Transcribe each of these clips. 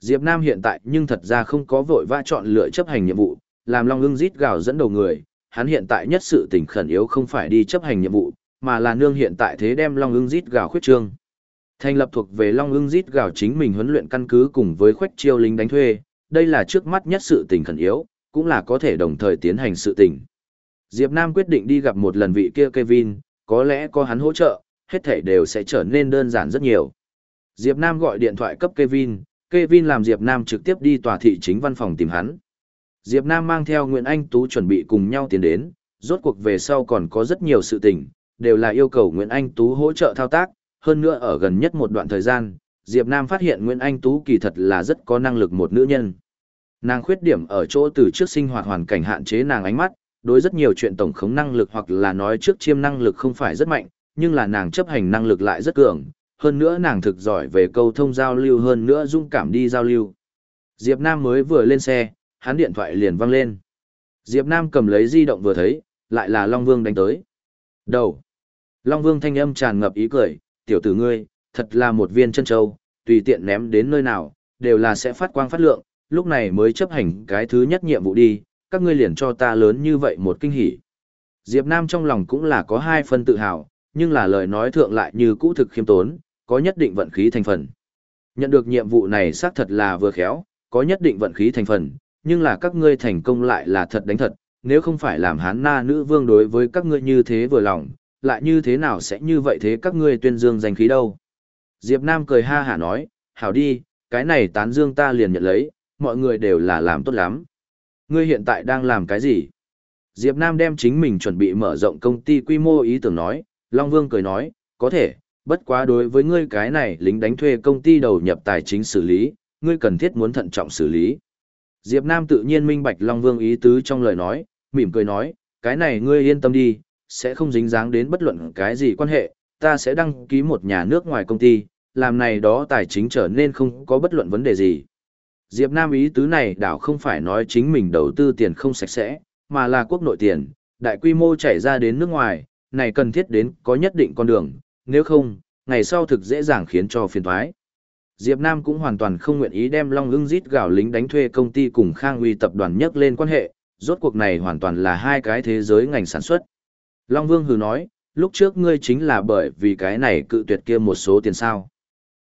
Diệp Nam hiện tại nhưng thật ra không có vội vã chọn lựa chấp hành nhiệm vụ, làm Long ưng rít gào dẫn đầu người, hắn hiện tại nhất sự tình khẩn yếu không phải đi chấp hành nhiệm vụ, mà là nương hiện tại thế đem Long ưng rít gào khuyết trương. Thành lập thuộc về Long ưng rít gào chính mình huấn luyện căn cứ cùng với khoách chiêu lính đánh thuê, đây là trước mắt nhất sự tình khẩn yếu, cũng là có thể đồng thời tiến hành sự tình. Diệp Nam quyết định đi gặp một lần vị kia Kevin, có lẽ có hắn hỗ trợ, hết thảy đều sẽ trở nên đơn giản rất nhiều. Diệp Nam gọi điện thoại cấp Kevin, Kevin làm Diệp Nam trực tiếp đi tòa thị chính văn phòng tìm hắn. Diệp Nam mang theo Nguyễn Anh Tú chuẩn bị cùng nhau tiến đến, rốt cuộc về sau còn có rất nhiều sự tình, đều là yêu cầu Nguyễn Anh Tú hỗ trợ thao tác, hơn nữa ở gần nhất một đoạn thời gian, Diệp Nam phát hiện Nguyễn Anh Tú kỳ thật là rất có năng lực một nữ nhân. Nàng khuyết điểm ở chỗ từ trước sinh hoạt hoàn cảnh hạn chế nàng ánh mắt, đối rất nhiều chuyện tổng khống năng lực hoặc là nói trước chiêm năng lực không phải rất mạnh, nhưng là nàng chấp hành năng lực lại rất cường, hơn nữa nàng thực giỏi về câu thông giao lưu hơn nữa dung cảm đi giao lưu. Diệp Nam mới vừa lên xe, hắn điện thoại liền vang lên. Diệp Nam cầm lấy di động vừa thấy, lại là Long Vương đánh tới. Đầu. Long Vương thanh âm tràn ngập ý cười, tiểu tử ngươi, thật là một viên chân châu, tùy tiện ném đến nơi nào, đều là sẽ phát quang phát lượng, lúc này mới chấp hành cái thứ nhất nhiệm vụ đi, các ngươi liền cho ta lớn như vậy một kinh hỉ. Diệp Nam trong lòng cũng là có hai phần tự hào, nhưng là lời nói thượng lại như cũ thực khiêm tốn, có nhất định vận khí thành phần. Nhận được nhiệm vụ này xác thật là vừa khéo, có nhất định vận khí thành phần, nhưng là các ngươi thành công lại là thật đánh thật, nếu không phải làm hán na nữ vương đối với các ngươi như thế vừa lòng, lại như thế nào sẽ như vậy thế các ngươi tuyên dương danh khí đâu. Diệp Nam cười ha hả nói, hảo đi, cái này tán dương ta liền nhận lấy, mọi người đều là làm tốt lắm. Ngươi hiện tại đang làm cái gì? Diệp Nam đem chính mình chuẩn bị mở rộng công ty quy mô ý tưởng nói, Long Vương cười nói, có thể, bất quá đối với ngươi cái này lính đánh thuê công ty đầu nhập tài chính xử lý, ngươi cần thiết muốn thận trọng xử lý. Diệp Nam tự nhiên minh bạch Long Vương ý tứ trong lời nói, mỉm cười nói, cái này ngươi yên tâm đi, sẽ không dính dáng đến bất luận cái gì quan hệ, ta sẽ đăng ký một nhà nước ngoài công ty, làm này đó tài chính trở nên không có bất luận vấn đề gì. Diệp Nam ý tứ này đảo không phải nói chính mình đầu tư tiền không sạch sẽ, mà là quốc nội tiền, đại quy mô chảy ra đến nước ngoài, này cần thiết đến có nhất định con đường, nếu không, ngày sau thực dễ dàng khiến cho phiền toái. Diệp Nam cũng hoàn toàn không nguyện ý đem Long ưng rít gạo lính đánh thuê công ty cùng Khang Uy tập đoàn nhất lên quan hệ, rốt cuộc này hoàn toàn là hai cái thế giới ngành sản xuất. Long Vương hừ nói, lúc trước ngươi chính là bởi vì cái này cự tuyệt kia một số tiền sao.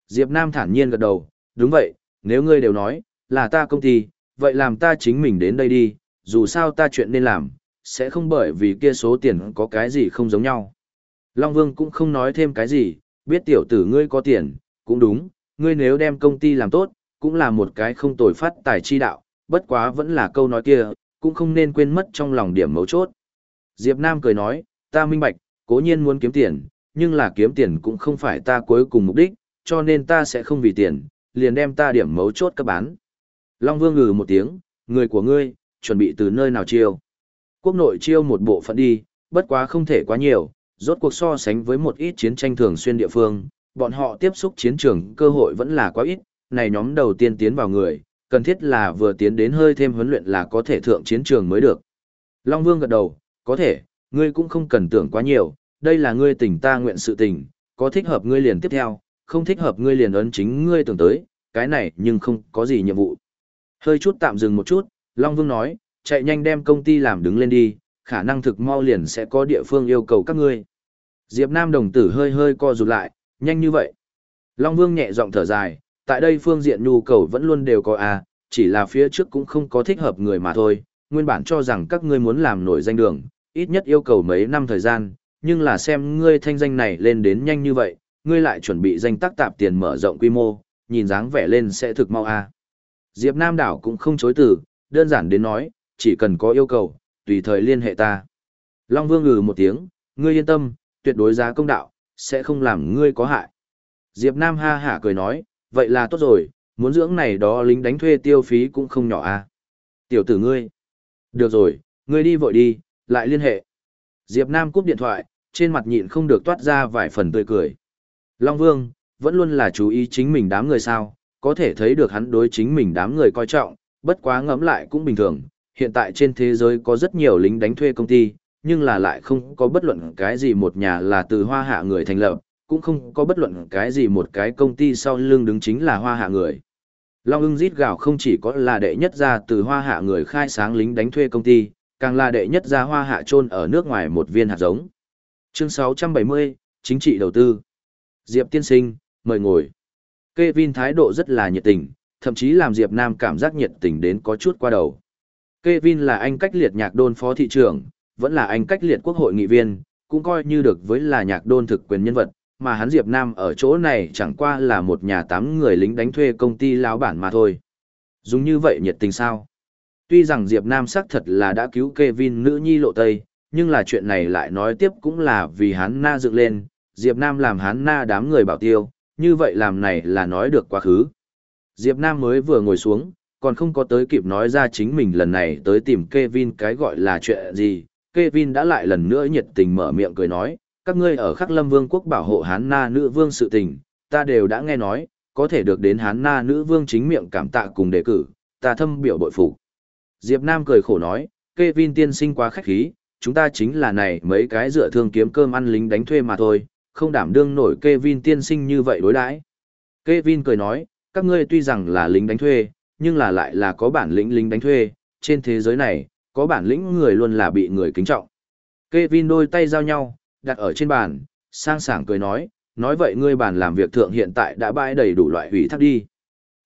Diệp Nam thản nhiên gật đầu, đúng vậy, nếu ngươi đều nói, là ta công ty, vậy làm ta chính mình đến đây đi, dù sao ta chuyện nên làm, sẽ không bởi vì kia số tiền có cái gì không giống nhau. Long Vương cũng không nói thêm cái gì, biết tiểu tử ngươi có tiền, cũng đúng, ngươi nếu đem công ty làm tốt, cũng là một cái không tồi phát tài chi đạo, bất quá vẫn là câu nói kia, cũng không nên quên mất trong lòng điểm mấu chốt. Diệp Nam cười nói, ta minh bạch, cố nhiên muốn kiếm tiền, nhưng là kiếm tiền cũng không phải ta cuối cùng mục đích, cho nên ta sẽ không vì tiền, liền đem ta điểm mấu chốt các bán. Long Vương ngừ một tiếng, người của ngươi, chuẩn bị từ nơi nào chiêu. Quốc nội chiêu một bộ phận đi, bất quá không thể quá nhiều, rốt cuộc so sánh với một ít chiến tranh thường xuyên địa phương, bọn họ tiếp xúc chiến trường cơ hội vẫn là quá ít, này nhóm đầu tiên tiến vào người, cần thiết là vừa tiến đến hơi thêm huấn luyện là có thể thượng chiến trường mới được. Long Vương gật đầu, có thể, ngươi cũng không cần tưởng quá nhiều, đây là ngươi tình ta nguyện sự tình, có thích hợp ngươi liền tiếp theo, không thích hợp ngươi liền ấn chính ngươi tưởng tới, cái này nhưng không có gì nhiệm vụ. Hơi chút tạm dừng một chút, Long Vương nói, chạy nhanh đem công ty làm đứng lên đi, khả năng thực mau liền sẽ có địa phương yêu cầu các ngươi. Diệp Nam đồng tử hơi hơi co rụt lại, nhanh như vậy. Long Vương nhẹ giọng thở dài, tại đây phương diện nhu cầu vẫn luôn đều có a, chỉ là phía trước cũng không có thích hợp người mà thôi, nguyên bản cho rằng các ngươi muốn làm nổi danh đường, ít nhất yêu cầu mấy năm thời gian, nhưng là xem ngươi thanh danh này lên đến nhanh như vậy, ngươi lại chuẩn bị danh tác tạp tiền mở rộng quy mô, nhìn dáng vẻ lên sẽ thực mau a. Diệp Nam đảo cũng không chối từ, đơn giản đến nói, chỉ cần có yêu cầu, tùy thời liên hệ ta. Long Vương ngừ một tiếng, ngươi yên tâm, tuyệt đối giá công đạo, sẽ không làm ngươi có hại. Diệp Nam ha hả cười nói, vậy là tốt rồi, muốn dưỡng này đó lính đánh thuê tiêu phí cũng không nhỏ à. Tiểu tử ngươi. Được rồi, ngươi đi vội đi, lại liên hệ. Diệp Nam cúp điện thoại, trên mặt nhịn không được toát ra vài phần tươi cười. Long Vương, vẫn luôn là chú ý chính mình đám người sao, có thể thấy được hắn đối chính mình đám người coi trọng, bất quá ngẫm lại cũng bình thường. Hiện tại trên thế giới có rất nhiều lính đánh thuê công ty, nhưng là lại không có bất luận cái gì một nhà là từ hoa hạ người thành lập, cũng không có bất luận cái gì một cái công ty sau lưng đứng chính là hoa hạ người. Long ưng rít gạo không chỉ có là đệ nhất gia từ hoa hạ người khai sáng lính đánh thuê công ty, càng là đệ nhất gia hoa hạ trôn ở nước ngoài một viên hạt giống. Chương 670, Chính trị đầu tư. Diệp tiên sinh, mời ngồi. Kevin thái độ rất là nhiệt tình, thậm chí làm Diệp Nam cảm giác nhiệt tình đến có chút qua đầu. Kevin là anh cách liệt nhạc đôn phó thị trưởng, vẫn là anh cách liệt quốc hội nghị viên, cũng coi như được với là nhạc đôn thực quyền nhân vật, mà hắn Diệp Nam ở chỗ này chẳng qua là một nhà tám người lính đánh thuê công ty lão bản mà thôi. Dùng như vậy nhiệt tình sao? Tuy rằng Diệp Nam xác thật là đã cứu Kevin nữ nhi lộ tây, nhưng là chuyện này lại nói tiếp cũng là vì hắn na dựng lên, Diệp Nam làm hắn na đám người bảo tiêu, như vậy làm này là nói được quá khứ. Diệp Nam mới vừa ngồi xuống, còn không có tới kịp nói ra chính mình lần này tới tìm Kevin cái gọi là chuyện gì, Kevin đã lại lần nữa nhiệt tình mở miệng cười nói, các ngươi ở Khắc Lâm Vương quốc bảo hộ Hán Na nữ vương sự tình, ta đều đã nghe nói, có thể được đến Hán Na nữ vương chính miệng cảm tạ cùng đề cử, ta thâm biểu bội phục. Diệp Nam cười khổ nói, Kevin tiên sinh quá khách khí, chúng ta chính là này mấy cái dựa thương kiếm cơm ăn lính đánh thuê mà thôi, không đảm đương nổi Kevin tiên sinh như vậy đối đãi. Kevin cười nói, các ngươi tuy rằng là lính đánh thuê, nhưng là lại là có bản lĩnh lính đánh thuê, trên thế giới này, có bản lĩnh người luôn là bị người kính trọng. Kevin đôi tay giao nhau, đặt ở trên bàn, sang sảng cười nói, nói vậy ngươi bàn làm việc thượng hiện tại đã bãi đầy đủ loại hủy thác đi.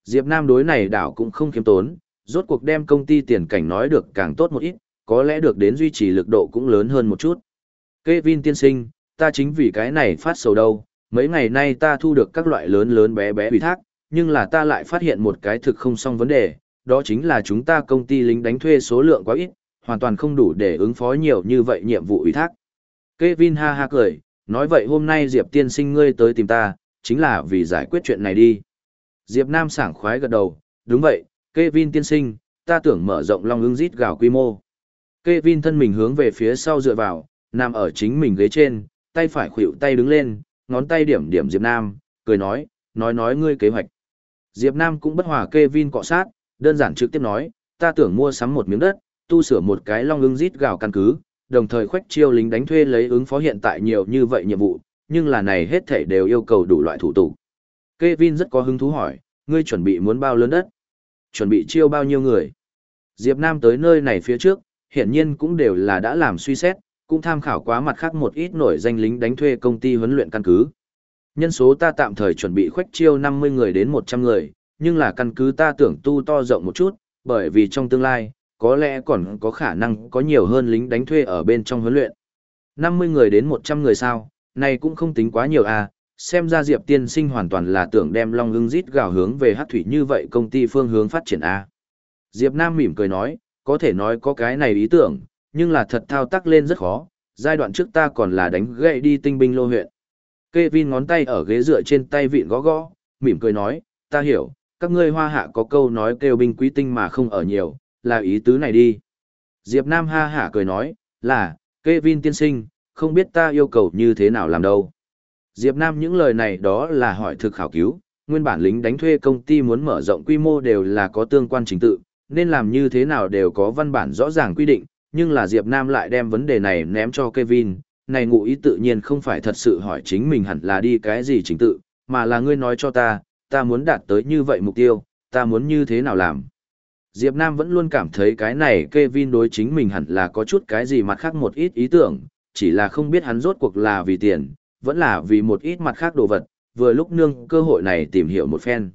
Diệp Nam đối này đảo cũng không kiếm tốn, rốt cuộc đem công ty tiền cảnh nói được càng tốt một ít, có lẽ được đến duy trì lực độ cũng lớn hơn một chút. Kevin tiên sinh, ta chính vì cái này phát sầu đâu, mấy ngày nay ta thu được các loại lớn lớn bé bé hủy thác, nhưng là ta lại phát hiện một cái thực không xong vấn đề, đó chính là chúng ta công ty lính đánh thuê số lượng quá ít, hoàn toàn không đủ để ứng phó nhiều như vậy nhiệm vụ ủy thác. Kevin ha ha cười, nói vậy hôm nay Diệp tiên sinh ngươi tới tìm ta, chính là vì giải quyết chuyện này đi. Diệp Nam sảng khoái gật đầu, đúng vậy, Kevin tiên sinh, ta tưởng mở rộng long ứng rít gào quy mô. Kevin thân mình hướng về phía sau dựa vào, nằm ở chính mình ghế trên, tay phải khuỵu tay đứng lên, ngón tay điểm điểm Diệp Nam, cười nói, nói nói ngươi kế hoạch. Diệp Nam cũng bất hòa Kevin cọ sát, đơn giản trực tiếp nói, ta tưởng mua sắm một miếng đất, tu sửa một cái long ưng rít gào căn cứ, đồng thời khoách chiêu lính đánh thuê lấy ứng phó hiện tại nhiều như vậy nhiệm vụ, nhưng là này hết thảy đều yêu cầu đủ loại thủ tục. Kevin rất có hứng thú hỏi, ngươi chuẩn bị muốn bao lớn đất? Chuẩn bị chiêu bao nhiêu người? Diệp Nam tới nơi này phía trước, hiện nhiên cũng đều là đã làm suy xét, cũng tham khảo quá mặt khác một ít nổi danh lính đánh thuê công ty huấn luyện căn cứ. Nhân số ta tạm thời chuẩn bị khoách chiêu 50 người đến 100 người, nhưng là căn cứ ta tưởng tu to rộng một chút, bởi vì trong tương lai, có lẽ còn có khả năng có nhiều hơn lính đánh thuê ở bên trong huấn luyện. 50 người đến 100 người sao, này cũng không tính quá nhiều à, xem ra Diệp tiên sinh hoàn toàn là tưởng đem Long Hưng rít gào hướng về hát thủy như vậy công ty phương hướng phát triển à. Diệp Nam mỉm cười nói, có thể nói có cái này ý tưởng, nhưng là thật thao tác lên rất khó, giai đoạn trước ta còn là đánh gậy đi tinh binh lô huyện. Kevin ngón tay ở ghế dựa trên tay vịn gõ gõ, mỉm cười nói, ta hiểu, các ngươi hoa hạ có câu nói kêu binh quý tinh mà không ở nhiều, là ý tứ này đi. Diệp Nam ha hả cười nói, là, Kevin tiên sinh, không biết ta yêu cầu như thế nào làm đâu. Diệp Nam những lời này đó là hỏi thực khảo cứu, nguyên bản lính đánh thuê công ty muốn mở rộng quy mô đều là có tương quan chính tự, nên làm như thế nào đều có văn bản rõ ràng quy định, nhưng là Diệp Nam lại đem vấn đề này ném cho Kevin, này ngụ ý tự nhiên không phải thật sự hỏi chính mình hẳn là đi cái gì chính tự, mà là ngươi nói cho ta, ta muốn đạt tới như vậy mục tiêu, ta muốn như thế nào làm. Diệp Nam vẫn luôn cảm thấy cái này Kevin đối chính mình hẳn là có chút cái gì mặt khác một ít ý tưởng, chỉ là không biết hắn rốt cuộc là vì tiền, vẫn là vì một ít mặt khác đồ vật, vừa lúc nương cơ hội này tìm hiểu một phen.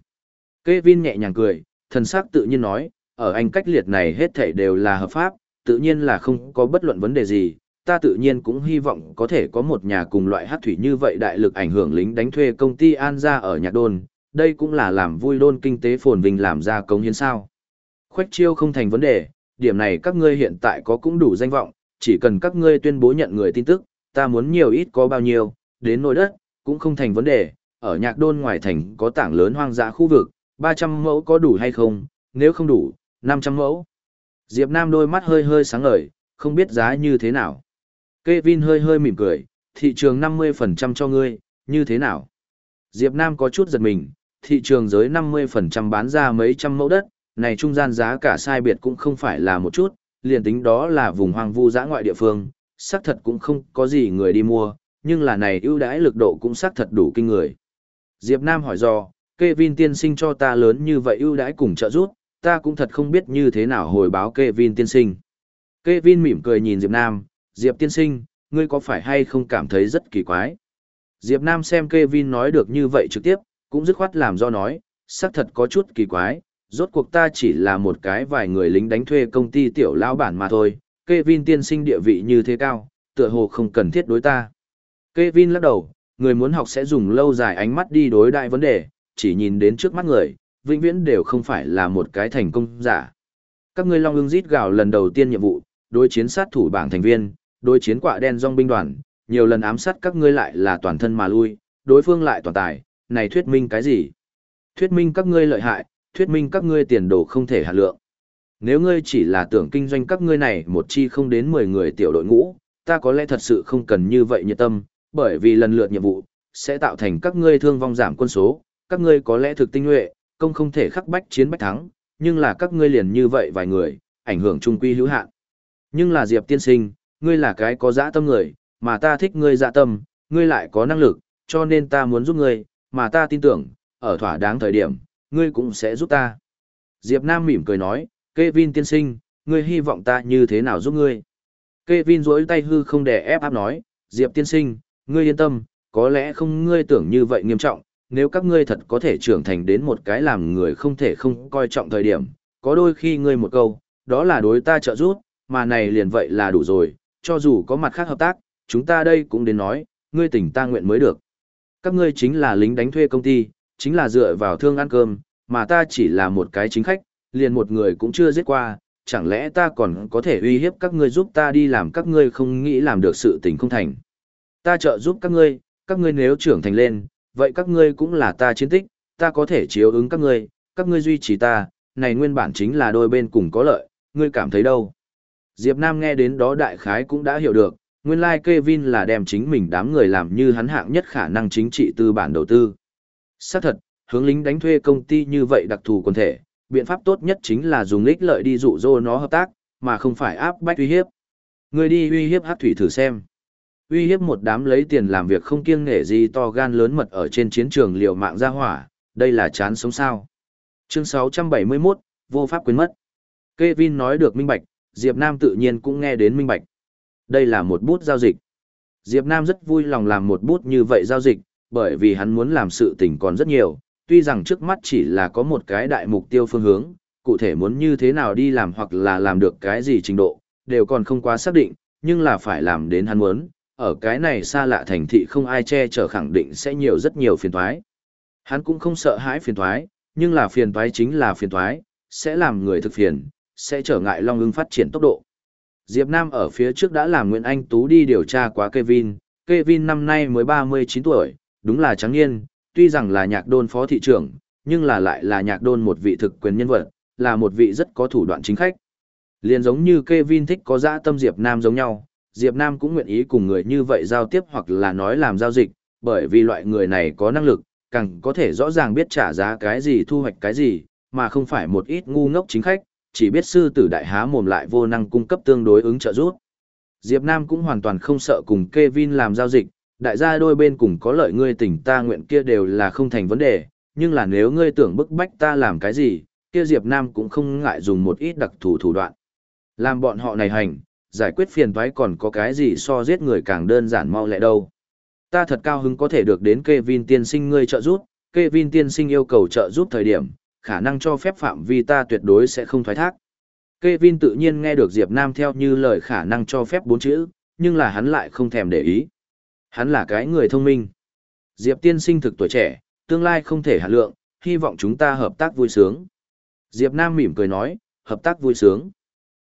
Kevin nhẹ nhàng cười, thần sắc tự nhiên nói, ở anh cách liệt này hết thảy đều là hợp pháp, tự nhiên là không có bất luận vấn đề gì, ta tự nhiên cũng hy vọng có thể có một nhà cùng loại hát thủy như vậy đại lực ảnh hưởng lính đánh thuê công ty An gia ở Nhạc Đôn, đây cũng là làm vui đôn kinh tế phồn vinh làm ra công hiến sao. Khoách chiêu không thành vấn đề, điểm này các ngươi hiện tại có cũng đủ danh vọng, chỉ cần các ngươi tuyên bố nhận người tin tức, ta muốn nhiều ít có bao nhiêu, đến nỗi đất, cũng không thành vấn đề, ở nhạc đôn ngoài thành có tảng lớn hoang dã khu vực, 300 mẫu có đủ hay không, nếu không đủ, 500 mẫu. Diệp Nam đôi mắt hơi hơi sáng ngời, không biết giá như thế nào. Kevin hơi hơi mỉm cười, thị trường 50% cho ngươi, như thế nào? Diệp Nam có chút giật mình, thị trường giới 50% bán ra mấy trăm mẫu đất, này trung gian giá cả sai biệt cũng không phải là một chút, liền tính đó là vùng hoang vu dã ngoại địa phương, xác thật cũng không có gì người đi mua, nhưng là này ưu đãi lực độ cũng xác thật đủ kinh người. Diệp Nam hỏi do, Kevin tiên sinh cho ta lớn như vậy ưu đãi cùng trợ giúp, ta cũng thật không biết như thế nào hồi báo Kevin tiên sinh. Kevin mỉm cười nhìn Diệp Nam, Diệp tiên sinh, ngươi có phải hay không cảm thấy rất kỳ quái? Diệp Nam xem Kevin nói được như vậy trực tiếp, cũng dứt khoát làm do nói, xác thật có chút kỳ quái, rốt cuộc ta chỉ là một cái vài người lính đánh thuê công ty tiểu lão bản mà thôi, Kevin tiên sinh địa vị như thế cao, tựa hồ không cần thiết đối ta. Kevin lắc đầu, người muốn học sẽ dùng lâu dài ánh mắt đi đối đại vấn đề, chỉ nhìn đến trước mắt người, vĩnh viễn đều không phải là một cái thành công giả. Các ngươi long ưng rít gào lần đầu tiên nhiệm vụ, đối chiến sát thủ bảng thành viên, đối chiến quạ đen dòng binh đoàn, nhiều lần ám sát các ngươi lại là toàn thân mà lui, đối phương lại toàn tài, này thuyết minh cái gì? Thuyết minh các ngươi lợi hại, thuyết minh các ngươi tiền đồ không thể hạ lượng. Nếu ngươi chỉ là tưởng kinh doanh các ngươi này một chi không đến 10 người tiểu đội ngũ, ta có lẽ thật sự không cần như vậy nhiệt tâm, bởi vì lần lượt nhiệm vụ, sẽ tạo thành các ngươi thương vong giảm quân số, các ngươi có lẽ thực tinh nhuệ, công không thể khắc bách chiến bách thắng, nhưng là các ngươi liền như vậy vài người, ảnh hưởng trung quy hữu hạn. Nhưng là Diệp tiên sinh, ngươi là cái có dã tâm người, mà ta thích ngươi dạ tâm, ngươi lại có năng lực, cho nên ta muốn giúp ngươi, mà ta tin tưởng, ở thỏa đáng thời điểm, ngươi cũng sẽ giúp ta. Diệp Nam mỉm cười nói, Kevin tiên sinh, ngươi hy vọng ta như thế nào giúp ngươi. Kevin duỗi tay hư không để ép áp nói, Diệp tiên sinh, ngươi yên tâm, có lẽ không ngươi tưởng như vậy nghiêm trọng, nếu các ngươi thật có thể trưởng thành đến một cái làm người không thể không coi trọng thời điểm, có đôi khi ngươi một câu, đó là đối ta trợ giúp, mà này liền vậy là đủ rồi, cho dù có mặt khác hợp tác, chúng ta đây cũng đến nói, ngươi tỉnh ta nguyện mới được. Các ngươi chính là lính đánh thuê công ty, chính là dựa vào thương ăn cơm, mà ta chỉ là một cái chính khách, liền một người cũng chưa giết qua, chẳng lẽ ta còn có thể uy hiếp các ngươi giúp ta đi làm các ngươi không nghĩ làm được sự tình không thành. Ta trợ giúp các ngươi, các ngươi nếu trưởng thành lên, vậy các ngươi cũng là ta chiến tích, ta có thể chiếu ứng các ngươi, các ngươi duy trì ta, này nguyên bản chính là đôi bên cùng có lợi, ngươi cảm thấy đâu. Diệp Nam nghe đến đó đại khái cũng đã hiểu được, nguyên lai like Kevin là đem chính mình đám người làm như hắn hạng nhất khả năng chính trị tư bản đầu tư. Xác thật, hướng lính đánh thuê công ty như vậy đặc thù quần thể, biện pháp tốt nhất chính là dùng ích lợi đi dụ dỗ nó hợp tác, mà không phải áp bách uy hiếp. Người đi uy hiếp hát thủy thử xem. Uy hiếp một đám lấy tiền làm việc không kiêng nể gì to gan lớn mật ở trên chiến trường liều mạng ra hỏa, đây là chán sống sao. Chương 671, vô pháp quên mất. Kevin nói được minh bạch, Diệp Nam tự nhiên cũng nghe đến minh bạch. Đây là một bút giao dịch. Diệp Nam rất vui lòng làm một bút như vậy giao dịch, bởi vì hắn muốn làm sự tình còn rất nhiều, tuy rằng trước mắt chỉ là có một cái đại mục tiêu phương hướng, cụ thể muốn như thế nào đi làm hoặc là làm được cái gì trình độ, đều còn không quá xác định, nhưng là phải làm đến hắn muốn, ở cái này xa lạ thành thị không ai che chở khẳng định sẽ nhiều rất nhiều phiền toái. Hắn cũng không sợ hãi phiền toái, nhưng là phiền toái chính là phiền toái, sẽ làm người thực phiền, sẽ trở ngại Long ưng phát triển tốc độ. Diệp Nam ở phía trước đã làm Nguyễn Anh Tú đi điều tra quá Kevin, Kevin năm nay mới 39 tuổi, đúng là trắng niên, tuy rằng là nhạc đôn phó thị trưởng, nhưng là lại là nhạc đôn một vị thực quyền nhân vật, là một vị rất có thủ đoạn chính khách. Liên giống như Kevin thích có dã tâm Diệp Nam giống nhau, Diệp Nam cũng nguyện ý cùng người như vậy giao tiếp hoặc là nói làm giao dịch, bởi vì loại người này có năng lực, càng có thể rõ ràng biết trả giá cái gì thu hoạch cái gì, mà không phải một ít ngu ngốc chính khách, chỉ biết sư tử đại há mồm lại vô năng cung cấp tương đối ứng trợ giúp. Diệp Nam cũng hoàn toàn không sợ cùng Kevin làm giao dịch, đại gia đôi bên cùng có lợi ngươi tỉnh ta nguyện kia đều là không thành vấn đề, nhưng là nếu ngươi tưởng bức bách ta làm cái gì, kia Diệp Nam cũng không ngại dùng một ít đặc thù thủ đoạn. Làm bọn họ này hành, giải quyết phiền toái còn có cái gì so giết người càng đơn giản mau lẹ đâu. Ta thật cao hứng có thể được đến Kevin tiên sinh ngươi trợ giúp, Kevin tiên sinh yêu cầu trợ giúp thời điểm, khả năng cho phép phạm vi ta tuyệt đối sẽ không thoái thác. Kevin tự nhiên nghe được Diệp Nam theo như lời khả năng cho phép bốn chữ, nhưng là hắn lại không thèm để ý. Hắn là cái người thông minh. Diệp tiên sinh thực tuổi trẻ, tương lai không thể hạ lượng, hy vọng chúng ta hợp tác vui sướng. Diệp Nam mỉm cười nói, hợp tác vui sướng.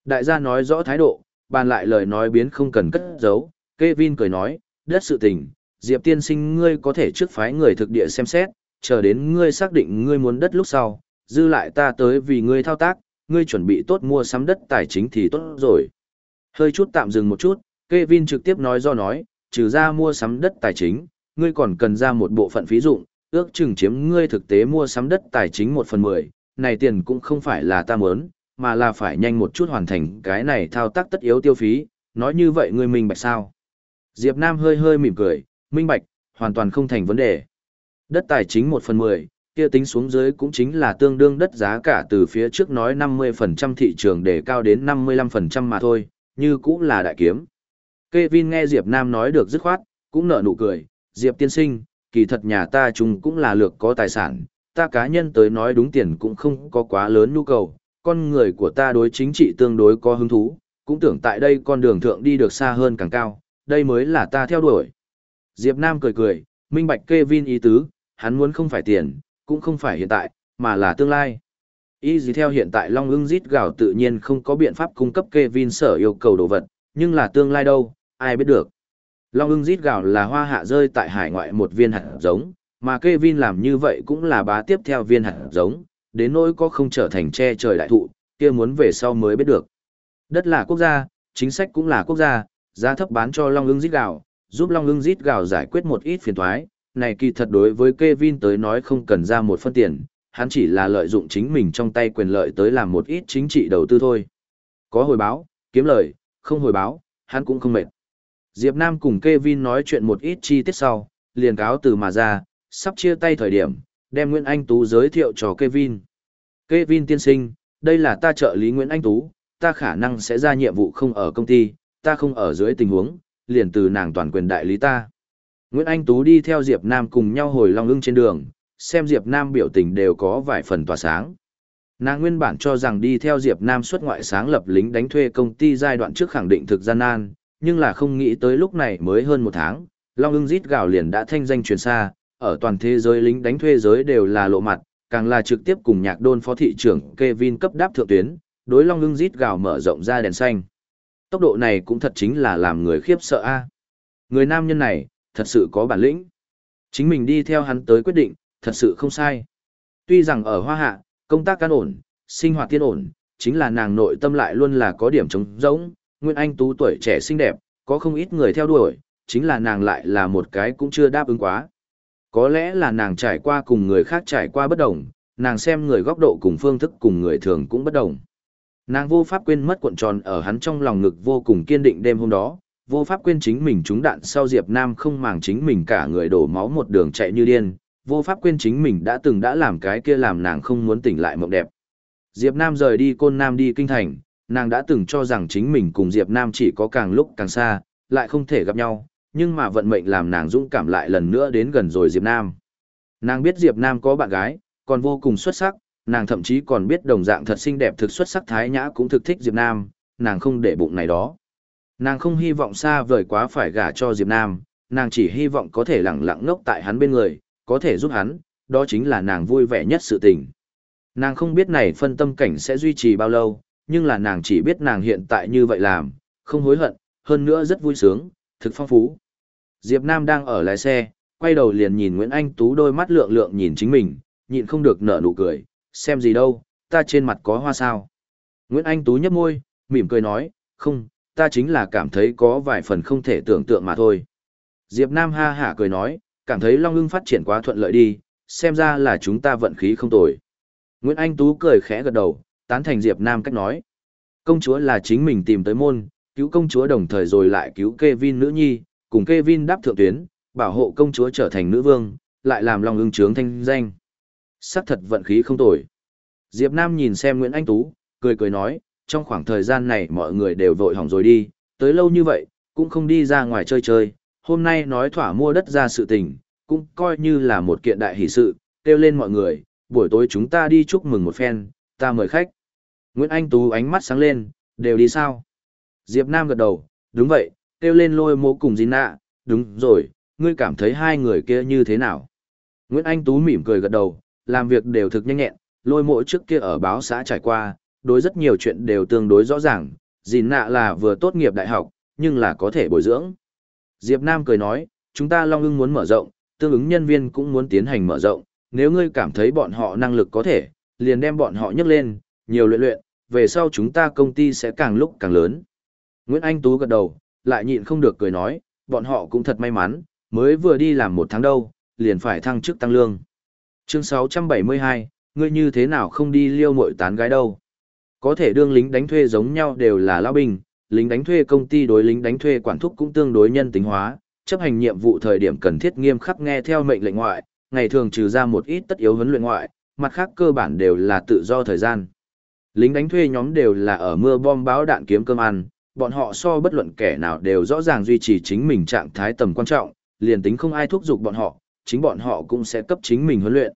Đại gia nói rõ thái độ, bàn lại lời nói biến không cần cất giấu. Kevin cười nói, đất sự tình, Diệp tiên sinh ngươi có thể trước phái người thực địa xem xét, chờ đến ngươi xác định ngươi muốn đất lúc sau, dư lại ta tới vì ngươi thao tác, ngươi chuẩn bị tốt mua sắm đất tài chính thì tốt rồi. Hơi chút tạm dừng một chút, Kevin trực tiếp nói do nói, trừ ra mua sắm đất tài chính, ngươi còn cần ra một bộ phận phí dụng, ước chừng chiếm ngươi thực tế mua sắm đất tài chính một phần mười, này tiền cũng không phải là ta muốn, mà là phải nhanh một chút hoàn thành cái này thao tác tất yếu tiêu phí, nói như vậy ngươi minh bạch sao? Diệp Nam hơi hơi mỉm cười, minh bạch, hoàn toàn không thành vấn đề. Đất tài chính một phần mười, kia tính xuống dưới cũng chính là tương đương đất giá cả từ phía trước nói 50% thị trường để cao đến 55% mà thôi, như cũng là đại kiếm. Kevin nghe Diệp Nam nói được dứt khoát, cũng nở nụ cười, Diệp tiên sinh, kỳ thật nhà ta chúng cũng là lược có tài sản, ta cá nhân tới nói đúng tiền cũng không có quá lớn nhu cầu, con người của ta đối chính trị tương đối có hứng thú, cũng tưởng tại đây con đường thượng đi được xa hơn càng cao, đây mới là ta theo đuổi. Diệp Nam cười cười, minh bạch Kevin ý tứ, hắn muốn không phải tiền, cũng không phải hiện tại, mà là tương lai. Y gì theo hiện tại Long ưng rít gạo tự nhiên không có biện pháp cung cấp Kevin sở yêu cầu đồ vật, nhưng là tương lai đâu, ai biết được. Long ưng rít gạo là hoa hạ rơi tại hải ngoại một viên hạt giống, mà Kevin làm như vậy cũng là bá tiếp theo viên hạt giống, đến nỗi có không trở thành che trời đại thụ, kia muốn về sau mới biết được. Đất là quốc gia, chính sách cũng là quốc gia, giá thấp bán cho Long ưng rít gạo, giúp Long ưng rít gạo giải quyết một ít phiền toái. Này kỳ thật đối với Kevin tới nói không cần ra một phân tiền, hắn chỉ là lợi dụng chính mình trong tay quyền lợi tới làm một ít chính trị đầu tư thôi. Có hồi báo, kiếm lời, không hồi báo, hắn cũng không mệt. Diệp Nam cùng Kevin nói chuyện một ít chi tiết sau, liền cáo từ mà ra, sắp chia tay thời điểm, đem Nguyễn Anh Tú giới thiệu cho Kevin. Kevin tiên sinh, đây là ta trợ lý Nguyễn Anh Tú, ta khả năng sẽ ra nhiệm vụ không ở công ty, ta không ở dưới tình huống, liền từ nàng toàn quyền đại lý ta. Nguyễn Anh Tú đi theo Diệp Nam cùng nhau hồi Long ưng trên đường, xem Diệp Nam biểu tình đều có vài phần tỏa sáng. Nàng nguyên bản cho rằng đi theo Diệp Nam xuất ngoại sáng lập lính đánh thuê công ty giai đoạn trước khẳng định thực gian nan, nhưng là không nghĩ tới lúc này mới hơn một tháng, Long ưng rít gào liền đã thanh danh truyền xa, ở toàn thế giới lính đánh thuê giới đều là lộ mặt, càng là trực tiếp cùng nhạc đôn phó thị trưởng Kevin cấp đáp thượng tuyến, đối Long ưng rít gào mở rộng ra đèn xanh. Tốc độ này cũng thật chính là làm người khiếp sợ a. Người nam nhân này, thật sự có bản lĩnh. Chính mình đi theo hắn tới quyết định, thật sự không sai. Tuy rằng ở Hoa Hạ, công tác căn ổn, sinh hoạt tiên ổn, chính là nàng nội tâm lại luôn là có điểm trống rỗng, Nguyên Anh Tú tuổi trẻ xinh đẹp, có không ít người theo đuổi, chính là nàng lại là một cái cũng chưa đáp ứng quá. Có lẽ là nàng trải qua cùng người khác trải qua bất đồng, nàng xem người góc độ cùng phương thức cùng người thường cũng bất đồng. Nàng vô pháp quên mất cuộn tròn ở hắn trong lòng ngực vô cùng kiên định đêm hôm đó, vô pháp quên chính mình trúng đạn sau Diệp Nam không màng chính mình cả người đổ máu một đường chạy như điên, vô pháp quên chính mình đã từng đã làm cái kia làm nàng không muốn tỉnh lại mộng đẹp. Diệp Nam rời đi Côn Nam đi kinh thành, nàng đã từng cho rằng chính mình cùng Diệp Nam chỉ có càng lúc càng xa, lại không thể gặp nhau, nhưng mà vận mệnh làm nàng dũng cảm lại lần nữa đến gần rồi Diệp Nam. Nàng biết Diệp Nam có bạn gái, còn vô cùng xuất sắc, nàng thậm chí còn biết đồng dạng thật xinh đẹp thực xuất sắc Thái Nhã cũng thực thích Diệp Nam, nàng không để bụng này đó. Nàng không hy vọng xa vời quá phải gả cho Diệp Nam, nàng chỉ hy vọng có thể lặng lặng ngốc tại hắn bên người, có thể giúp hắn, đó chính là nàng vui vẻ nhất sự tình. Nàng không biết này phân tâm cảnh sẽ duy trì bao lâu, nhưng là nàng chỉ biết nàng hiện tại như vậy làm, không hối hận, hơn nữa rất vui sướng, thực phong phú. Diệp Nam đang ở lái xe, quay đầu liền nhìn Nguyễn Anh Tú đôi mắt lượng lượng nhìn chính mình, nhịn không được nở nụ cười, xem gì đâu, ta trên mặt có hoa sao. Nguyễn Anh Tú nhếch môi, mỉm cười nói, không, ta chính là cảm thấy có vài phần không thể tưởng tượng mà thôi. Diệp Nam ha hả cười nói, cảm thấy Long ưng phát triển quá thuận lợi đi, xem ra là chúng ta vận khí không tồi. Nguyễn Anh Tú cười khẽ gật đầu, tán thành Diệp Nam cách nói. Công chúa là chính mình tìm tới môn, cứu công chúa đồng thời rồi lại cứu Kevin nữ nhi, cùng Kevin đáp thượng tuyến, bảo hộ công chúa trở thành nữ vương, lại làm Long ưng trướng thanh danh. Sắc thật vận khí không tồi. Diệp Nam nhìn xem Nguyễn Anh Tú, cười cười nói, trong khoảng thời gian này mọi người đều vội hỏng rồi đi, tới lâu như vậy, cũng không đi ra ngoài chơi chơi, hôm nay nói thỏa mua đất ra sự tình, cũng coi như là một kiện đại hỷ sự, kêu lên mọi người, buổi tối chúng ta đi chúc mừng một phen, ta mời khách. Nguyễn Anh Tú ánh mắt sáng lên, đều đi sao? Diệp Nam gật đầu, đúng vậy, kêu lên lôi mô cùng Gina, đúng rồi, ngươi cảm thấy hai người kia như thế nào? Nguyễn Anh Tú mỉm cười gật đầu, làm việc đều thực nhanh nhẹn, lôi mộ trước kia ở báo xã trải qua, đối rất nhiều chuyện đều tương đối rõ ràng, Gina là vừa tốt nghiệp đại học, nhưng là có thể bồi dưỡng. Diệp Nam cười nói, chúng ta Long ưng muốn mở rộng, tương ứng nhân viên cũng muốn tiến hành mở rộng, nếu ngươi cảm thấy bọn họ năng lực có thể, liền đem bọn họ nhấc lên, nhiều luyện luyện, về sau chúng ta công ty sẽ càng lúc càng lớn. Nguyễn Anh Tú gật đầu, lại nhịn không được cười nói, bọn họ cũng thật may mắn, mới vừa đi làm một tháng đâu, liền phải thăng chức tăng lương. Chương 672, ngươi như thế nào không đi liêu mội tán gái đâu? Có thể đương lính đánh thuê giống nhau đều là lao binh, lính đánh thuê công ty đối lính đánh thuê quản thúc cũng tương đối nhân tính hóa, chấp hành nhiệm vụ thời điểm cần thiết nghiêm khắc nghe theo mệnh lệnh ngoại, ngày thường trừ ra một ít tất yếu huấn luyện ngoại, mặt khác cơ bản đều là tự do thời gian. Lính đánh thuê nhóm đều là ở mưa bom báo đạn kiếm cơm ăn, bọn họ so bất luận kẻ nào đều rõ ràng duy trì chính mình trạng thái tầm quan trọng, liền tính không ai thúc giục bọn họ, chính bọn họ cũng sẽ cấp chính mình huấn luyện.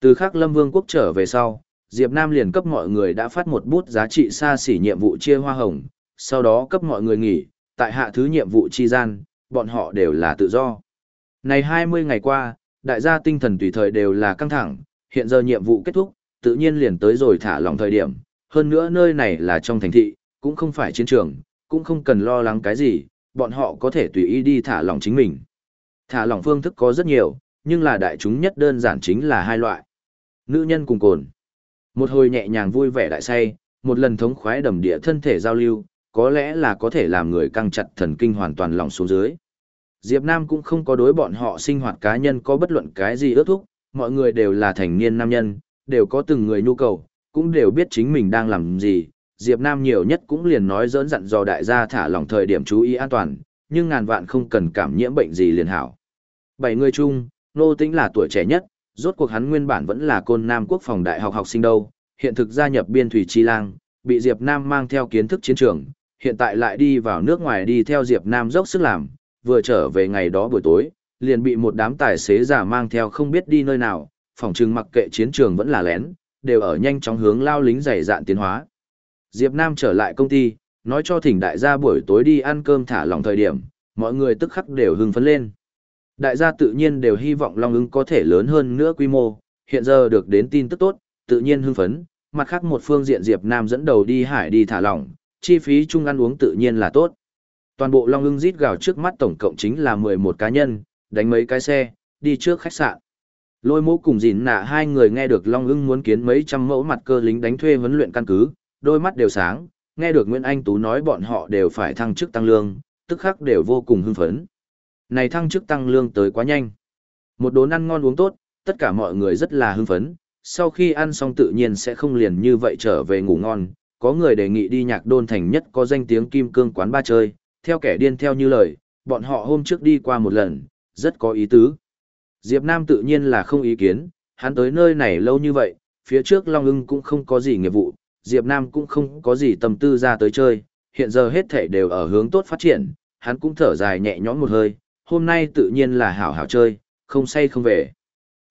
Từ khắc Lâm Vương quốc trở về sau, Diệp Nam liền cấp mọi người đã phát một bút giá trị xa xỉ nhiệm vụ chia hoa hồng, sau đó cấp mọi người nghỉ, tại hạ thứ nhiệm vụ chi gian, bọn họ đều là tự do. Này 20 ngày qua, đại gia tinh thần tùy thời đều là căng thẳng, hiện giờ nhiệm vụ kết thúc, tự nhiên liền tới rồi thả lỏng thời điểm, hơn nữa nơi này là trong thành thị, cũng không phải chiến trường, cũng không cần lo lắng cái gì, bọn họ có thể tùy ý đi thả lỏng chính mình. Thả lỏng phương thức có rất nhiều, nhưng là đại chúng nhất đơn giản chính là hai loại. Nữ nhân cùng cồn. Một hồi nhẹ nhàng vui vẻ đại say, một lần thống khoái đầm địa thân thể giao lưu, có lẽ là có thể làm người căng chặt thần kinh hoàn toàn lòng xuống dưới. Diệp Nam cũng không có đối bọn họ sinh hoạt cá nhân có bất luận cái gì ước thúc, mọi người đều là thành niên nam nhân, đều có từng người nhu cầu, cũng đều biết chính mình đang làm gì. Diệp Nam nhiều nhất cũng liền nói dỡn dặn dò đại gia thả lỏng thời điểm chú ý an toàn, nhưng ngàn vạn không cần cảm nhiễm bệnh gì liền hảo. Bảy người chung, Nô Tĩnh là tuổi trẻ nhất, rốt cuộc hắn nguyên bản vẫn là côn Nam Quốc phòng đại học học sinh đâu, hiện thực gia nhập biên thủy chi lang, bị Diệp Nam mang theo kiến thức chiến trường, hiện tại lại đi vào nước ngoài đi theo Diệp Nam dốc sức làm, vừa trở về ngày đó buổi tối, liền bị một đám tài xế giả mang theo không biết đi nơi nào, phòng trừng mặc kệ chiến trường vẫn là lén, đều ở nhanh chóng hướng lao lính dày dạn tiến hóa. Diệp Nam trở lại công ty, nói cho thỉnh đại gia buổi tối đi ăn cơm thả lòng thời điểm, mọi người tức khắc đều hưng phấn lên. Đại gia tự nhiên đều hy vọng Long ứng có thể lớn hơn nữa quy mô, hiện giờ được đến tin tức tốt, tự nhiên hưng phấn, mặt khác một phương diện Diệp Nam dẫn đầu đi hải đi thả lỏng, chi phí chung ăn uống tự nhiên là tốt. Toàn bộ Long ưng rít gào trước mắt tổng cộng chính là 11 cá nhân, đánh mấy cái xe, đi trước khách sạn. Lôi mũ cùng dìn nạ hai người nghe được Long ưng muốn kiến mấy trăm mẫu mặt cơ lính đánh thuê huấn luyện căn cứ, đôi mắt đều sáng, nghe được Nguyễn Anh Tú nói bọn họ đều phải thăng chức tăng lương, tức khắc đều vô cùng hưng phấn. Này thăng chức tăng lương tới quá nhanh. Một đốn ăn ngon uống tốt, tất cả mọi người rất là hưng phấn, sau khi ăn xong tự nhiên sẽ không liền như vậy trở về ngủ ngon, có người đề nghị đi nhạc đôn thành nhất có danh tiếng kim cương quán ba chơi, theo kẻ điên theo như lời, bọn họ hôm trước đi qua một lần, rất có ý tứ. Diệp Nam tự nhiên là không ý kiến, hắn tới nơi này lâu như vậy, phía trước Long ưng cũng không có gì nghiệp vụ, Diệp Nam cũng không có gì tâm tư ra tới chơi, hiện giờ hết thể đều ở hướng tốt phát triển, hắn cũng thở dài nhẹ nhõm một hơi, hôm nay tự nhiên là hảo hảo chơi, không say không về.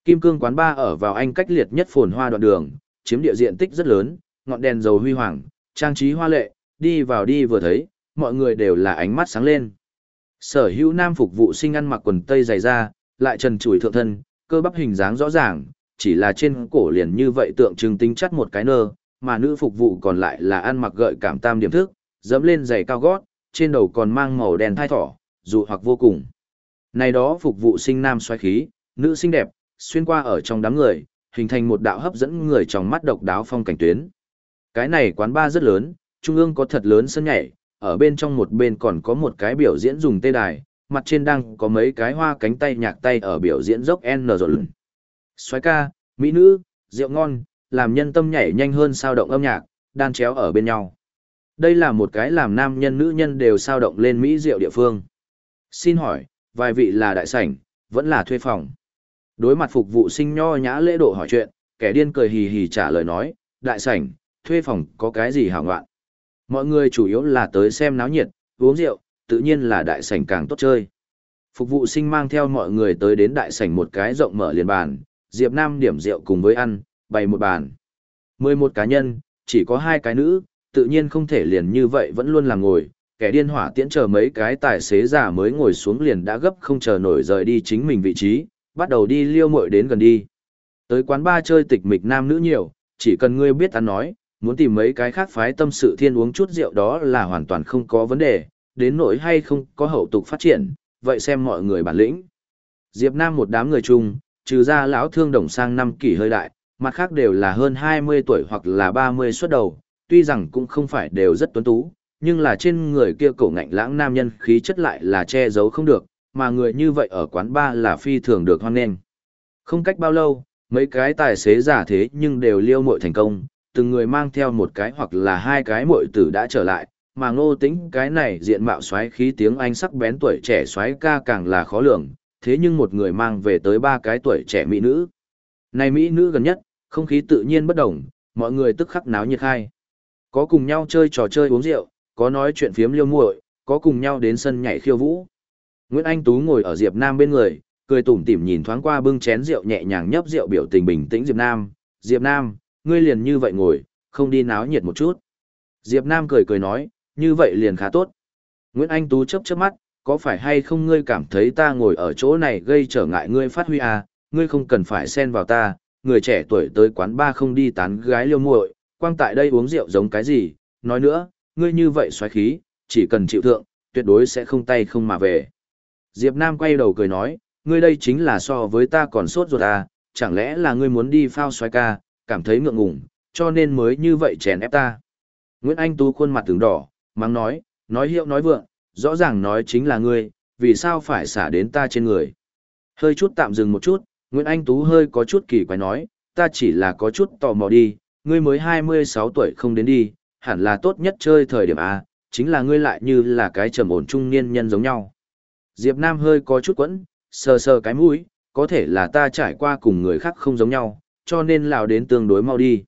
Kim cương quán ba ở vào anh cách liệt nhất phồn hoa đoạn đường, chiếm địa diện tích rất lớn, ngọn đèn dầu huy hoàng, trang trí hoa lệ, đi vào đi vừa thấy, mọi người đều là ánh mắt sáng lên. Sở hữu nam phục vụ sinh ăn mặc quần tây dày da, lại trần trụi thượng thân, cơ bắp hình dáng rõ ràng, chỉ là trên cổ liền như vậy tượng trưng tính chất một cái nơ, mà nữ phục vụ còn lại là ăn mặc gợi cảm tam điểm thức, dẫm lên giày cao gót, trên đầu còn mang màu đen thai thỏ, dụ hoặc vô cùng. Này đó phục vụ sinh nam xoáy khí, nữ xinh đẹp, xuyên qua ở trong đám người, hình thành một đạo hấp dẫn người trong mắt độc đáo phong cảnh tuyến. Cái này quán bar rất lớn, trung ương có thật lớn sân nhảy, ở bên trong một bên còn có một cái biểu diễn dùng tê đài, mặt trên đang có mấy cái hoa cánh tay nhạc tay ở biểu diễn dốc N rồi. Xoay ca, mỹ nữ, rượu ngon, làm nhân tâm nhảy nhanh hơn sao động âm nhạc, đan chéo ở bên nhau. Đây là một cái làm nam nhân nữ nhân đều sao động lên mỹ rượu địa phương. Xin hỏi, vài vị là đại sảnh, vẫn là thuê phòng. Đối mặt phục vụ sinh nho nhã lễ độ hỏi chuyện, kẻ điên cười hì hì trả lời nói, đại sảnh, thuê phòng có cái gì hảo ngoạn. Mọi người chủ yếu là tới xem náo nhiệt, uống rượu, tự nhiên là đại sảnh càng tốt chơi. Phục vụ sinh mang theo mọi người tới đến đại sảnh một cái rộng mở liền bàn, Diệp Nam điểm rượu cùng với ăn, bày một bàn. 11 cá nhân, chỉ có hai cái nữ, tự nhiên không thể liền như vậy vẫn luôn là ngồi, kẻ điên hỏa tiễn chờ mấy cái tài xế già mới ngồi xuống liền đã gấp không chờ nổi rời đi chính mình vị trí, bắt đầu đi liêu muội đến gần đi. Tới quán ba chơi tịch mịch nam nữ nhiều, chỉ cần ngươi biết ăn nói, muốn tìm mấy cái khác phái tâm sự thiên uống chút rượu đó là hoàn toàn không có vấn đề, đến nỗi hay không có hậu tục phát triển, vậy xem mọi người bản lĩnh. Diệp Nam một đám người chung, trừ ra lão thương đồng sang năm kỷ hơi đại, mặt khác đều là hơn 20 tuổi hoặc là 30 xuất đầu, tuy rằng cũng không phải đều rất tuấn tú, nhưng là trên người kia cổ ngạnh lãng nam nhân khí chất lại là che giấu không được, mà người như vậy ở quán bar là phi thường được hoan nghênh. Không cách bao lâu, mấy cái tài xế giả thế nhưng đều liêu muội thành công, từng người mang theo một cái hoặc là hai cái muội tử đã trở lại, mà ngô tính cái này diện mạo xoáy khí tiếng Anh sắc bén tuổi trẻ xoáy ca càng là khó lường, thế nhưng một người mang về tới ba cái tuổi trẻ mỹ nữ. Này mỹ nữ gần nhất, không khí tự nhiên bất đồng, mọi người tức khắc náo nhiệt khai. Có cùng nhau chơi trò chơi uống rượu, có nói chuyện phiếm liêu muội, có cùng nhau đến sân nhảy khiêu vũ. Nguyễn Anh Tú ngồi ở Diệp Nam bên người, cười tủm tỉm nhìn thoáng qua bưng chén rượu nhẹ nhàng nhấp rượu biểu tình bình tĩnh Diệp Nam. Diệp Nam, ngươi liền như vậy ngồi, không đi náo nhiệt một chút. Diệp Nam cười cười nói, như vậy liền khá tốt. Nguyễn Anh Tú chớp chớp mắt, có phải hay không ngươi cảm thấy ta ngồi ở chỗ này gây trở ngại ngươi phát huy à, ngươi không cần phải xen vào ta, người trẻ tuổi tới quán ba không đi tán gái liêu muội, quang tại đây uống rượu giống cái gì, nói nữa, ngươi như vậy xoáy khí, chỉ cần chịu thượng, tuyệt đối sẽ không tay không mà về. Diệp Nam quay đầu cười nói, ngươi đây chính là so với ta còn sốt ruột à, chẳng lẽ là ngươi muốn đi phao xoáy ca, cảm thấy ngượng ngùng, cho nên mới như vậy chèn ép ta. Nguyễn Anh Tú khuôn mặt tướng đỏ, mắng nói, nói hiệu nói vượng, rõ ràng nói chính là ngươi, vì sao phải xả đến ta trên người. Hơi chút tạm dừng một chút, Nguyễn Anh Tú hơi có chút kỳ quái nói, ta chỉ là có chút tò mò đi, ngươi mới 26 tuổi không đến đi, hẳn là tốt nhất chơi thời điểm A, chính là ngươi lại như là cái trầm ổn trung niên nhân giống nhau. Diệp Nam hơi có chút quẫn, sờ sờ cái mũi, có thể là ta trải qua cùng người khác không giống nhau, cho nên lào đến tương đối mau đi.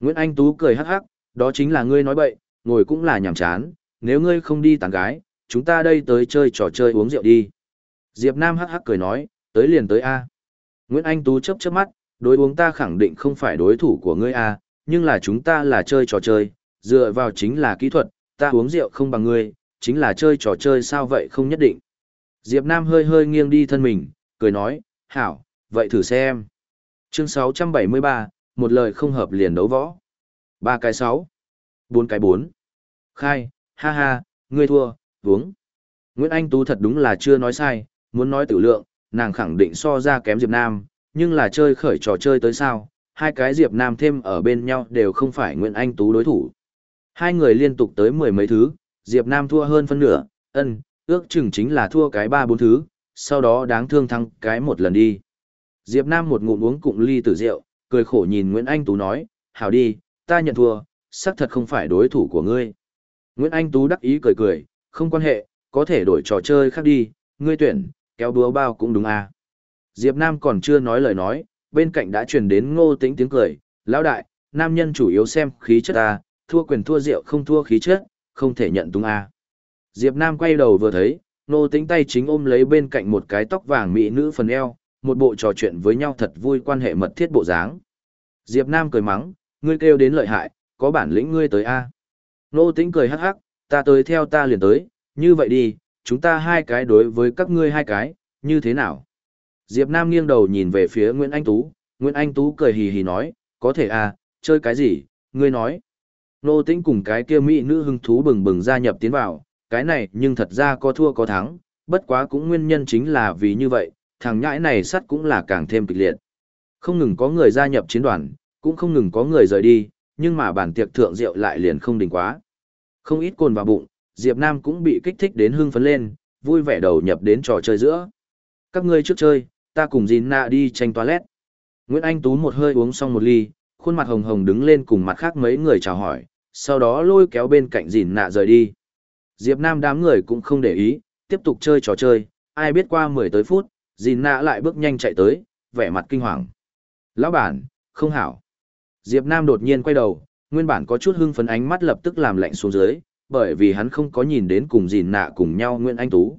Nguyễn Anh Tú cười hắc hắc, đó chính là ngươi nói bậy, ngồi cũng là nhảm chán, nếu ngươi không đi tán gái, chúng ta đây tới chơi trò chơi uống rượu đi. Diệp Nam hắc hắc cười nói, tới liền tới A. Nguyễn Anh Tú chớp chớp mắt, đối uống ta khẳng định không phải đối thủ của ngươi A, nhưng là chúng ta là chơi trò chơi, dựa vào chính là kỹ thuật, ta uống rượu không bằng ngươi, chính là chơi trò chơi sao vậy không nhất định. Diệp Nam hơi hơi nghiêng đi thân mình, cười nói, hảo, vậy thử xem. Chương 673, một lời không hợp liền đấu võ. Ba cái sáu, bốn cái bốn. Khai, ha ha, ngươi thua, uống. Nguyễn Anh Tú thật đúng là chưa nói sai, muốn nói tử lượng, nàng khẳng định so ra kém Diệp Nam, nhưng là chơi khởi trò chơi tới sao, hai cái Diệp Nam thêm ở bên nhau đều không phải Nguyễn Anh Tú đối thủ. Hai người liên tục tới mười mấy thứ, Diệp Nam thua hơn phân nửa, ân, ước chừng chính là thua cái ba bốn thứ, sau đó đáng thương thăng cái một lần đi. Diệp Nam một ngụm uống cụng ly tử rượu, cười khổ nhìn Nguyễn Anh Tú nói, hảo đi, ta nhận thua, xác thật không phải đối thủ của ngươi. Nguyễn Anh Tú đắc ý cười cười, không quan hệ, có thể đổi trò chơi khác đi, ngươi tuyển, kéo búa bao cũng đúng à. Diệp Nam còn chưa nói lời nói, bên cạnh đã truyền đến ngô tĩnh tiếng cười, lão đại, nam nhân chủ yếu xem khí chất ta thua quyền thua rượu không thua khí chất, không thể nhận tung à. Diệp Nam quay đầu vừa thấy, Nô tĩnh tay chính ôm lấy bên cạnh một cái tóc vàng mỹ nữ phần eo, một bộ trò chuyện với nhau thật vui quan hệ mật thiết bộ dáng. Diệp Nam cười mắng, ngươi kêu đến lợi hại, có bản lĩnh ngươi tới a. Nô Tĩnh cười hắc hắc, ta tới theo ta liền tới, như vậy đi, chúng ta hai cái đối với các ngươi hai cái, như thế nào? Diệp Nam nghiêng đầu nhìn về phía Nguyễn Anh Tú, Nguyễn Anh Tú cười hì hì nói, có thể à, chơi cái gì, ngươi nói. Nô Tĩnh cùng cái kia mỹ nữ hưng thú bừng bừng gia nhập tiến vào, cái này nhưng thật ra có thua có thắng, bất quá cũng nguyên nhân chính là vì như vậy, thằng nhãi này sắt cũng là càng thêm kịch liệt. Không ngừng có người gia nhập chiến đoàn, cũng không ngừng có người rời đi, nhưng mà bản tiệc thượng rượu lại liền không đình quá. Không ít cồn vào bụng, Diệp Nam cũng bị kích thích đến hưng phấn lên, vui vẻ đầu nhập đến trò chơi giữa. Các ngươi trước chơi, ta cùng Gina đi tranh toilet. Nguyễn Anh Tú một hơi uống xong một ly, khuôn mặt hồng hồng đứng lên cùng mặt khác mấy người chào hỏi, sau đó lôi kéo bên cạnh dìn nạ rời đi. Diệp Nam đám người cũng không để ý, tiếp tục chơi trò chơi, ai biết qua 10 tới phút, dìn nạ lại bước nhanh chạy tới, vẻ mặt kinh hoàng. Lão bản, không hảo. Diệp Nam đột nhiên quay đầu, nguyên bản có chút hưng phấn ánh mắt lập tức làm lạnh xuống dưới, bởi vì hắn không có nhìn đến cùng dìn nạ cùng nhau Nguyễn Anh Tú.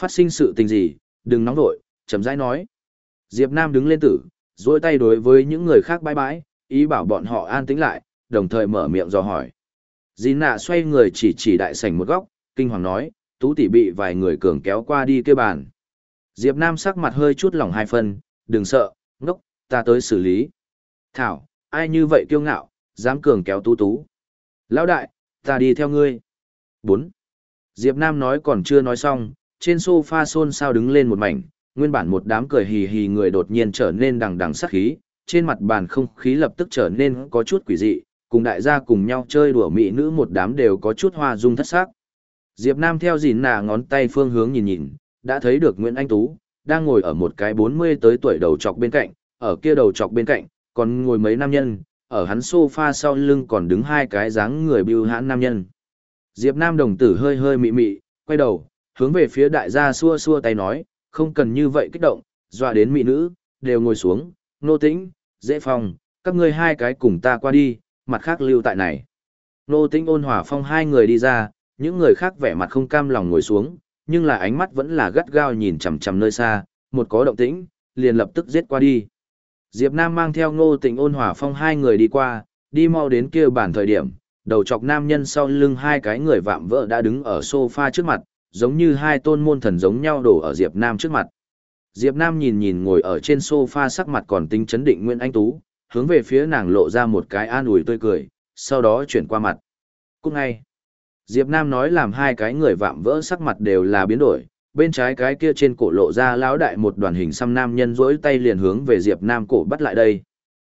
Phát sinh sự tình gì, đừng nóng vội, chậm rãi nói. Diệp Nam đứng lên tử, duỗi tay đối với những người khác bái bái, ý bảo bọn họ an tĩnh lại, đồng thời mở miệng dò hỏi. Dìn nạ xoay người chỉ chỉ đại sảnh một góc, kinh hoàng nói, tú tỷ bị vài người cường kéo qua đi kia bàn. Diệp Nam sắc mặt hơi chút lỏng hai phần, đừng sợ, ngốc, ta tới xử lý. Thảo, ai như vậy kiêu ngạo, dám cường kéo tú tú. Lão đại, ta đi theo ngươi. 4. Diệp Nam nói còn chưa nói xong, trên sofa xôn xao đứng lên một mảnh, nguyên bản một đám cười hì hì người đột nhiên trở nên đằng đằng sát khí, trên mặt bàn không khí lập tức trở nên có chút quỷ dị, cùng đại gia cùng nhau chơi đùa mỹ nữ một đám đều có chút hoa dung thất sắc. Diệp Nam theo gìn nà ngón tay phương hướng nhìn nhìn, đã thấy được Nguyễn Anh Tú, đang ngồi ở một cái 40 tới tuổi đầu trọc bên cạnh, ở kia đầu trọc bên cạnh, còn ngồi mấy nam nhân, ở hắn sofa sau lưng còn đứng hai cái dáng người bưu hãn nam nhân. Diệp Nam đồng tử hơi hơi mị mị, quay đầu, hướng về phía đại gia xua xua tay nói, không cần như vậy kích động, dọa đến mỹ nữ, đều ngồi xuống, nô tĩnh, dễ phong, các ngươi hai cái cùng ta qua đi, mặt khác lưu tại này. Nô tĩnh ôn hòa phong hai người đi ra, những người khác vẻ mặt không cam lòng ngồi xuống, nhưng là ánh mắt vẫn là gắt gao nhìn chằm chằm nơi xa, một có động tĩnh, liền lập tức giết qua đi. Diệp Nam mang theo ngô tĩnh ôn hòa phong hai người đi qua, đi mau đến kia bản thời điểm, đầu chọc nam nhân sau lưng hai cái người vạm vỡ đã đứng ở sofa trước mặt, giống như hai tôn môn thần giống nhau đổ ở Diệp Nam trước mặt. Diệp Nam nhìn nhìn ngồi ở trên sofa sắc mặt còn tinh chấn định Nguyễn Anh Tú, hướng về phía nàng lộ ra một cái an ủi tươi cười, sau đó chuyển qua mặt. Cũng ngay. Diệp Nam nói làm hai cái người vạm vỡ sắc mặt đều là biến đổi, bên trái cái kia trên cổ lộ ra lão đại một đoàn hình xăm nam nhân rỗi tay liền hướng về Diệp Nam cổ bắt lại đây.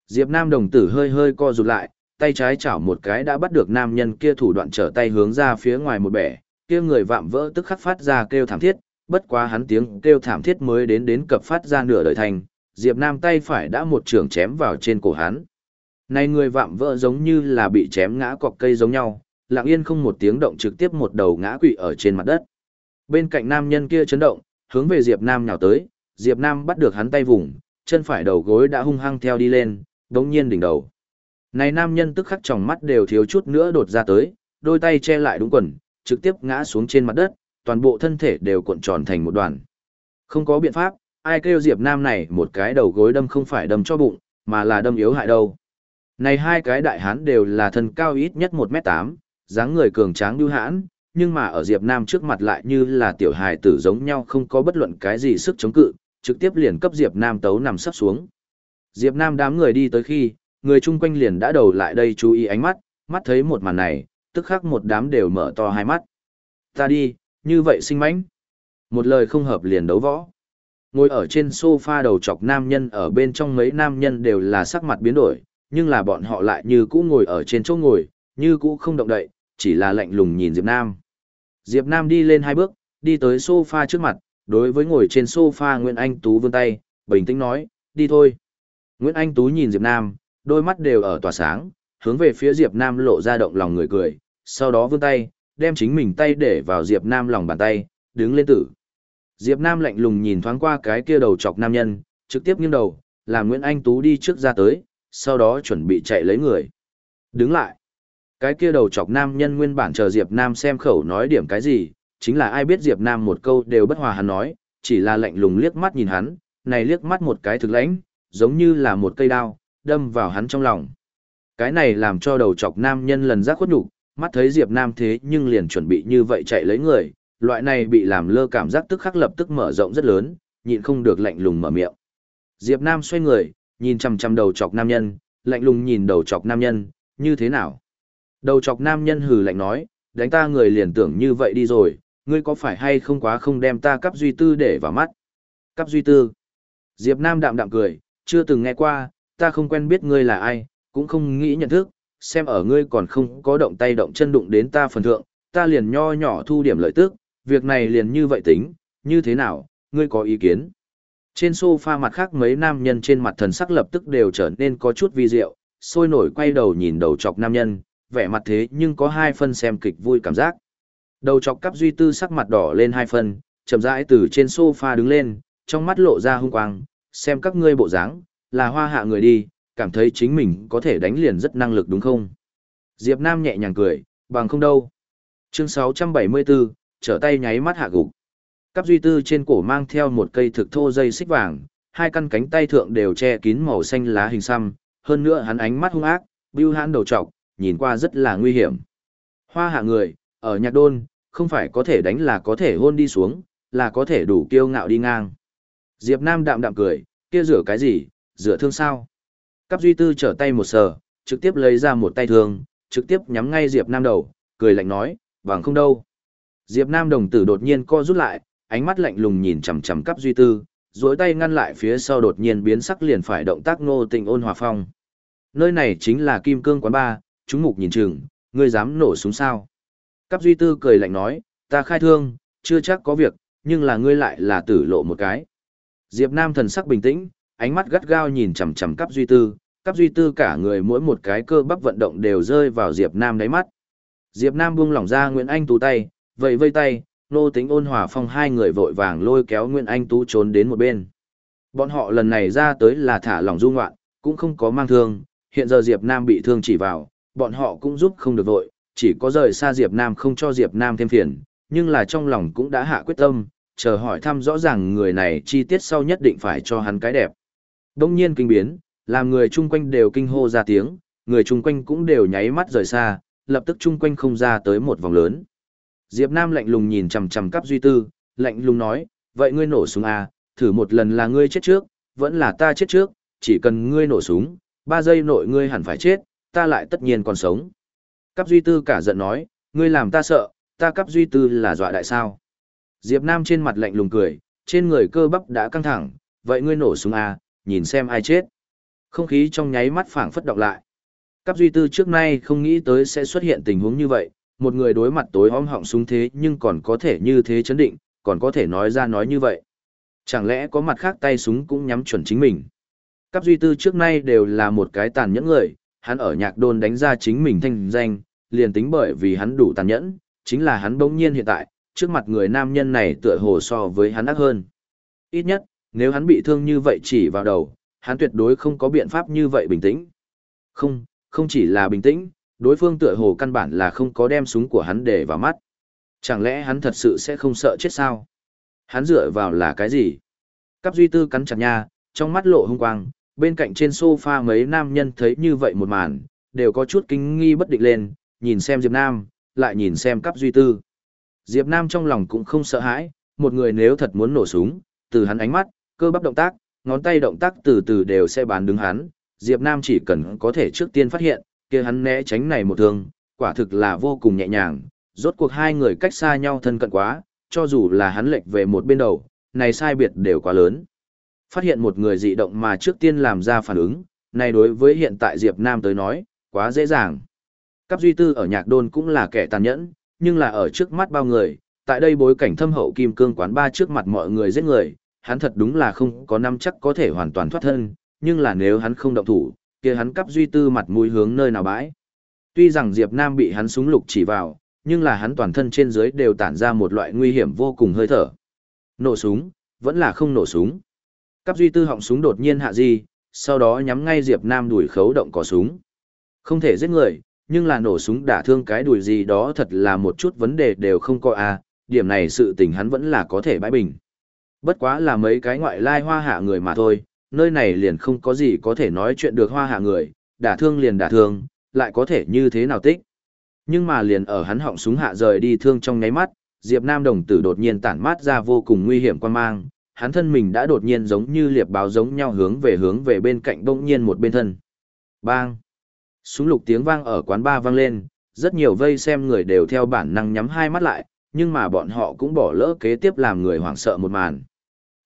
Diệp Nam đồng tử hơi hơi co rụt lại, tay trái chảo một cái đã bắt được nam nhân kia thủ đoạn trở tay hướng ra phía ngoài một bẻ, kia người vạm vỡ tức khắc phát ra kêu thảm thiết, bất quá hắn tiếng kêu thảm thiết mới đến đến cập phát ra nửa đời thành, Diệp Nam tay phải đã một trường chém vào trên cổ hắn. Này người vạm vỡ giống như là bị chém ngã cọc cây giống nhau, lặng yên không một tiếng động trực tiếp một đầu ngã quỵ ở trên mặt đất. Bên cạnh nam nhân kia chấn động, hướng về Diệp Nam nhào tới, Diệp Nam bắt được hắn tay vùng, chân phải đầu gối đã hung hăng theo đi lên, đống nhiên đỉnh đầu. Này nam nhân tức khắc tròng mắt đều thiếu chút nữa đột ra tới, đôi tay che lại đúng quần, trực tiếp ngã xuống trên mặt đất, toàn bộ thân thể đều cuộn tròn thành một đoàn. Không có biện pháp, ai kêu Diệp Nam này một cái đầu gối đâm không phải đâm cho bụng, mà là đâm yếu hại đâu. Này hai cái đại hán đều là thân cao ít nhất 1m8, dáng người cường tráng đưu hãn, nhưng mà ở Diệp Nam trước mặt lại như là tiểu hài tử giống nhau không có bất luận cái gì sức chống cự, trực tiếp liền cấp Diệp Nam tấu nằm sắp xuống. Diệp Nam đám người đi tới khi, người chung quanh liền đã đầu lại đây chú ý ánh mắt, mắt thấy một màn này, tức khắc một đám đều mở to hai mắt. Ta đi, như vậy sinh mãnh. Một lời không hợp liền đấu võ. Ngồi ở trên sofa đầu chọc nam nhân ở bên trong mấy nam nhân đều là sắc mặt biến đổi, nhưng là bọn họ lại như cũ ngồi ở trên chỗ ngồi, như cũ không động đậy, chỉ là lạnh lùng nhìn Diệp Nam. Diệp Nam đi lên hai bước, đi tới sofa trước mặt, đối với ngồi trên sofa Nguyễn Anh Tú vươn tay, bình tĩnh nói, đi thôi. Nguyễn Anh Tú nhìn Diệp Nam, đôi mắt đều ở tỏa sáng, hướng về phía Diệp Nam lộ ra động lòng người cười, sau đó vươn tay, đem chính mình tay để vào Diệp Nam lòng bàn tay, đứng lên tử. Diệp Nam lạnh lùng nhìn thoáng qua cái kia đầu chọc nam nhân, trực tiếp nghiêng đầu, làm Nguyễn Anh Tú đi trước ra tới, sau đó chuẩn bị chạy lấy người. Đứng lại. Cái kia đầu chọc nam nhân nguyên bản chờ Diệp Nam xem khẩu nói điểm cái gì, chính là ai biết Diệp Nam một câu đều bất hòa hắn nói, chỉ là lạnh lùng liếc mắt nhìn hắn, này liếc mắt một cái thực lãnh, giống như là một cây đao, đâm vào hắn trong lòng. Cái này làm cho đầu chọc nam nhân lần giác khuất nhục, mắt thấy Diệp Nam thế nhưng liền chuẩn bị như vậy chạy lấy người, loại này bị làm lơ cảm giác tức khắc lập tức mở rộng rất lớn, nhịn không được lạnh lùng mở miệng. Diệp Nam xoay người, nhìn chăm chăm đầu chọc nam nhân, lạnh lùng nhìn đầu chọc nam nhân, như thế nào? Đầu chọc nam nhân hừ lạnh nói, đánh ta người liền tưởng như vậy đi rồi, ngươi có phải hay không quá không đem ta cấp duy tư để vào mắt? Cấp duy tư. Diệp Nam đạm đạm cười, chưa từng nghe qua, ta không quen biết ngươi là ai, cũng không nghĩ nhận thức, xem ở ngươi còn không có động tay động chân đụng đến ta phần thượng, ta liền nho nhỏ thu điểm lợi tức, việc này liền như vậy tính, như thế nào, ngươi có ý kiến? Trên sofa mặt khác mấy nam nhân trên mặt thần sắc lập tức đều trở nên có chút vi diệu, sôi nổi quay đầu nhìn đầu chọc nam nhân, vẻ mặt thế nhưng có hai phân xem kịch vui cảm giác. Đầu chọc cắp duy tư sắc mặt đỏ lên hai phân, chậm rãi từ trên sofa đứng lên, trong mắt lộ ra hung quang, xem các ngươi bộ dáng, là hoa hạ người đi, cảm thấy chính mình có thể đánh liền rất năng lực đúng không? Diệp Nam nhẹ nhàng cười, bằng không đâu. Chương 674, trở tay nháy mắt hạ gục. Cáp duy tư trên cổ mang theo một cây thực thô dây xích vàng, hai căn cánh tay thượng đều che kín màu xanh lá hình xăm, hơn nữa hắn ánh mắt hung ác, bưu hãn đầu trọc, nhìn qua rất là nguy hiểm. Hoa hạ người, ở nhạc đôn, không phải có thể đánh là có thể hôn đi xuống, là có thể đủ kiêu ngạo đi ngang. Diệp Nam đạm đạm cười, kia rửa cái gì, rửa thương sao? Cáp duy tư trở tay một sờ, trực tiếp lấy ra một tay thương, trực tiếp nhắm ngay Diệp Nam đầu, cười lạnh nói, vàng không đâu. Diệp Nam đồng tử đột nhiên co rút lại, ánh mắt lạnh lùng nhìn chằm chằm Cáp duy tư, duỗi tay ngăn lại phía sau đột nhiên biến sắc liền phải động tác nô tình ôn hòa phong. Nơi này chính là kim cương quán ba, chúng mục nhìn chừng, ngươi dám nổ súng sao? Cáp duy tư cười lạnh nói, ta khai thương, chưa chắc có việc, nhưng là ngươi lại là tử lộ một cái. Diệp Nam thần sắc bình tĩnh, ánh mắt gắt gao nhìn chằm chằm Cáp duy tư, cắp duy tư cả người mỗi một cái cơ bắp vận động đều rơi vào Diệp Nam đáy mắt. Diệp Nam buông lỏng ra Nguyễn Anh tú tay, vẫy vây tay, nô tính ôn hòa phong hai người vội vàng lôi kéo Nguyễn Anh Tú trốn đến một bên. Bọn họ lần này ra tới là thả lỏng du ngoạn, cũng không có mang thương, hiện giờ Diệp Nam bị thương chỉ vào, bọn họ cũng giúp không được vội, chỉ có rời xa Diệp Nam không cho Diệp Nam thêm phiền, nhưng là trong lòng cũng đã hạ quyết tâm, chờ hỏi thăm rõ ràng người này chi tiết sau nhất định phải cho hắn cái đẹp. Đông nhiên kinh biến, làm người chung quanh đều kinh hô ra tiếng, người chung quanh cũng đều nháy mắt rời xa, lập tức chung quanh không ra tới một vòng lớn. Diệp Nam lạnh lùng nhìn chằm chằm cấp duy tư, lạnh lùng nói, vậy ngươi nổ súng à, thử một lần là ngươi chết trước, vẫn là ta chết trước, chỉ cần ngươi nổ súng, ba giây nội ngươi hẳn phải chết, ta lại tất nhiên còn sống. Cấp duy tư cả giận nói, ngươi làm ta sợ, ta cấp duy tư là dọa đại sao. Diệp Nam trên mặt lạnh lùng cười, trên người cơ bắp đã căng thẳng, vậy ngươi nổ súng à, nhìn xem ai chết. Không khí trong nháy mắt phảng phất động lại. Cáp duy tư trước nay không nghĩ tới sẽ xuất hiện tình huống như vậy, một người đối mặt tối om họng súng thế nhưng còn có thể như thế chấn định, còn có thể nói ra nói như vậy. Chẳng lẽ có mặt khác tay súng cũng nhắm chuẩn chính mình. Cáp duy tư trước nay đều là một cái tàn nhẫn người, hắn ở nhạc đôn đánh ra chính mình thanh danh, liền tính bởi vì hắn đủ tàn nhẫn, chính là hắn bỗng nhiên hiện tại, trước mặt người nam nhân này tựa hồ so với hắn ác hơn. Ít nhất, nếu hắn bị thương như vậy chỉ vào đầu, hắn tuyệt đối không có biện pháp như vậy bình tĩnh. Không, không chỉ là bình tĩnh, đối phương tựa hồ căn bản là không có đem súng của hắn để vào mắt. Chẳng lẽ hắn thật sự sẽ không sợ chết sao? Hắn dựa vào là cái gì? Cáp duy tư cắn chặt nha, trong mắt lộ hung quang, bên cạnh trên sofa mấy nam nhân thấy như vậy một màn, đều có chút kinh nghi bất định lên, nhìn xem Diệp Nam, lại nhìn xem cắp duy tư. Diệp Nam trong lòng cũng không sợ hãi, một người nếu thật muốn nổ súng, từ hắn ánh mắt, cơ bắp động tác, ngón tay động tác từ từ đều sẽ bán đứng hắn, Diệp Nam chỉ cần có thể trước tiên phát hiện, kia hắn né tránh này một thương, quả thực là vô cùng nhẹ nhàng, rốt cuộc hai người cách xa nhau thân cận quá, cho dù là hắn lệch về một bên đầu, này sai biệt đều quá lớn. Phát hiện một người dị động mà trước tiên làm ra phản ứng, này đối với hiện tại Diệp Nam tới nói, quá dễ dàng. Cáp duy tư ở nhạc đôn cũng là kẻ tàn nhẫn, nhưng là ở trước mắt bao người, tại đây bối cảnh thâm hậu kim cương quán ba trước mặt mọi người giết người, hắn thật đúng là không có năm chắc có thể hoàn toàn thoát thân, nhưng là nếu hắn không động thủ, kia hắn cắp duy tư mặt mũi hướng nơi nào bãi. Tuy rằng Diệp Nam bị hắn súng lục chỉ vào, nhưng là hắn toàn thân trên dưới đều tản ra một loại nguy hiểm vô cùng hơi thở. Nổ súng, vẫn là không nổ súng. Cắp duy tư họng súng đột nhiên hạ di, sau đó nhắm ngay Diệp Nam đuổi khấu động cò súng. Không thể giết người, nhưng là nổ súng đả thương cái đuổi gì đó thật là một chút vấn đề đều không có a, à, điểm này sự tình hắn vẫn là có thể bãi bình. Bất quá là mấy cái ngoại lai hoa hạ người mà thôi, nơi này liền không có gì có thể nói chuyện được hoa hạ người, đả thương liền đả thương, lại có thể như thế nào tích. Nhưng mà liền ở hắn họng súng hạ rời đi thương trong nháy mắt, Diệp Nam đồng tử đột nhiên tản mát ra vô cùng nguy hiểm quan mang, hắn thân mình đã đột nhiên giống như liệp báo giống nhau hướng về hướng về bên cạnh bỗng nhiên một bên thân. Bang! Súng lục tiếng vang ở quán ba vang lên, rất nhiều vây xem người đều theo bản năng nhắm hai mắt lại, nhưng mà bọn họ cũng bỏ lỡ kế tiếp làm người hoảng sợ một màn.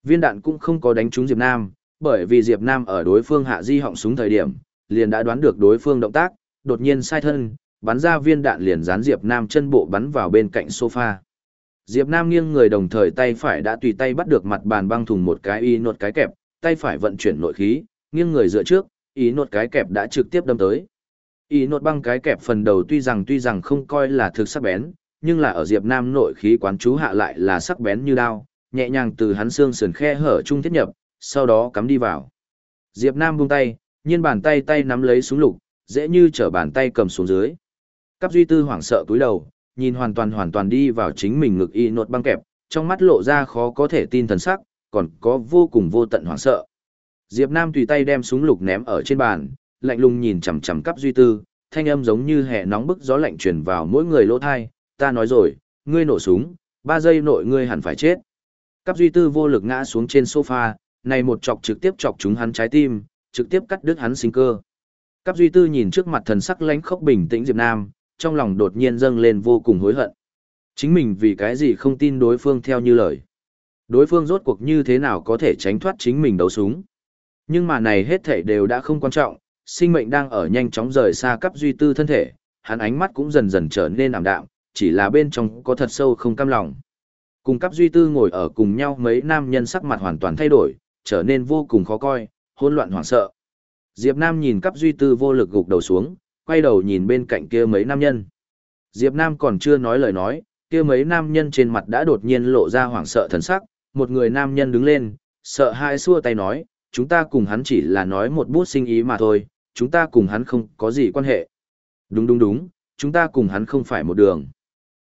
Viên đạn cũng không có đánh trúng Diệp Nam, bởi vì Diệp Nam ở đối phương hạ di họng súng thời điểm, liền đã đoán được đối phương động tác, đột nhiên sai thân, bắn ra viên đạn liền dán Diệp Nam chân bộ bắn vào bên cạnh sofa. Diệp Nam nghiêng người đồng thời tay phải đã tùy tay bắt được mặt bàn băng thùng một cái y nột cái kẹp, tay phải vận chuyển nội khí, nghiêng người dựa trước, y nột cái kẹp đã trực tiếp đâm tới. Y nột băng cái kẹp phần đầu tuy rằng tuy rằng không coi là thực sắc bén, nhưng là ở Diệp Nam nội khí quán chú hạ lại là sắc bén như đao, nhẹ nhàng từ hắn xương sườn khe hở trung thiết nhập, sau đó cắm đi vào. Diệp Nam buông tay, nhiên bàn tay tay nắm lấy súng lục, dễ như trở bàn tay cầm xuống dưới. Cáp duy tư hoảng sợ cúi đầu, nhìn hoàn toàn hoàn toàn đi vào chính mình ngực y nột băng kẹp, trong mắt lộ ra khó có thể tin thần sắc, còn có vô cùng vô tận hoảng sợ. Diệp Nam tùy tay đem súng lục ném ở trên bàn, lạnh lùng nhìn chằm chằm Cáp duy tư, thanh âm giống như hè nóng bức gió lạnh truyền vào mỗi người lỗ tai, ta nói rồi, ngươi nổ súng, ba giây nội ngươi hẳn phải chết. Cáp duy tư vô lực ngã xuống trên sofa, này một chọc trực tiếp chọc trúng hắn trái tim, trực tiếp cắt đứt hắn sinh cơ. Cáp duy tư nhìn trước mặt thần sắc lãnh khốc bình tĩnh Diệp Nam, trong lòng đột nhiên dâng lên vô cùng hối hận. Chính mình vì cái gì không tin đối phương theo như lời. Đối phương rốt cuộc như thế nào có thể tránh thoát chính mình đấu súng. Nhưng mà này hết thảy đều đã không quan trọng, sinh mệnh đang ở nhanh chóng rời xa cấp duy tư thân thể, hắn ánh mắt cũng dần dần trở nên ảm đạm, chỉ là bên trong có thật sâu không cam lòng. Cùng cấp duy tư ngồi ở cùng nhau mấy nam nhân sắc mặt hoàn toàn thay đổi, trở nên vô cùng khó coi, hỗn loạn hoảng sợ. Diệp Nam nhìn cấp duy tư vô lực gục đầu xuống, quay đầu nhìn bên cạnh kia mấy nam nhân. Diệp Nam còn chưa nói lời nói, kia mấy nam nhân trên mặt đã đột nhiên lộ ra hoảng sợ thần sắc, một người nam nhân đứng lên, sợ hãi xua tay nói, chúng ta cùng hắn chỉ là nói một bút sinh ý mà thôi, chúng ta cùng hắn không có gì quan hệ. Đúng đúng đúng, chúng ta cùng hắn không phải một đường.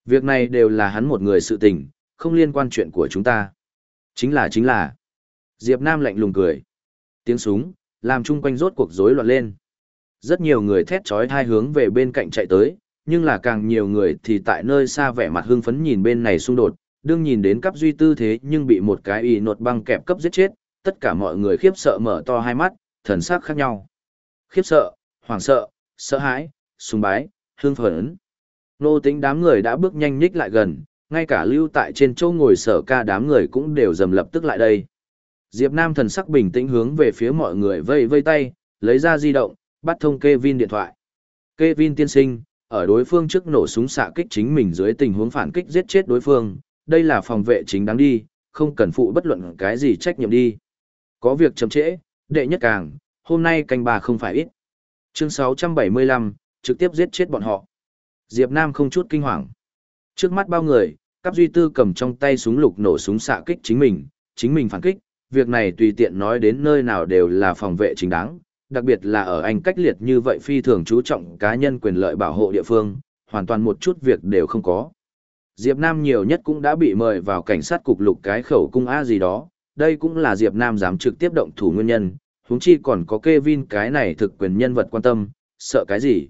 Việc này đều là hắn một người sự tình, không liên quan chuyện của chúng ta. Chính là chính là. Diệp Nam lạnh lùng cười. Tiếng súng, làm chung quanh rốt cuộc rối loạn lên. Rất nhiều người thét chói tai hướng về bên cạnh chạy tới, nhưng là càng nhiều người thì tại nơi xa vẻ mặt hưng phấn nhìn bên này xung đột, đương nhìn đến cấp duy tư thế nhưng bị một cái y nột băng kẹp cấp giết chết, tất cả mọi người khiếp sợ mở to hai mắt, thần sắc khác nhau. Khiếp sợ, hoảng sợ, sợ hãi, sùng bái, hưng phấn. Nô tính đám người đã bước nhanh nhích lại gần, ngay cả lưu tại trên châu ngồi sở ca đám người cũng đều dầm lập tức lại đây. Diệp Nam thần sắc bình tĩnh hướng về phía mọi người vây vây tay, lấy ra di động, bắt thông Kevin điện thoại. Kevin tiên sinh, ở đối phương trước nổ súng xạ kích chính mình dưới tình huống phản kích giết chết đối phương, đây là phòng vệ chính đáng đi, không cần phụ bất luận cái gì trách nhiệm đi. Có việc chậm trễ, đệ nhất càng, hôm nay canh bà không phải ít. Chương 675, trực tiếp giết chết bọn họ. Diệp Nam không chút kinh hoàng. Trước mắt bao người, Cáp Duy Tư cầm trong tay súng lục nổ súng xạ kích chính mình, chính mình phản kích, việc này tùy tiện nói đến nơi nào đều là phòng vệ chính đáng, đặc biệt là ở anh cách liệt như vậy phi thường chú trọng cá nhân quyền lợi bảo hộ địa phương, hoàn toàn một chút việc đều không có. Diệp Nam nhiều nhất cũng đã bị mời vào cảnh sát cục lục cái khẩu cung A gì đó, đây cũng là Diệp Nam dám trực tiếp động thủ nguyên nhân, huống chi còn có Kevin cái này thực quyền nhân vật quan tâm, sợ cái gì.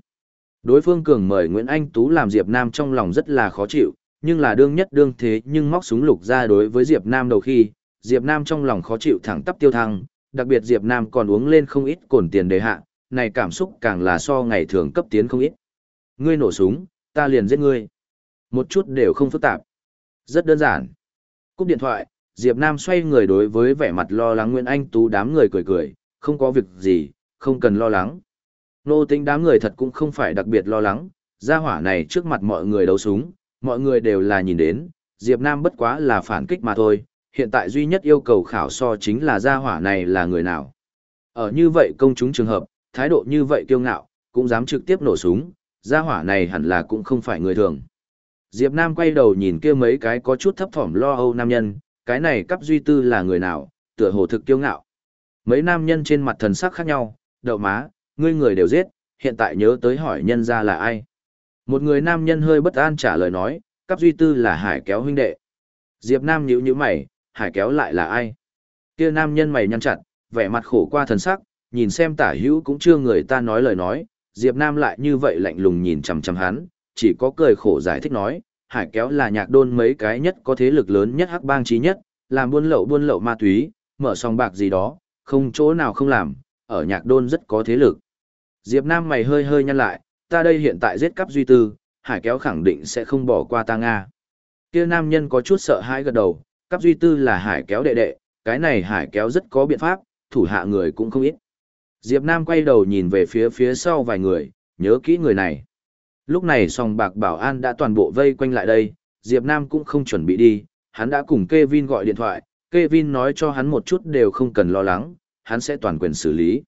Đối phương cường mời Nguyễn Anh Tú làm Diệp Nam trong lòng rất là khó chịu, nhưng là đương nhất đương thế nhưng móc súng lục ra đối với Diệp Nam đầu khi, Diệp Nam trong lòng khó chịu thẳng tắp tiêu thăng, đặc biệt Diệp Nam còn uống lên không ít cồn tiền đề hạ, này cảm xúc càng là so ngày thường cấp tiến không ít. Ngươi nổ súng, ta liền giết ngươi. Một chút đều không phức tạp. Rất đơn giản. Cúp điện thoại, Diệp Nam xoay người đối với vẻ mặt lo lắng Nguyễn Anh Tú đám người cười cười, không có việc gì, không cần lo lắng. Nô tính đám người thật cũng không phải đặc biệt lo lắng, gia hỏa này trước mặt mọi người đấu súng, mọi người đều là nhìn đến, Diệp Nam bất quá là phản kích mà thôi, hiện tại duy nhất yêu cầu khảo so chính là gia hỏa này là người nào. Ở như vậy công chúng trường hợp, thái độ như vậy kiêu ngạo, cũng dám trực tiếp nổ súng, gia hỏa này hẳn là cũng không phải người thường. Diệp Nam quay đầu nhìn kia mấy cái có chút thấp thỏm lo âu nam nhân, cái này cấp duy tư là người nào, tựa hồ thực kiêu ngạo. Mấy nam nhân trên mặt thần sắc khác nhau, đậu má, ngươi người đều giết, hiện tại nhớ tới hỏi nhân ra là ai. Một người nam nhân hơi bất an trả lời nói, cấp duy tư là hải kéo huynh đệ. Diệp Nam nhíu nhíu mày, hải kéo lại là ai? Kia nam nhân mày nhăn chặt, vẻ mặt khổ qua thần sắc, nhìn xem tả hữu cũng chưa người ta nói lời nói, Diệp Nam lại như vậy lạnh lùng nhìn chằm chằm hắn, chỉ có cười khổ giải thích nói, hải kéo là nhạc đôn mấy cái nhất có thế lực lớn nhất hắc bang trí nhất, làm buôn lậu buôn lậu ma túy, mở sòng bạc gì đó, không chỗ nào không làm, ở nhạc đôn rất có thế lực. Diệp Nam mày hơi hơi nhăn lại, ta đây hiện tại giết cắp duy tư, hải kéo khẳng định sẽ không bỏ qua ta Nga. Kia nam nhân có chút sợ hãi gật đầu, cắp duy tư là hải kéo đệ đệ, cái này hải kéo rất có biện pháp, thủ hạ người cũng không ít. Diệp Nam quay đầu nhìn về phía phía sau vài người, nhớ kỹ người này. Lúc này song bạc bảo an đã toàn bộ vây quanh lại đây, Diệp Nam cũng không chuẩn bị đi, hắn đã cùng Kevin gọi điện thoại, Kevin nói cho hắn một chút đều không cần lo lắng, hắn sẽ toàn quyền xử lý.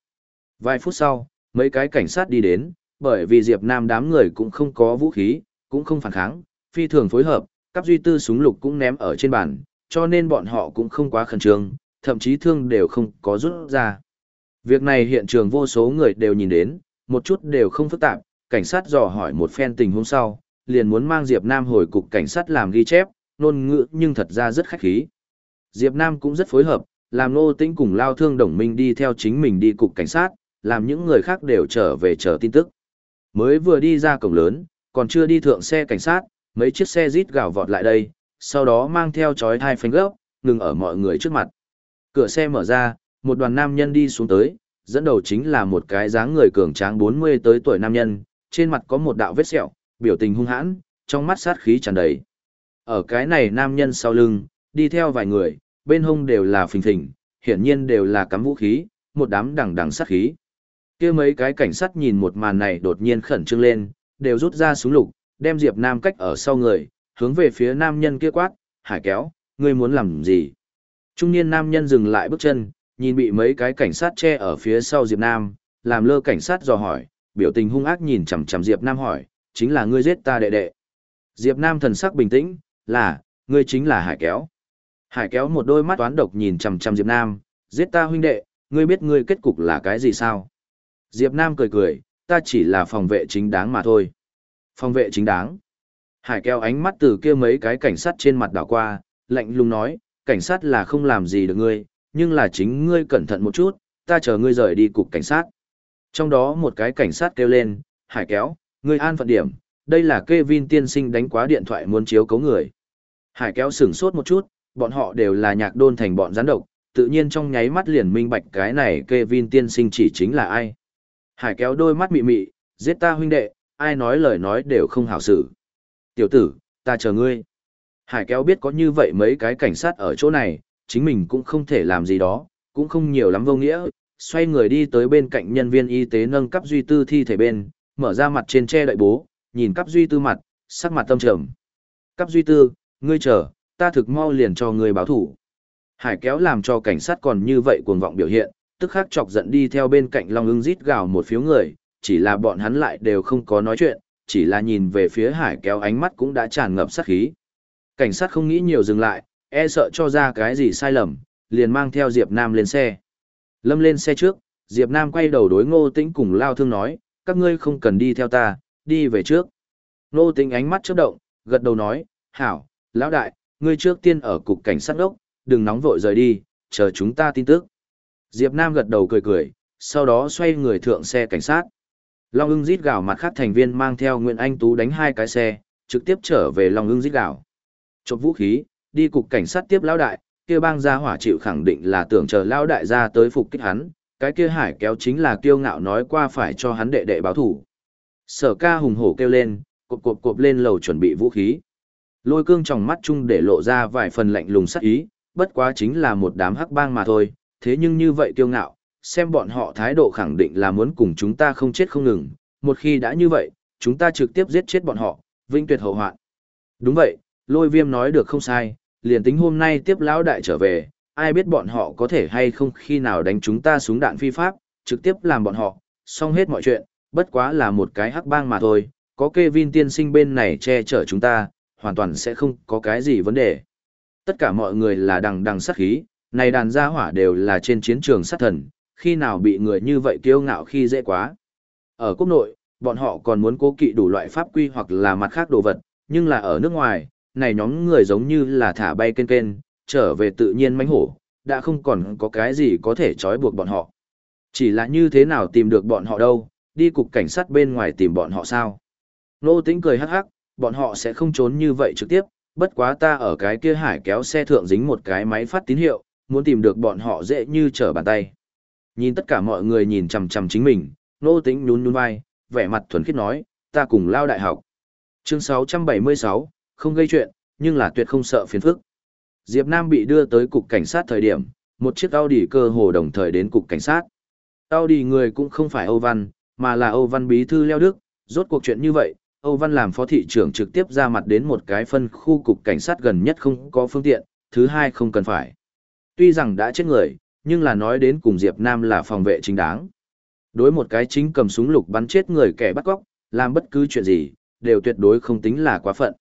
Vài phút sau, mấy cái cảnh sát đi đến, bởi vì Diệp Nam đám người cũng không có vũ khí, cũng không phản kháng, phi thường phối hợp, các duy tư súng lục cũng ném ở trên bàn, cho nên bọn họ cũng không quá khẩn trương, thậm chí thương đều không có rút ra. Việc này hiện trường vô số người đều nhìn đến, một chút đều không phức tạp, cảnh sát dò hỏi một phen tình huống sau, liền muốn mang Diệp Nam hồi cục cảnh sát làm ghi chép, nôn ngữ nhưng thật ra rất khách khí. Diệp Nam cũng rất phối hợp, làm nô tĩnh cùng lao thương đồng minh đi theo chính mình đi cục cảnh sát, làm những người khác đều trở về chờ tin tức. Mới vừa đi ra cổng lớn, còn chưa đi thượng xe cảnh sát, mấy chiếc xe rít gào vọt lại đây, sau đó mang theo chói hai phanh gấp, ngừng ở mọi người trước mặt. Cửa xe mở ra, một đoàn nam nhân đi xuống tới, dẫn đầu chính là một cái dáng người cường tráng 40 tới tuổi nam nhân, trên mặt có một đạo vết sẹo, biểu tình hung hãn, trong mắt sát khí tràn đầy. Ở cái này nam nhân sau lưng, đi theo vài người, bên hông đều là phình thình, hiển nhiên đều là cắm vũ khí, một đám đằng đằng sát khí kia mấy cái cảnh sát nhìn một màn này đột nhiên khẩn trương lên, đều rút ra súng lục, đem Diệp Nam cách ở sau người, hướng về phía nam nhân kia quát, hải kéo, ngươi muốn làm gì? Trung niên nam nhân dừng lại bước chân, nhìn bị mấy cái cảnh sát che ở phía sau Diệp Nam, làm lơ cảnh sát dò hỏi, biểu tình hung ác nhìn chằm chằm Diệp Nam hỏi, chính là ngươi giết ta đệ đệ. Diệp Nam thần sắc bình tĩnh, là, ngươi chính là Hải kéo. Hải kéo một đôi mắt toán độc nhìn chằm chằm Diệp Nam, giết ta huynh đệ, ngươi biết ngươi kết cục là cái gì sao? Diệp Nam cười cười, ta chỉ là phòng vệ chính đáng mà thôi. Phòng vệ chính đáng. Hải kéo ánh mắt từ kia mấy cái cảnh sát trên mặt đảo qua, lạnh lùng nói, cảnh sát là không làm gì được ngươi, nhưng là chính ngươi cẩn thận một chút, ta chờ ngươi rời đi cục cảnh sát. Trong đó một cái cảnh sát kêu lên, hải kéo, ngươi an phận điểm, đây là Kevin tiên sinh đánh quá điện thoại muốn chiếu cấu người. Hải kéo sửng sốt một chút, bọn họ đều là nhạc đôn thành bọn gián độc, tự nhiên trong nháy mắt liền minh bạch cái này Kevin tiên sinh chỉ chính là ai. Hải kéo đôi mắt mị mị, giết ta huynh đệ, ai nói lời nói đều không hảo xử. Tiểu tử, ta chờ ngươi. Hải kéo biết có như vậy mấy cái cảnh sát ở chỗ này, chính mình cũng không thể làm gì đó, cũng không nhiều lắm vô nghĩa, xoay người đi tới bên cạnh nhân viên y tế nâng cấp duy tư thi thể bên, mở ra mặt trên che đậy bố, nhìn cấp duy tư mặt, sắc mặt tâm trầm. Cấp duy tư, ngươi chờ, ta thực mau liền cho ngươi báo thủ. Hải kéo làm cho cảnh sát còn như vậy cuồng vọng biểu hiện, tức khắc chọc giận đi theo bên cạnh Long ưng rít gào một phiếu người, chỉ là bọn hắn lại đều không có nói chuyện, chỉ là nhìn về phía hải kéo ánh mắt cũng đã tràn ngập sát khí. Cảnh sát không nghĩ nhiều dừng lại, e sợ cho ra cái gì sai lầm, liền mang theo Diệp Nam lên xe. Lâm lên xe trước, Diệp Nam quay đầu đối ngô tĩnh cùng lao thương nói, các ngươi không cần đi theo ta, đi về trước. Ngô tĩnh ánh mắt chớp động, gật đầu nói, hảo, lão đại, ngươi trước tiên ở cục cảnh sát đốc, đừng nóng vội rời đi, chờ chúng ta tin tức. Diệp Nam gật đầu cười cười, sau đó xoay người thượng xe cảnh sát. Long ưng rít gào mặt khác thành viên mang theo Nguyễn Anh Tú đánh hai cái xe, trực tiếp trở về Long ưng rít gào. Chộp vũ khí, đi cục cảnh sát tiếp lão đại, kia bang gia hỏa chịu khẳng định là tưởng chờ lão đại ra tới phục kích hắn, cái kia hải kéo chính là kiêu ngạo nói qua phải cho hắn đệ đệ báo thủ. Sở ca hùng hổ kêu lên, cộp cộp cộp lên lầu chuẩn bị vũ khí. Lôi cương trong mắt chung để lộ ra vài phần lạnh lùng sắc ý, bất quá chính là một đám hắc bang mà thôi, thế nhưng như vậy kiêu ngạo, xem bọn họ thái độ khẳng định là muốn cùng chúng ta không chết không ngừng, một khi đã như vậy, chúng ta trực tiếp giết chết bọn họ, vinh tuyệt hậu hoạn. Đúng vậy, lôi viêm nói được không sai, liền tính hôm nay tiếp lão đại trở về, ai biết bọn họ có thể hay không khi nào đánh chúng ta súng đạn phi pháp, trực tiếp làm bọn họ, xong hết mọi chuyện, bất quá là một cái hắc bang mà thôi, có Kevin tiên sinh bên này che chở chúng ta, hoàn toàn sẽ không có cái gì vấn đề. Tất cả mọi người là đằng đằng sát khí, này đàn gia hỏa đều là trên chiến trường sát thần, khi nào bị người như vậy kiêu ngạo khi dễ quá. Ở quốc nội, bọn họ còn muốn cố kỵ đủ loại pháp quy hoặc là mặt khác đồ vật, nhưng là ở nước ngoài, này nhóm người giống như là thả bay kên kên, trở về tự nhiên mánh hổ, đã không còn có cái gì có thể trói buộc bọn họ. Chỉ là như thế nào tìm được bọn họ đâu, đi cục cảnh sát bên ngoài tìm bọn họ sao. Nô tính cười hắc hắc, bọn họ sẽ không trốn như vậy trực tiếp, bất quá ta ở cái kia hải kéo xe thượng dính một cái máy phát tín hiệu, muốn tìm được bọn họ dễ như trở bàn tay. Nhìn tất cả mọi người nhìn chằm chằm chính mình, nô tính nhún nhún vai, vẻ mặt thuần khiết nói, ta cùng lao đại học. Chương 676, không gây chuyện, nhưng là tuyệt không sợ phiền phức. Diệp Nam bị đưa tới cục cảnh sát thời điểm, một chiếc Audi cơ hồ đồng thời đến cục cảnh sát. Audi người cũng không phải Âu Văn, mà là Âu Văn bí thư Leo Đức, rốt cuộc chuyện như vậy, Âu Văn làm phó thị trưởng trực tiếp ra mặt đến một cái phân khu cục cảnh sát gần nhất không có phương tiện, thứ hai không cần phải. Tuy rằng đã chết người, nhưng là nói đến cùng Diệp Nam là phòng vệ chính đáng. Đối một cái chính cầm súng lục bắn chết người kẻ bắt cóc, làm bất cứ chuyện gì, đều tuyệt đối không tính là quá phận.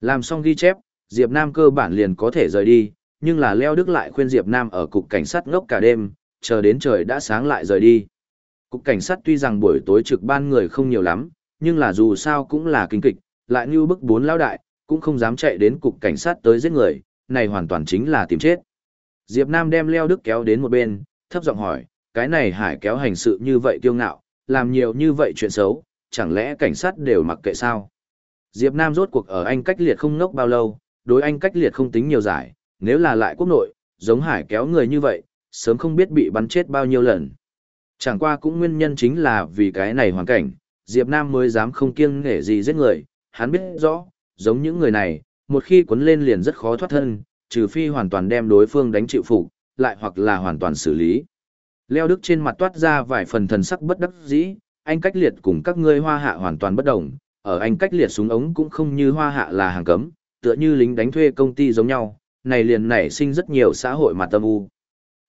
Làm xong ghi chép, Diệp Nam cơ bản liền có thể rời đi, nhưng là Leo Đức lại khuyên Diệp Nam ở cục cảnh sát ngốc cả đêm, chờ đến trời đã sáng lại rời đi. Cục cảnh sát tuy rằng buổi tối trực ban người không nhiều lắm, nhưng là dù sao cũng là kinh kịch, lại như bức bốn lão đại, cũng không dám chạy đến cục cảnh sát tới giết người, này hoàn toàn chính là tìm chết. Diệp Nam đem Leo Đức kéo đến một bên, thấp giọng hỏi, cái này hải kéo hành sự như vậy kiêu ngạo, làm nhiều như vậy chuyện xấu, chẳng lẽ cảnh sát đều mặc kệ sao? Diệp Nam rốt cuộc ở Anh cách liệt không ngốc bao lâu, đối Anh cách liệt không tính nhiều giải, nếu là lại quốc nội, giống hải kéo người như vậy, sớm không biết bị bắn chết bao nhiêu lần. Chẳng qua cũng nguyên nhân chính là vì cái này hoàn cảnh, Diệp Nam mới dám không kiêng nể gì giết người, hắn biết rõ, giống những người này, một khi cuốn lên liền rất khó thoát thân, trừ phi hoàn toàn đem đối phương đánh chịu phục, lại hoặc là hoàn toàn xử lý. Leo Đức trên mặt toát ra vài phần thần sắc bất đắc dĩ, anh cách liệt cùng các ngươi hoa hạ hoàn toàn bất đồng, ở anh cách liệt súng ống cũng không như hoa hạ là hàng cấm, tựa như lính đánh thuê công ty giống nhau, này liền nảy sinh rất nhiều xã hội mặt tâm u.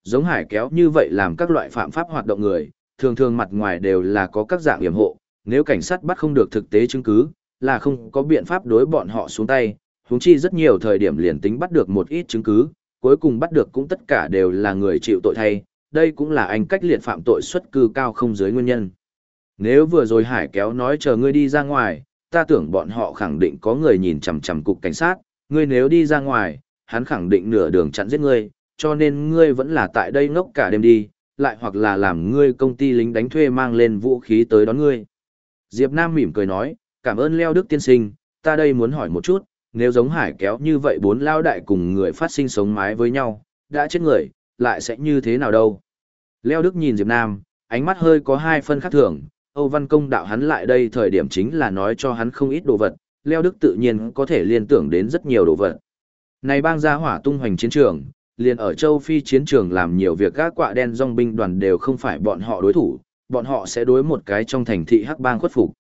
Giống hải kéo như vậy làm các loại phạm pháp hoạt động người, thường thường mặt ngoài đều là có các dạng hiểm hộ, nếu cảnh sát bắt không được thực tế chứng cứ, là không có biện pháp đối bọn họ xuống tay, huống chi rất nhiều thời điểm liền tính bắt được một ít chứng cứ, cuối cùng bắt được cũng tất cả đều là người chịu tội thay, đây cũng là anh cách liệt phạm tội xuất cư cao không dưới nguyên nhân. Nếu vừa rồi Hải kéo nói chờ ngươi đi ra ngoài, ta tưởng bọn họ khẳng định có người nhìn chằm chằm cục cảnh sát, ngươi nếu đi ra ngoài, hắn khẳng định nửa đường chặn giết ngươi, cho nên ngươi vẫn là tại đây ngốc cả đêm đi, lại hoặc là làm ngươi công ty lính đánh thuê mang lên vũ khí tới đón ngươi. Diệp Nam mỉm cười nói, cảm ơn Leo Đức tiên sinh, ta đây muốn hỏi một chút, nếu giống hải kéo như vậy bốn lao đại cùng người phát sinh sống mái với nhau, đã chết người, lại sẽ như thế nào đâu? Leo Đức nhìn Diệp Nam, ánh mắt hơi có hai phân khác thường, Âu Văn Công đạo hắn lại đây thời điểm chính là nói cho hắn không ít đồ vật, Leo Đức tự nhiên có thể liên tưởng đến rất nhiều đồ vật. Này bang gia hỏa tung hoành chiến trường, liền ở châu Phi chiến trường làm nhiều việc các quạ đen dòng binh đoàn đều không phải bọn họ đối thủ, bọn họ sẽ đối một cái trong thành thị hắc bang khuất phục.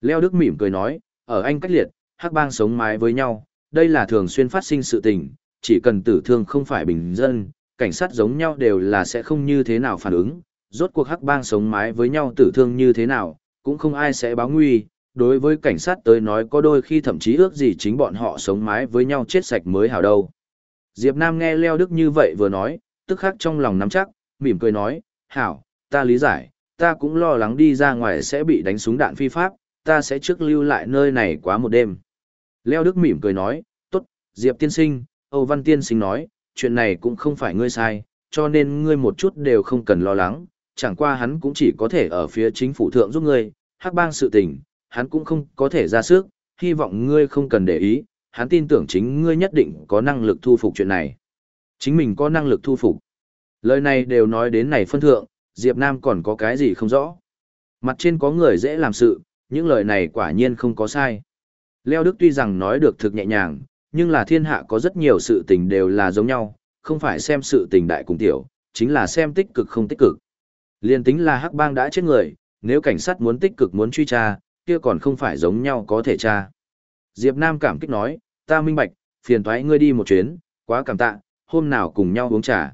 Leo Đức mỉm cười nói, ở Anh cách liệt, hắc bang sống mái với nhau, đây là thường xuyên phát sinh sự tình, chỉ cần tử thương không phải bình dân, cảnh sát giống nhau đều là sẽ không như thế nào phản ứng, rốt cuộc hắc bang sống mái với nhau tử thương như thế nào, cũng không ai sẽ báo nguy, đối với cảnh sát tới nói có đôi khi thậm chí ước gì chính bọn họ sống mái với nhau chết sạch mới hảo đâu. Diệp Nam nghe Leo Đức như vậy vừa nói, tức khắc trong lòng nắm chắc, mỉm cười nói, hảo, ta lý giải, ta cũng lo lắng đi ra ngoài sẽ bị đánh súng đạn phi pháp, ta sẽ trước lưu lại nơi này quá một đêm. Leo Đức mỉm cười nói, tốt, Diệp tiên sinh, Âu Văn tiên sinh nói, chuyện này cũng không phải ngươi sai, cho nên ngươi một chút đều không cần lo lắng, chẳng qua hắn cũng chỉ có thể ở phía chính phủ thượng giúp ngươi, hắc bang sự tình, hắn cũng không có thể ra sức, hy vọng ngươi không cần để ý, hắn tin tưởng chính ngươi nhất định có năng lực thu phục chuyện này. Chính mình có năng lực thu phục. Lời này đều nói đến này phân thượng, Diệp Nam còn có cái gì không rõ. Mặt trên có người dễ làm sự, những lời này quả nhiên không có sai. Leo Đức tuy rằng nói được thực nhẹ nhàng, nhưng là thiên hạ có rất nhiều sự tình đều là giống nhau, không phải xem sự tình đại cùng tiểu, chính là xem tích cực không tích cực. Liên tính là hắc bang đã chết người, nếu cảnh sát muốn tích cực muốn truy tra, kia còn không phải giống nhau có thể tra. Diệp Nam cảm kích nói, ta minh bạch, phiền thoái ngươi đi một chuyến, quá cảm tạ, hôm nào cùng nhau uống trà.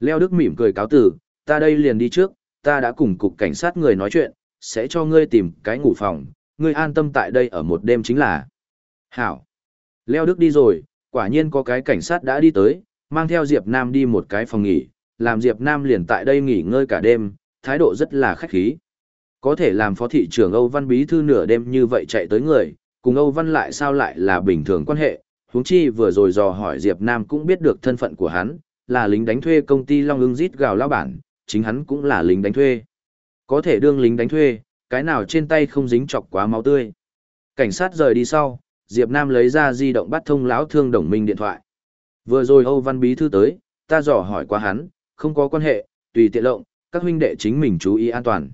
Leo Đức mỉm cười cáo từ, ta đây liền đi trước, ta đã cùng cục cảnh sát người nói chuyện, sẽ cho ngươi tìm cái ngủ phòng, ngươi an tâm tại đây ở một đêm chính là. Hảo. Leo Đức đi rồi, quả nhiên có cái cảnh sát đã đi tới, mang theo Diệp Nam đi một cái phòng nghỉ, làm Diệp Nam liền tại đây nghỉ ngơi cả đêm, thái độ rất là khách khí. Có thể làm phó thị trưởng Âu Văn Bí Thư nửa đêm như vậy chạy tới người, cùng Âu Văn lại sao lại là bình thường quan hệ, huống chi vừa rồi dò hỏi Diệp Nam cũng biết được thân phận của hắn, là lính đánh thuê công ty Long ưng rít gào lao bản, chính hắn cũng là lính đánh thuê. Có thể đương lính đánh thuê, cái nào trên tay không dính chọc quá máu tươi. Cảnh sát rời đi sau, Diệp Nam lấy ra di động bắt thông lão thương đồng minh điện thoại. Vừa rồi Âu Văn Bí Thư tới, ta dò hỏi qua hắn, không có quan hệ, tùy tiện lộng, các huynh đệ chính mình chú ý an toàn.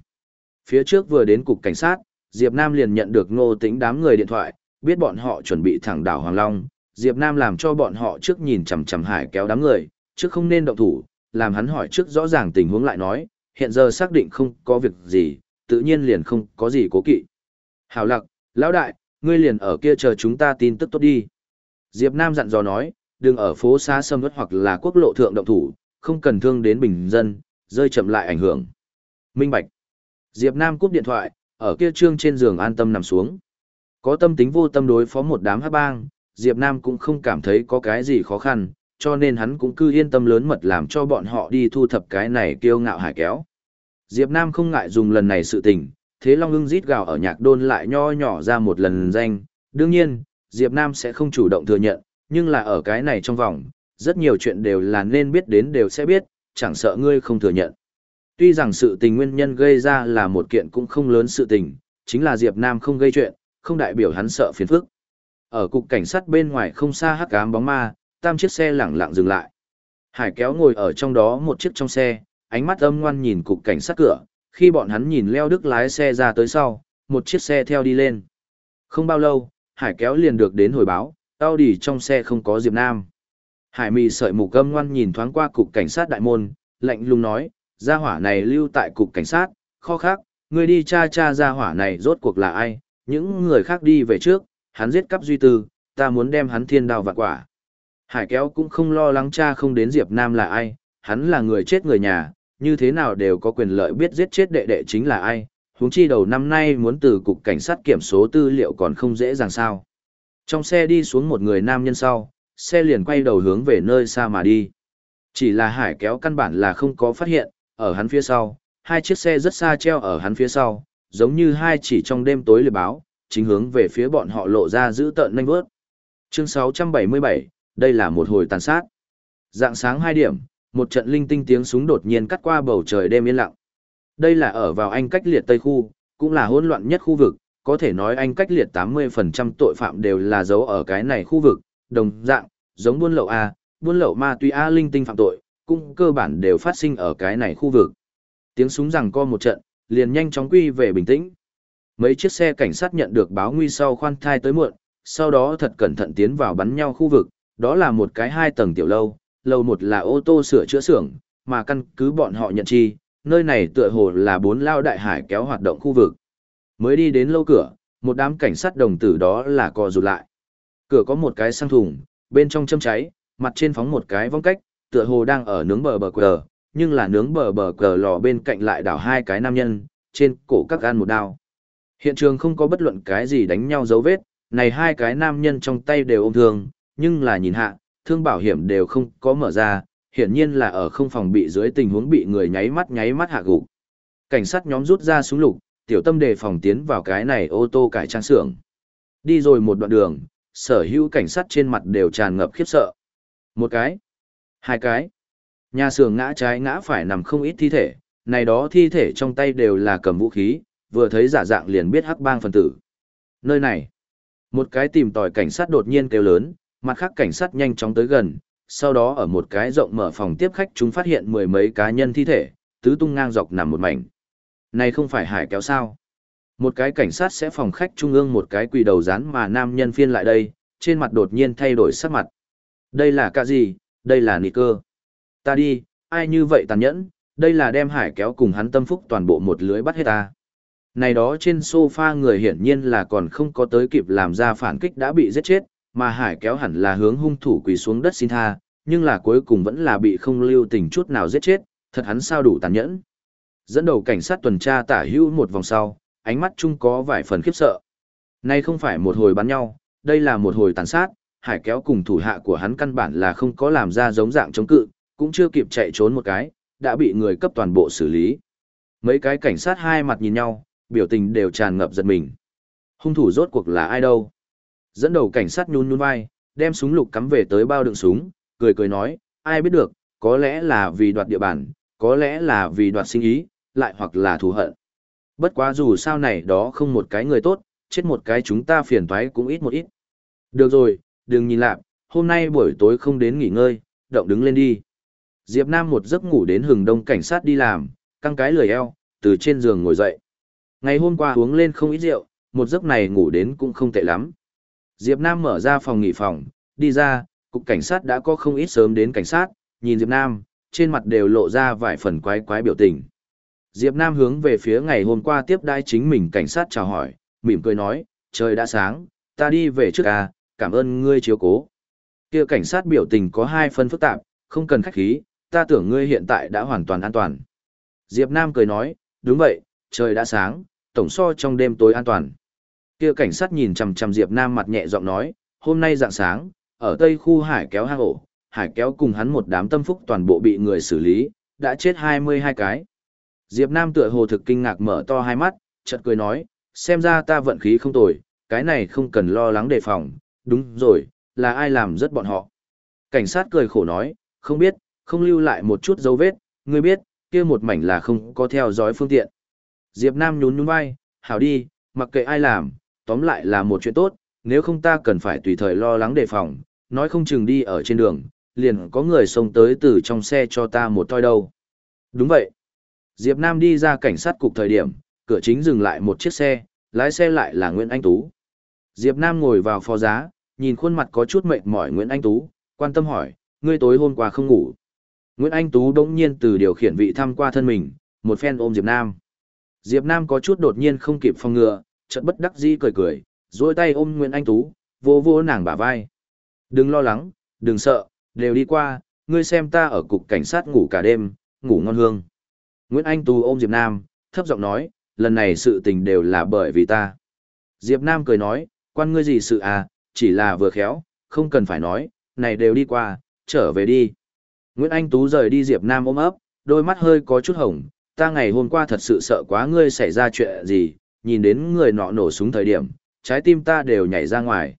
Phía trước vừa đến cục cảnh sát, Diệp Nam liền nhận được ngô tính đám người điện thoại, biết bọn họ chuẩn bị thẳng đảo Hoàng Long. Diệp Nam làm cho bọn họ trước nhìn chằm chằm hải kéo đám người, trước không nên động thủ, làm hắn hỏi trước rõ ràng tình huống lại nói, hiện giờ xác định không có việc gì, tự nhiên liền không có gì cố kỵ. Hảo lặc, lão đại, ngươi liền ở kia chờ chúng ta tin tức tốt đi. Diệp Nam dặn dò nói, đừng ở phố xa xâm vất hoặc là quốc lộ thượng động thủ, không cần thương đến bình dân, rơi chậm lại ảnh hưởng. Minh Bạch. Diệp Nam cúp điện thoại, ở kia trương trên giường an tâm nằm xuống. Có tâm tính vô tâm đối phó một đám hát bang, Diệp Nam cũng không cảm thấy có cái gì khó khăn, cho nên hắn cũng cứ yên tâm lớn mật làm cho bọn họ đi thu thập cái này kiêu ngạo hải kéo. Diệp Nam không ngại dùng lần này sự tình, thế Long ưng rít gào ở nhạc đôn lại nho nhỏ ra một lần danh. Đương nhiên, Diệp Nam sẽ không chủ động thừa nhận, nhưng là ở cái này trong vòng, rất nhiều chuyện đều là nên biết đến đều sẽ biết, chẳng sợ ngươi không thừa nhận. Tuy rằng sự tình nguyên nhân gây ra là một kiện cũng không lớn sự tình, chính là Diệp Nam không gây chuyện, không đại biểu hắn sợ phiền phức. Ở cục cảnh sát bên ngoài không xa hắc ám bóng ma, tam chiếc xe lẳng lặng dừng lại. Hải kéo ngồi ở trong đó một chiếc trong xe, ánh mắt âm ngoan nhìn cục cảnh sát cửa, khi bọn hắn nhìn leo đức lái xe ra tới sau, một chiếc xe theo đi lên. Không bao lâu, Hải kéo liền được đến hồi báo, Audi trong xe không có Diệp Nam. Hải mì sợi mục âm ngoan nhìn thoáng qua cục cảnh sát đại môn, lạnh lùng nói, gia hỏa này lưu tại cục cảnh sát, kho khác, người đi cha cha gia hỏa này rốt cuộc là ai, những người khác đi về trước, hắn giết cắp duy tư, ta muốn đem hắn thiên đào vạn quả. Hải kéo cũng không lo lắng cha không đến Diệp Nam là ai, hắn là người chết người nhà, như thế nào đều có quyền lợi biết giết chết đệ đệ chính là ai, huống chi đầu năm nay muốn từ cục cảnh sát kiểm số tư liệu còn không dễ dàng sao. Trong xe đi xuống một người nam nhân sau, xe liền quay đầu hướng về nơi xa mà đi. Chỉ là hải kéo căn bản là không có phát hiện, ở hắn phía sau, hai chiếc xe rất xa treo ở hắn phía sau, giống như hai chỉ trong đêm tối liệt báo, chính hướng về phía bọn họ lộ ra giữ tợn nhanh vớt. Chương 677, đây là một hồi tàn sát. Dạng sáng 2 điểm, một trận linh tinh tiếng súng đột nhiên cắt qua bầu trời đêm yên lặng. Đây là ở vào Anh cách liệt Tây khu, cũng là hỗn loạn nhất khu vực, có thể nói Anh cách liệt 80% tội phạm đều là giấu ở cái này khu vực, đồng dạng, giống buôn lậu A, buôn lậu ma túy A linh tinh phạm tội, cũng cơ bản đều phát sinh ở cái này khu vực. Tiếng súng rằng co một trận, liền nhanh chóng quy về bình tĩnh. Mấy chiếc xe cảnh sát nhận được báo nguy sau khoan thai tới muộn, sau đó thật cẩn thận tiến vào bắn nhau khu vực, đó là một cái hai tầng tiểu lâu, lầu một là ô tô sửa chữa xưởng, mà căn cứ bọn họ nhận chi, nơi này tựa hồ là bốn lao đại hải kéo hoạt động khu vực. Mới đi đến lâu cửa, một đám cảnh sát đồng tử đó là co rụt lại. Cửa có một cái xăng thùng, bên trong châm cháy, mặt trên phóng một cái vong cách, tựa hồ đang ở nướng bờ bờ cờ, nhưng là nướng bờ bờ cờ lò bên cạnh lại đảo hai cái nam nhân, trên cổ các gan một đao. Hiện trường không có bất luận cái gì đánh nhau dấu vết, này hai cái nam nhân trong tay đều ôm thương, nhưng là nhìn hạ, thương bảo hiểm đều không có mở ra, hiển nhiên là ở không phòng bị dưới tình huống bị người nháy mắt nháy mắt hạ gục. Cảnh sát nhóm rút ra súng lục, tiểu tâm đề phòng tiến vào cái này ô tô cải trang xưởng. Đi rồi một đoạn đường, sở hữu cảnh sát trên mặt đều tràn ngập khiếp sợ. Một cái, hai cái, Nhà xưởng ngã trái ngã phải nằm không ít thi thể, này đó thi thể trong tay đều là cầm vũ khí, vừa thấy giả dạng liền biết hắc bang phần tử. Nơi này, một cái tìm tòi cảnh sát đột nhiên kêu lớn, mặt khác cảnh sát nhanh chóng tới gần, sau đó ở một cái rộng mở phòng tiếp khách chúng phát hiện mười mấy cá nhân thi thể, tứ tung ngang dọc nằm một mảnh. Này không phải hải kéo sao? Một cái cảnh sát sẽ phòng khách trung ương một cái quỳ đầu rán mà nam nhân phiên lại đây, trên mặt đột nhiên thay đổi sắc mặt. Đây là cả gì? Đây là nị cơ. Ta đi, ai như vậy tàn nhẫn, đây là đem hải kéo cùng hắn tâm phúc toàn bộ một lưới bắt hết ta. Này đó trên sofa người hiển nhiên là còn không có tới kịp làm ra phản kích đã bị giết chết, mà hải kéo hẳn là hướng hung thủ quỳ xuống đất xin tha, nhưng là cuối cùng vẫn là bị không lưu tình chút nào giết chết, thật hắn sao đủ tàn nhẫn. Dẫn đầu cảnh sát tuần tra tả hữu một vòng sau, ánh mắt chung có vài phần khiếp sợ. nay không phải một hồi bắn nhau, đây là một hồi tàn sát, hải kéo cùng thủ hạ của hắn căn bản là không có làm ra giống dạng chống cự, cũng chưa kịp chạy trốn một cái, đã bị người cấp toàn bộ xử lý. Mấy cái cảnh sát hai mặt nhìn nhau, biểu tình đều tràn ngập giật mình. Hung thủ rốt cuộc là ai đâu? Dẫn đầu cảnh sát nhún nhún vai, đem súng lục cắm về tới bao đựng súng, cười cười nói, ai biết được, có lẽ là vì đoạt địa bàn, có lẽ là vì đoạt sinh ý, lại hoặc là thù hận. Bất quá dù sao này đó không một cái người tốt, chết một cái chúng ta phiền toái cũng ít một ít. Được rồi, đừng nhìn lạc, hôm nay buổi tối không đến nghỉ ngơi, động đứng lên đi. Diệp Nam một giấc ngủ đến hừng đông cảnh sát đi làm, căng cái lười eo, từ trên giường ngồi dậy. Ngày hôm qua uống lên không ít rượu, một giấc này ngủ đến cũng không tệ lắm. Diệp Nam mở ra phòng nghỉ phòng, đi ra, cục cảnh sát đã có không ít sớm đến cảnh sát, nhìn Diệp Nam, trên mặt đều lộ ra vài phần quái quái biểu tình. Diệp Nam hướng về phía ngày hôm qua tiếp đai chính mình cảnh sát chào hỏi, mỉm cười nói, trời đã sáng, ta đi về trước à, cảm ơn ngươi chiếu cố. Kia cảnh sát biểu tình có hai phân phức tạp, không cần khách khí, ta tưởng ngươi hiện tại đã hoàn toàn an toàn. Diệp Nam cười nói, đúng vậy, trời đã sáng, tổng so trong đêm tối an toàn. Kia cảnh sát nhìn chằm chằm Diệp Nam mặt nhẹ giọng nói, hôm nay dạng sáng, ở tây khu hải kéo hang ổ, hải kéo cùng hắn một đám tâm phúc toàn bộ bị người xử lý, đã chết 22 cái. Diệp Nam tựa hồ thực kinh ngạc mở to hai mắt, chợt cười nói, xem ra ta vận khí không tồi, cái này không cần lo lắng đề phòng, đúng rồi, là ai làm rất bọn họ. Cảnh sát cười khổ nói, không biết, không lưu lại một chút dấu vết, ngươi biết, kia một mảnh là không có theo dõi phương tiện. Diệp Nam nhún nhún vai, hảo đi, mặc kệ ai làm, tóm lại là một chuyện tốt, nếu không ta cần phải tùy thời lo lắng đề phòng, nói không chừng đi ở trên đường, liền có người xông tới từ trong xe cho ta một toi đâu. Đúng vậy. Diệp Nam đi ra cảnh sát cục thời điểm, cửa chính dừng lại một chiếc xe, lái xe lại là Nguyễn Anh Tú. Diệp Nam ngồi vào phó giá, nhìn khuôn mặt có chút mệt mỏi Nguyễn Anh Tú, quan tâm hỏi, ngươi tối hôm qua không ngủ. Nguyễn Anh Tú đống nhiên từ điều khiển vị thăm qua thân mình, một phen ôm Diệp Nam. Diệp Nam có chút đột nhiên không kịp phòng ngừa, chợt bất đắc dĩ cười cười, duỗi tay ôm Nguyễn Anh Tú, vô vô nàng bả vai. Đừng lo lắng, đừng sợ, đều đi qua, ngươi xem ta ở cục cảnh sát ngủ cả đêm, ngủ ngon hương. Nguyễn Anh Tú ôm Diệp Nam, thấp giọng nói, lần này sự tình đều là bởi vì ta. Diệp Nam cười nói, quan ngươi gì sự à, chỉ là vừa khéo, không cần phải nói, này đều đi qua, trở về đi. Nguyễn Anh Tú rời đi Diệp Nam ôm ấp, đôi mắt hơi có chút hồng, ta ngày hôm qua thật sự sợ quá ngươi xảy ra chuyện gì, nhìn đến người nọ nổ súng thời điểm, trái tim ta đều nhảy ra ngoài.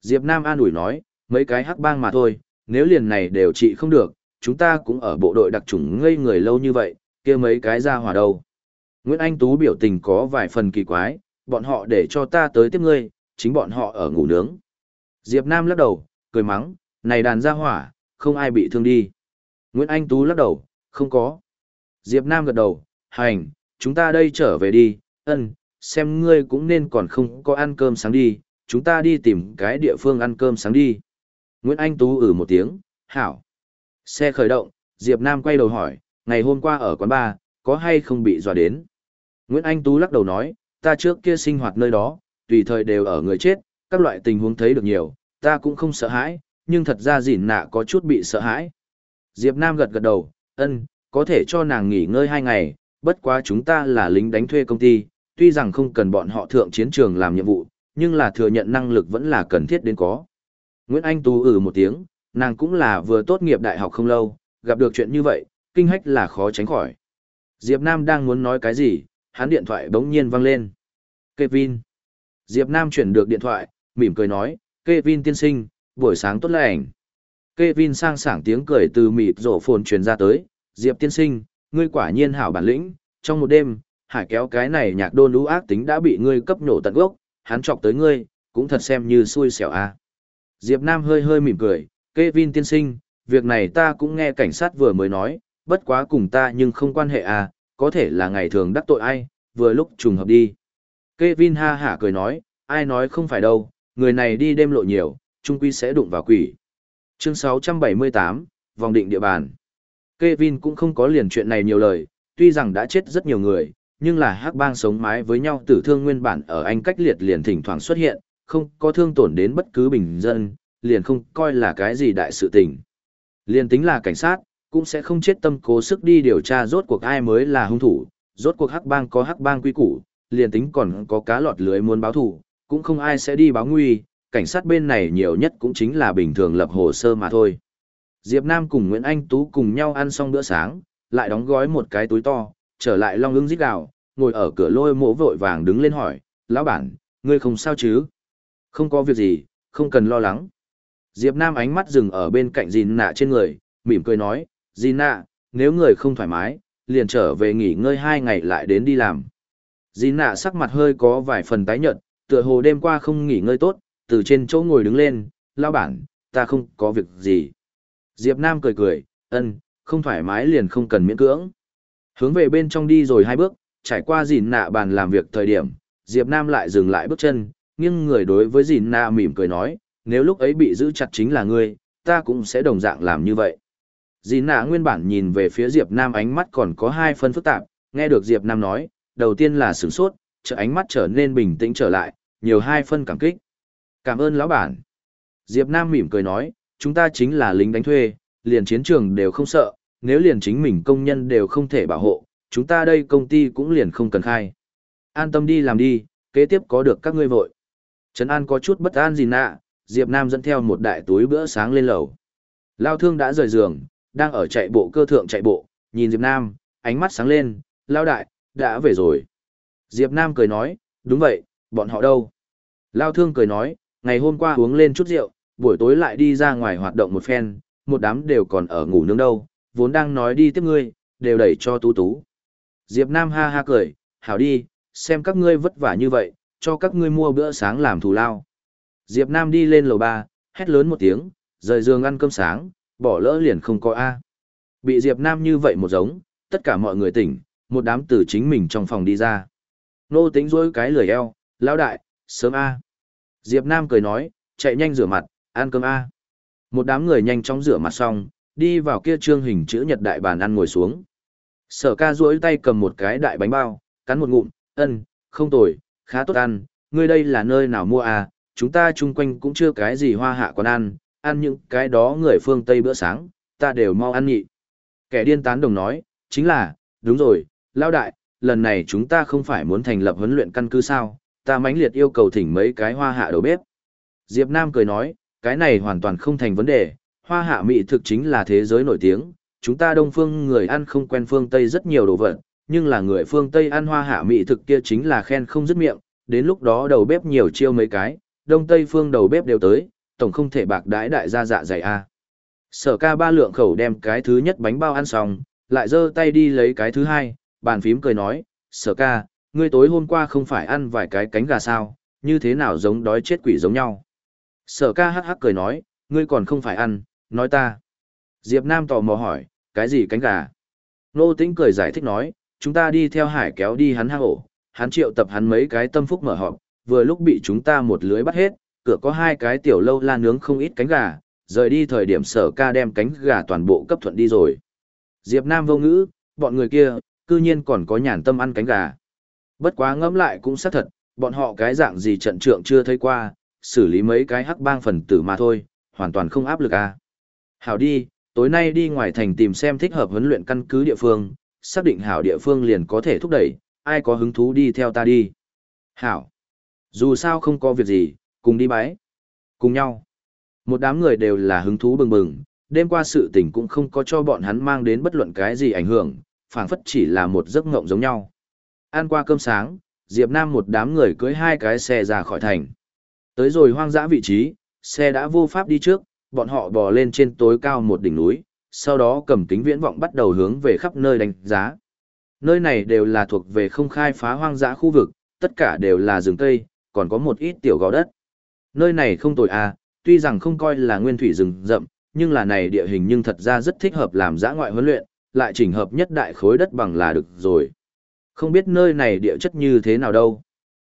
Diệp Nam an ủi nói, mấy cái hắc bang mà thôi, nếu liền này đều trị không được, chúng ta cũng ở bộ đội đặc chủng ngây người lâu như vậy, kia mấy cái ra hỏa đâu. Nguyễn Anh Tú biểu tình có vài phần kỳ quái, bọn họ để cho ta tới tiếp ngươi, chính bọn họ ở ngủ nướng. Diệp Nam lắc đầu, cười mắng, này đàn ra hỏa, không ai bị thương đi. Nguyễn Anh Tú lắc đầu, không có. Diệp Nam gật đầu, hành, chúng ta đây trở về đi, ân, xem ngươi cũng nên còn không có ăn cơm sáng đi, chúng ta đi tìm cái địa phương ăn cơm sáng đi. Nguyễn Anh Tú ử một tiếng, hảo. Xe khởi động, Diệp Nam quay đầu hỏi, ngày hôm qua ở quán bar, có hay không bị dọa đến? Nguyễn Anh Tú lắc đầu nói, ta trước kia sinh hoạt nơi đó, tùy thời đều ở người chết, các loại tình huống thấy được nhiều, ta cũng không sợ hãi, nhưng thật ra dỉn nạ có chút bị sợ hãi. Diệp Nam gật gật đầu, ân, có thể cho nàng nghỉ ngơi hai ngày, bất quá chúng ta là lính đánh thuê công ty, tuy rằng không cần bọn họ thượng chiến trường làm nhiệm vụ, nhưng là thừa nhận năng lực vẫn là cần thiết đến có. Nguyễn Anh Tú ử ừ một tiếng, nàng cũng là vừa tốt nghiệp đại học không lâu, gặp được chuyện như vậy, kinh hách là khó tránh khỏi. Diệp Nam đang muốn nói cái gì, hắn điện thoại bỗng nhiên vang lên. Kevin. Diệp Nam chuyển được điện thoại, mỉm cười nói, Kevin tiên sinh, buổi sáng tốt lành. Kevin sang sảng tiếng cười từ mịt rổ phồn truyền ra tới, Diệp tiên sinh, ngươi quả nhiên hảo bản lĩnh, trong một đêm, hải kéo cái này nhạc đôn lũ ác tính đã bị ngươi cấp nổ tận gốc, hắn chọc tới ngươi, cũng thật xem như xui xẻo a. À. Diệp Nam hơi hơi mỉm cười, Kevin tiên sinh, việc này ta cũng nghe cảnh sát vừa mới nói, bất quá cùng ta nhưng không quan hệ à, có thể là ngày thường đắc tội ai, vừa lúc trùng hợp đi. Kevin ha hả cười nói, ai nói không phải đâu, người này đi đêm lộ nhiều, trung quy sẽ đụng vào quỷ. Chương 678, vòng định địa bàn. Kevin cũng không có liền chuyện này nhiều lời, tuy rằng đã chết rất nhiều người, nhưng là hắc bang sống mái với nhau tử thương nguyên bản ở anh cách liệt liền thỉnh thoảng xuất hiện, không có thương tổn đến bất cứ bình dân, liền không coi là cái gì đại sự tình. Liền tính là cảnh sát, cũng sẽ không chết tâm cố sức đi điều tra rốt cuộc ai mới là hung thủ, rốt cuộc hắc bang có hắc bang quy củ, liền tính còn có cá lọt lưới muốn báo thù, cũng không ai sẽ đi báo nguy, cảnh sát bên này nhiều nhất cũng chính là bình thường lập hồ sơ mà thôi. Diệp Nam cùng Nguyễn Anh Tú cùng nhau ăn xong bữa sáng, lại đóng gói một cái túi to, trở lại long ưng rít gào, ngồi ở cửa lôi mộ vội vàng đứng lên hỏi, lão bản, ngươi không sao chứ? Không có việc gì, không cần lo lắng. Diệp Nam ánh mắt dừng ở bên cạnh Jin nạ trên người, mỉm cười nói, Jin nạ, nếu người không thoải mái, liền trở về nghỉ ngơi hai ngày lại đến đi làm. Jin nạ sắc mặt hơi có vài phần tái nhợt, tựa hồ đêm qua không nghỉ ngơi tốt, từ trên chỗ ngồi đứng lên, lão bản, ta không có việc gì. Diệp Nam cười cười, ân, không thoải mái liền không cần miễn cưỡng. Hướng về bên trong đi rồi hai bước, trải qua dìn nạ bàn làm việc thời điểm, Diệp Nam lại dừng lại bước chân, nhưng người đối với dìn nạ mỉm cười nói, nếu lúc ấy bị giữ chặt chính là ngươi, ta cũng sẽ đồng dạng làm như vậy. Dìn nạ nguyên bản nhìn về phía Diệp Nam ánh mắt còn có hai phân phức tạp, nghe được Diệp Nam nói, đầu tiên là sửng sốt, trở ánh mắt trở nên bình tĩnh trở lại, nhiều hai phân cảm kích. Cảm ơn lão bản. Diệp Nam mỉm cười nói, chúng ta chính là lính đánh thuê, liền chiến trường đều không sợ, nếu liền chính mình công nhân đều không thể bảo hộ, chúng ta đây công ty cũng liền không cần khai. An tâm đi làm đi, kế tiếp có được các ngươi vội. Trấn An có chút bất an gì nạ, Diệp Nam dẫn theo một đại túi bữa sáng lên lầu. Lao thương đã rời giường, đang ở chạy bộ cơ thượng chạy bộ, nhìn Diệp Nam, ánh mắt sáng lên, Lao đại, đã về rồi. Diệp Nam cười nói, đúng vậy, bọn họ đâu? Lao thương cười nói, ngày hôm qua uống lên chút rượu, buổi tối lại đi ra ngoài hoạt động một phen, một đám đều còn ở ngủ nướng đâu, vốn đang nói đi tiếp ngươi, đều đẩy cho tú tú. Diệp Nam ha ha cười, hảo đi, xem các ngươi vất vả như vậy, cho các ngươi mua bữa sáng làm thù lao. Diệp Nam đi lên lầu ba, hét lớn một tiếng, rời giường ăn cơm sáng, bỏ lỡ liền không có A. Bị Diệp Nam như vậy một giống, tất cả mọi người tỉnh, một đám tử chính mình trong phòng đi ra. Nô tính dối cái lười eo, lão đại, sớm A. Diệp Nam cười nói, chạy nhanh rửa mặt, ăn cơm A. Một đám người nhanh chóng rửa mặt xong, đi vào kia trương hình chữ nhật đại bàn ăn ngồi xuống. Sở ca duỗi tay cầm một cái đại bánh bao, cắn một ngụm, ân, không tồi, khá tốt ăn, ngươi đây là nơi nào mua à, chúng ta chung quanh cũng chưa cái gì hoa hạ quán ăn, ăn những cái đó người phương Tây bữa sáng, ta đều mau ăn nhị. Kẻ điên tán đồng nói, chính là, đúng rồi, lao đại, lần này chúng ta không phải muốn thành lập huấn luyện căn cứ sao, ta mãnh liệt yêu cầu thỉnh mấy cái hoa hạ đầu bếp. Diệp Nam cười nói, cái này hoàn toàn không thành vấn đề, hoa hạ mỹ thực chính là thế giới nổi tiếng, chúng ta đông phương người ăn không quen phương Tây rất nhiều đồ vật, nhưng là người phương Tây ăn hoa hạ mỹ thực kia chính là khen không dứt miệng, đến lúc đó đầu bếp nhiều chiêu mấy cái, đông Tây phương đầu bếp đều tới, tổng không thể bạc đãi đại gia dạ dày a. Sở ca ba lượng khẩu đem cái thứ nhất bánh bao ăn xong, lại giơ tay đi lấy cái thứ hai, bàn phím cười nói, sở ca, ngươi tối hôm qua không phải ăn vài cái cánh gà sao, như thế nào giống đói chết quỷ giống nhau. Sở ca hắc hắc cười nói, ngươi còn không phải ăn, nói ta. Diệp Nam tò mò hỏi, cái gì cánh gà? Nô Tĩnh cười giải thích nói, chúng ta đi theo hải kéo đi hắn hang ổ, hắn triệu tập hắn mấy cái tâm phúc mở họp, vừa lúc bị chúng ta một lưới bắt hết, cửa có hai cái tiểu lâu la nướng không ít cánh gà, rời đi thời điểm sở ca đem cánh gà toàn bộ cấp thuận đi rồi. Diệp Nam vô ngữ, bọn người kia, cư nhiên còn có nhàn tâm ăn cánh gà. Bất quá ngẫm lại cũng xác thật, bọn họ cái dạng gì trận trượng chưa thấy qua, xử lý mấy cái hắc bang phần tử mà thôi, hoàn toàn không áp lực à. Hảo đi, tối nay đi ngoài thành tìm xem thích hợp huấn luyện căn cứ địa phương, xác định hảo địa phương liền có thể thúc đẩy, ai có hứng thú đi theo ta đi. Hảo. Dù sao không có việc gì, cùng đi bái. Cùng nhau. Một đám người đều là hứng thú bừng bừng, đêm qua sự tình cũng không có cho bọn hắn mang đến bất luận cái gì ảnh hưởng, phảng phất chỉ là một giấc ngộng giống nhau. Ăn qua cơm sáng, Diệp Nam một đám người cưới hai cái xe ra khỏi thành. Tới rồi hoang dã vị trí, xe đã vô pháp đi trước, bọn họ bò lên trên tối cao một đỉnh núi, sau đó cầm kính viễn vọng bắt đầu hướng về khắp nơi đánh giá. Nơi này đều là thuộc về không khai phá hoang dã khu vực, tất cả đều là rừng cây, còn có một ít tiểu gò đất. Nơi này không tồi à, tuy rằng không coi là nguyên thủy rừng rậm, nhưng là này địa hình nhưng thật ra rất thích hợp làm dã ngoại huấn luyện, lại chỉnh hợp nhất đại khối đất bằng là được rồi. Không biết nơi này địa chất như thế nào đâu.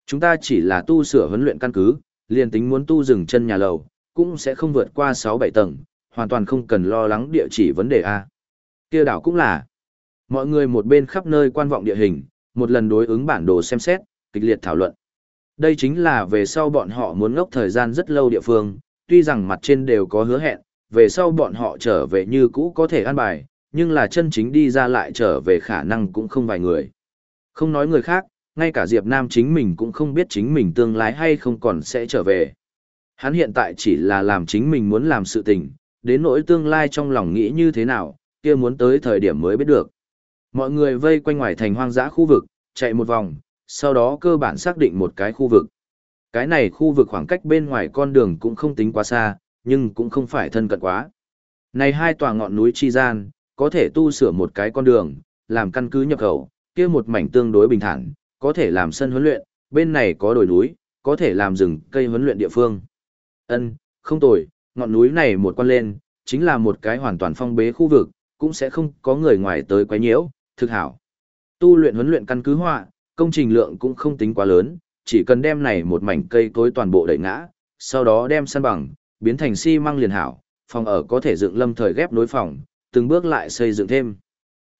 Chúng ta chỉ là tu sửa huấn luyện căn cứ, liền tính muốn tu rừng chân nhà lầu, cũng sẽ không vượt qua 6-7 tầng, hoàn toàn không cần lo lắng địa chỉ vấn đề A. Kia đảo cũng là. Mọi người một bên khắp nơi quan vọng địa hình, một lần đối ứng bản đồ xem xét, kịch liệt thảo luận. Đây chính là về sau bọn họ muốn ngốc thời gian rất lâu địa phương, tuy rằng mặt trên đều có hứa hẹn, về sau bọn họ trở về như cũ có thể ăn bài, nhưng là chân chính đi ra lại trở về khả năng cũng không vài người. Không nói người khác, ngay cả Diệp Nam chính mình cũng không biết chính mình tương lai hay không còn sẽ trở về. Hắn hiện tại chỉ là làm chính mình muốn làm sự tình, đến nỗi tương lai trong lòng nghĩ như thế nào, kia muốn tới thời điểm mới biết được. Mọi người vây quanh ngoài thành hoang dã khu vực, chạy một vòng, sau đó cơ bản xác định một cái khu vực. Cái này khu vực khoảng cách bên ngoài con đường cũng không tính quá xa, nhưng cũng không phải thân cận quá. Này hai tòa ngọn núi chi gian, có thể tu sửa một cái con đường, làm căn cứ nhập khẩu, kia một mảnh tương đối bình thản, có thể làm sân huấn luyện, bên này có đồi núi, có thể làm rừng cây huấn luyện địa phương. Ân, không tồi, ngọn núi này một quan lên, chính là một cái hoàn toàn phong bế khu vực, cũng sẽ không có người ngoài tới quấy nhiễu, thực hảo. Tu luyện huấn luyện căn cứ họa, công trình lượng cũng không tính quá lớn, chỉ cần đem này một mảnh cây cối toàn bộ đẩy ngã, sau đó đem săn bằng, biến thành xi măng liền hảo, phòng ở có thể dựng lâm thời ghép nối phòng, từng bước lại xây dựng thêm.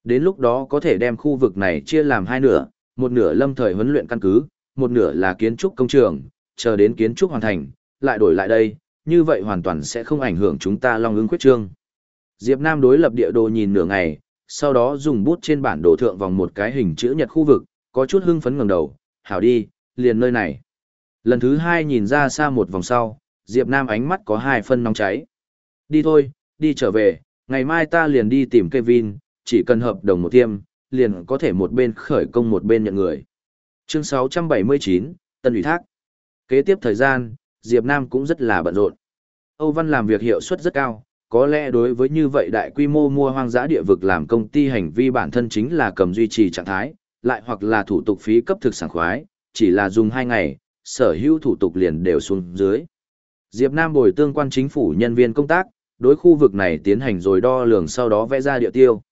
Đến lúc đó có thể đem khu vực này chia làm hai nửa, một nửa lâm thời huấn luyện căn cứ, một nửa là kiến trúc công trường, chờ đến kiến trúc hoàn thành, lại đổi lại đây, như vậy hoàn toàn sẽ không ảnh hưởng chúng ta long ứng quyết trương. Diệp Nam đối lập địa đồ nhìn nửa ngày, sau đó dùng bút trên bản đồ thượng vòng một cái hình chữ nhật khu vực, có chút hưng phấn ngẩng đầu, hảo đi, liền nơi này. Lần thứ hai nhìn ra xa một vòng sau, Diệp Nam ánh mắt có hai phân nóng cháy. Đi thôi, đi trở về, ngày mai ta liền đi tìm Kevin, chỉ cần hợp đồng một tiêm, liền có thể một bên khởi công một bên nhận người. Chương 679, Tân ủy thác. Kế tiếp thời gian, Diệp Nam cũng rất là bận rộn. Âu Văn làm việc hiệu suất rất cao, có lẽ đối với như vậy đại quy mô mua hoang dã địa vực làm công ty hành vi bản thân chính là cầm duy trì trạng thái, lại hoặc là thủ tục phí cấp thực sản khoái, chỉ là dùng 2 ngày, sở hữu thủ tục liền đều xuống dưới. Diệp Nam bồi tương quan chính phủ nhân viên công tác, đối khu vực này tiến hành rồi đo lường sau đó vẽ ra địa tiêu.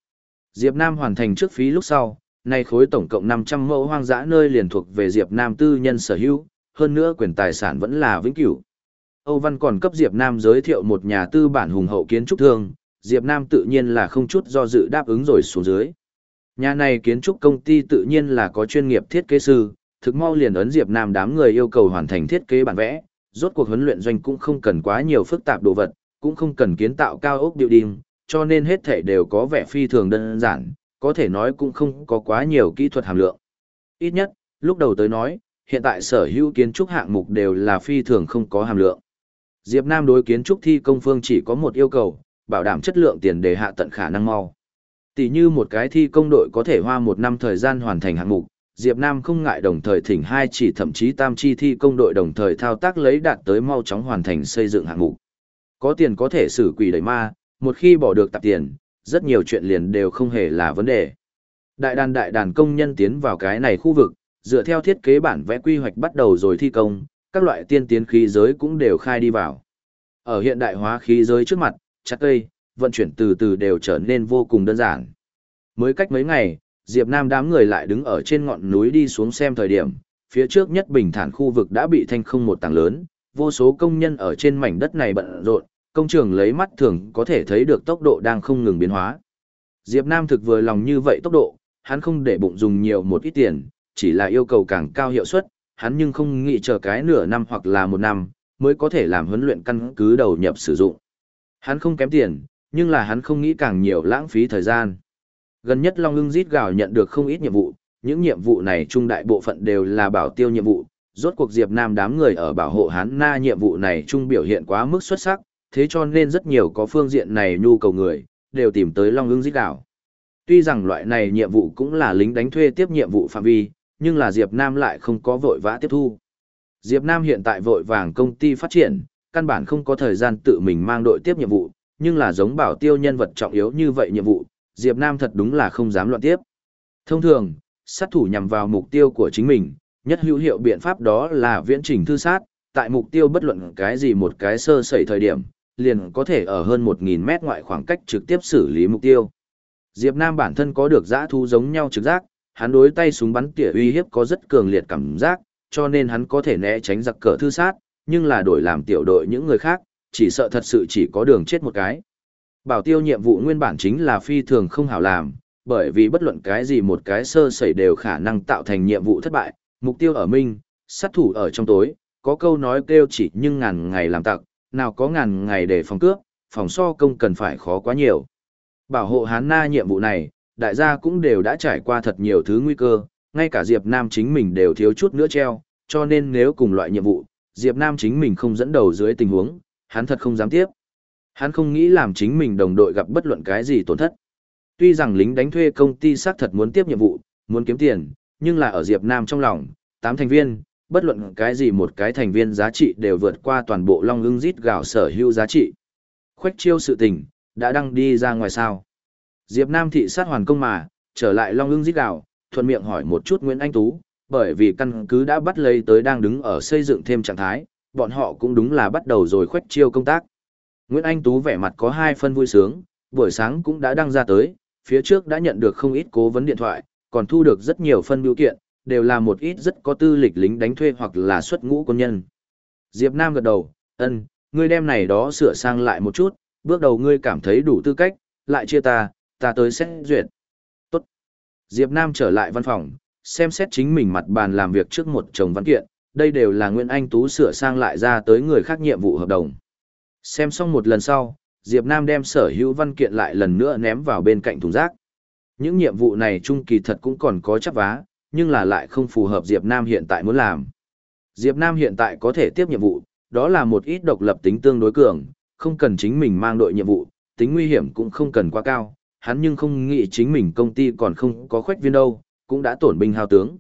Diệp Nam hoàn thành trước phí lúc sau, nay khối tổng cộng 500 mẫu hoang dã nơi liền thuộc về Diệp Nam tư nhân sở hữu, hơn nữa quyền tài sản vẫn là vĩnh cửu. Âu Văn còn cấp Diệp Nam giới thiệu một nhà tư bản hùng hậu kiến trúc thương, Diệp Nam tự nhiên là không chút do dự đáp ứng rồi xuống dưới. Nhà này kiến trúc công ty tự nhiên là có chuyên nghiệp thiết kế sư, thực mau liền ấn Diệp Nam đám người yêu cầu hoàn thành thiết kế bản vẽ, rốt cuộc huấn luyện doanh cũng không cần quá nhiều phức tạp đồ vật, cũng không cần kiến tạo cao ốc building, cho nên hết thể đều có vẻ phi thường đơn giản, có thể nói cũng không có quá nhiều kỹ thuật hàm lượng. Ít nhất, lúc đầu tới nói, hiện tại sở hữu kiến trúc hạng mục đều là phi thường không có hàm lượng. Diệp Nam đối kiến trúc thi công phương chỉ có một yêu cầu, bảo đảm chất lượng tiền đề hạ tận khả năng mau. Tỷ như một cái thi công đội có thể hoa một năm thời gian hoàn thành hạng mục, Diệp Nam không ngại đồng thời thỉnh hai chỉ thậm chí tam chi thi công đội đồng thời thao tác lấy đạt tới mau chóng hoàn thành xây dựng hạng mục. Có tiền có thể xử quỷ đẩy ma, một khi bỏ được tạp tiền, rất nhiều chuyện liền đều không hề là vấn đề. Đại đàn đại đàn công nhân tiến vào cái này khu vực, dựa theo thiết kế bản vẽ quy hoạch bắt đầu rồi thi công, các loại tiên tiến khí giới cũng đều khai đi vào. Ở hiện đại hóa khí giới trước mặt, chặt cây, vận chuyển từ từ đều trở nên vô cùng đơn giản. Mới cách mấy ngày, Diệp Nam đám người lại đứng ở trên ngọn núi đi xuống xem thời điểm, phía trước nhất bình thản khu vực đã bị thanh không một tảng lớn, vô số công nhân ở trên mảnh đất này bận rộn, công trường lấy mắt thường có thể thấy được tốc độ đang không ngừng biến hóa. Diệp Nam thực vừa lòng như vậy tốc độ, hắn không để bụng dùng nhiều một ít tiền, chỉ là yêu cầu càng cao hiệu suất, hắn nhưng không nghĩ chờ cái nửa năm hoặc là một năm, mới có thể làm huấn luyện căn cứ đầu nhập sử dụng. Hắn không kém tiền, nhưng là hắn không nghĩ càng nhiều lãng phí thời gian. Gần nhất Long ưng rít gào nhận được không ít nhiệm vụ, những nhiệm vụ này trung đại bộ phận đều là bảo tiêu nhiệm vụ, rốt cuộc Diệp Nam đám người ở bảo hộ hắn na nhiệm vụ này trung biểu hiện quá mức xuất sắc, thế cho nên rất nhiều có phương diện này nhu cầu người, đều tìm tới Long ưng rít gào. Tuy rằng loại này nhiệm vụ cũng là lính đánh thuê tiếp nhiệm vụ phạm vi, nhưng là Diệp Nam lại không có vội vã tiếp thu. Diệp Nam hiện tại vội vàng công ty phát triển, căn bản không có thời gian tự mình mang đội tiếp nhiệm vụ, nhưng là giống bảo tiêu nhân vật trọng yếu như vậy nhiệm vụ, Diệp Nam thật đúng là không dám loạn tiếp. Thông thường, sát thủ nhằm vào mục tiêu của chính mình, nhất hữu hiệu biện pháp đó là viễn trình thư sát, tại mục tiêu bất luận cái gì một cái sơ sẩy thời điểm, liền có thể ở hơn 1.000 mét ngoại khoảng cách trực tiếp xử lý mục tiêu. Diệp Nam bản thân có được giã thu giống nhau trực giác, hắn đối tay súng bắn tỉa uy hiếp có rất cường liệt cảm giác, cho nên hắn có thể né tránh giặc cờ thư sát, nhưng là đổi làm tiểu đội những người khác, chỉ sợ thật sự chỉ có đường chết một cái. Bảo tiêu nhiệm vụ nguyên bản chính là phi thường không hảo làm, bởi vì bất luận cái gì một cái sơ sẩy đều khả năng tạo thành nhiệm vụ thất bại, mục tiêu ở minh, sát thủ ở trong tối, có câu nói kêu chỉ nhưng ngàn ngày làm tặc, nào có ngàn ngày để phòng cướp, phòng so công cần phải khó quá nhiều. Bảo hộ hán na nhiệm vụ này, đại gia cũng đều đã trải qua thật nhiều thứ nguy cơ, ngay cả Diệp Nam chính mình đều thiếu chút nữa treo, cho nên nếu cùng loại nhiệm vụ, Diệp Nam chính mình không dẫn đầu dưới tình huống, hắn thật không dám tiếp. Hắn không nghĩ làm chính mình đồng đội gặp bất luận cái gì tổn thất. Tuy rằng lính đánh thuê công ty xác thật muốn tiếp nhiệm vụ, muốn kiếm tiền, nhưng là ở Diệp Nam trong lòng, 8 thành viên, bất luận cái gì một cái thành viên giá trị đều vượt qua toàn bộ long ưng rít gạo sở hữu giá trị. Khoách chiêu sự tình, đã đăng đi ra ngoài sao. Diệp Nam thị sát hoàn công mà, trở lại long ưng giết gạo, thuận miệng hỏi một chút Nguyễn Anh Tú, bởi vì căn cứ đã bắt lấy tới đang đứng ở xây dựng thêm trạng thái, bọn họ cũng đúng là bắt đầu rồi khoét chiêu công tác. Nguyễn Anh Tú vẻ mặt có hai phân vui sướng, buổi sáng cũng đã đăng ra tới, phía trước đã nhận được không ít cố vấn điện thoại, còn thu được rất nhiều phân biểu kiện, đều là một ít rất có tư lịch lính đánh thuê hoặc là xuất ngũ quân nhân. Diệp Nam gật đầu, ân, ngươi đem này đó sửa sang lại một chút, bước đầu ngươi cảm thấy đủ tư cách, lại chia ta, ta tới xét duyệt. Tốt. Diệp Nam trở lại văn phòng, xem xét chính mình mặt bàn làm việc trước một chồng văn kiện, đây đều là Nguyễn Anh Tú sửa sang lại ra tới người khác nhiệm vụ hợp đồng. Xem xong một lần sau, Diệp Nam đem sở hữu văn kiện lại lần nữa ném vào bên cạnh thùng rác. Những nhiệm vụ này trung kỳ thật cũng còn có chấp vá, nhưng là lại không phù hợp Diệp Nam hiện tại muốn làm. Diệp Nam hiện tại có thể tiếp nhiệm vụ, đó là một ít độc lập tính tương đối cường, không cần chính mình mang đội nhiệm vụ, tính nguy hiểm cũng không cần quá cao, hắn nhưng không nghĩ chính mình công ty còn không có khoách viên đâu, cũng đã tổn binh hao tướng.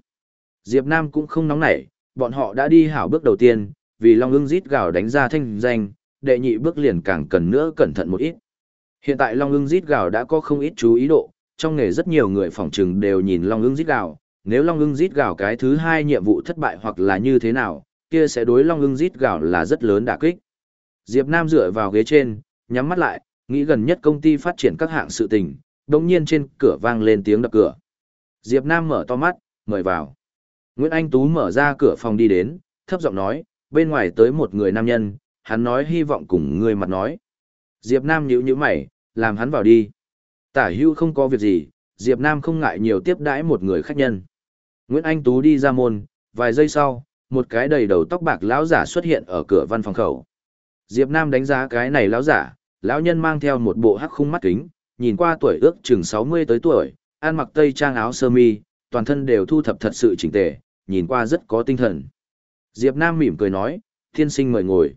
Diệp Nam cũng không nóng nảy, bọn họ đã đi hảo bước đầu tiên, vì Long ưng rít gào đánh ra thanh danh, đệ nhị bước liền càng cần nữa cẩn thận một ít. Hiện tại Long ưng rít gào đã có không ít chú ý độ, trong nghề rất nhiều người phỏng trừng đều nhìn Long ưng rít gào, nếu Long ưng rít gào cái thứ hai nhiệm vụ thất bại hoặc là như thế nào, kia sẽ đối Long ưng rít gào là rất lớn đả kích. Diệp Nam dựa vào ghế trên, nhắm mắt lại, nghĩ gần nhất công ty phát triển các hạng sự tình, đồng nhiên trên cửa vang lên tiếng đập cửa. Diệp Nam mở to mắt, mời vào. Nguyễn Anh Tú mở ra cửa phòng đi đến, thấp giọng nói, bên ngoài tới một người nam nhân, hắn nói hy vọng cùng người mặt nói. Diệp Nam nhíu nhíu mày, làm hắn vào đi. Tả hưu không có việc gì, Diệp Nam không ngại nhiều tiếp đãi một người khách nhân. Nguyễn Anh Tú đi ra môn, vài giây sau, một cái đầy đầu tóc bạc lão giả xuất hiện ở cửa văn phòng khẩu. Diệp Nam đánh giá cái này lão giả, lão nhân mang theo một bộ hắc khung mắt kính, nhìn qua tuổi ước chừng 60 tới tuổi, ăn mặc tây trang áo sơ mi, toàn thân đều thu thập thật sự chỉnh tề, nhìn qua rất có tinh thần. Diệp Nam mỉm cười nói, thiên sinh mời ngồi.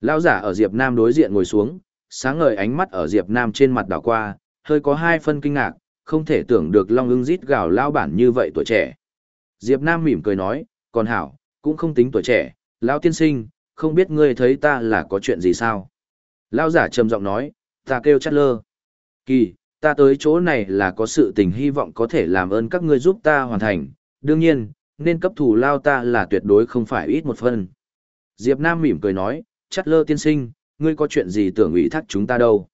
Lão giả ở Diệp Nam đối diện ngồi xuống, sáng ngời ánh mắt ở Diệp Nam trên mặt đảo qua, hơi có hai phân kinh ngạc, không thể tưởng được Long ưng rít gào lão bản như vậy tuổi trẻ. Diệp Nam mỉm cười nói, còn hảo, cũng không tính tuổi trẻ, lão tiên sinh, không biết ngươi thấy ta là có chuyện gì sao? Lão giả trầm giọng nói, ta kêu chát lơ. Kỳ, ta tới chỗ này là có sự tình hy vọng có thể làm ơn các ngươi giúp ta hoàn thành, đương nhiên, nên cấp thủ lao ta là tuyệt đối không phải ít một phần. Diệp Nam mỉm cười nói, chát lơ tiên sinh, ngươi có chuyện gì tưởng ủy thác chúng ta đâu?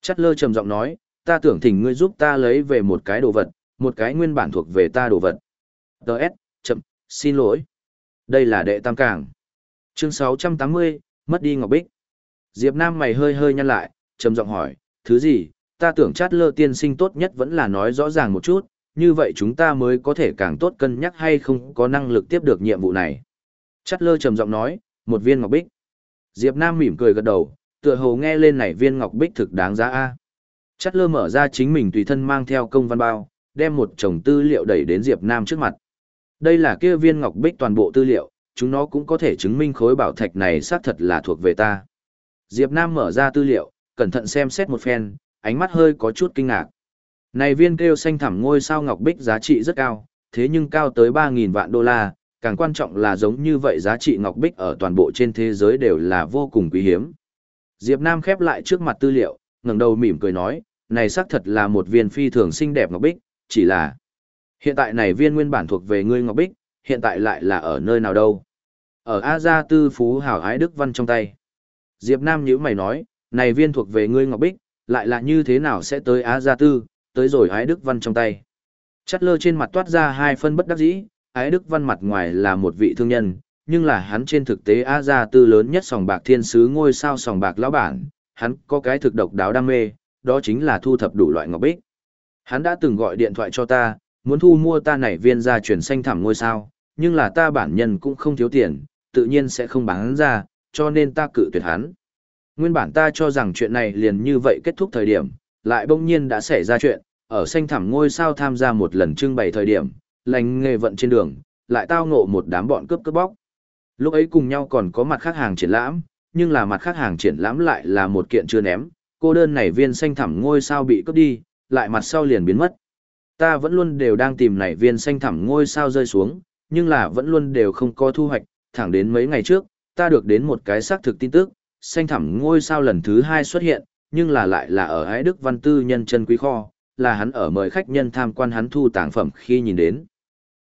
Chát lơ trầm giọng nói, ta tưởng thỉnh ngươi giúp ta lấy về một cái đồ vật, một cái nguyên bản thuộc về ta đồ vật. Đợt, chậm, xin lỗi. Đây là đệ tam cảng. Chương 680, mất đi Ngọc Bích. Diệp Nam mày hơi hơi nhăn lại, trầm giọng hỏi, thứ gì, ta tưởng chát lơ tiên sinh tốt nhất vẫn là nói rõ ràng một chút, như vậy chúng ta mới có thể càng tốt cân nhắc hay không có năng lực tiếp được nhiệm vụ này. Chát lơ trầm giọng nói, một viên Ngọc Bích. Diệp Nam mỉm cười gật đầu, tựa hồ nghe lên này viên Ngọc Bích thực đáng giá a. Chát lơ mở ra chính mình tùy thân mang theo công văn bao, đem một chồng tư liệu đẩy đến Diệp Nam trước mặt. Đây là kia viên Ngọc Bích toàn bộ tư liệu, chúng nó cũng có thể chứng minh khối bảo thạch này xác thật là thuộc về ta. Diệp Nam mở ra tư liệu, cẩn thận xem xét một phen, ánh mắt hơi có chút kinh ngạc. Này viên kêu xanh thẳm ngôi sao ngọc bích giá trị rất cao, thế nhưng cao tới 3.000 vạn đô la, càng quan trọng là giống như vậy giá trị ngọc bích ở toàn bộ trên thế giới đều là vô cùng quý hiếm. Diệp Nam khép lại trước mặt tư liệu, ngẩng đầu mỉm cười nói, này xác thật là một viên phi thường xinh đẹp ngọc bích, chỉ là hiện tại này viên nguyên bản thuộc về ngươi ngọc bích, hiện tại lại là ở nơi nào đâu? Ở A Gia Tư Phú Hảo Ái Đức Văn trong tay. Diệp Nam nhữ mày nói, này viên thuộc về ngươi ngọc bích, lại là như thế nào sẽ tới Á Gia Tư, tới rồi Ái Đức Văn trong tay. Chắt lơ trên mặt toát ra hai phân bất đắc dĩ, Ái Đức Văn mặt ngoài là một vị thương nhân, nhưng là hắn trên thực tế Á Gia Tư lớn nhất sòng bạc thiên sứ ngôi sao sòng bạc lão bản, hắn có cái thực độc đáo đam mê, đó chính là thu thập đủ loại ngọc bích. Hắn đã từng gọi điện thoại cho ta, muốn thu mua ta này viên gia truyền xanh thẳm ngôi sao, nhưng là ta bản nhân cũng không thiếu tiền, tự nhiên sẽ không bán ra, cho nên ta cự tuyệt hắn. Nguyên bản ta cho rằng chuyện này liền như vậy kết thúc thời điểm, lại bỗng nhiên đã xảy ra chuyện, ở xanh thẳm ngôi sao tham gia một lần trưng bày thời điểm, lành nghề vận trên đường, lại tao ngộ một đám bọn cướp cướp bóc. Lúc ấy cùng nhau còn có mặt khác hàng triển lãm, nhưng là mặt khác hàng triển lãm lại là một kiện chưa ném, cô đơn này viên xanh thẳm ngôi sao bị cướp đi, lại mặt sau liền biến mất. Ta vẫn luôn đều đang tìm này viên xanh thẳm ngôi sao rơi xuống, nhưng là vẫn luôn đều không có thu hoạch, thẳng đến mấy ngày trước, ta được đến một cái xác thực tin tức, xanh thẳm ngôi sao lần thứ hai xuất hiện, nhưng là lại là ở Ái Đức Văn Tư nhân chân quý kho, là hắn ở mời khách nhân tham quan hắn thu tàng phẩm khi nhìn đến.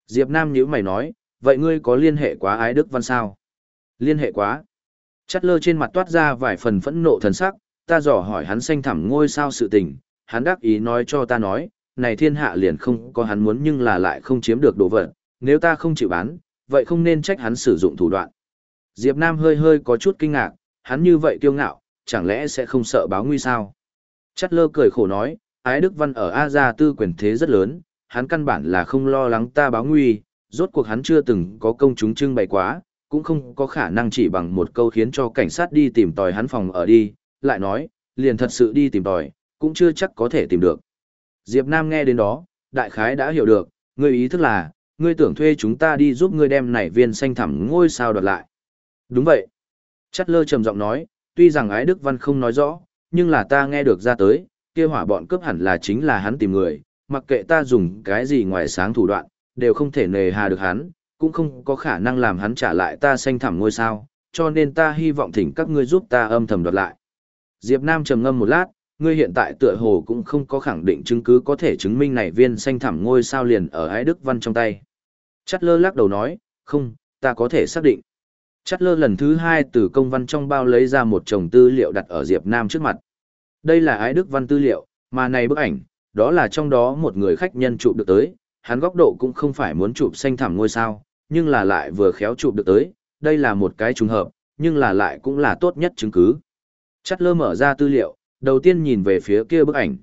Diệp Nam nhíu mày nói, vậy ngươi có liên hệ quá Ái Đức Văn sao? Liên hệ quá. Chắt lơ trên mặt toát ra vài phần phẫn nộ thần sắc, ta dò hỏi hắn xanh thẳm ngôi sao sự tình, hắn đắc ý nói cho ta nói, này thiên hạ liền không có hắn muốn nhưng là lại không chiếm được đồ vật, nếu ta không chịu bán, vậy không nên trách hắn sử dụng thủ đoạn. Diệp Nam hơi hơi có chút kinh ngạc, hắn như vậy kiêu ngạo, chẳng lẽ sẽ không sợ báo nguy sao? Chắt lơ cười khổ nói, Ái Đức Văn ở A Gia Tư quyền thế rất lớn, hắn căn bản là không lo lắng ta báo nguy, rốt cuộc hắn chưa từng có công chúng trưng bày quá, cũng không có khả năng chỉ bằng một câu khiến cho cảnh sát đi tìm tòi hắn phòng ở đi, lại nói, liền thật sự đi tìm tòi, cũng chưa chắc có thể tìm được. Diệp Nam nghe đến đó, đại khái đã hiểu được, ngươi ý thức là, ngươi tưởng thuê chúng ta đi giúp ngươi đem này viên xanh thẳm ngôi sao đoạt lại. Đúng vậy. Chắt lơ trầm giọng nói, tuy rằng ái Đức Văn không nói rõ, nhưng là ta nghe được ra tới, kia hỏa bọn cướp hẳn là chính là hắn tìm người, mặc kệ ta dùng cái gì ngoài sáng thủ đoạn, đều không thể nề hà được hắn, cũng không có khả năng làm hắn trả lại ta xanh thẳm ngôi sao, cho nên ta hy vọng thỉnh các ngươi giúp ta âm thầm đoạt lại. Diệp Nam trầm ngâm một lát, ngươi hiện tại tựa hồ cũng không có khẳng định chứng cứ có thể chứng minh này viên xanh thẳm ngôi sao liền ở ái Đức Văn trong tay. Chắt lơ lắc đầu nói, không, ta có thể xác định. Chắt lơ lần thứ hai từ công văn trong bao lấy ra một chồng tư liệu đặt ở Diệp Nam trước mặt. Đây là ái Đức Văn tư liệu, mà này bức ảnh, đó là trong đó một người khách nhân chụp được tới, hắn góc độ cũng không phải muốn chụp xanh thẳm ngôi sao, nhưng là lại vừa khéo chụp được tới, đây là một cái trùng hợp, nhưng là lại cũng là tốt nhất chứng cứ. Chắt lơ mở ra tư liệu, đầu tiên nhìn về phía kia bức ảnh.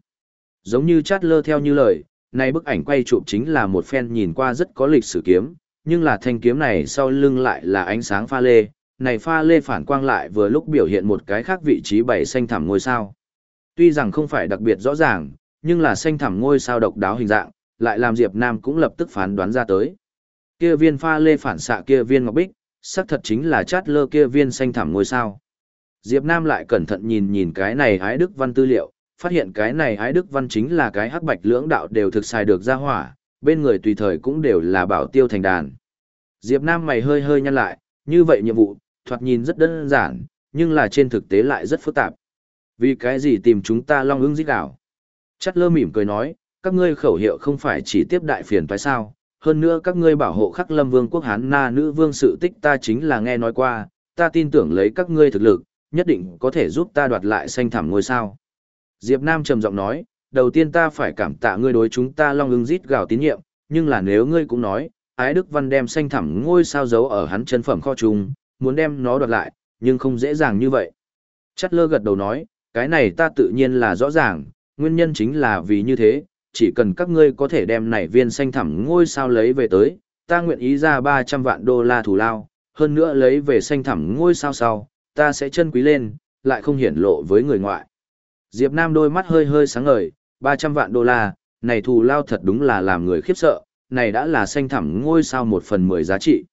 Giống như chát lơ theo như lời, này bức ảnh quay chụp chính là một phen nhìn qua rất có lịch sử kiếm, nhưng là thanh kiếm này sau lưng lại là ánh sáng pha lê, này pha lê phản quang lại vừa lúc biểu hiện một cái khác vị trí bảy xanh thẳm ngôi sao. Tuy rằng không phải đặc biệt rõ ràng, nhưng là xanh thẳm ngôi sao độc đáo hình dạng, lại làm Diệp Nam cũng lập tức phán đoán ra tới. Kia viên pha lê phản xạ kia viên ngọc bích, xác thật chính là chát lơ kia viên xanh thẳm ngôi sao. Diệp Nam lại cẩn thận nhìn nhìn cái này ái đức văn tư liệu, phát hiện cái này ái đức văn chính là cái hắc bạch lưỡng đạo đều thực xài được ra hỏa, bên người tùy thời cũng đều là bảo tiêu thành đàn. Diệp Nam mày hơi hơi nhăn lại, như vậy nhiệm vụ, thoạt nhìn rất đơn giản, nhưng là trên thực tế lại rất phức tạp. Vì cái gì tìm chúng ta long ứng giết đảo? Chắt lơ mỉm cười nói, các ngươi khẩu hiệu không phải chỉ tiếp đại phiền phải sao, hơn nữa các ngươi bảo hộ khắc lâm vương quốc hán na nữ vương sự tích ta chính là nghe nói qua, ta tin tưởng lấy các ngươi thực lực, nhất định có thể giúp ta đoạt lại xanh thảm ngôi sao. Diệp Nam trầm giọng nói, đầu tiên ta phải cảm tạ ngươi đối chúng ta long ưng rít gào tín nhiệm, nhưng là nếu ngươi cũng nói, ái đức văn đem xanh thẳm ngôi sao giấu ở hắn chân phẩm kho trùng, muốn đem nó đoạt lại, nhưng không dễ dàng như vậy. Chắt lơ gật đầu nói, cái này ta tự nhiên là rõ ràng, nguyên nhân chính là vì như thế, chỉ cần các ngươi có thể đem này viên xanh thẳm ngôi sao lấy về tới, ta nguyện ý ra 300 vạn đô la thù lao, hơn nữa lấy về xanh thẳm ngôi sao sau, ta sẽ chân quý lên, lại không hiển lộ với người ngoại. Diệp Nam đôi mắt hơi hơi sáng ngời, 300 vạn đô la, này thù lao thật đúng là làm người khiếp sợ, này đã là xanh thẳm ngôi sao một phần mười giá trị.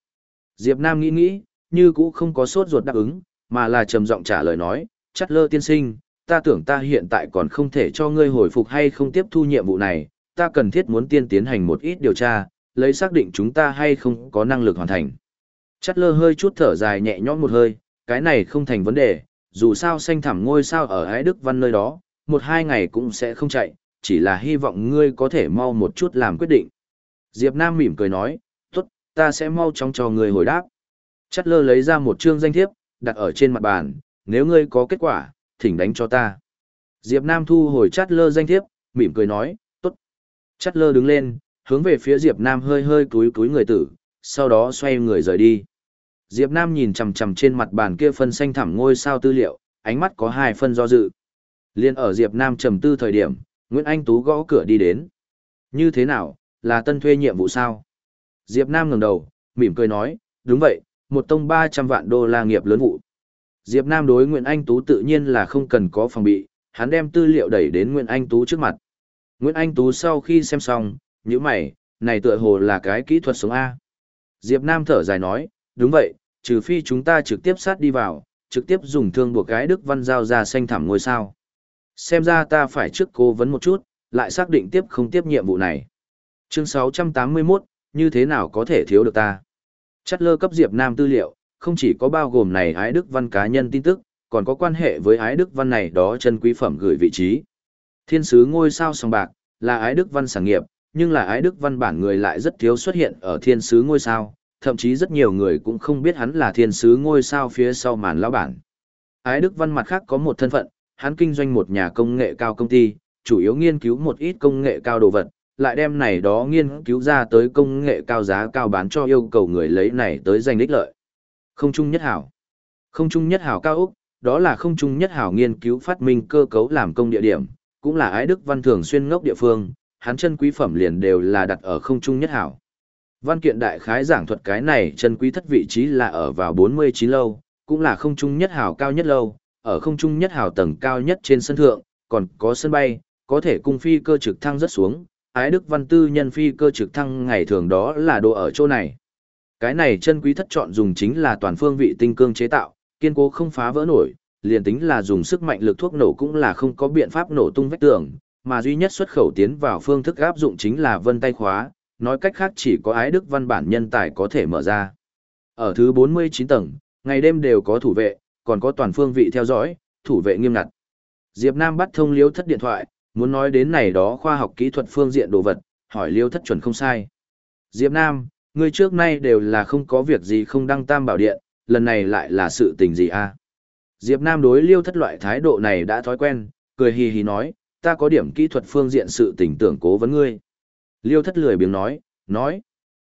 Diệp Nam nghĩ nghĩ, như cũ không có sốt ruột đáp ứng, mà là trầm giọng trả lời nói, chắc lơ tiên sinh, ta tưởng ta hiện tại còn không thể cho ngươi hồi phục hay không tiếp thu nhiệm vụ này, ta cần thiết muốn tiên tiến hành một ít điều tra, lấy xác định chúng ta hay không có năng lực hoàn thành. Chắc lơ hơi chút thở dài nhẹ nhõm một hơi, cái này không thành vấn đề, dù sao xanh thẳm ngôi sao ở Ái Đức Văn nơi đó, một hai ngày cũng sẽ không chạy, chỉ là hy vọng ngươi có thể mau một chút làm quyết định. Diệp Nam mỉm cười nói, tốt, ta sẽ mau chóng cho ngươi hồi đáp. Chắt lơ lấy ra một chương danh thiếp, đặt ở trên mặt bàn, nếu ngươi có kết quả, thỉnh đánh cho ta. Diệp Nam thu hồi chắt lơ danh thiếp, mỉm cười nói, tốt. Chắt lơ đứng lên, hướng về phía Diệp Nam hơi hơi cúi cúi người tử, sau đó xoay người rời đi. Diệp Nam nhìn chằm chằm trên mặt bàn kia phân xanh thẳm ngôi sao tư liệu, ánh mắt có hai phân do dự. Liên ở Diệp Nam trầm tư thời điểm, Nguyễn Anh Tú gõ cửa đi đến. Như thế nào, là tân thuê nhiệm vụ sao? Diệp Nam ngẩng đầu, mỉm cười nói, đúng vậy, một tông 300 vạn đô la nghiệp lớn vụ. Diệp Nam đối Nguyễn Anh Tú tự nhiên là không cần có phòng bị, hắn đem tư liệu đẩy đến Nguyễn Anh Tú trước mặt. Nguyễn Anh Tú sau khi xem xong, nhíu mày, này tựa hồ là cái kỹ thuật sống A. Diệp Nam thở dài nói, đúng vậy, trừ phi chúng ta trực tiếp sát đi vào, trực tiếp dùng thương buộc cái Đức Văn Giao ra xanh thảm ngôi sao. Xem ra ta phải trước cố vấn một chút, lại xác định tiếp không tiếp nhiệm vụ này. Chương 681, như thế nào có thể thiếu được ta? Chất lơ cấp Diệp Nam tư liệu, không chỉ có bao gồm này ái Đức Văn cá nhân tin tức, còn có quan hệ với ái Đức Văn này đó chân quý phẩm gửi vị trí. Thiên sứ ngôi sao song bạc, là ái Đức Văn sản nghiệp, nhưng là ái Đức Văn bản người lại rất thiếu xuất hiện ở thiên sứ ngôi sao, thậm chí rất nhiều người cũng không biết hắn là thiên sứ ngôi sao phía sau màn lão bản. Ái Đức Văn mặt khác có một thân phận, hắn kinh doanh một nhà công nghệ cao công ty, chủ yếu nghiên cứu một ít công nghệ cao đồ vật, lại đem này đó nghiên cứu ra tới công nghệ cao giá cao bán cho yêu cầu người lấy này tới giành đích lợi. Không trung nhất hảo. Không trung nhất hảo cao Úc, đó là không trung nhất hảo nghiên cứu phát minh cơ cấu làm công địa điểm, cũng là ái đức văn thường xuyên ngốc địa phương, hắn chân quý phẩm liền đều là đặt ở không trung nhất hảo. Văn kiện đại khái giảng thuật cái này chân quý thất vị trí là ở vào 49 lâu, cũng là không trung nhất hảo cao nhất lâu, ở không trung nhất hảo tầng cao nhất trên sân thượng, còn có sân bay, có thể cung phi cơ trực thăng rất xuống, ái đức văn tư nhân phi cơ trực thăng ngày thường đó là đồ ở chỗ này. Cái này chân quý thất chọn dùng chính là toàn phương vị tinh cương chế tạo, kiên cố không phá vỡ nổi, liền tính là dùng sức mạnh lực thuốc nổ cũng là không có biện pháp nổ tung vách tường, mà duy nhất xuất khẩu tiến vào phương thức áp dụng chính là vân tay khóa, nói cách khác chỉ có ái đức văn bản nhân tài có thể mở ra. Ở thứ 49 tầng, ngày đêm đều có thủ vệ, còn có toàn phương vị theo dõi, thủ vệ nghiêm ngặt. Diệp Nam bắt thông liêu thất điện thoại, muốn nói đến này đó khoa học kỹ thuật phương diện đồ vật, hỏi liêu thất chuẩn không sai. Diệp Nam, ngươi trước nay đều là không có việc gì không đăng tam bảo điện, lần này lại là sự tình gì a? Diệp Nam đối liêu thất loại thái độ này đã thói quen, cười hì hì nói, ta có điểm kỹ thuật phương diện sự tình tưởng cố vấn ngươi. Liêu thất lười biếng nói, nói.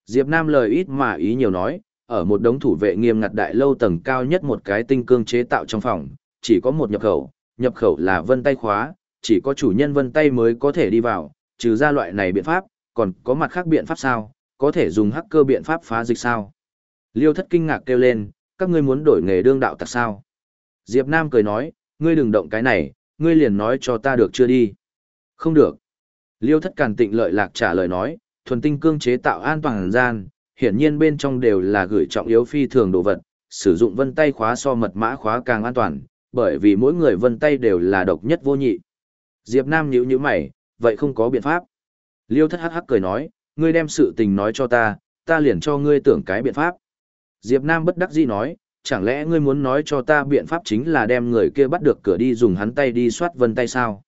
Diệp Nam lời ít mà ý nhiều nói, ở một đống thủ vệ nghiêm ngặt đại lâu tầng cao nhất một cái tinh cương chế tạo trong phòng, chỉ có một nhập khẩu, nhập khẩu là vân tay khóa, chỉ có chủ nhân vân tay mới có thể đi vào, trừ ra loại này biện pháp, còn có mặt khác biện pháp sao, có thể dùng hacker biện pháp phá dịch sao. Liêu thất kinh ngạc kêu lên, các ngươi muốn đổi nghề đương đạo tặc sao. Diệp Nam cười nói, ngươi đừng động cái này, ngươi liền nói cho ta được chưa đi. Không được. Liêu thất càn tịnh lợi lạc trả lời nói, thuần tinh cương chế tạo an toàn gian, hiển nhiên bên trong đều là gửi trọng yếu phi thường đồ vật, sử dụng vân tay khóa so mật mã khóa càng an toàn, bởi vì mỗi người vân tay đều là độc nhất vô nhị. Diệp Nam nhíu nhíu mày, vậy không có biện pháp. Liêu thất hắc hắc cười nói, ngươi đem sự tình nói cho ta, ta liền cho ngươi tưởng cái biện pháp. Diệp Nam bất đắc dĩ nói, chẳng lẽ ngươi muốn nói cho ta biện pháp chính là đem người kia bắt được cửa đi dùng hắn tay đi soát vân tay sao?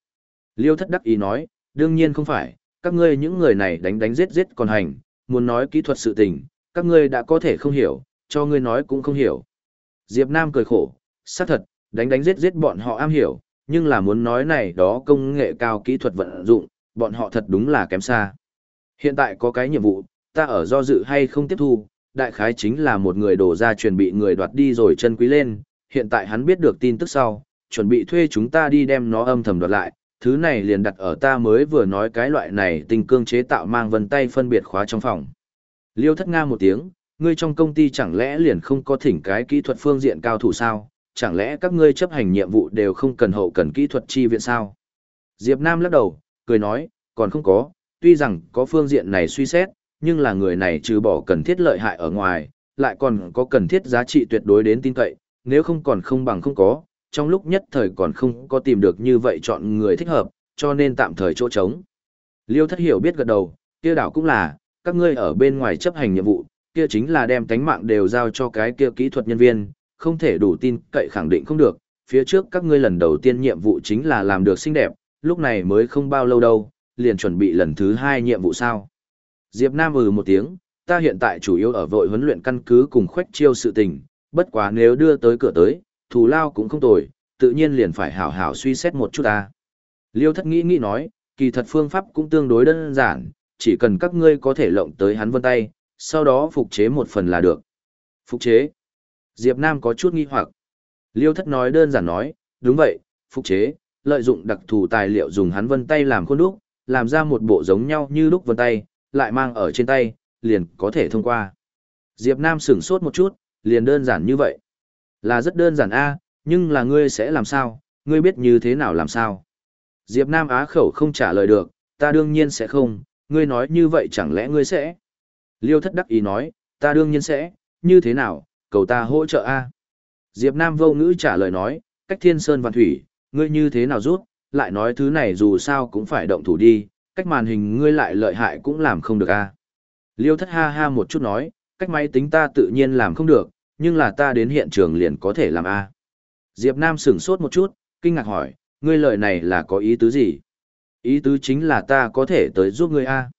Liêu thất đắc ý nói, đương nhiên không phải, các ngươi những người này đánh đánh giết giết còn hành, muốn nói kỹ thuật sự tình, các ngươi đã có thể không hiểu, cho ngươi nói cũng không hiểu. Diệp Nam cười khổ, xác thật, đánh đánh giết giết bọn họ am hiểu, nhưng là muốn nói này đó công nghệ cao kỹ thuật vận dụng, bọn họ thật đúng là kém xa. Hiện tại có cái nhiệm vụ, ta ở do dự hay không tiếp thu, đại khái chính là một người đổ ra chuẩn bị người đoạt đi rồi chân quý lên, hiện tại hắn biết được tin tức sau, chuẩn bị thuê chúng ta đi đem nó âm thầm đoạt lại, thứ này liền đặt ở ta mới vừa nói cái loại này tình cương chế tạo mang vân tay phân biệt khóa trong phòng. Liêu thất nga một tiếng, ngươi trong công ty chẳng lẽ liền không có thỉnh cái kỹ thuật phương diện cao thủ sao, chẳng lẽ các ngươi chấp hành nhiệm vụ đều không cần hậu cần kỹ thuật chi viện sao? Diệp Nam lắc đầu, cười nói, còn không có, tuy rằng có phương diện này suy xét, nhưng là người này trừ bỏ cần thiết lợi hại ở ngoài, lại còn có cần thiết giá trị tuyệt đối đến tin cậy, nếu không còn không bằng không có, trong lúc nhất thời còn không có tìm được như vậy chọn người thích hợp, cho nên tạm thời chỗ trống. Liêu thất hiểu biết gật đầu, kia đảo cũng là, các ngươi ở bên ngoài chấp hành nhiệm vụ, kia chính là đem tánh mạng đều giao cho cái kia kỹ thuật nhân viên, không thể đủ tin cậy khẳng định không được, phía trước các ngươi lần đầu tiên nhiệm vụ chính là làm được xinh đẹp, lúc này mới không bao lâu đâu, liền chuẩn bị lần thứ hai nhiệm vụ sao. Diệp Nam ừ một tiếng, ta hiện tại chủ yếu ở vội huấn luyện căn cứ cùng khoách chiêu sự tình, bất quá nếu đưa tới cửa tới, thù lao cũng không tồi, tự nhiên liền phải hảo hảo suy xét một chút ta. Liêu thất nghĩ nghĩ nói, kỳ thật phương pháp cũng tương đối đơn giản, chỉ cần các ngươi có thể lộng tới hắn vân tay, sau đó phục chế một phần là được. Phục chế. Diệp Nam có chút nghi hoặc. Liêu thất nói đơn giản nói, đúng vậy, phục chế, lợi dụng đặc thù tài liệu dùng hắn vân tay làm khuôn đúc, làm ra một bộ giống nhau như đúc vân tay, lại mang ở trên tay, liền có thể thông qua. Diệp Nam sửng sốt một chút, liền đơn giản như vậy. Là rất đơn giản a, nhưng là ngươi sẽ làm sao, ngươi biết như thế nào làm sao. Diệp Nam á khẩu không trả lời được, ta đương nhiên sẽ không, ngươi nói như vậy chẳng lẽ ngươi sẽ. Liêu thất đắc ý nói, ta đương nhiên sẽ, như thế nào, cầu ta hỗ trợ a. Diệp Nam vô ngữ trả lời nói, cách thiên sơn văn thủy, ngươi như thế nào rút, lại nói thứ này dù sao cũng phải động thủ đi, cách màn hình ngươi lại lợi hại cũng làm không được a. Liêu thất ha ha một chút nói, cách máy tính ta tự nhiên làm không được, nhưng là ta đến hiện trường liền có thể làm a. Diệp Nam sửng sốt một chút, kinh ngạc hỏi, ngươi lời này là có ý tứ gì? Ý tứ chính là ta có thể tới giúp ngươi a.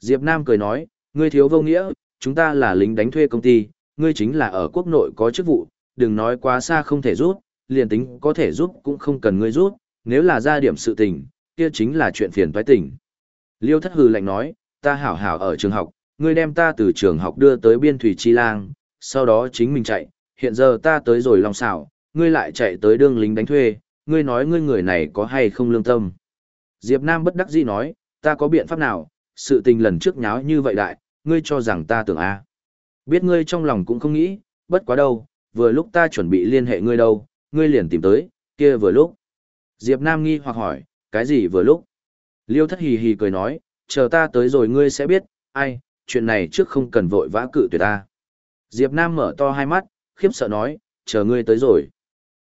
Diệp Nam cười nói, ngươi thiếu vô nghĩa, chúng ta là lính đánh thuê công ty, ngươi chính là ở quốc nội có chức vụ, đừng nói quá xa không thể giúp, liền tính có thể giúp cũng không cần ngươi giúp, nếu là ra điểm sự tình, kia chính là chuyện phiền toái tình. Liêu thất hừ lạnh nói, ta hảo hảo ở trường học, ngươi đem ta từ trường học đưa tới biên thủy chi lang, sau đó chính mình chạy, hiện giờ ta tới rồi lòng xảo, ngươi lại chạy tới đương lính đánh thuê, ngươi nói ngươi người này có hay không lương tâm. Diệp Nam bất đắc dĩ nói, ta có biện pháp nào, sự tình lần trước nháo như vậy đại, ngươi cho rằng ta tưởng a Biết ngươi trong lòng cũng không nghĩ, bất quá đâu, vừa lúc ta chuẩn bị liên hệ ngươi đâu, ngươi liền tìm tới, kia vừa lúc. Diệp Nam nghi hoặc hỏi, cái gì vừa lúc? Liêu thất hì hì cười nói, chờ ta tới rồi ngươi sẽ biết, ai, chuyện này trước không cần vội vã cự tuyệt ta. Diệp Nam mở to hai mắt, khiếp sợ nói, chờ ngươi tới rồi.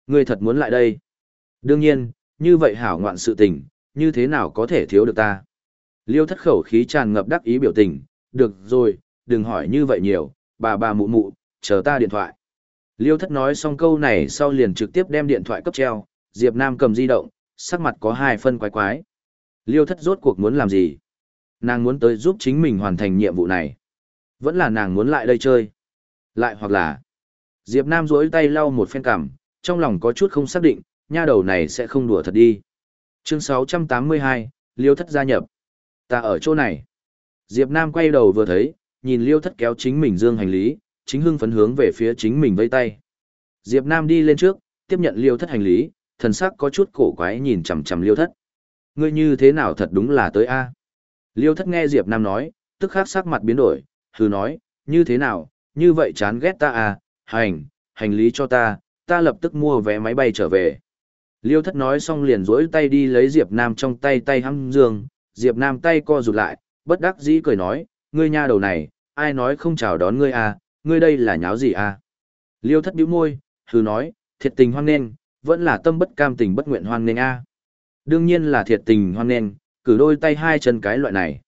Ngươi thật muốn lại đây. Đương nhiên, như vậy hảo ngoạn sự tình, như thế nào có thể thiếu được ta. Liêu thất khẩu khí tràn ngập đắc ý biểu tình, được rồi, đừng hỏi như vậy nhiều, bà bà mụ mụ, chờ ta điện thoại. Liêu thất nói xong câu này sau liền trực tiếp đem điện thoại cấp treo, Diệp Nam cầm di động, sắc mặt có hai phân quái quái. Liêu thất rốt cuộc muốn làm gì? Nàng muốn tới giúp chính mình hoàn thành nhiệm vụ này. Vẫn là nàng muốn lại đây chơi. Lại hoặc là... Diệp Nam duỗi tay lau một phen cằm, trong lòng có chút không xác định, nha đầu này sẽ không đùa thật đi. Chương 682, Liêu thất gia nhập. Ta ở chỗ này. Diệp Nam quay đầu vừa thấy, nhìn Liêu thất kéo chính mình dương hành lý, chính hưng phấn hướng về phía chính mình vây tay. Diệp Nam đi lên trước, tiếp nhận Liêu thất hành lý, thần sắc có chút cổ quái nhìn chằm chằm Liêu thất. Ngươi như thế nào thật đúng là tới a. Liêu thất nghe Diệp Nam nói, tức khắc sắc mặt biến đổi, hừ nói, như thế nào, như vậy chán ghét ta à, hành, hành lý cho ta, ta lập tức mua vé máy bay trở về. Liêu thất nói xong liền rỗi tay đi lấy Diệp Nam trong tay tay hăm dương, Diệp Nam tay co rụt lại, bất đắc dĩ cười nói, ngươi nha đầu này, ai nói không chào đón ngươi à, ngươi đây là nháo gì à? Liêu thất bĩu môi, hừ nói, thiệt tình hoan nghênh, vẫn là tâm bất cam tình bất nguyện hoan nghênh a. À. Đương nhiên là thiệt tình hoan nghênh, cử đôi tay hai chân cái loại này.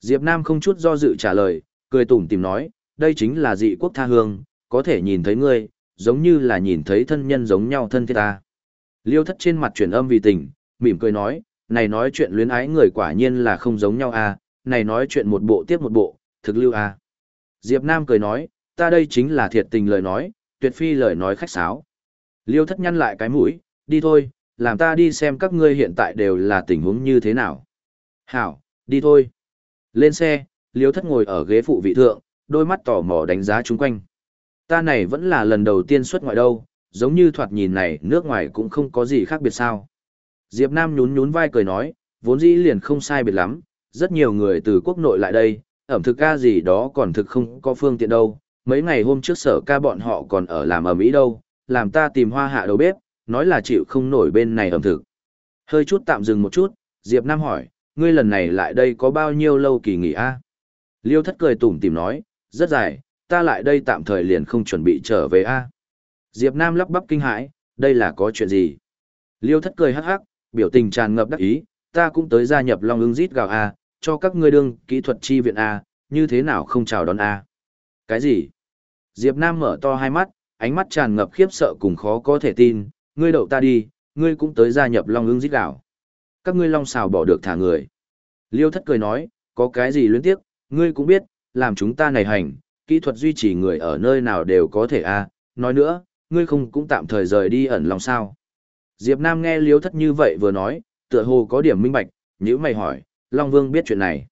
Diệp Nam không chút do dự trả lời, cười tủm tỉm nói, đây chính là dị quốc tha hương, có thể nhìn thấy ngươi, giống như là nhìn thấy thân nhân giống nhau thân thiết ta. Liêu thất trên mặt chuyển âm vì tình, mỉm cười nói, này nói chuyện luyến ái người quả nhiên là không giống nhau à, này nói chuyện một bộ tiếp một bộ, thực lưu à. Diệp Nam cười nói, ta đây chính là thiệt tình lời nói, tuyệt phi lời nói khách sáo. Liêu thất nhăn lại cái mũi, đi thôi, làm ta đi xem các ngươi hiện tại đều là tình huống như thế nào. Hảo, đi thôi. Lên xe, liêu thất ngồi ở ghế phụ vị thượng, đôi mắt tò mò đánh giá chung quanh. Ta này vẫn là lần đầu tiên xuất ngoại đâu, giống như thoạt nhìn này nước ngoài cũng không có gì khác biệt sao. Diệp Nam nhún nhún vai cười nói, vốn dĩ liền không sai biệt lắm, rất nhiều người từ quốc nội lại đây, ẩm thực ca gì đó còn thực không có phương tiện đâu. Mấy ngày hôm trước sở ca bọn họ còn ở làm ở Mỹ đâu, làm ta tìm hoa hạ đầu bếp, nói là chịu không nổi bên này ẩm thực. Hơi chút tạm dừng một chút, Diệp Nam hỏi, ngươi lần này lại đây có bao nhiêu lâu kỳ nghỉ a? Liêu thất cười tủm tỉm nói, rất dài, ta lại đây tạm thời liền không chuẩn bị trở về a. Diệp Nam lắp bắp kinh hãi, đây là có chuyện gì? Liêu thất cười hắc hắc, biểu tình tràn ngập đắc ý, ta cũng tới gia nhập Long ứng rít gào a, cho các ngươi đương kỹ thuật chi viện a, như thế nào không chào đón a? Cái gì? Diệp Nam mở to hai mắt, ánh mắt tràn ngập khiếp sợ cùng khó có thể tin, ngươi đậu ta đi, ngươi cũng tới gia nhập Long ứng rít gào. Các ngươi long xào bỏ được thả người. Liêu thất cười nói, có cái gì luyến tiếc, ngươi cũng biết, làm chúng ta này hành, kỹ thuật duy trì người ở nơi nào đều có thể a. nói nữa, ngươi không cũng tạm thời rời đi ẩn lòng sao. Diệp Nam nghe liếu thất như vậy vừa nói, tựa hồ có điểm minh bạch, nhữ mày hỏi, Long Vương biết chuyện này.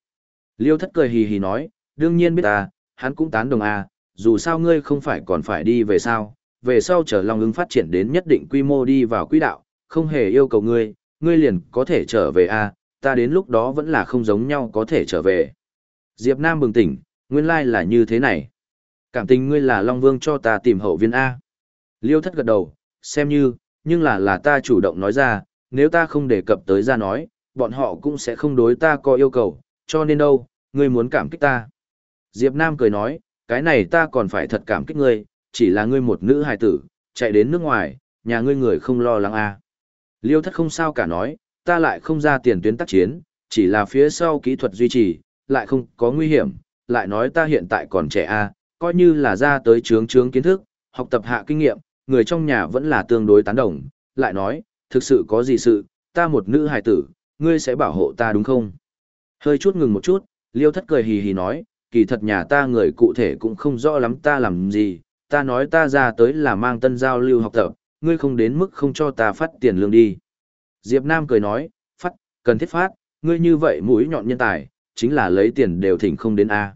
Liêu thất cười hì hì nói, đương nhiên biết ta, hắn cũng tán đồng a, dù sao ngươi không phải còn phải đi về sao, về sau chờ Long ứng phát triển đến nhất định quy mô đi vào quỹ đạo, không hề yêu cầu ngươi, ngươi liền có thể trở về a, ta đến lúc đó vẫn là không giống nhau có thể trở về. Diệp Nam bừng tỉnh, nguyên lai là như thế này. Cảm tình ngươi là Long Vương cho ta tìm hậu viên A. Liêu thất gật đầu, xem như, nhưng là là ta chủ động nói ra, nếu ta không đề cập tới ra nói, bọn họ cũng sẽ không đối ta có yêu cầu, cho nên đâu, ngươi muốn cảm kích ta. Diệp Nam cười nói, cái này ta còn phải thật cảm kích ngươi, chỉ là ngươi một nữ hài tử, chạy đến nước ngoài, nhà ngươi người không lo lắng a. Liêu thất không sao cả nói, ta lại không ra tiền tuyến tác chiến, chỉ là phía sau kỹ thuật duy trì, lại không có nguy hiểm, lại nói ta hiện tại còn trẻ a, coi như là ra tới trướng trướng kiến thức, học tập hạ kinh nghiệm, người trong nhà vẫn là tương đối tán đồng, lại nói, thực sự có gì sự, ta một nữ hài tử, ngươi sẽ bảo hộ ta đúng không? Hơi chút ngừng một chút, liêu thất cười hì hì nói, kỳ thật nhà ta người cụ thể cũng không rõ lắm ta làm gì, ta nói ta ra tới là mang tân giao lưu học tập, ngươi không đến mức không cho ta phát tiền lương đi. Diệp Nam cười nói, phát, cần thiết phát, ngươi như vậy mũi nhọn nhân tài, chính là lấy tiền đều thỉnh không đến A.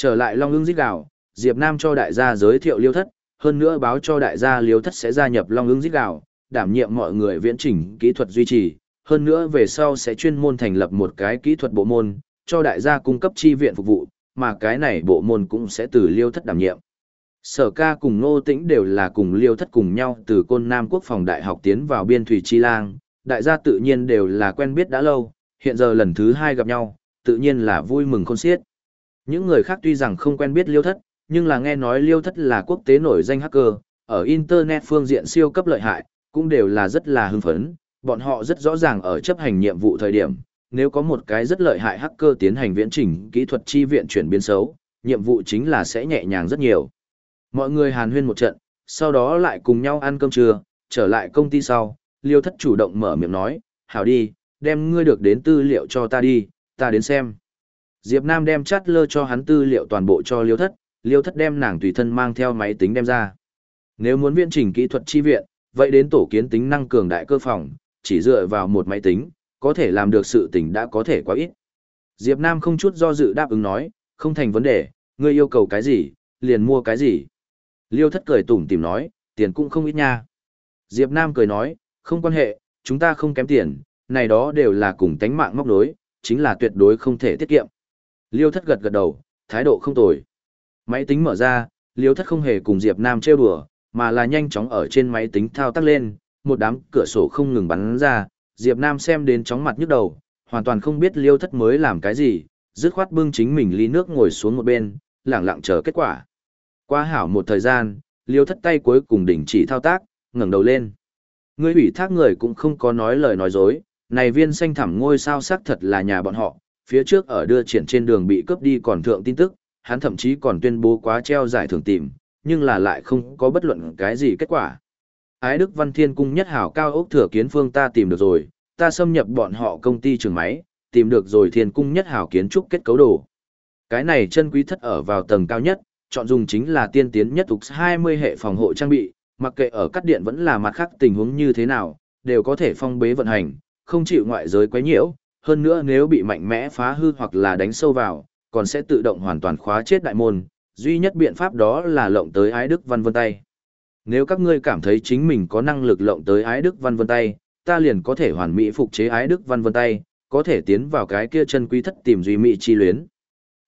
Trở lại Long ưng giết gạo, Diệp Nam cho đại gia giới thiệu liêu thất, hơn nữa báo cho đại gia liêu thất sẽ gia nhập Long ưng giết gạo, đảm nhiệm mọi người viễn chỉnh kỹ thuật duy trì, hơn nữa về sau sẽ chuyên môn thành lập một cái kỹ thuật bộ môn, cho đại gia cung cấp chi viện phục vụ, mà cái này bộ môn cũng sẽ từ liêu thất đảm nhiệm. Sở ca cùng Ngô Tĩnh đều là cùng liêu thất cùng nhau từ Côn Nam Quốc phòng đại học tiến vào biên thủy chi lang, đại gia tự nhiên đều là quen biết đã lâu, hiện giờ lần thứ hai gặp nhau, tự nhiên là vui mừng khôn xiết. Những người khác tuy rằng không quen biết liêu thất, nhưng là nghe nói liêu thất là quốc tế nổi danh hacker, ở Internet phương diện siêu cấp lợi hại, cũng đều là rất là hưng phấn, bọn họ rất rõ ràng ở chấp hành nhiệm vụ thời điểm, nếu có một cái rất lợi hại hacker tiến hành viễn trình kỹ thuật chi viện chuyển biến xấu, nhiệm vụ chính là sẽ nhẹ nhàng rất nhiều. Mọi người hàn huyên một trận, sau đó lại cùng nhau ăn cơm trưa, trở lại công ty sau, liêu thất chủ động mở miệng nói, hảo đi, đem ngươi được đến tư liệu cho ta đi, ta đến xem. Diệp Nam đem chát lơ cho hắn tư liệu toàn bộ cho liêu thất, liêu thất đem nàng tùy thân mang theo máy tính đem ra. Nếu muốn viễn trình kỹ thuật chi viện, vậy đến tổ kiến tính năng cường đại cơ phòng, chỉ dựa vào một máy tính, có thể làm được sự tình đã có thể quá ít. Diệp Nam không chút do dự đáp ứng nói, không thành vấn đề, ngươi yêu cầu cái gì, liền mua cái gì. Liêu thất cười tủm tỉm nói, tiền cũng không ít nha. Diệp Nam cười nói, không quan hệ, chúng ta không kém tiền, này đó đều là cùng tánh mạng móc đối, chính là tuyệt đối không thể tiết kiệm. Liêu thất gật gật đầu, thái độ không tồi. Máy tính mở ra, Liêu thất không hề cùng Diệp Nam trêu đùa, mà là nhanh chóng ở trên máy tính thao tác lên, một đám cửa sổ không ngừng bắn ra, Diệp Nam xem đến chóng mặt nhức đầu, hoàn toàn không biết liêu thất mới làm cái gì, dứt khoát bưng chính mình ly nước ngồi xuống một bên, lặng lặng chờ kết quả. Qua hảo một thời gian, liêu thất tay cuối cùng đình chỉ thao tác, ngẩng đầu lên. Người ủy thác người cũng không có nói lời nói dối, này viên xanh thẳm ngôi sao sắc thật là nhà bọn họ, phía trước ở đưa triển trên đường bị cướp đi còn thượng tin tức, hắn thậm chí còn tuyên bố quá treo giải thưởng tìm, nhưng là lại không có bất luận cái gì kết quả. Ái Đức Văn Thiên Cung nhất hảo cao ốc thừa kiến phương ta tìm được rồi, ta xâm nhập bọn họ công ty trường máy, tìm được rồi Thiên Cung nhất hảo kiến trúc kết cấu đồ. Cái này chân quý thất ở vào tầng cao nhất, chọn dùng chính là tiên tiến nhất tục 20 hệ phòng hộ trang bị, mặc kệ ở cắt điện vẫn là mặt khác tình huống như thế nào, đều có thể phong bế vận hành, không chịu ngoại giới quấy nhiễu, hơn nữa nếu bị mạnh mẽ phá hư hoặc là đánh sâu vào, còn sẽ tự động hoàn toàn khóa chết đại môn, duy nhất biện pháp đó là lộng tới ái đức văn vân tay. Nếu các ngươi cảm thấy chính mình có năng lực lộng tới ái đức văn vân tay, ta liền có thể hoàn mỹ phục chế ái đức văn vân tay, có thể tiến vào cái kia chân quý thất tìm duy mỹ chi luyến.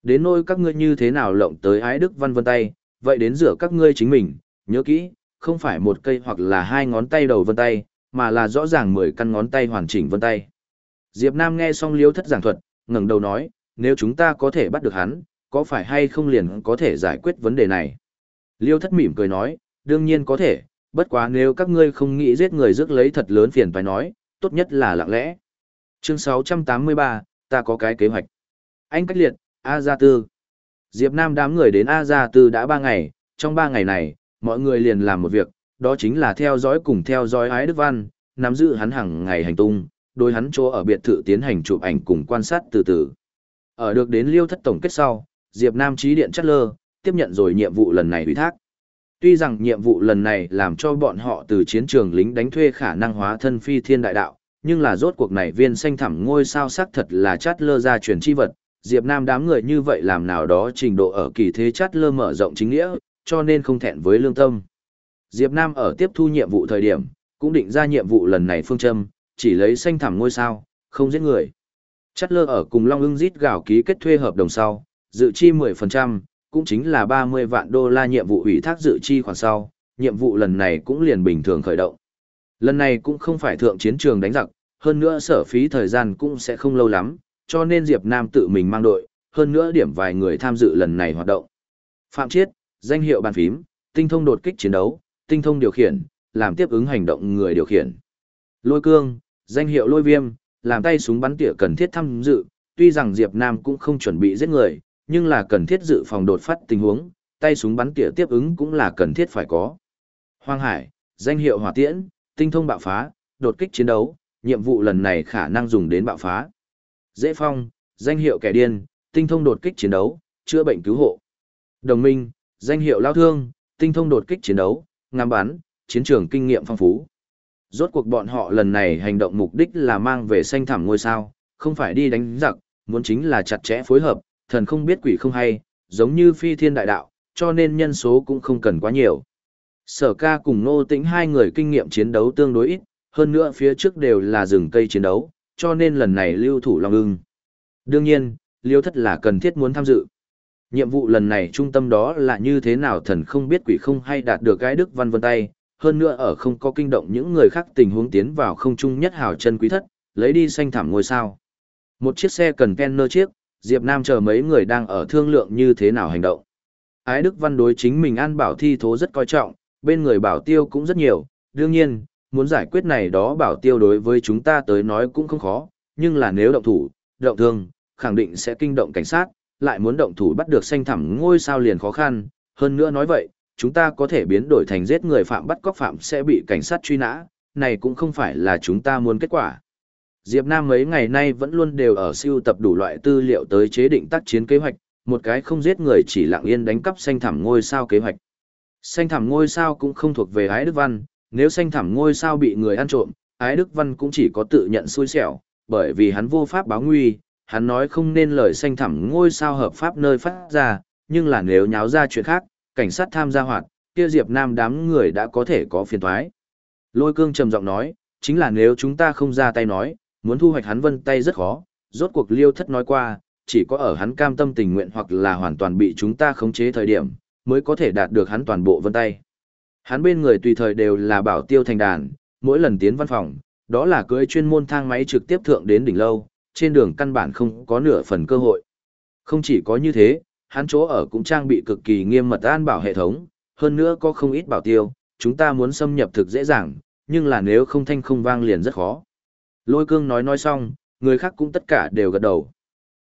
Đến nỗi các ngươi như thế nào lộng tới ái đức văn vân tay, vậy đến rửa các ngươi chính mình, nhớ kỹ, không phải một cây hoặc là hai ngón tay đầu vân tay, mà là rõ ràng 10 căn ngón tay hoàn chỉnh vân tay. Diệp Nam nghe xong liêu thất giảng thuật, ngẩng đầu nói, nếu chúng ta có thể bắt được hắn, có phải hay không liền có thể giải quyết vấn đề này? Liêu thất mỉm cười nói, đương nhiên có thể, bất quá nếu các ngươi không nghĩ giết người rước lấy thật lớn phiền phải nói, tốt nhất là lặng lẽ. Chương 683, ta có cái kế hoạch. Anh cách liệt, A Gia Tư. Diệp Nam đám người đến A Gia Tư đã 3 ngày, trong 3 ngày này, mọi người liền làm một việc, đó chính là theo dõi cùng theo dõi Ái Đức Văn, nắm giữ hắn hàng ngày hành tung, đối hắn chỗ ở biệt thự tiến hành chụp ảnh cùng quan sát từ từ. Ở được đến liêu thất tổng kết sau, Diệp Nam trí điện chất lơ, tiếp nhận rồi nhiệm vụ lần này ủy thác. Tuy rằng nhiệm vụ lần này làm cho bọn họ từ chiến trường lính đánh thuê khả năng hóa thân phi thiên đại đạo, nhưng là rốt cuộc này viên xanh thẳm ngôi sao sắc thật là chát lơ ra truyền chi vật, Diệp Nam đám người như vậy làm nào đó trình độ ở kỳ thế chát lơ mở rộng chính nghĩa, cho nên không thẹn với lương tâm. Diệp Nam ở tiếp thu nhiệm vụ thời điểm, cũng định ra nhiệm vụ lần này phương châm, chỉ lấy xanh thẳm ngôi sao, không giết người. Chắt lơ ở cùng Long ưng rít gạo ký kết thuê hợp đồng sau, dự chi 10%, cũng chính là 30 vạn đô la nhiệm vụ ủy thác dự chi khoản sau, nhiệm vụ lần này cũng liền bình thường khởi động. Lần này cũng không phải thượng chiến trường đánh giặc, hơn nữa sở phí thời gian cũng sẽ không lâu lắm, cho nên Diệp Nam tự mình mang đội, hơn nữa điểm vài người tham dự lần này hoạt động. Phạm Chiết, danh hiệu bàn phím, tinh thông đột kích chiến đấu, tinh thông điều khiển, làm tiếp ứng hành động người điều khiển. Lôi cương, danh hiệu lôi viêm, làm tay súng bắn tỉa cần thiết tham dự, tuy rằng Diệp Nam cũng không chuẩn bị giết người, nhưng là cần thiết dự phòng đột phát tình huống, tay súng bắn tỉa tiếp ứng cũng là cần thiết phải có. Hoang Hải, danh hiệu hỏa tiễn, tinh thông bạo phá, đột kích chiến đấu, nhiệm vụ lần này khả năng dùng đến bạo phá. Dễ phong, danh hiệu kẻ điên, tinh thông đột kích chiến đấu, chữa bệnh cứu hộ. Đồng minh, danh hiệu lao thương, tinh thông đột kích chiến đấu, ngắm bắn, chiến trường kinh nghiệm phong phú. Rốt cuộc bọn họ lần này hành động mục đích là mang về xanh thảm ngôi sao, không phải đi đánh giặc, muốn chính là chặt chẽ phối hợp, thần không biết quỷ không hay, giống như phi thiên đại đạo, cho nên nhân số cũng không cần quá nhiều. Sở ca cùng nô tĩnh hai người kinh nghiệm chiến đấu tương đối ít, hơn nữa phía trước đều là rừng cây chiến đấu, cho nên lần này lưu thủ Long ưng. Đương nhiên, liêu thất là cần thiết muốn tham dự. Nhiệm vụ lần này trung tâm đó là như thế nào thần không biết quỷ không hay đạt được cái đức văn vân tay, hơn nữa ở không có kinh động những người khác tình huống tiến vào không trung nhất hào chân quý thất, lấy đi xanh thảm ngôi sao. Một chiếc xe cần kenner chiếc, Diệp Nam chờ mấy người đang ở thương lượng như thế nào hành động. Ái Đức Văn đối chính mình an bảo thi thố rất coi trọng, bên người bảo tiêu cũng rất nhiều, đương nhiên, muốn giải quyết này đó bảo tiêu đối với chúng ta tới nói cũng không khó, nhưng là nếu động thủ, động thương, khẳng định sẽ kinh động cảnh sát, lại muốn động thủ bắt được xanh thẳm ngôi sao liền khó khăn, hơn nữa nói vậy, chúng ta có thể biến đổi thành giết người phạm bắt cóc phạm sẽ bị cảnh sát truy nã, này cũng không phải là chúng ta muốn kết quả. Diệp Nam mấy ngày nay vẫn luôn đều ở siêu tập đủ loại tư liệu tới chế định tác chiến kế hoạch, một cái không giết người chỉ lặng yên đánh cắp xanh thẳm ngôi sao kế hoạch. Xanh thẳm ngôi sao cũng không thuộc về Ái Đức Văn, nếu xanh thẳm ngôi sao bị người ăn trộm, Ái Đức Văn cũng chỉ có tự nhận xui xẻo, bởi vì hắn vô pháp báo nguy, hắn nói không nên lời xanh thẳm ngôi sao hợp pháp nơi phát ra, nhưng là nếu nháo ra chuyện khác, cảnh sát tham gia hoạt, kia Diệp Nam đám người đã có thể có phiền toái. Lôi cương trầm giọng nói, chính là nếu chúng ta không ra tay nói, muốn thu hoạch hắn vân tay rất khó, rốt cuộc liêu thất nói qua, chỉ có ở hắn cam tâm tình nguyện hoặc là hoàn toàn bị chúng ta khống chế thời điểm, mới có thể đạt được hắn toàn bộ vân tay. Hắn bên người tùy thời đều là bảo tiêu thành đàn, mỗi lần tiến văn phòng, đó là cưỡi chuyên môn thang máy trực tiếp thượng đến đỉnh lâu, trên đường căn bản không có nửa phần cơ hội. Không chỉ có như thế, hắn chỗ ở cũng trang bị cực kỳ nghiêm mật an bảo hệ thống, hơn nữa có không ít bảo tiêu, chúng ta muốn xâm nhập thực dễ dàng, nhưng là nếu không thanh không vang liền rất khó. Lôi cương nói nói xong, người khác cũng tất cả đều gật đầu.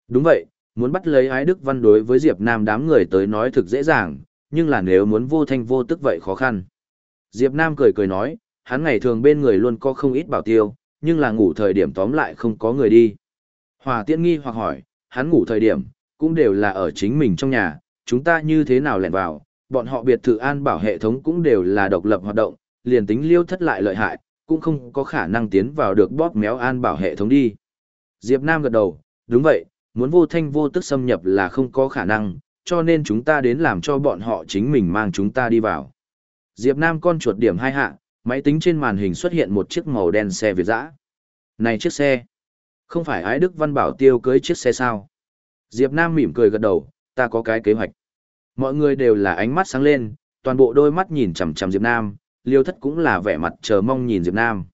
Đúng vậy, muốn bắt lấy ái đức văn đối với Diệp Nam đám người tới nói thực dễ dàng, nhưng là nếu muốn vô thanh vô tức vậy khó khăn. Diệp Nam cười cười nói, hắn ngày thường bên người luôn có không ít bảo tiêu, nhưng là ngủ thời điểm tóm lại không có người đi. Hòa tiễn nghi hoặc hỏi, hắn ngủ thời điểm, cũng đều là ở chính mình trong nhà, chúng ta như thế nào lẻn vào, bọn họ biệt thự an bảo hệ thống cũng đều là độc lập hoạt động, liền tính liêu thất lại lợi hại, cũng không có khả năng tiến vào được bóp méo an bảo hệ thống đi. Diệp Nam gật đầu, đúng vậy, muốn vô thanh vô tức xâm nhập là không có khả năng, cho nên chúng ta đến làm cho bọn họ chính mình mang chúng ta đi vào. Diệp Nam con chuột điểm hai hạ, máy tính trên màn hình xuất hiện một chiếc màu đen xe Việt dã. Này chiếc xe, không phải ái Đức Văn Bảo tiêu cưới chiếc xe sao? Diệp Nam mỉm cười gật đầu, ta có cái kế hoạch. Mọi người đều là ánh mắt sáng lên, toàn bộ đôi mắt nhìn chằm chằm Diệp Nam, Liêu Thất cũng là vẻ mặt chờ mong nhìn Diệp Nam.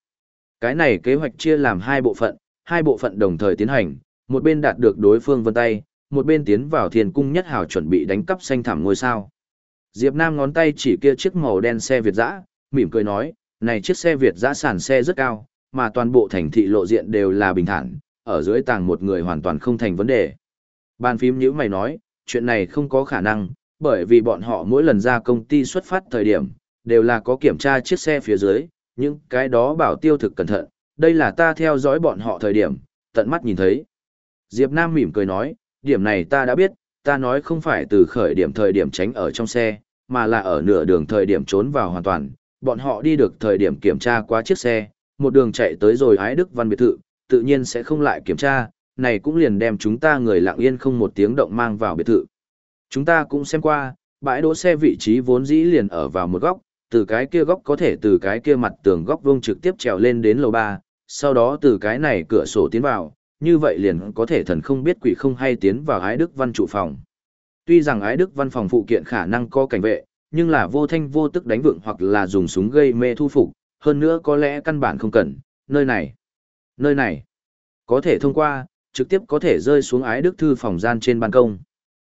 Cái này kế hoạch chia làm hai bộ phận, hai bộ phận đồng thời tiến hành, một bên đạt được đối phương vân tay, một bên tiến vào thiên cung nhất hào chuẩn bị đánh cắp xanh thảm ngôi sao. Diệp Nam ngón tay chỉ kia chiếc màu đen xe Việt dã, mỉm cười nói, này chiếc xe Việt dã sàn xe rất cao, mà toàn bộ thành thị lộ diện đều là bình thản, ở dưới tàng một người hoàn toàn không thành vấn đề. Bàn phím nhữ mày nói, chuyện này không có khả năng, bởi vì bọn họ mỗi lần ra công ty xuất phát thời điểm, đều là có kiểm tra chiếc xe phía dưới, những cái đó bảo tiêu thực cẩn thận, đây là ta theo dõi bọn họ thời điểm, tận mắt nhìn thấy. Diệp Nam mỉm cười nói, điểm này ta đã biết, ta nói không phải từ khởi điểm thời điểm tránh ở trong xe, mà là ở nửa đường thời điểm trốn vào hoàn toàn, bọn họ đi được thời điểm kiểm tra qua chiếc xe, một đường chạy tới rồi ái Đức Văn biệt thự, tự nhiên sẽ không lại kiểm tra, này cũng liền đem chúng ta người lặng yên không một tiếng động mang vào biệt thự. Chúng ta cũng xem qua, bãi đỗ xe vị trí vốn dĩ liền ở vào một góc, từ cái kia góc có thể từ cái kia mặt tường góc vuông trực tiếp trèo lên đến lầu 3, sau đó từ cái này cửa sổ tiến vào, như vậy liền có thể thần không biết quỷ không hay tiến vào ái đức văn trụ phòng. Tuy rằng ái đức văn phòng phụ kiện khả năng có cảnh vệ, nhưng là vô thanh vô tức đánh vượng hoặc là dùng súng gây mê thu phục, hơn nữa có lẽ căn bản không cần, nơi này, nơi này, có thể thông qua, trực tiếp có thể rơi xuống ái đức thư phòng gian trên ban công.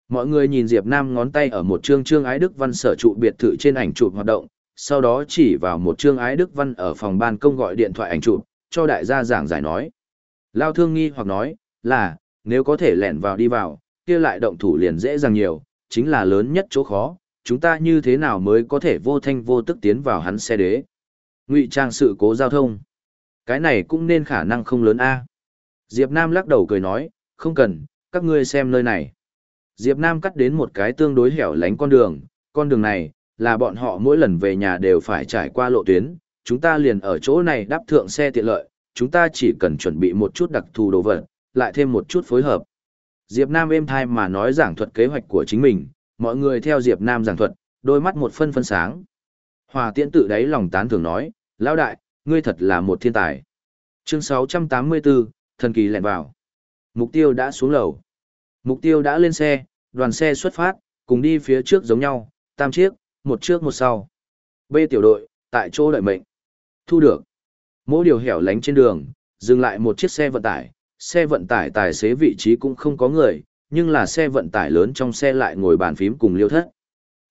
Mọi người nhìn Diệp Nam ngón tay ở một chương chương ái đức văn sở trụ biệt thự trên ảnh chụp hoạt động, sau đó chỉ vào một chương ái đức văn ở phòng ban công gọi điện thoại ảnh chụp, cho đại gia giảng giải nói. Lao thương nghi hoặc nói, là, nếu có thể lẻn vào đi vào, kia lại động thủ liền dễ dàng nhiều, chính là lớn nhất chỗ khó, chúng ta như thế nào mới có thể vô thanh vô tức tiến vào hắn xe đế. Ngụy trang sự cố giao thông. Cái này cũng nên khả năng không lớn a. Diệp Nam lắc đầu cười nói, không cần, các ngươi xem nơi này. Diệp Nam cắt đến một cái tương đối hẻo lánh con đường, con đường này, là bọn họ mỗi lần về nhà đều phải trải qua lộ tuyến, chúng ta liền ở chỗ này đáp thượng xe tiện lợi, chúng ta chỉ cần chuẩn bị một chút đặc thù đồ vật, lại thêm một chút phối hợp. Diệp Nam êm thai mà nói giảng thuật kế hoạch của chính mình, mọi người theo Diệp Nam giảng thuật, đôi mắt một phân phân sáng. Hòa tiễn tự đáy lòng tán thưởng nói, lão đại, ngươi thật là một thiên tài. Chương 684, thần kỳ lẹn vào. Mục tiêu đã xuống lầu. Mục tiêu đã lên xe, đoàn xe xuất phát, cùng đi phía trước giống nhau, tam chiếc, một trước một sau. B tiểu đội, tại chỗ đợi mệnh. Thu được. Mỗi điều hẻo lánh trên đường, dừng lại một chiếc xe vận tải, xe vận tải tài xế vị trí cũng không có người, nhưng là xe vận tải lớn trong xe lại ngồi bàn phím cùng liêu thất.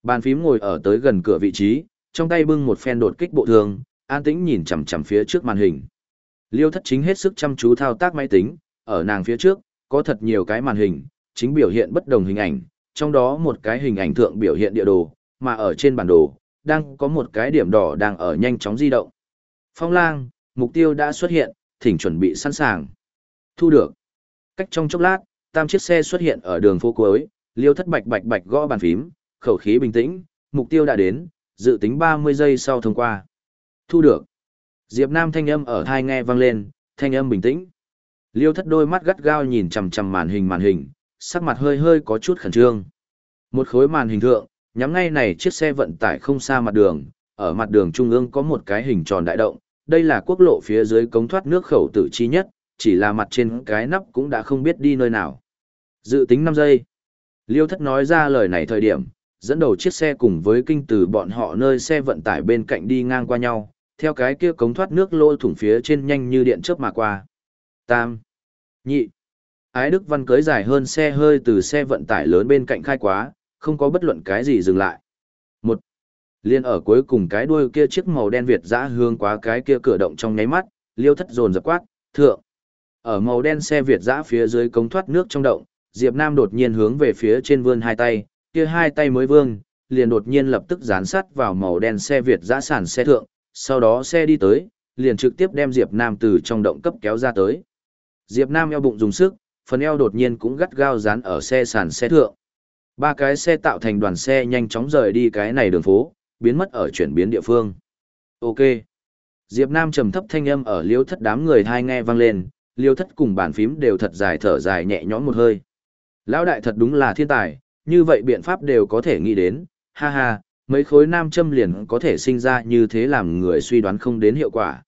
Bàn phím ngồi ở tới gần cửa vị trí, trong tay bưng một phen đột kích bộ thường, an tĩnh nhìn chằm chằm phía trước màn hình. Liêu thất chính hết sức chăm chú thao tác máy tính, ở nàng phía trước, có thật nhiều cái màn hình, chính biểu hiện bất đồng hình ảnh, trong đó một cái hình ảnh thượng biểu hiện địa đồ, mà ở trên bản đồ, đang có một cái điểm đỏ đang ở nhanh chóng di động. Phong lang, mục tiêu đã xuất hiện, thỉnh chuẩn bị sẵn sàng. Thu được. Cách trong chốc lát, tam chiếc xe xuất hiện ở đường phố cuối, liêu thất bạch bạch bạch gõ bàn phím, khẩu khí bình tĩnh, mục tiêu đã đến, dự tính 30 giây sau thông qua. Thu được. Diệp Nam thanh âm ở thai nghe vang lên, thanh âm bình tĩnh. Liêu thất đôi mắt gắt gao nhìn chằm chằm màn hình màn hình, sắc mặt hơi hơi có chút khẩn trương. Một khối màn hình thượng, nhắm ngay này chiếc xe vận tải không xa mặt đường, ở mặt đường trung ương có một cái hình tròn đại động, đây là quốc lộ phía dưới cống thoát nước khẩu tử chi nhất, chỉ là mặt trên cái nắp cũng đã không biết đi nơi nào. Dự tính 5 giây. Liêu thất nói ra lời này thời điểm, dẫn đầu chiếc xe cùng với kinh từ bọn họ nơi xe vận tải bên cạnh đi ngang qua nhau, theo cái kia cống thoát nước lỗ thủng phía trên nhanh như điện chớp mà qua. Tam. Nhị. Ái Đức Văn cưới dài hơn xe hơi từ xe vận tải lớn bên cạnh khai quá, không có bất luận cái gì dừng lại. Một. Liên ở cuối cùng cái đuôi kia chiếc màu đen Việt dã hướng quá cái kia cửa động trong nháy mắt, liêu thất dồn dập quát, thượng. Ở màu đen xe Việt dã phía dưới cống thoát nước trong động, Diệp Nam đột nhiên hướng về phía trên vươn hai tay, kia hai tay mới vương, liền đột nhiên lập tức dán sát vào màu đen xe Việt dã sản xe thượng, sau đó xe đi tới, liền trực tiếp đem Diệp Nam từ trong động cấp kéo ra tới. Diệp Nam eo bụng dùng sức, phần eo đột nhiên cũng gắt gao dán ở xe sàn xe thượng. Ba cái xe tạo thành đoàn xe nhanh chóng rời đi cái này đường phố, biến mất ở chuyển biến địa phương. Ok. Diệp Nam trầm thấp thanh âm ở liêu thất đám người thai nghe vang lên, liêu thất cùng bàn phím đều thật dài thở dài nhẹ nhõm một hơi. Lão đại thật đúng là thiên tài, như vậy biện pháp đều có thể nghĩ đến, ha ha, mấy khối nam châm liền có thể sinh ra như thế làm người suy đoán không đến hiệu quả.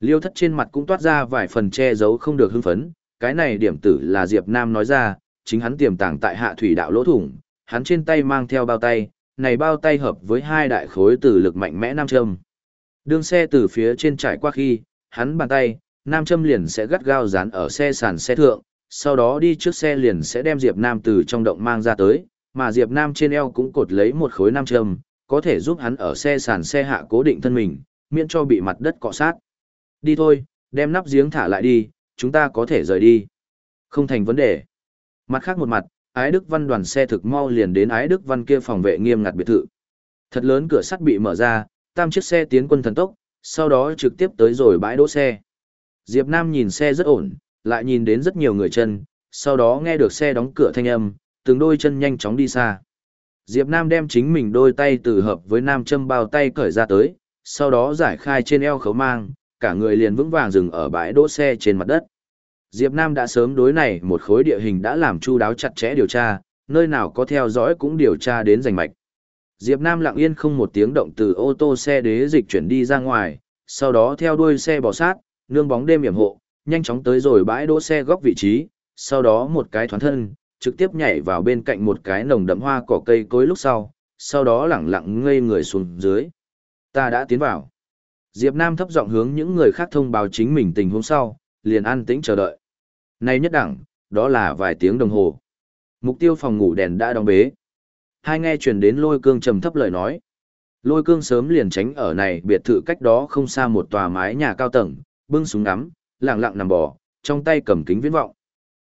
Liêu thất trên mặt cũng toát ra vài phần che giấu không được hưng phấn, cái này điểm tử là Diệp Nam nói ra, chính hắn tiềm tàng tại hạ thủy đạo lỗ thủng, hắn trên tay mang theo bao tay, này bao tay hợp với hai đại khối tử lực mạnh mẽ nam châm. Đường xe từ phía trên trải qua khi, hắn bàn tay, nam châm liền sẽ gắt gao dán ở xe sàn xe thượng, sau đó đi trước xe liền sẽ đem Diệp Nam từ trong động mang ra tới, mà Diệp Nam trên eo cũng cột lấy một khối nam châm, có thể giúp hắn ở xe sàn xe hạ cố định thân mình, miễn cho bị mặt đất cọ sát. Đi thôi, đem nắp giếng thả lại đi, chúng ta có thể rời đi. Không thành vấn đề. Mặt khác một mặt, Ái Đức Văn đoàn xe thực mau liền đến Ái Đức Văn kia phòng vệ nghiêm ngặt biệt thự. Thật lớn cửa sắt bị mở ra, tam chiếc xe tiến quân thần tốc, sau đó trực tiếp tới rồi bãi đỗ xe. Diệp Nam nhìn xe rất ổn, lại nhìn đến rất nhiều người chân, sau đó nghe được xe đóng cửa thanh âm, từng đôi chân nhanh chóng đi xa. Diệp Nam đem chính mình đôi tay từ hợp với nam châm bao tay cởi ra tới, sau đó giải khai trên eo khấu mang, cả người liền vững vàng dừng ở bãi đỗ xe trên mặt đất. Diệp Nam đã sớm đối này một khối địa hình đã làm chu đáo chặt chẽ điều tra, nơi nào có theo dõi cũng điều tra đến rành mạch. Diệp Nam lặng yên không một tiếng động từ ô tô xe đế dịch chuyển đi ra ngoài, sau đó theo đuôi xe bò sát, nương bóng đêm yểm hộ, nhanh chóng tới rồi bãi đỗ xe góc vị trí, sau đó một cái thoáng thân, trực tiếp nhảy vào bên cạnh một cái nồng đậm hoa cỏ cây cối lúc sau, sau đó lẳng lặng ngây người xuống dưới. Ta đã tiến vào. Diệp Nam thấp giọng hướng những người khác thông báo chính mình tình huống sau, liền an tĩnh chờ đợi. Nay nhất đẳng, đó là vài tiếng đồng hồ. Mục tiêu phòng ngủ đèn đã đóng bế. Hai nghe truyền đến lôi cương trầm thấp lời nói. Lôi cương sớm liền tránh ở này biệt thự cách đó không xa một tòa mái nhà cao tầng, bưng súng ngắm, lặng lặng nằm bò, trong tay cầm kính viễn vọng.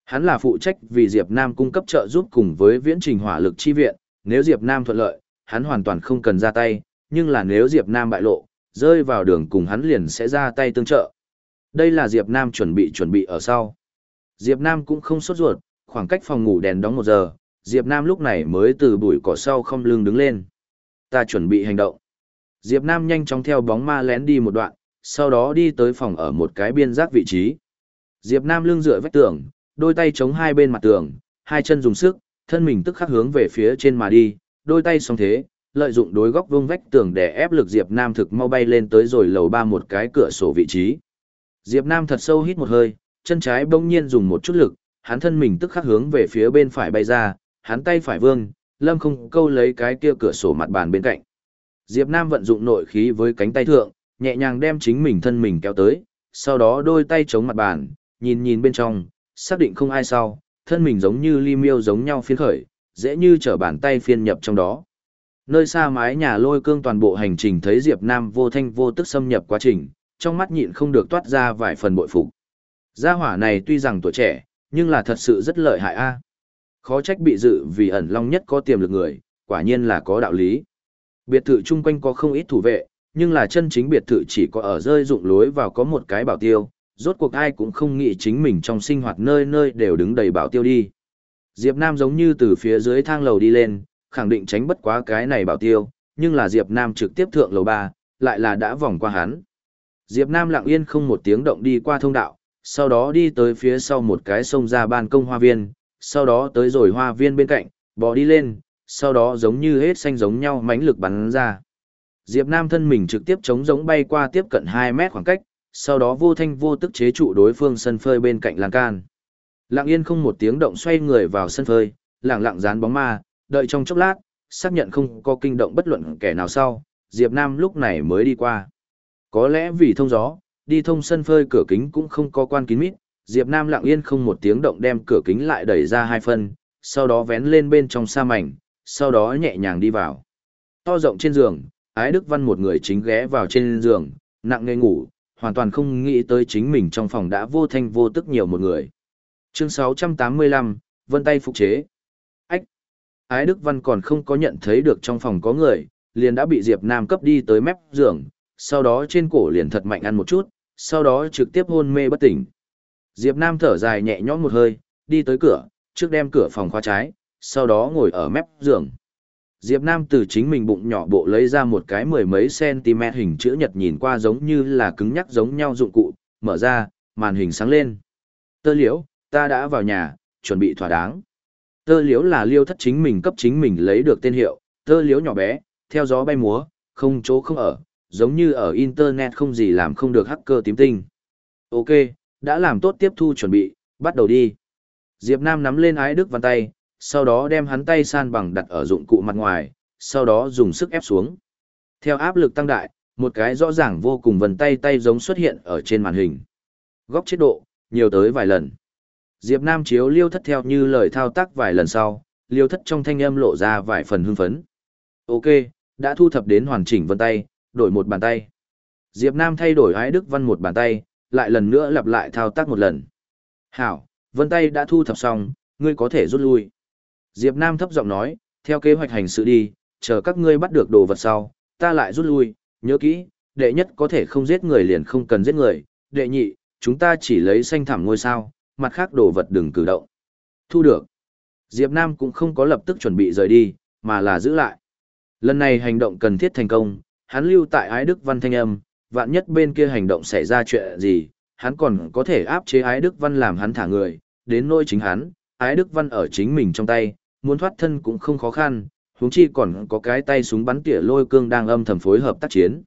Hắn là phụ trách vì Diệp Nam cung cấp trợ giúp cùng với viễn trình hỏa lực chi viện, nếu Diệp Nam thuận lợi, hắn hoàn toàn không cần ra tay, nhưng là nếu Diệp Nam bại lộ, rơi vào đường cùng hắn liền sẽ ra tay tương trợ. Đây là Diệp Nam chuẩn bị chuẩn bị ở sau. Diệp Nam cũng không sốt ruột, khoảng cách phòng ngủ đèn đóng một giờ, Diệp Nam lúc này mới từ bụi cỏ sau không lưng đứng lên. Ta chuẩn bị hành động. Diệp Nam nhanh chóng theo bóng ma lén đi một đoạn, sau đó đi tới phòng ở một cái biên giác vị trí. Diệp Nam lưng dựa vách tường, đôi tay chống hai bên mặt tường, hai chân dùng sức, thân mình tức khắc hướng về phía trên mà đi, đôi tay song thế, lợi dụng đối góc vuông vách tường để ép lực Diệp Nam thực mau bay lên tới rồi lầu ba một cái cửa sổ vị trí. Diệp Nam thật sâu hít một hơi, chân trái bỗng nhiên dùng một chút lực, hắn thân mình tức khắc hướng về phía bên phải bay ra, hắn tay phải vươn, lâm không câu lấy cái kia cửa sổ mặt bàn bên cạnh. Diệp Nam vận dụng nội khí với cánh tay thượng, nhẹ nhàng đem chính mình thân mình kéo tới, sau đó đôi tay chống mặt bàn, nhìn nhìn bên trong, xác định không ai sau, thân mình giống như ly miêu giống nhau phiên khởi, dễ như trở bàn tay phiên nhập trong đó. Nơi xa mái nhà lôi cương toàn bộ hành trình thấy Diệp Nam vô thanh vô tức xâm nhập quá trình, trong mắt nhịn không được toát ra vài phần bội phục. Gia hỏa này tuy rằng tuổi trẻ, nhưng là thật sự rất lợi hại a. Khó trách bị dự vì ẩn long nhất có tiềm lực người, quả nhiên là có đạo lý. Biệt thự chung quanh có không ít thủ vệ, nhưng là chân chính biệt thự chỉ có ở rơi dụng lối vào có một cái bảo tiêu, rốt cuộc ai cũng không nghĩ chính mình trong sinh hoạt nơi nơi đều đứng đầy bảo tiêu đi. Diệp Nam giống như từ phía dưới thang lầu đi lên, khẳng định tránh bất quá cái này bảo tiêu, nhưng là Diệp Nam trực tiếp thượng lầu 3, lại là đã vòng qua hắn. Diệp Nam lặng yên không một tiếng động đi qua thông đạo, sau đó đi tới phía sau một cái sông ra ban công hoa viên, sau đó tới rồi hoa viên bên cạnh, bò đi lên, sau đó giống như hết xanh giống nhau mãnh lực bắn ra. Diệp Nam thân mình trực tiếp chống giống bay qua tiếp cận 2 mét khoảng cách, sau đó vô thanh vô tức chế trụ đối phương sân phơi bên cạnh lan can. Lặng yên không một tiếng động xoay người vào sân phơi, lặng lặng dán bóng ma, đợi trong chốc lát, xác nhận không có kinh động bất luận kẻ nào sau, Diệp Nam lúc này mới đi qua. Có lẽ vì thông gió, đi thông sân phơi cửa kính cũng không có quan kín mít, Diệp Nam lặng yên không một tiếng động đem cửa kính lại đẩy ra hai phân, sau đó vén lên bên trong sa mảnh, sau đó nhẹ nhàng đi vào. To rộng trên giường, Ái Đức Văn một người chính ghé vào trên giường, nặng ngây ngủ, hoàn toàn không nghĩ tới chính mình trong phòng đã vô thanh vô tức nhiều một người. Chương 685, Vân tay phục chế. Ách! Ái Đức Văn còn không có nhận thấy được trong phòng có người, liền đã bị Diệp Nam cấp đi tới mép giường, sau đó trên cổ liền thật mạnh ăn một chút, sau đó trực tiếp hôn mê bất tỉnh. Diệp Nam thở dài nhẹ nhõm một hơi, đi tới cửa, trước đem cửa phòng khóa trái, sau đó ngồi ở mép giường. Diệp Nam từ chính mình bụng nhỏ bộ lấy ra một cái mười mấy cm hình chữ nhật nhìn qua giống như là cứng nhắc giống nhau dụng cụ, mở ra, màn hình sáng lên. Tơ liễu, ta đã vào nhà, chuẩn bị thỏa đáng. Tơ liễu là liêu thất chính mình cấp chính mình lấy được tên hiệu, tơ liễu nhỏ bé, theo gió bay múa, không chỗ không ở, giống như ở internet không gì làm không được hacker tím tinh. Ok, đã làm tốt tiếp thu chuẩn bị, bắt đầu đi. Diệp Nam nắm lên ái đức văn tay, sau đó đem hắn tay san bằng đặt ở dụng cụ mặt ngoài, sau đó dùng sức ép xuống. Theo áp lực tăng đại, một cái rõ ràng vô cùng vần tay tay giống xuất hiện ở trên màn hình. Góc chế độ, nhiều tới vài lần. Diệp Nam chiếu liêu thất theo như lời thao tác vài lần sau, liêu thất trong thanh âm lộ ra vài phần hưng phấn. Ok, đã thu thập đến hoàn chỉnh vân tay, đổi một bàn tay. Diệp Nam thay đổi ái đức văn một bàn tay, lại lần nữa lặp lại thao tác một lần. Hảo, vân tay đã thu thập xong, ngươi có thể rút lui. Diệp Nam thấp giọng nói, theo kế hoạch hành sự đi, chờ các ngươi bắt được đồ vật sau, ta lại rút lui, nhớ kỹ, đệ nhất có thể không giết người liền không cần giết người, đệ nhị, chúng ta chỉ lấy xanh thảm ngôi sao, mặt khác đồ vật đừng cử động. Thu được. Diệp Nam cũng không có lập tức chuẩn bị rời đi, mà là giữ lại. Lần này hành động cần thiết thành công, hắn lưu tại ái Đức Văn thanh âm, vạn nhất bên kia hành động xảy ra chuyện gì, hắn còn có thể áp chế ái Đức Văn làm hắn thả người, đến nỗi chính hắn, ái Đức Văn ở chính mình trong tay, muốn thoát thân cũng không khó khăn, huống chi còn có cái tay súng bắn tỉa lôi cương đang âm thầm phối hợp tác chiến.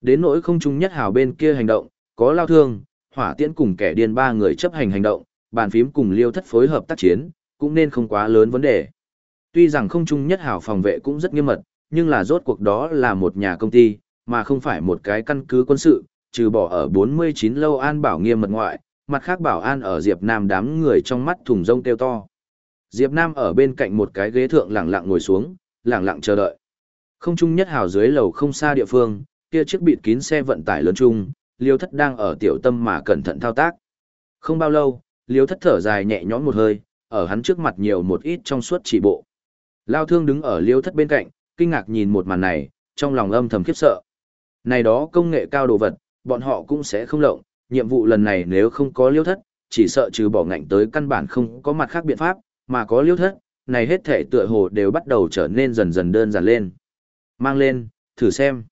Đến nỗi không trung nhất hào bên kia hành động, có lao thương, hỏa tiễn cùng kẻ điên ba người chấp hành hành động, bàn phím cùng liêu thất phối hợp tác chiến, cũng nên không quá lớn vấn đề. Tuy rằng không trung nhất hào phòng vệ cũng rất nghiêm mật, nhưng là rốt cuộc đó là một nhà công ty, mà không phải một cái căn cứ quân sự, trừ bỏ ở 49 lâu an bảo nghiêm mật ngoại, mặt khác bảo an ở Diệp Nam đám người trong mắt thùng rông kêu to. Diệp Nam ở bên cạnh một cái ghế thượng lẳng lặng ngồi xuống, lẳng lặng chờ đợi. Không trung nhất hào dưới lầu không xa địa phương, kia chiếc bịt kín xe vận tải lớn trung, Liêu Thất đang ở tiểu tâm mà cẩn thận thao tác. Không bao lâu, Liêu Thất thở dài nhẹ nhõm một hơi, ở hắn trước mặt nhiều một ít trong suốt chỉ bộ. Lao Thương đứng ở Liêu Thất bên cạnh, kinh ngạc nhìn một màn này, trong lòng âm thầm khiếp sợ. Này đó công nghệ cao đồ vật, bọn họ cũng sẽ không lộng, nhiệm vụ lần này nếu không có Liêu Thất, chỉ sợ trừ bỏ ngạnh tới căn bản không có mặt khác biện pháp, mà có liêu thất, này hết thể tựa hồ đều bắt đầu trở nên dần dần đơn giản lên. Mang lên, thử xem.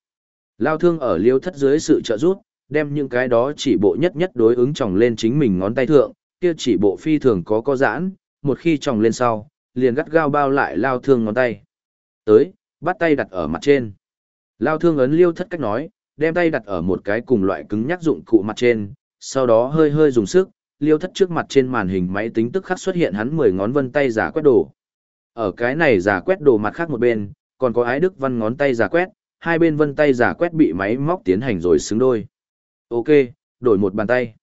Lao thương ở liêu thất dưới sự trợ giúp, đem những cái đó chỉ bộ nhất nhất đối ứng tròng lên chính mình ngón tay thượng, kia chỉ bộ phi thường có có giãn, một khi tròng lên sau, liền gắt gao bao lại lao thương ngón tay. Tới, bắt tay đặt ở mặt trên. Lao thương ấn liêu thất cách nói, đem tay đặt ở một cái cùng loại cứng nhắc dụng cụ mặt trên, sau đó hơi hơi dùng sức, liêu thất trước mặt trên màn hình máy tính tức khắc xuất hiện hắn mười ngón vân tay giả quét đồ. Ở cái này giả quét đồ mặt khác một bên, còn có ái đức văn ngón tay giả quét, hai bên vân tay giả quét bị máy móc tiến hành rồi xứng đôi. Ok, đổi một bàn tay.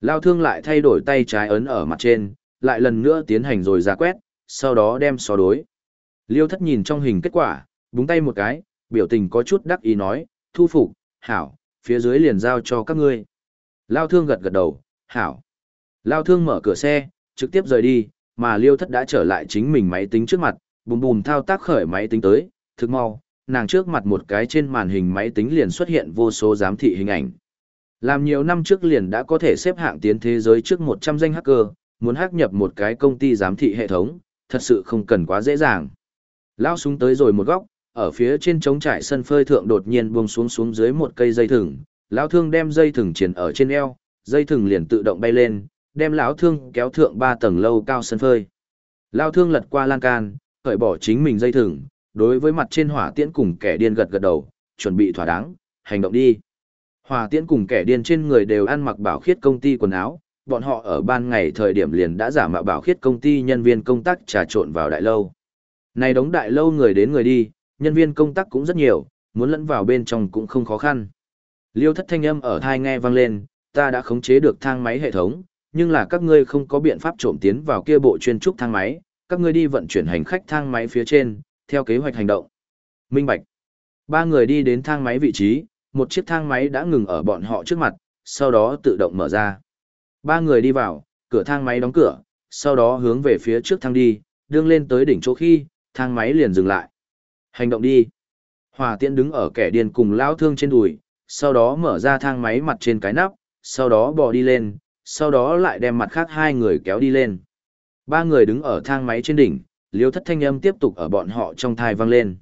Lao thương lại thay đổi tay trái ấn ở mặt trên, lại lần nữa tiến hành rồi giả quét, sau đó đem so đối. Liêu thất nhìn trong hình kết quả, búng tay một cái, biểu tình có chút đắc ý nói, thu phục, hảo, phía dưới liền giao cho các ngươi. Lao thương gật gật đầu, hảo. Lao thương mở cửa xe, trực tiếp rời đi, mà liêu thất đã trở lại chính mình máy tính trước mặt, bùm bùm thao tác khởi máy tính tới, thực mau, nàng trước mặt một cái trên màn hình máy tính liền xuất hiện vô số giám thị hình ảnh. Làm nhiều năm trước liền đã có thể xếp hạng tiến thế giới trước 100 danh hacker, muốn hack nhập một cái công ty giám thị hệ thống, thật sự không cần quá dễ dàng. Lao súng tới rồi một góc, ở phía trên trống trải sân phơi thượng đột nhiên buông xuống xuống dưới một cây dây thừng, Lao thương đem dây thừng triển ở trên eo, dây thừng liền tự động bay lên, đem lão thương kéo thượng ba tầng lâu cao sân phơi. Lão thương lật qua lan can, cởi bỏ chính mình dây thừng, đối với mặt trên hỏa tiễn cùng kẻ điên gật gật đầu, chuẩn bị thỏa đáng, hành động đi. Hỏa tiễn cùng kẻ điên trên người đều ăn mặc bảo khiết công ty quần áo, bọn họ ở ban ngày thời điểm liền đã giả mạo bảo khiết công ty nhân viên công tác trà trộn vào đại lâu. Này đống đại lâu người đến người đi, nhân viên công tác cũng rất nhiều, muốn lẫn vào bên trong cũng không khó khăn. Liêu thất thanh âm ở thai nghe vang lên, ta đã khống chế được thang máy hệ thống, nhưng là các ngươi không có biện pháp trộm tiến vào kia bộ chuyên trúc thang máy, các ngươi đi vận chuyển hành khách thang máy phía trên, theo kế hoạch hành động. Minh Bạch. Ba người đi đến thang máy vị trí, một chiếc thang máy đã ngừng ở bọn họ trước mặt, sau đó tự động mở ra. Ba người đi vào, cửa thang máy đóng cửa, sau đó hướng về phía trước thang đi, đương lên tới đỉnh chỗ khi, thang máy liền dừng lại. Hành động đi. Hòa tiễn đứng ở kẻ điên cùng lao thương trên đùi, sau đó mở ra thang máy mặt trên cái nắp, sau đó bò đi lên, sau đó lại đem mặt khác hai người kéo đi lên. Ba người đứng ở thang máy trên đỉnh, liêu thất thanh âm tiếp tục ở bọn họ trong thai vang lên.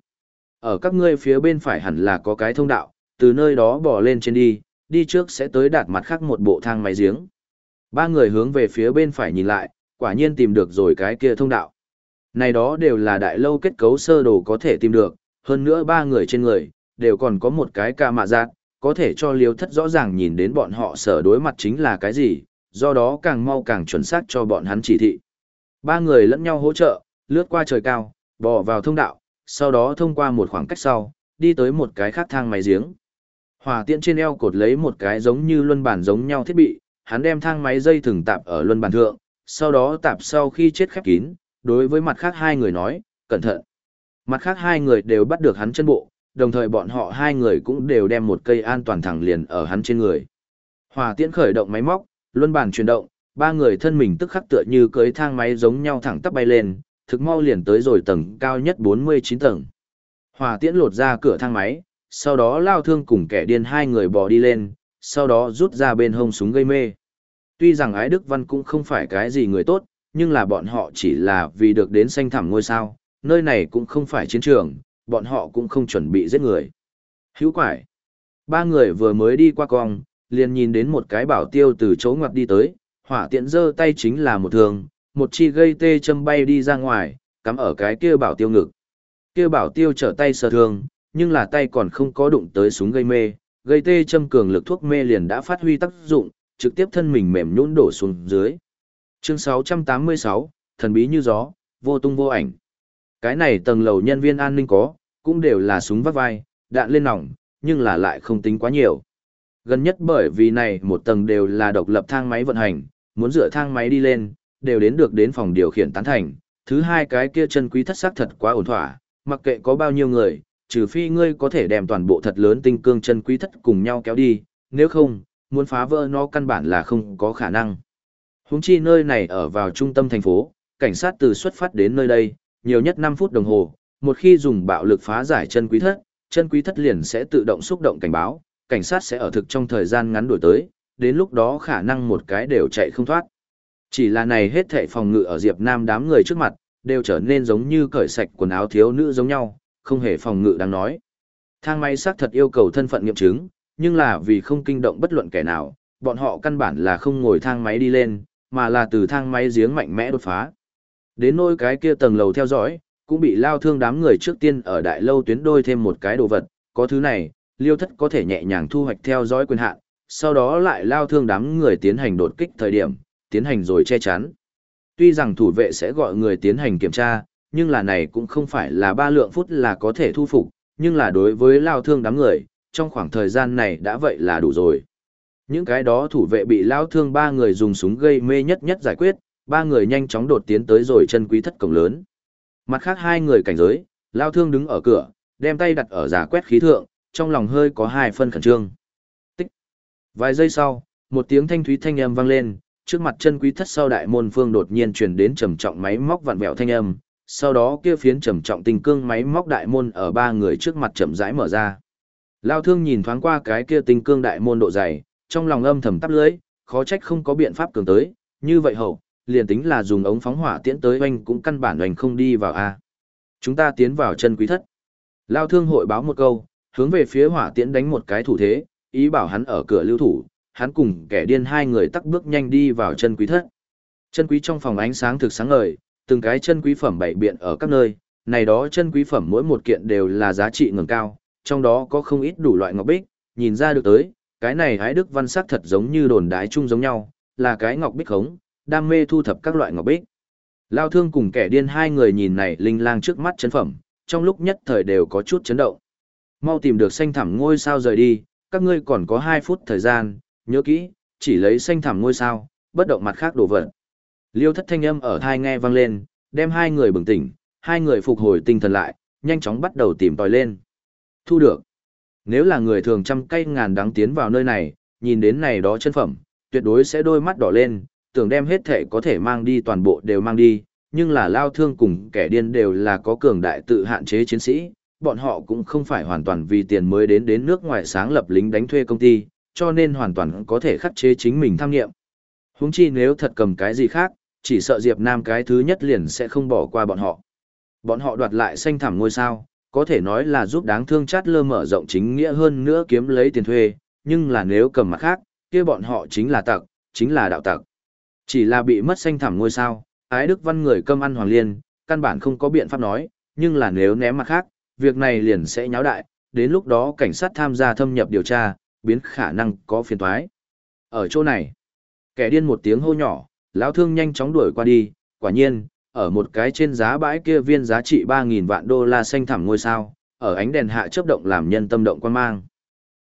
Ở các ngươi phía bên phải hẳn là có cái thông đạo, từ nơi đó bò lên trên đi, đi trước sẽ tới đạt mặt khác một bộ thang máy giếng. Ba người hướng về phía bên phải nhìn lại, quả nhiên tìm được rồi cái kia thông đạo. Này đó đều là đại lâu kết cấu sơ đồ có thể tìm được, hơn nữa ba người trên người, đều còn có một cái ca mạ giác, có thể cho liêu thất rõ ràng nhìn đến bọn họ sở đối mặt chính là cái gì, do đó càng mau càng chuẩn xác cho bọn hắn chỉ thị. Ba người lẫn nhau hỗ trợ, lướt qua trời cao, bò vào thông đạo, sau đó thông qua một khoảng cách sau, đi tới một cái khác thang máy giếng. Hỏa tiễn trên eo cột lấy một cái giống như luân bản giống nhau thiết bị, hắn đem thang máy dây thừng tạp ở luân bản thượng, sau đó tạp sau khi chết khép kín, đối với mặt khác hai người nói, cẩn thận. Mặt khác hai người đều bắt được hắn chân bộ, đồng thời bọn họ hai người cũng đều đem một cây an toàn thẳng liền ở hắn trên người. Hỏa tiễn khởi động máy móc, luân bản chuyển động, ba người thân mình tức khắc tựa như cưới thang máy giống nhau thẳng tắp bay lên, thực mau liền tới rồi tầng cao nhất 49 tầng. Hỏa tiễn lột ra cửa thang máy, sau đó lao thương cùng kẻ điên hai người bò đi lên, sau đó rút ra bên hông súng gây mê. Tuy rằng Ái Đức Văn cũng không phải cái gì người tốt, nhưng là bọn họ chỉ là vì được đến xanh thẳm ngôi sao, nơi này cũng không phải chiến trường, bọn họ cũng không chuẩn bị giết người. Hữu quải. Ba người vừa mới đi qua cong, liền nhìn đến một cái bảo tiêu từ chỗ ngoặt đi tới, hỏa tiện giơ tay chính là một thường, một chi gây tê châm bay đi ra ngoài, cắm ở cái kia bảo tiêu ngực. Kia bảo tiêu trở tay sờ thương, nhưng là tay còn không có đụng tới súng gây mê, gây tê châm cường lực thuốc mê liền đã phát huy tác dụng, trực tiếp thân mình mềm nhũn đổ xuống dưới. Chương 686, thần bí như gió, vô tung vô ảnh. Cái này tầng lầu nhân viên an ninh có, cũng đều là súng vắt vai, đạn lên nòng, nhưng là lại không tính quá nhiều. Gần nhất bởi vì này một tầng đều là độc lập thang máy vận hành, muốn dựa thang máy đi lên, đều đến được đến phòng điều khiển tán thành. Thứ hai cái kia chân quý thất sắc thật quá ổn thỏa, mặc kệ có bao nhiêu người, trừ phi ngươi có thể đem toàn bộ thật lớn tinh cương chân quý thất cùng nhau kéo đi, nếu không, muốn phá vỡ nó căn bản là không có khả năng. Húng chi nơi này ở vào trung tâm thành phố, cảnh sát từ xuất phát đến nơi đây, nhiều nhất 5 phút đồng hồ, một khi dùng bạo lực phá giải chân quý thất, chân quý thất liền sẽ tự động xúc động cảnh báo, cảnh sát sẽ ở thực trong thời gian ngắn đổi tới, đến lúc đó khả năng một cái đều chạy không thoát. Chỉ là này hết thảy phòng ngự ở Diệp Nam đám người trước mặt, đều trở nên giống như cởi sạch quần áo thiếu nữ giống nhau, không hề phòng ngự đáng nói. Thang máy xác thật yêu cầu thân phận nghiệm chứng, nhưng là vì không kinh động bất luận kẻ nào, bọn họ căn bản là không ngồi thang máy đi lên, mà là từ thang máy giếng mạnh mẽ đột phá. Đến nôi cái kia tầng lầu theo dõi, cũng bị lao thương đám người trước tiên ở đại lâu tuyến đôi thêm một cái đồ vật, có thứ này, liêu thất có thể nhẹ nhàng thu hoạch theo dõi quyền hạn, sau đó lại lao thương đám người tiến hành đột kích thời điểm, tiến hành rồi che chắn. Tuy rằng thủ vệ sẽ gọi người tiến hành kiểm tra, nhưng là này cũng không phải là ba lượng phút là có thể thu phục, nhưng là đối với lao thương đám người, trong khoảng thời gian này đã vậy là đủ rồi. Những cái đó thủ vệ bị lao thương ba người dùng súng gây mê nhất nhất giải quyết, ba người nhanh chóng đột tiến tới rồi chân quý thất cổng lớn. Mặt khác hai người cảnh giới, lao thương đứng ở cửa, đem tay đặt ở giả quét khí thượng, trong lòng hơi có hai phân khẩn trương. Tích. Vài giây sau, một tiếng thanh thúy thanh âm vang lên, trước mặt chân quý thất sau đại môn phương đột nhiên truyền đến trầm trọng máy móc vặn vẹo thanh âm, sau đó kia phiến trầm trọng tình cương máy móc đại môn ở ba người trước mặt chậm rãi mở ra. Lao thương nhìn thoáng qua cái kia tình cương đại môn độ dày, trong lòng âm thầm tắp lưới, khó trách không có biện pháp cường tới, như vậy hậu, liền tính là dùng ống phóng hỏa tiễn tới oanh cũng căn bản oanh không đi vào a. Chúng ta tiến vào chân quý thất. Lao thương hội báo một câu, hướng về phía hỏa tiễn đánh một cái thủ thế, ý bảo hắn ở cửa lưu thủ, hắn cùng kẻ điên hai người tắc bước nhanh đi vào chân quý thất. Chân quý trong phòng ánh sáng thực sáng ngời, từng cái chân quý phẩm bảy biện ở các nơi, này đó chân quý phẩm mỗi một kiện đều là giá trị ngầm cao, trong đó có không ít đủ loại ngọc bích, nhìn ra được tới, cái này hái đức văn sắc thật giống như đồn đái chung giống nhau, là cái ngọc bích khống, đam mê thu thập các loại ngọc bích. Lao thương cùng kẻ điên hai người nhìn này linh lang trước mắt chân phẩm, trong lúc nhất thời đều có chút chấn động. Mau tìm được xanh thẳm ngôi sao rời đi, các ngươi còn có 2 phút thời gian, nhớ kỹ, chỉ lấy xanh thẳm ngôi sao, bất động mặt khác đổ vật. Liêu thất thanh âm ở thai nghe vang lên, đem hai người bừng tỉnh, hai người phục hồi tinh thần lại, nhanh chóng bắt đầu tìm tòi lên. Thu được. Nếu là người thường trăm cây ngàn đắng tiến vào nơi này, nhìn đến này đó chân phẩm, tuyệt đối sẽ đôi mắt đỏ lên, tưởng đem hết thể có thể mang đi toàn bộ đều mang đi, nhưng là lao thương cùng kẻ điên đều là có cường đại tự hạn chế chiến sĩ, bọn họ cũng không phải hoàn toàn vì tiền mới đến đến nước ngoài sáng lập lính đánh thuê công ty, cho nên hoàn toàn có thể khắc chế chính mình tham nghiệm. Huống chi nếu thật cầm cái gì khác, chỉ sợ Diệp Nam cái thứ nhất liền sẽ không bỏ qua bọn họ. Bọn họ đoạt lại xanh thẳm ngôi sao, có thể nói là giúp đáng thương chát lơ mở rộng chính nghĩa hơn nữa kiếm lấy tiền thuê, nhưng là nếu cầm mặt khác, kia bọn họ chính là tặc, chính là đạo tặc. Chỉ là bị mất xanh thẳm ngôi sao, ái đức văn người cơm ăn hoàng liên, căn bản không có biện pháp nói, nhưng là nếu ném mặt khác, việc này liền sẽ nháo đại, đến lúc đó cảnh sát tham gia thâm nhập điều tra, biến khả năng có phiền toái. Ở chỗ này, kẻ điên một tiếng hô nhỏ, lão thương nhanh chóng đuổi qua đi, quả nhiên, ở một cái trên giá bãi kia viên giá trị 3.000 vạn đô la xanh thẳm ngôi sao, ở ánh đèn hạ chớp động làm nhân tâm động quan mang.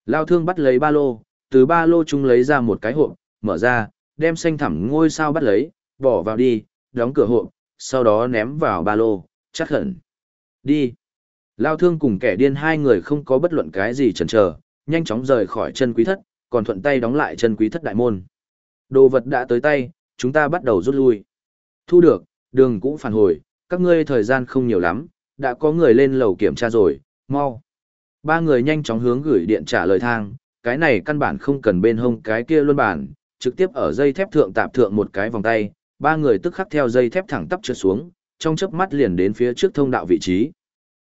Lão thương bắt lấy ba lô, từ ba lô chúng lấy ra một cái hộp, mở ra, đem xanh thẳm ngôi sao bắt lấy, bỏ vào đi, đóng cửa hộp, sau đó ném vào ba lô, chắc hẳn. Đi. Lao thương cùng kẻ điên hai người không có bất luận cái gì chần chờ, nhanh chóng rời khỏi chân quý thất, còn thuận tay đóng lại chân quý thất đại môn. Đồ vật đã tới tay, chúng ta bắt đầu rút lui. Thu được, đường cũng phản hồi, các ngươi thời gian không nhiều lắm, đã có người lên lầu kiểm tra rồi, mau. Ba người nhanh chóng hướng gửi điện trả lời thang, cái này căn bản không cần bên hông cái kia luôn bản, trực tiếp ở dây thép thượng tạp thượng một cái vòng tay, ba người tức khắc theo dây thép thẳng tắp trượt xuống, trong chớp mắt liền đến phía trước thông đạo vị trí.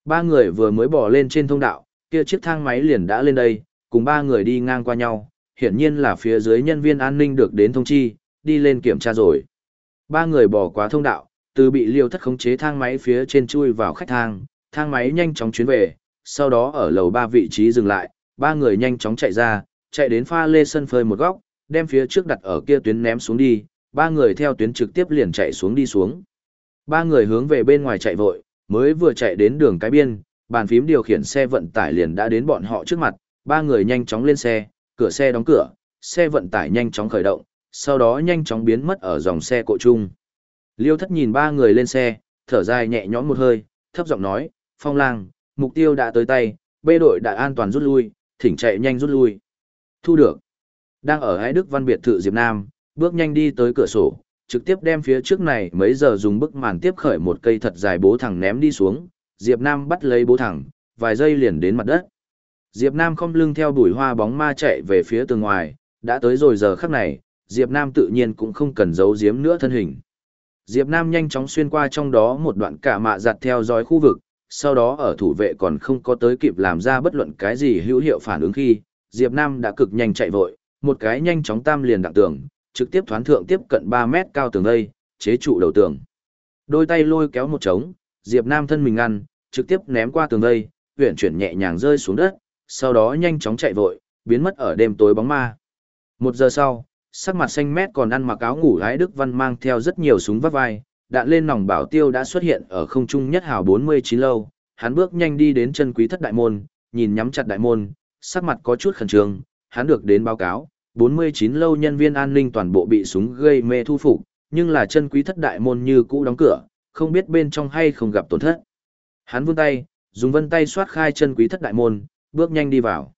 Ba người vừa mới bỏ lên trên thông đạo, kia chiếc thang máy liền đã lên đây, cùng ba người đi ngang qua nhau, hiển nhiên là phía dưới nhân viên an ninh được đến thông chi, đi lên kiểm tra rồi. Ba người bỏ qua thông đạo, từ bị liêu thất khống chế thang máy phía trên chui vào khách thang, thang máy nhanh chóng chuyến về, sau đó ở lầu ba vị trí dừng lại, ba người nhanh chóng chạy ra, chạy đến pha lê sân phơi một góc, đem phía trước đặt ở kia tuyến ném xuống đi, ba người theo tuyến trực tiếp liền chạy xuống đi xuống. Ba người hướng về bên ngoài chạy vội, mới vừa chạy đến đường cái biên, bàn phím điều khiển xe vận tải liền đã đến bọn họ trước mặt, ba người nhanh chóng lên xe, cửa xe đóng cửa, xe vận tải nhanh chóng khởi động, sau đó nhanh chóng biến mất ở dòng xe cộ chung. Liêu thất nhìn ba người lên xe, thở dài nhẹ nhõm một hơi, thấp giọng nói, phong lang, mục tiêu đã tới tay, bê đội đã an toàn rút lui, thỉnh chạy nhanh rút lui. Thu được. Đang ở Hải Đức Văn Biệt Thự Diệp Nam, bước nhanh đi tới cửa sổ, trực tiếp đem phía trước này mấy giờ dùng bức màn tiếp khởi một cây thật dài bố thẳng ném đi xuống, Diệp Nam bắt lấy bố thẳng, vài giây liền đến mặt đất. Diệp Nam không lưng theo đuổi hoa bóng ma chạy về phía tường ngoài, đã tới rồi giờ khắc này, Diệp Nam tự nhiên cũng không cần giấu giếm nữa thân hình. Diệp Nam nhanh chóng xuyên qua trong đó một đoạn cả mạ giặt theo dõi khu vực, sau đó ở thủ vệ còn không có tới kịp làm ra bất luận cái gì hữu hiệu phản ứng khi, Diệp Nam đã cực nhanh chạy vội, một cái nhanh chóng tam liền đặng tường, trực tiếp thoán thượng tiếp cận 3 mét cao tường đây, chế trụ đầu tường. Đôi tay lôi kéo một trống, Diệp Nam thân mình ngăn, trực tiếp ném qua tường đây, huyển chuyển nhẹ nhàng rơi xuống đất, sau đó nhanh chóng chạy vội, biến mất ở đêm tối bóng ma. Một giờ sau, sắc mặt xanh mét còn ăn mặc áo ngủ gái Đức Văn mang theo rất nhiều súng vắt vai, đạn lên nòng bảo tiêu đã xuất hiện ở không trung nhất hào 49 lâu, hắn bước nhanh đi đến chân quý thất đại môn, nhìn nhắm chặt đại môn, sắc mặt có chút khẩn trương, hắn được đến báo cáo, 49 lâu nhân viên an ninh toàn bộ bị súng gây mê thu phục, nhưng là chân quý thất đại môn như cũ đóng cửa, không biết bên trong hay không gặp tổn thất. Hắn vươn tay, dùng vân tay xoát khai chân quý thất đại môn, bước nhanh đi vào.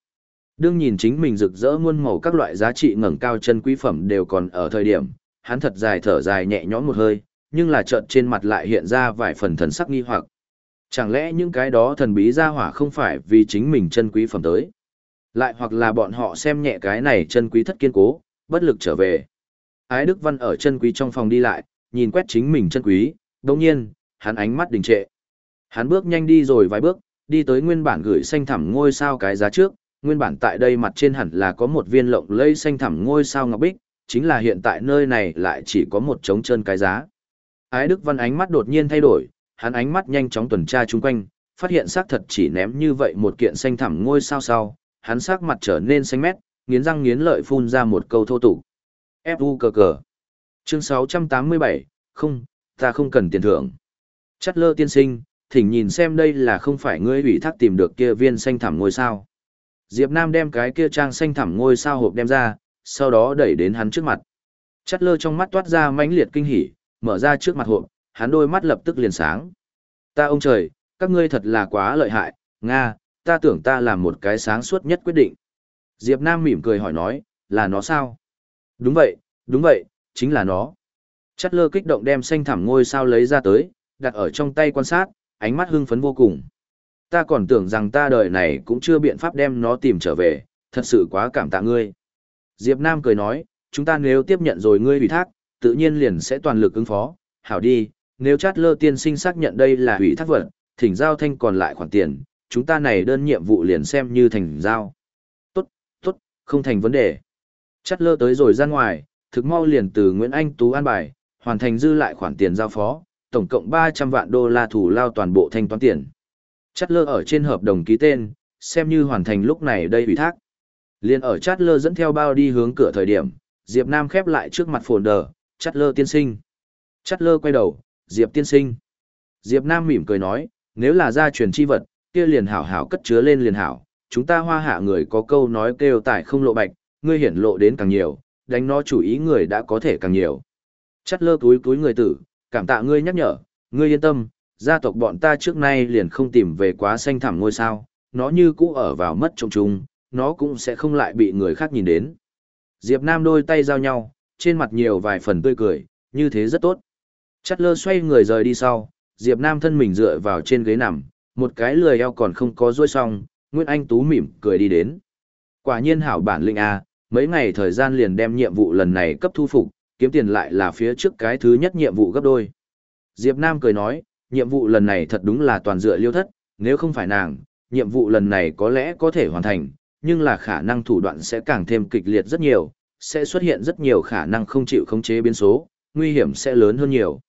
Đương nhìn chính mình rực rỡ muôn màu các loại giá trị ngẩng cao chân quý phẩm đều còn ở thời điểm, hắn thật dài thở dài nhẹ nhõm một hơi, nhưng là chợt trên mặt lại hiện ra vài phần thần sắc nghi hoặc. Chẳng lẽ những cái đó thần bí ra hỏa không phải vì chính mình chân quý phẩm tới? Lại hoặc là bọn họ xem nhẹ cái này chân quý thất kiên cố, bất lực trở về. Ái Đức Văn ở chân quý trong phòng đi lại, nhìn quét chính mình chân quý, đồng nhiên, hắn ánh mắt đình trệ. Hắn bước nhanh đi rồi vài bước, đi tới nguyên bản gửi xanh thẳm ngôi sao cái giá trước, nguyên bản tại đây mặt trên hẳn là có một viên lộng lây xanh thẳm ngôi sao ngọc bích, chính là hiện tại nơi này lại chỉ có một trống chân cái giá. Ái Đức Văn ánh mắt đột nhiên thay đổi, hắn ánh mắt nhanh chóng tuần tra chung quanh, phát hiện xác thật chỉ ném như vậy một kiện xanh thẳm ngôi sao sau, hắn sắc mặt trở nên xanh mét, nghiến răng nghiến lợi phun ra một câu thô tục. Fu cờ cờ. Chương 687, không, ta không cần tiền thưởng. Chắt lơ tiên sinh, thỉnh nhìn xem đây là không phải ngươi ủy thác tìm được kia viên xanh thẳm ngôi sao. Diệp Nam đem cái kia trang xanh thẳm ngôi sao hộp đem ra, sau đó đẩy đến hắn trước mặt. Chắt lơ trong mắt toát ra mãnh liệt kinh hỉ, mở ra trước mặt hộp, hắn đôi mắt lập tức liền sáng. Ta ông trời, các ngươi thật là quá lợi hại, Nga, ta tưởng ta làm một cái sáng suốt nhất quyết định. Diệp Nam mỉm cười hỏi nói, là nó sao? Đúng vậy, đúng vậy, chính là nó. Chát lơ kích động đem xanh thảm ngôi sao lấy ra tới, đặt ở trong tay quan sát, ánh mắt hưng phấn vô cùng. Ta còn tưởng rằng ta đời này cũng chưa biện pháp đem nó tìm trở về, thật sự quá cảm tạ ngươi. Diệp Nam cười nói, chúng ta nếu tiếp nhận rồi ngươi ủy thác, tự nhiên liền sẽ toàn lực ứng phó, hảo đi, nếu chát lơ tiên sinh xác nhận đây là ủy thác vật, thỉnh giao thanh còn lại khoản tiền, chúng ta này đơn nhiệm vụ liền xem như thành giao. Tốt, tốt, không thành vấn đề. Chắt lơ tới rồi ra ngoài, thực mau liền từ Nguyễn Anh Tú an bài, hoàn thành dư lại khoản tiền giao phó, tổng cộng 300 vạn đô la thủ lao toàn bộ thanh toán tiền. Chắt lơ ở trên hợp đồng ký tên, xem như hoàn thành lúc này đây ủy thác. Liên ở chát lơ dẫn theo bao đi hướng cửa thời điểm, Diệp Nam khép lại trước mặt phồn đờ, chát lơ tiên sinh. Chát lơ quay đầu, Diệp tiên sinh. Diệp Nam mỉm cười nói, nếu là gia truyền chi vật, kia liền hảo hảo cất chứa lên liền hảo. Chúng ta hoa hạ người có câu nói kêu tại không lộ bạch, ngươi hiển lộ đến càng nhiều, đánh nó chủ ý người đã có thể càng nhiều. Chắt lơ túi túi người tử, cảm tạ ngươi nhắc nhở, ngươi yên tâm, gia tộc bọn ta trước nay liền không tìm về quá xanh thẳm ngôi sao, nó như cũ ở vào mất trông chung, nó cũng sẽ không lại bị người khác nhìn đến. Diệp Nam đôi tay giao nhau, trên mặt nhiều vài phần tươi cười, như thế rất tốt. Chắt lơ xoay người rời đi sau, Diệp Nam thân mình dựa vào trên ghế nằm, một cái lười eo còn không có ruôi xong, Nguyễn Anh Tú mỉm cười đi đến. Quả nhiên hảo bản linh A, à, mấy ngày thời gian liền đem nhiệm vụ lần này cấp thu phục, kiếm tiền lại là phía trước cái thứ nhất nhiệm vụ gấp đôi. Diệp Nam cười nói, nhiệm vụ lần này thật đúng là toàn dựa liêu thất, nếu không phải nàng, nhiệm vụ lần này có lẽ có thể hoàn thành, nhưng là khả năng thủ đoạn sẽ càng thêm kịch liệt rất nhiều, sẽ xuất hiện rất nhiều khả năng không chịu khống chế biến số, nguy hiểm sẽ lớn hơn nhiều.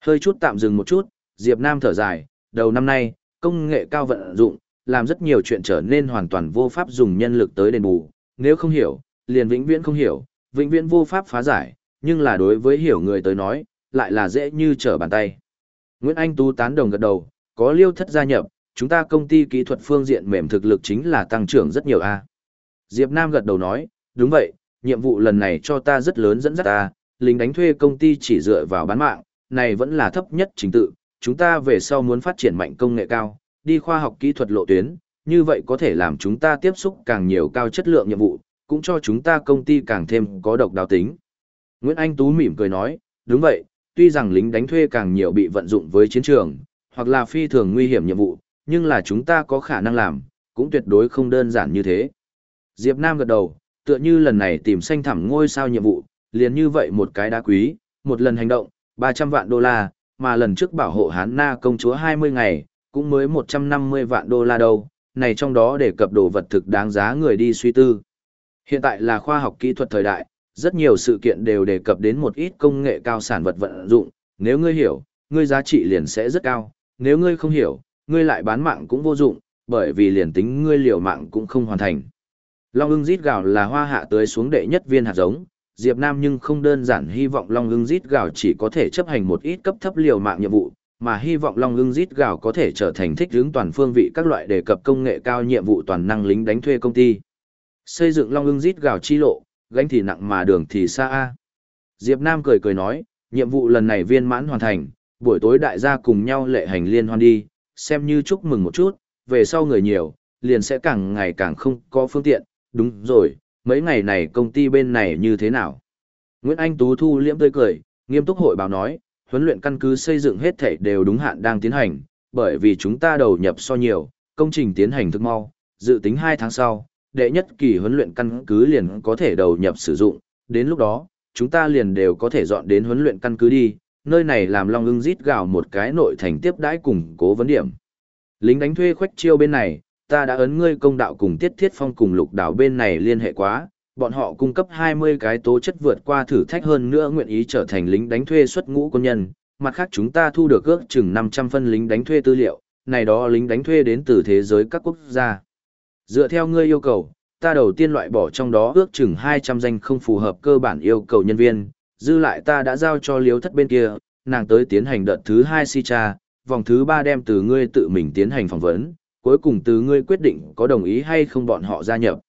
Hơi chút tạm dừng một chút, Diệp Nam thở dài, đầu năm nay, công nghệ cao vận dụng, làm rất nhiều chuyện trở nên hoàn toàn vô pháp dùng nhân lực tới đền bù, nếu không hiểu, liền vĩnh viễn không hiểu, vĩnh viễn vô pháp phá giải, nhưng là đối với hiểu người tới nói, lại là dễ như trở bàn tay. Nguyễn Anh Tú tán đồng gật đầu, có liêu thất gia nhập, chúng ta công ty kỹ thuật phương diện mềm thực lực chính là tăng trưởng rất nhiều a. Diệp Nam gật đầu nói, đúng vậy, nhiệm vụ lần này cho ta rất lớn dẫn dắt ta, lính đánh thuê công ty chỉ dựa vào bán mạng, này vẫn là thấp nhất trình tự, chúng ta về sau muốn phát triển mạnh công nghệ cao, đi khoa học kỹ thuật lộ tuyến, như vậy có thể làm chúng ta tiếp xúc càng nhiều cao chất lượng nhiệm vụ, cũng cho chúng ta công ty càng thêm có độc đáo tính. Nguyễn Anh Tú mỉm cười nói, đúng vậy, tuy rằng lính đánh thuê càng nhiều bị vận dụng với chiến trường, hoặc là phi thường nguy hiểm nhiệm vụ, nhưng là chúng ta có khả năng làm, cũng tuyệt đối không đơn giản như thế. Diệp Nam gật đầu, tựa như lần này tìm xanh thẳm ngôi sao nhiệm vụ, liền như vậy một cái đá quý, một lần hành động, 300 vạn đô la, mà lần trước bảo hộ Hán Na công chúa 20 ngày, cũng mới 150 vạn đô la đâu, này trong đó để cập đồ vật thực đáng giá người đi suy tư. Hiện tại là khoa học kỹ thuật thời đại, rất nhiều sự kiện đều đề cập đến một ít công nghệ cao sản vật vận dụng, nếu ngươi hiểu, ngươi giá trị liền sẽ rất cao, nếu ngươi không hiểu, ngươi lại bán mạng cũng vô dụng, bởi vì liền tính ngươi liều mạng cũng không hoàn thành. Long ưng rít gào là hoa hạ tới xuống đệ nhất viên hạt giống, Diệp Nam nhưng không đơn giản hy vọng Long ưng rít gào chỉ có thể chấp hành một ít cấp thấp liều mạng nhiệm vụ, mà hy vọng Long ưng rít gào có thể trở thành thích hướng toàn phương vị các loại đề cập công nghệ cao nhiệm vụ toàn năng lính đánh thuê công ty. Xây dựng Long ưng rít gào chi lộ, gánh thì nặng mà đường thì xa a. Diệp Nam cười cười nói, nhiệm vụ lần này viên mãn hoàn thành, buổi tối đại gia cùng nhau lệ hành liên hoan đi, xem như chúc mừng một chút, về sau người nhiều, liền sẽ càng ngày càng không có phương tiện, đúng rồi, mấy ngày này công ty bên này như thế nào? Nguyễn Anh Tú thu liễm tươi cười, nghiêm túc hội báo nói, huấn luyện căn cứ xây dựng hết thảy đều đúng hạn đang tiến hành, bởi vì chúng ta đầu nhập so nhiều, công trình tiến hành thức mau, dự tính 2 tháng sau, đệ nhất kỳ huấn luyện căn cứ liền có thể đầu nhập sử dụng, đến lúc đó, chúng ta liền đều có thể dọn đến huấn luyện căn cứ đi, nơi này làm Long ưng rít gào một cái nội thành tiếp đãi cùng cố vấn điểm. Lính đánh thuê khoách chiêu bên này, ta đã ấn ngươi công đạo cùng tiết thiết phong cùng lục đảo bên này liên hệ quá, bọn họ cung cấp 20 cái tố chất vượt qua thử thách hơn nữa nguyện ý trở thành lính đánh thuê xuất ngũ quân nhân, mặt khác chúng ta thu được ước chừng 500 phân lính đánh thuê tư liệu, này đó lính đánh thuê đến từ thế giới các quốc gia. Dựa theo ngươi yêu cầu, ta đầu tiên loại bỏ trong đó ước chừng 200 danh không phù hợp cơ bản yêu cầu nhân viên, dư lại ta đã giao cho liếu thất bên kia, nàng tới tiến hành đợt thứ hai si cha, vòng thứ ba đem từ ngươi tự mình tiến hành phỏng vấn, cuối cùng từ ngươi quyết định có đồng ý hay không bọn họ gia nhập.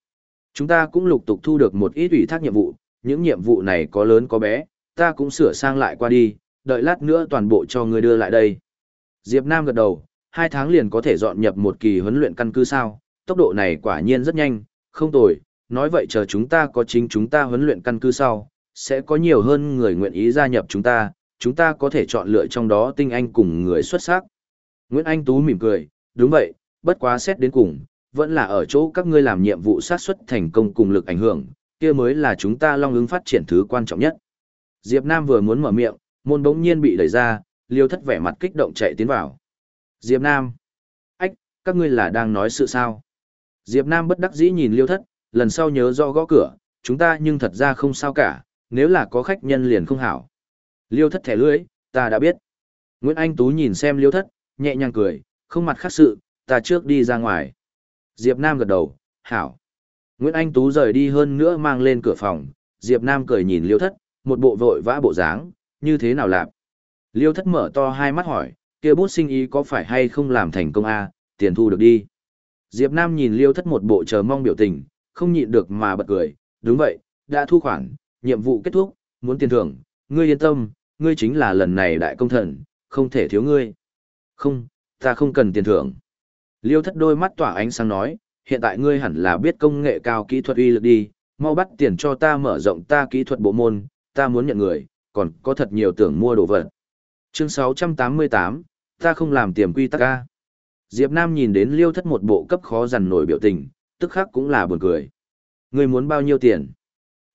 Chúng ta cũng lục tục thu được một ít ủy thác nhiệm vụ, những nhiệm vụ này có lớn có bé, ta cũng sửa sang lại qua đi, đợi lát nữa toàn bộ cho ngươi đưa lại đây. Diệp Nam gật đầu, hai tháng liền có thể dọn nhập một kỳ huấn luyện căn cứ sao, tốc độ này quả nhiên rất nhanh, không tồi, nói vậy chờ chúng ta có chính chúng ta huấn luyện căn cứ sau, sẽ có nhiều hơn người nguyện ý gia nhập chúng ta, chúng ta có thể chọn lựa trong đó tinh anh cùng người xuất sắc. Nguyễn Anh Tú mỉm cười, đúng vậy, bất quá xét đến cùng, vẫn là ở chỗ các ngươi làm nhiệm vụ sát xuất thành công cùng lực ảnh hưởng, kia mới là chúng ta long ứng phát triển thứ quan trọng nhất. Diệp Nam vừa muốn mở miệng, môn bỗng nhiên bị đẩy ra, liêu thất vẻ mặt kích động chạy tiến vào. Diệp Nam! Ách, các ngươi là đang nói sự sao? Diệp Nam bất đắc dĩ nhìn liêu thất, lần sau nhớ do gõ cửa, chúng ta nhưng thật ra không sao cả, nếu là có khách nhân liền không hảo. Liêu thất thẻ lưỡi, ta đã biết. Nguyễn Anh Tú nhìn xem liêu thất, nhẹ nhàng cười, không mặt khác sự, ta trước đi ra ngoài. Diệp Nam gật đầu, hảo. Nguyễn Anh Tú rời đi hơn nữa mang lên cửa phòng, Diệp Nam cười nhìn liêu thất, một bộ vội vã bộ dáng, như thế nào làm? Liêu thất mở to hai mắt hỏi, kia bút sinh ý có phải hay không làm thành công a tiền thu được đi. Diệp Nam nhìn liêu thất một bộ chờ mong biểu tình, không nhịn được mà bật cười, đúng vậy, đã thu khoản, nhiệm vụ kết thúc, muốn tiền thưởng, ngươi yên tâm, ngươi chính là lần này đại công thần, không thể thiếu ngươi. Không, ta không cần tiền thưởng. Liêu thất đôi mắt tỏa ánh sáng nói, hiện tại ngươi hẳn là biết công nghệ cao kỹ thuật uy lực đi, mau bắt tiền cho ta mở rộng ta kỹ thuật bộ môn, ta muốn nhận người, còn có thật nhiều tưởng mua đồ vật. Chương 688, ta không làm tiềm quy tắc ca. Diệp Nam nhìn đến liêu thất một bộ cấp khó dằn nổi biểu tình, tức khắc cũng là buồn cười. Ngươi muốn bao nhiêu tiền?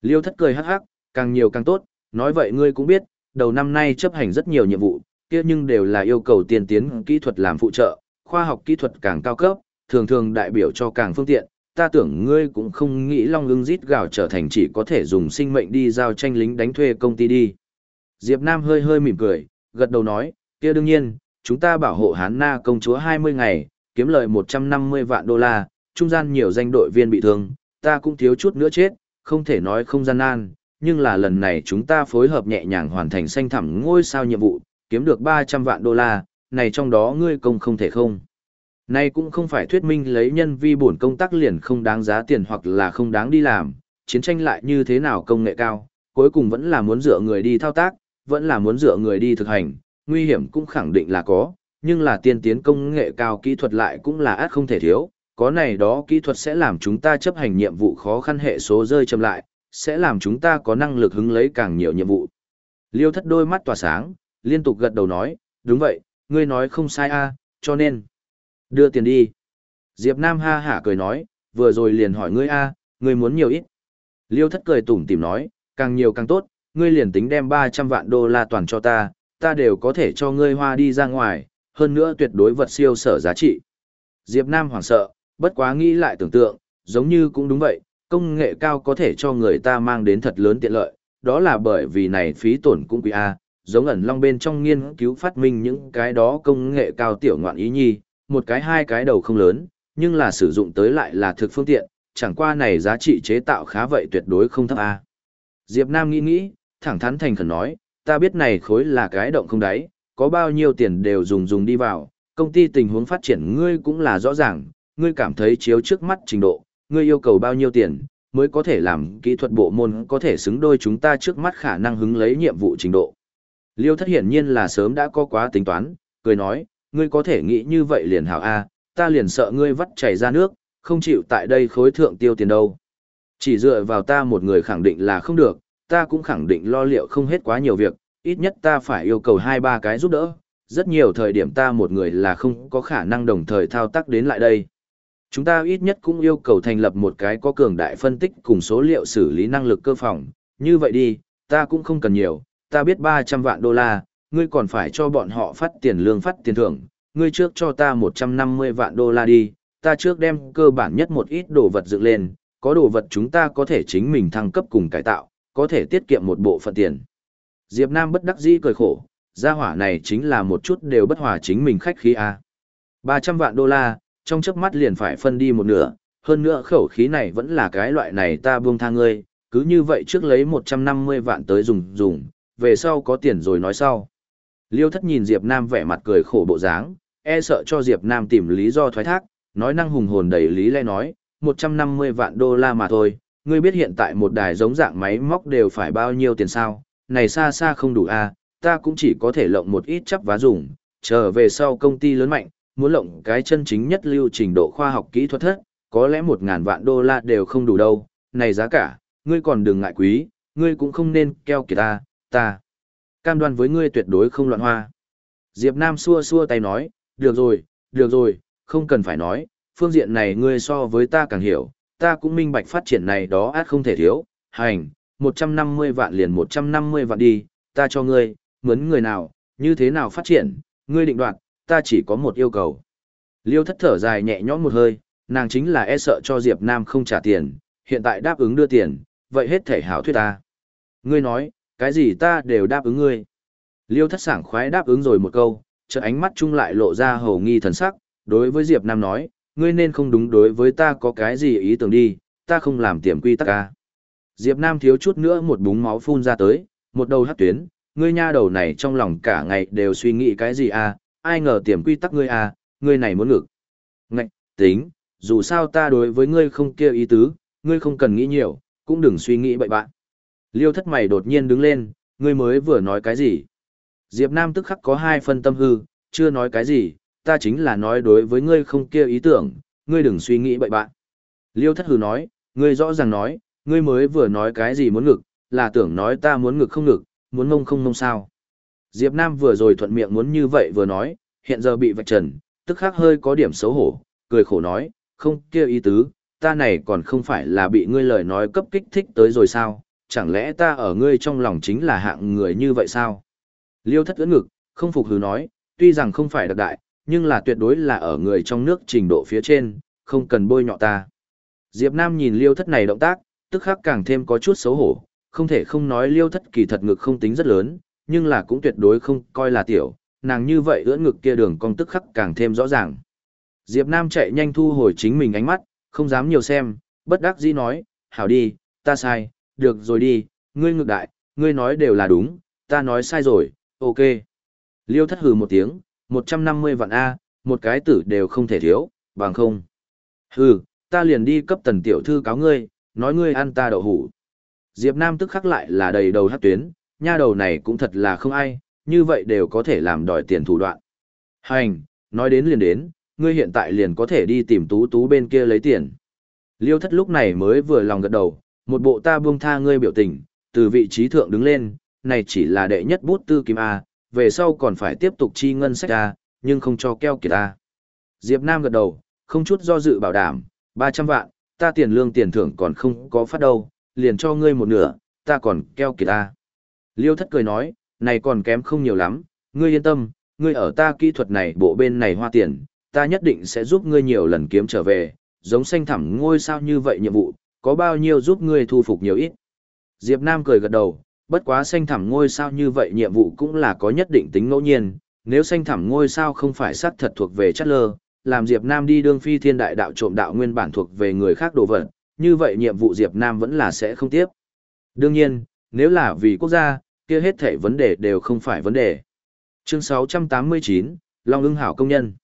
Liêu thất cười hắc hắc, càng nhiều càng tốt, nói vậy ngươi cũng biết, đầu năm nay chấp hành rất nhiều nhiệm vụ, kia nhưng đều là yêu cầu tiền tiến kỹ thuật làm phụ trợ, khoa học kỹ thuật càng cao cấp, thường thường đại biểu cho càng phương tiện. Ta tưởng ngươi cũng không nghĩ long ưng rít gào trở thành chỉ có thể dùng sinh mệnh đi giao tranh lính đánh thuê công ty đi. Diệp Nam hơi hơi mỉm cười, gật đầu nói, kia đương nhiên, chúng ta bảo hộ Hán Na công chúa 20 ngày, kiếm lợi 150 vạn đô la, trung gian nhiều danh đội viên bị thương, ta cũng thiếu chút nữa chết, không thể nói không gian nan, nhưng là lần này chúng ta phối hợp nhẹ nhàng hoàn thành xanh thẳm ngôi sao nhiệm vụ, kiếm được 300 vạn đô la, này trong đó ngươi công không thể không. nay cũng không phải thuyết minh lấy nhân vi bổn công tác liền không đáng giá tiền hoặc là không đáng đi làm, chiến tranh lại như thế nào công nghệ cao, cuối cùng vẫn là muốn dựa người đi thao tác, vẫn là muốn dựa người đi thực hành, nguy hiểm cũng khẳng định là có, nhưng là tiên tiến công nghệ cao kỹ thuật lại cũng là át không thể thiếu, có này đó kỹ thuật sẽ làm chúng ta chấp hành nhiệm vụ khó khăn hệ số rơi chậm lại, sẽ làm chúng ta có năng lực hứng lấy càng nhiều nhiệm vụ. Liêu thất đôi mắt tỏa sáng, liên tục gật đầu nói, đúng vậy, ngươi nói không sai a, cho nên, đưa tiền đi. Diệp Nam ha hả cười nói, vừa rồi liền hỏi ngươi a, ngươi muốn nhiều ít. Liêu thất cười tủm tỉm nói, càng nhiều càng tốt, ngươi liền tính đem 300 vạn đô la toàn cho ta, ta đều có thể cho ngươi hoa đi ra ngoài, hơn nữa tuyệt đối vật siêu sở giá trị. Diệp Nam hoảng sợ, bất quá nghĩ lại tưởng tượng, giống như cũng đúng vậy, công nghệ cao có thể cho người ta mang đến thật lớn tiện lợi, đó là bởi vì này phí tổn cũng quý A, giống ẩn long bên trong nghiên cứu phát minh những cái đó công nghệ cao tiểu ngoạn ý nhi, một cái hai cái đầu không lớn, nhưng là sử dụng tới lại là thực phương tiện, chẳng qua này giá trị chế tạo khá vậy tuyệt đối không thấp A. Diệp Nam nghĩ nghĩ, thẳng thắn thành khẩn nói, ta biết này khối là cái động không đáy, có bao nhiêu tiền đều dùng dùng đi vào, công ty tình huống phát triển ngươi cũng là rõ ràng, ngươi cảm thấy chiếu trước mắt trình độ, ngươi yêu cầu bao nhiêu tiền, mới có thể làm kỹ thuật bộ môn có thể xứng đôi chúng ta trước mắt khả năng hứng lấy nhiệm vụ trình độ. Liêu thất hiển nhiên là sớm đã có quá tính toán, cười nói, ngươi có thể nghĩ như vậy liền hảo A, ta liền sợ ngươi vắt chảy ra nước, không chịu tại đây khối thượng tiêu tiền đâu. Chỉ dựa vào ta một người khẳng định là không được, ta cũng khẳng định lo liệu không hết quá nhiều việc, ít nhất ta phải yêu cầu hai ba cái giúp đỡ, rất nhiều thời điểm ta một người là không có khả năng đồng thời thao tác đến lại đây. Chúng ta ít nhất cũng yêu cầu thành lập một cái có cường đại phân tích cùng số liệu xử lý năng lực cơ phòng, như vậy đi, ta cũng không cần nhiều, ta biết 300 vạn đô la, ngươi còn phải cho bọn họ phát tiền lương phát tiền thưởng, ngươi trước cho ta 150 vạn đô la đi, ta trước đem cơ bản nhất một ít đồ vật dựng lên, có đồ vật chúng ta có thể chính mình thăng cấp cùng cải tạo, có thể tiết kiệm một bộ phận tiền. Diệp Nam bất đắc dĩ cười khổ, gia hỏa này chính là một chút đều bất hòa chính mình khách khí a. À. 300 vạn đô la, trong chớp mắt liền phải phân đi một nửa, hơn nữa khẩu khí này vẫn là cái loại này ta buông tha ngươi, cứ như vậy trước lấy 150 vạn tới dùng dùng, về sau có tiền rồi nói sau. Liêu thất nhìn Diệp Nam vẻ mặt cười khổ bộ dáng, e sợ cho Diệp Nam tìm lý do thoái thác, nói năng hùng hồn đầy lý lẽ nói, 150 vạn đô la mà thôi, ngươi biết hiện tại một đài giống dạng máy móc đều phải bao nhiêu tiền sao, này xa xa không đủ a, à, ta cũng chỉ có thể lộng một ít chắp vá dùng, trở về sau công ty lớn mạnh, muốn lộng cái chân chính nhất lưu trình độ khoa học kỹ thuật thất, có lẽ một ngàn vạn đô la đều không đủ đâu, này giá cả, ngươi còn đừng ngại quý, ngươi cũng không nên keo kiệt ta, ta. Cam đoan với ngươi tuyệt đối không loạn hoa. Diệp Nam xua xua tay nói, được rồi, được rồi, không cần phải nói, phương diện này ngươi so với ta càng hiểu, ta cũng minh bạch phát triển này đó át không thể thiếu, hành, 150 vạn liền 150 vạn đi, ta cho ngươi, mướn người nào, như thế nào phát triển, ngươi định đoạt, ta chỉ có một yêu cầu. Liêu thất thở dài nhẹ nhõm một hơi, nàng chính là e sợ cho Diệp Nam không trả tiền, hiện tại đáp ứng đưa tiền, vậy hết thể hảo thuyết ta. Ngươi nói, cái gì ta đều đáp ứng ngươi. Liêu thất sảng khoái đáp ứng rồi một câu, chợt ánh mắt chung lại lộ ra hầu nghi thần sắc, đối với Diệp Nam nói, ngươi nên không đúng đối với ta có cái gì ý tưởng đi, ta không làm tiềm quy tắc ca. Diệp Nam thiếu chút nữa một búng máu phun ra tới, một đầu hắc tuyến, ngươi nha đầu này trong lòng cả ngày đều suy nghĩ cái gì à, ai ngờ tiềm quy tắc ngươi à, ngươi này muốn ngực. Ngạch, tính, dù sao ta đối với ngươi không kia ý tứ, ngươi không cần nghĩ nhiều, cũng đừng suy nghĩ bậy bạn. Liêu thất mày đột nhiên đứng lên, ngươi mới vừa nói cái gì? Diệp Nam tức khắc có hai phân tâm hư, chưa nói cái gì, ta chính là nói đối với ngươi không kia ý tưởng, ngươi đừng suy nghĩ bậy bạn. Liêu thất hừ nói, ngươi rõ ràng nói, ngươi mới vừa nói cái gì muốn ngực, là tưởng nói ta muốn ngực không ngực, muốn mông không mông sao. Diệp Nam vừa rồi thuận miệng muốn như vậy vừa nói, hiện giờ bị vạch trần, tức khắc hơi có điểm xấu hổ, cười khổ nói, không kia ý tứ, ta này còn không phải là bị ngươi lời nói cấp kích thích tới rồi sao, chẳng lẽ ta ở ngươi trong lòng chính là hạng người như vậy sao? Liêu thất ưỡn ngực, không phục hứ nói, tuy rằng không phải đặc đại, nhưng là tuyệt đối là ở người trong nước trình độ phía trên, không cần bôi nhọ ta. Diệp Nam nhìn liêu thất này động tác, tức khắc càng thêm có chút xấu hổ, không thể không nói liêu thất kỳ thật ngực không tính rất lớn, nhưng là cũng tuyệt đối không coi là tiểu, nàng như vậy ưỡn ngực kia đường cong tức khắc càng thêm rõ ràng. Diệp Nam chạy nhanh thu hồi chính mình ánh mắt, không dám nhiều xem, bất đắc dĩ nói, hảo đi, ta sai, được rồi đi, ngươi ngược đại, ngươi nói đều là đúng, ta nói sai rồi, ok. Liêu thất hừ một tiếng, 150 vạn A, một cái tử đều không thể thiếu, bằng không. Hừ, ta liền đi cấp tần tiểu thư cáo ngươi, nói ngươi ăn ta đậu hủ. Diệp Nam tức khắc lại là đầy đầu hát tuyến, nha đầu này cũng thật là không ai, như vậy đều có thể làm đòi tiền thủ đoạn. Hành, nói đến liền đến, ngươi hiện tại liền có thể đi tìm tú tú bên kia lấy tiền. Liêu thất lúc này mới vừa lòng gật đầu, một bộ ta buông tha ngươi biểu tình, từ vị trí thượng đứng lên, này chỉ là đệ nhất bút tư kim A, về sau còn phải tiếp tục chi ngân sách A, nhưng không cho keo kiệt A. Diệp Nam gật đầu, không chút do dự bảo đảm, 300 vạn, ta tiền lương tiền thưởng còn không có phát đâu, liền cho ngươi một nửa, ta còn keo kiệt A. Liêu thất cười nói, này còn kém không nhiều lắm, ngươi yên tâm, ngươi ở ta kỹ thuật này bộ bên này hoa tiền, ta nhất định sẽ giúp ngươi nhiều lần kiếm trở về, giống xanh thẳm ngôi sao như vậy nhiệm vụ, có bao nhiêu giúp ngươi thu phục nhiều ít. Diệp Nam cười gật đầu, bất quá xanh thẳm ngôi sao như vậy nhiệm vụ cũng là có nhất định tính ngẫu nhiên, nếu xanh thẳm ngôi sao không phải sát thật thuộc về chất lơ, làm Diệp Nam đi đương phi thiên đại đạo trộm đạo nguyên bản thuộc về người khác đồ vật, như vậy nhiệm vụ Diệp Nam vẫn là sẽ không tiếp. Đương nhiên, nếu là vì quốc gia, kia hết thảy vấn đề đều không phải vấn đề. Chương 689, Long ưng hảo công nhân.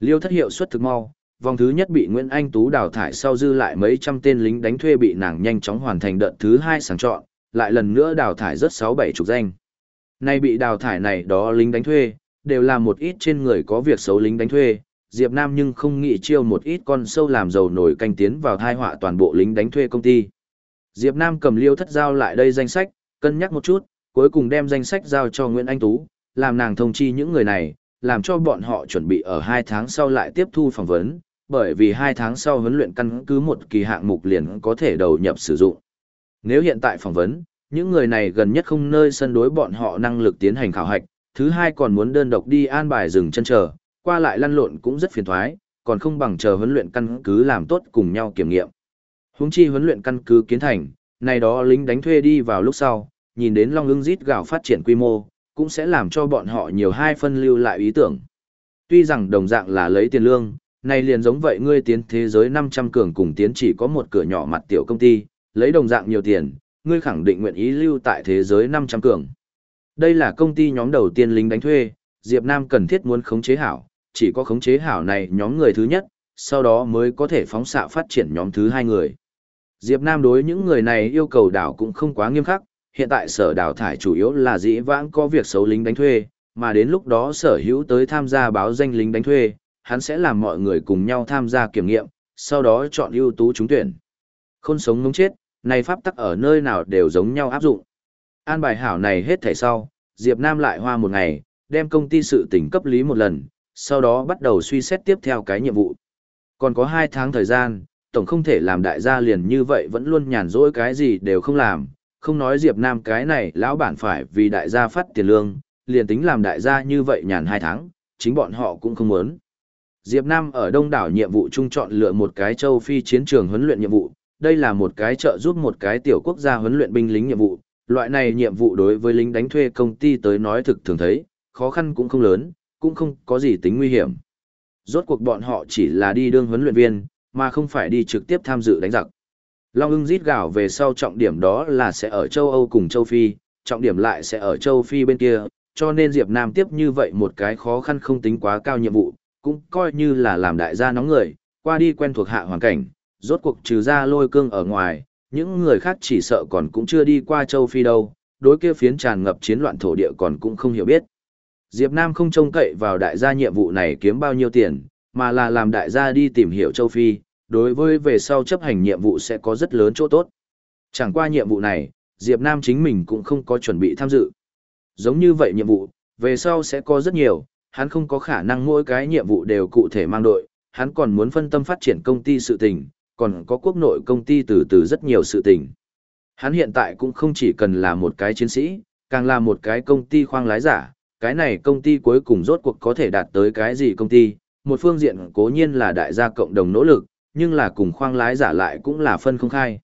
Liêu thất hiệu suất thực mau, vòng thứ nhất bị Nguyễn Anh Tú đào thải sau dư lại mấy trăm tên lính đánh thuê bị nàng nhanh chóng hoàn thành đợt thứ hai sàng chọn, lại lần nữa đào thải rất sáu bảy chục danh. Nay bị đào thải này đó lính đánh thuê, đều là một ít trên người có việc xấu lính đánh thuê, Diệp Nam nhưng không nghĩ chiêu một ít con sâu làm giàu nổi canh tiến vào thai họa toàn bộ lính đánh thuê công ty. Diệp Nam cầm liêu thất giao lại đây danh sách, cân nhắc một chút, cuối cùng đem danh sách giao cho Nguyễn Anh Tú, làm nàng thông chi những người này, làm cho bọn họ chuẩn bị ở hai tháng sau lại tiếp thu phỏng vấn, bởi vì hai tháng sau huấn luyện căn cứ một kỳ hạng mục liền có thể đầu nhập sử dụng. Nếu hiện tại phỏng vấn, những người này gần nhất không nơi sân đối bọn họ năng lực tiến hành khảo hạch, thứ hai còn muốn đơn độc đi an bài dừng chân chờ, qua lại lăn lộn cũng rất phiền thoái, còn không bằng chờ huấn luyện căn cứ làm tốt cùng nhau kiểm nghiệm. Huống chi huấn luyện căn cứ kiến thành, này đó lính đánh thuê đi vào lúc sau, nhìn đến Long ưng rít gạo phát triển quy mô, cũng sẽ làm cho bọn họ nhiều hai phân lưu lại ý tưởng. Tuy rằng đồng dạng là lấy tiền lương, này liền giống vậy ngươi tiến thế giới 500 cường cùng tiến chỉ có một cửa nhỏ mặt tiểu công ty, lấy đồng dạng nhiều tiền, ngươi khẳng định nguyện ý lưu tại thế giới 500 cường. Đây là công ty nhóm đầu tiên lính đánh thuê, Diệp Nam cần thiết muốn khống chế hảo, chỉ có khống chế hảo này nhóm người thứ nhất, sau đó mới có thể phóng xạ phát triển nhóm thứ hai người. Diệp Nam đối những người này yêu cầu đảo cũng không quá nghiêm khắc, hiện tại sở đào thải chủ yếu là dĩ vãng có việc xấu lính đánh thuê, mà đến lúc đó sở hữu tới tham gia báo danh lính đánh thuê, hắn sẽ làm mọi người cùng nhau tham gia kiểm nghiệm, sau đó chọn ưu tú trúng tuyển. Khôn sống ngống chết, này pháp tắc ở nơi nào đều giống nhau áp dụng. An bài hảo này hết thảy sau, Diệp Nam lại hoa một ngày, đem công ty sự tỉnh cấp lý một lần, sau đó bắt đầu suy xét tiếp theo cái nhiệm vụ. Còn có 2 tháng thời gian, tổng không thể làm đại gia liền như vậy vẫn luôn nhàn rỗi cái gì đều không làm, không nói Diệp Nam cái này lão bản phải vì đại gia phát tiền lương, liền tính làm đại gia như vậy nhàn 2 tháng, chính bọn họ cũng không muốn. Diệp Nam ở đông đảo nhiệm vụ chung chọn lựa một cái châu Phi chiến trường huấn luyện nhiệm vụ, đây là một cái trợ giúp một cái tiểu quốc gia huấn luyện binh lính nhiệm vụ, loại này nhiệm vụ đối với lính đánh thuê công ty tới nói thực thường thấy, khó khăn cũng không lớn, cũng không có gì tính nguy hiểm. Rốt cuộc bọn họ chỉ là đi đương huấn luyện viên, mà không phải đi trực tiếp tham dự đánh giặc. Long ưng rít gạo về sau trọng điểm đó là sẽ ở châu Âu cùng châu Phi, trọng điểm lại sẽ ở châu Phi bên kia, cho nên Diệp Nam tiếp như vậy một cái khó khăn không tính quá cao nhiệm vụ, cũng coi như là làm đại gia nóng người, qua đi quen thuộc hạ hoàn cảnh, rốt cuộc trừ ra lôi cương ở ngoài, những người khác chỉ sợ còn cũng chưa đi qua châu Phi đâu, đối kia phiến tràn ngập chiến loạn thổ địa còn cũng không hiểu biết. Diệp Nam không trông cậy vào đại gia nhiệm vụ này kiếm bao nhiêu tiền, mà là làm đại gia đi tìm hiểu châu Phi, đối với về sau chấp hành nhiệm vụ sẽ có rất lớn chỗ tốt. Chẳng qua nhiệm vụ này, Diệp Nam chính mình cũng không có chuẩn bị tham dự. Giống như vậy nhiệm vụ, về sau sẽ có rất nhiều, hắn không có khả năng mỗi cái nhiệm vụ đều cụ thể mang đội, hắn còn muốn phân tâm phát triển công ty sự tình, còn có quốc nội công ty từ từ rất nhiều sự tình. Hắn hiện tại cũng không chỉ cần là một cái chiến sĩ, càng là một cái công ty khoang lái giả, cái này công ty cuối cùng rốt cuộc có thể đạt tới cái gì công ty, một phương diện cố nhiên là đại gia cộng đồng nỗ lực, nhưng là cùng khoang lái giả lại cũng là phân không khai.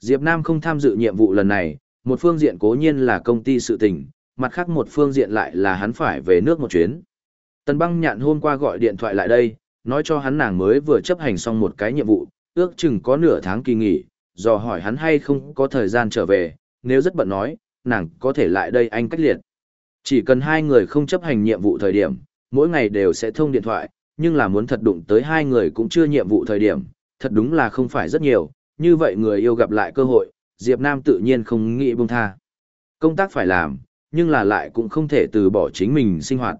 Diệp Nam không tham dự nhiệm vụ lần này, một phương diện cố nhiên là công ty sự tình, mặt khác một phương diện lại là hắn phải về nước một chuyến. Tần băng nhạn hôm qua gọi điện thoại lại đây, nói cho hắn nàng mới vừa chấp hành xong một cái nhiệm vụ, ước chừng có nửa tháng kỳ nghỉ, dò hỏi hắn hay không có thời gian trở về, nếu rất bận nói, nàng có thể lại đây anh cách liệt. Chỉ cần hai người không chấp hành nhiệm vụ thời điểm, mỗi ngày đều sẽ thông điện thoại, nhưng là muốn thật đụng tới hai người cũng chưa nhiệm vụ thời điểm, thật đúng là không phải rất nhiều, như vậy người yêu gặp lại cơ hội, Diệp Nam tự nhiên không nghĩ buông tha. Công tác phải làm, nhưng là lại cũng không thể từ bỏ chính mình sinh hoạt.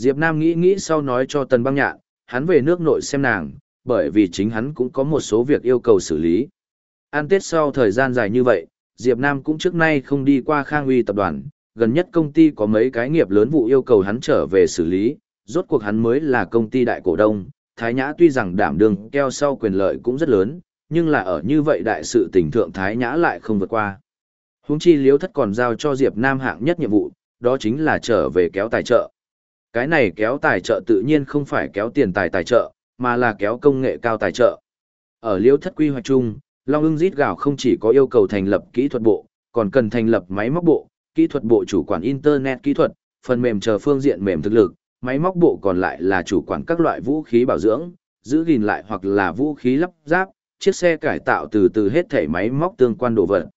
Diệp Nam nghĩ nghĩ sau nói cho Tần Băng Nhạn, hắn về nước nội xem nàng, bởi vì chính hắn cũng có một số việc yêu cầu xử lý. An Tết sau thời gian dài như vậy, Diệp Nam cũng trước nay không đi qua Khang Uy tập đoàn, gần nhất công ty có mấy cái nghiệp lớn vụ yêu cầu hắn trở về xử lý, rốt cuộc hắn mới là công ty đại cổ đông, Thái Nhã tuy rằng đảm đương keo sau quyền lợi cũng rất lớn, nhưng là ở như vậy đại sự tình thượng Thái Nhã lại không vượt qua. Huống chi liếu thất còn giao cho Diệp Nam hạng nhất nhiệm vụ, đó chính là trở về kéo tài trợ. Cái này kéo tài trợ tự nhiên không phải kéo tiền tài tài trợ, mà là kéo công nghệ cao tài trợ. Ở liễu thất quy hoạch chung, Long ưng rít gạo không chỉ có yêu cầu thành lập kỹ thuật bộ, còn cần thành lập máy móc bộ, kỹ thuật bộ chủ quản Internet kỹ thuật, phần mềm chờ phương diện mềm thực lực, máy móc bộ còn lại là chủ quản các loại vũ khí bảo dưỡng, giữ gìn lại hoặc là vũ khí lắp ráp, chiếc xe cải tạo từ từ hết thể máy móc tương quan đồ vật.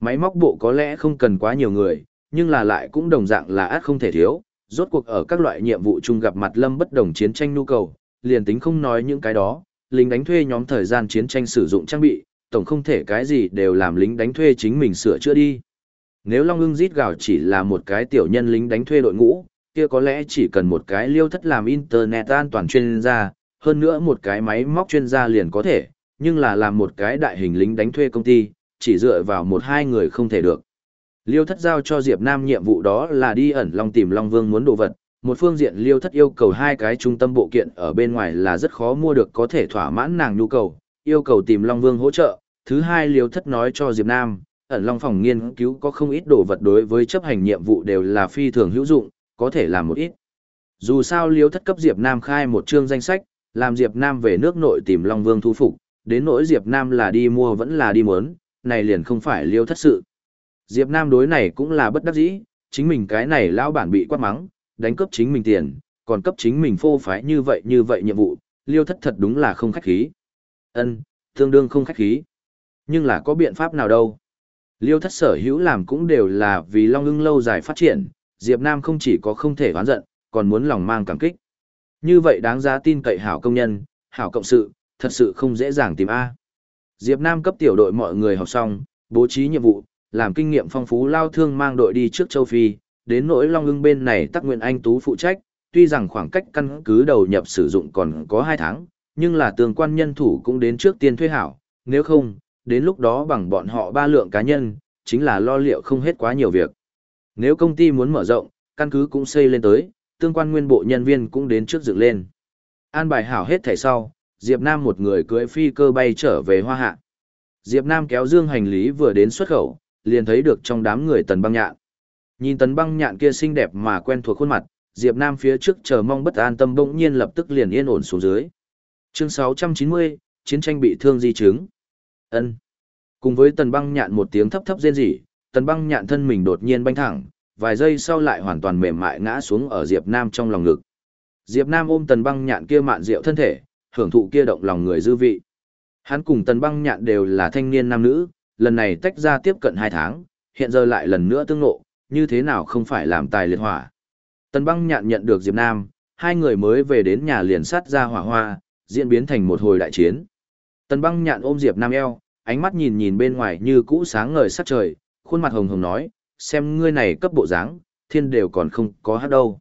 Máy móc bộ có lẽ không cần quá nhiều người, nhưng là lại cũng đồng dạng là át không thể thiếu, rốt cuộc ở các loại nhiệm vụ chung gặp mặt lâm bất đồng chiến tranh nhu cầu, liền tính không nói những cái đó, lính đánh thuê nhóm thời gian chiến tranh sử dụng trang bị, tổng không thể cái gì đều làm lính đánh thuê chính mình sửa chữa đi. Nếu Long ưng rít gào chỉ là một cái tiểu nhân lính đánh thuê đội ngũ, kia có lẽ chỉ cần một cái liêu thất làm internet an toàn chuyên gia, hơn nữa một cái máy móc chuyên gia liền có thể, nhưng là làm một cái đại hình lính đánh thuê công ty, chỉ dựa vào một hai người không thể được. Liêu thất giao cho Diệp Nam nhiệm vụ đó là đi ẩn long tìm Long Vương muốn đồ vật, một phương diện liêu thất yêu cầu hai cái trung tâm bộ kiện ở bên ngoài là rất khó mua được có thể thỏa mãn nàng nhu cầu, yêu cầu tìm Long Vương hỗ trợ. Thứ hai liêu thất nói cho Diệp Nam, ẩn long phòng nghiên cứu có không ít đồ vật đối với chấp hành nhiệm vụ đều là phi thường hữu dụng, có thể làm một ít. Dù sao liêu thất cấp Diệp Nam khai một chương danh sách, làm Diệp Nam về nước nội tìm Long Vương thu phục, đến nỗi Diệp Nam là đi mua vẫn là đi muốn, này liền không phải liêu thất sự. Diệp Nam đối này cũng là bất đắc dĩ, chính mình cái này lão bản bị quát mắng, đánh cướp chính mình tiền, còn cấp chính mình phô phái như vậy như vậy nhiệm vụ, liêu thất thật đúng là không khách khí. Ân, tương đương không khách khí. Nhưng là có biện pháp nào đâu. Liêu thất sở hữu làm cũng đều là vì Long ưng lâu dài phát triển, Diệp Nam không chỉ có không thể oán giận, còn muốn lòng mang cảm kích. Như vậy đáng giá tin cậy hảo công nhân, hảo cộng sự, thật sự không dễ dàng tìm A. Diệp Nam cấp tiểu đội mọi người học xong, bố trí nhiệm vụ, làm kinh nghiệm phong phú lao thương mang đội đi trước châu Phi, đến nỗi Long ưng bên này tắc Nguyễn anh tú phụ trách, tuy rằng khoảng cách căn cứ đầu nhập sử dụng còn có 2 tháng, nhưng là tương quan nhân thủ cũng đến trước tiên thuê hảo, nếu không, đến lúc đó bằng bọn họ ba lượng cá nhân, chính là lo liệu không hết quá nhiều việc. Nếu công ty muốn mở rộng, căn cứ cũng xây lên tới, tương quan nguyên bộ nhân viên cũng đến trước dựng lên. An bài hảo hết thẻ sau, Diệp Nam một người cưỡi phi cơ bay trở về Hoa Hạ. Diệp Nam kéo dương hành lý vừa đến xuất khẩu, liền thấy được trong đám người Tần Băng Nhạn. Nhìn Tần Băng Nhạn kia xinh đẹp mà quen thuộc khuôn mặt, Diệp Nam phía trước chờ mong bất an tâm bỗng nhiên lập tức liền yên ổn xuống dưới. Chương 690, chiến tranh bị thương di chứng. Ân. Cùng với Tần Băng Nhạn một tiếng thấp thấp rên rỉ, Tần Băng Nhạn thân mình đột nhiên banh thẳng, vài giây sau lại hoàn toàn mềm mại ngã xuống ở Diệp Nam trong lòng ngực. Diệp Nam ôm Tần Băng Nhạn kia mạn rượu thân thể, hưởng thụ kia động lòng người dư vị. Hắn cùng Tần Băng Nhạn đều là thanh niên nam nữ, lần này tách ra tiếp cận 2 tháng, hiện giờ lại lần nữa tương ngộ, như thế nào không phải làm tài liệt hỏa. Tần Băng Nhạn nhận được Diệp Nam, hai người mới về đến nhà liền sát ra hỏa hoa, diễn biến thành một hồi đại chiến. Tần Băng Nhạn ôm Diệp Nam eo, ánh mắt nhìn nhìn bên ngoài như cũ sáng ngời sắc trời, khuôn mặt hồng hồng nói, xem ngươi này cấp bộ dáng, thiên đều còn không có hát đâu.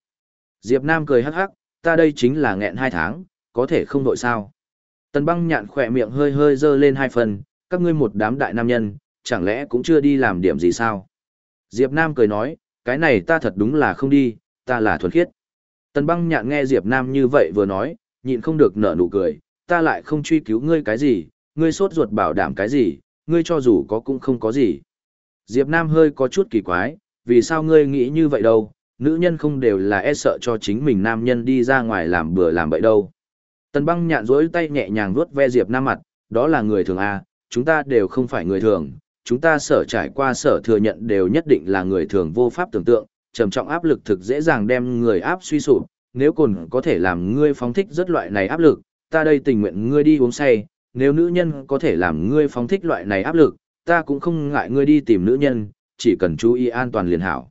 Diệp Nam cười hắc hắc, ta đây chính là nghẹn hai tháng, có thể không đội sao. Tần băng nhạn khỏe miệng hơi hơi dơ lên hai phần, các ngươi một đám đại nam nhân, chẳng lẽ cũng chưa đi làm điểm gì sao? Diệp Nam cười nói, cái này ta thật đúng là không đi, ta là thuần khiết. Tần băng nhạn nghe Diệp Nam như vậy vừa nói, nhịn không được nở nụ cười, ta lại không truy cứu ngươi cái gì, ngươi sốt ruột bảo đảm cái gì, ngươi cho dù có cũng không có gì. Diệp Nam hơi có chút kỳ quái, vì sao ngươi nghĩ như vậy đâu, nữ nhân không đều là e sợ cho chính mình nam nhân đi ra ngoài làm bừa làm bậy đâu. Tần băng nhạn rỗi tay nhẹ nhàng vuốt ve Diệp Nam mặt, đó là người thường à, chúng ta đều không phải người thường, chúng ta sở trải qua sở thừa nhận đều nhất định là người thường vô pháp tưởng tượng, trầm trọng áp lực thực dễ dàng đem người áp suy sụp, nếu còn có thể làm ngươi phóng thích rất loại này áp lực, ta đây tình nguyện ngươi đi uống say, nếu nữ nhân có thể làm ngươi phóng thích loại này áp lực, ta cũng không ngại ngươi đi tìm nữ nhân, chỉ cần chú ý an toàn liền hảo.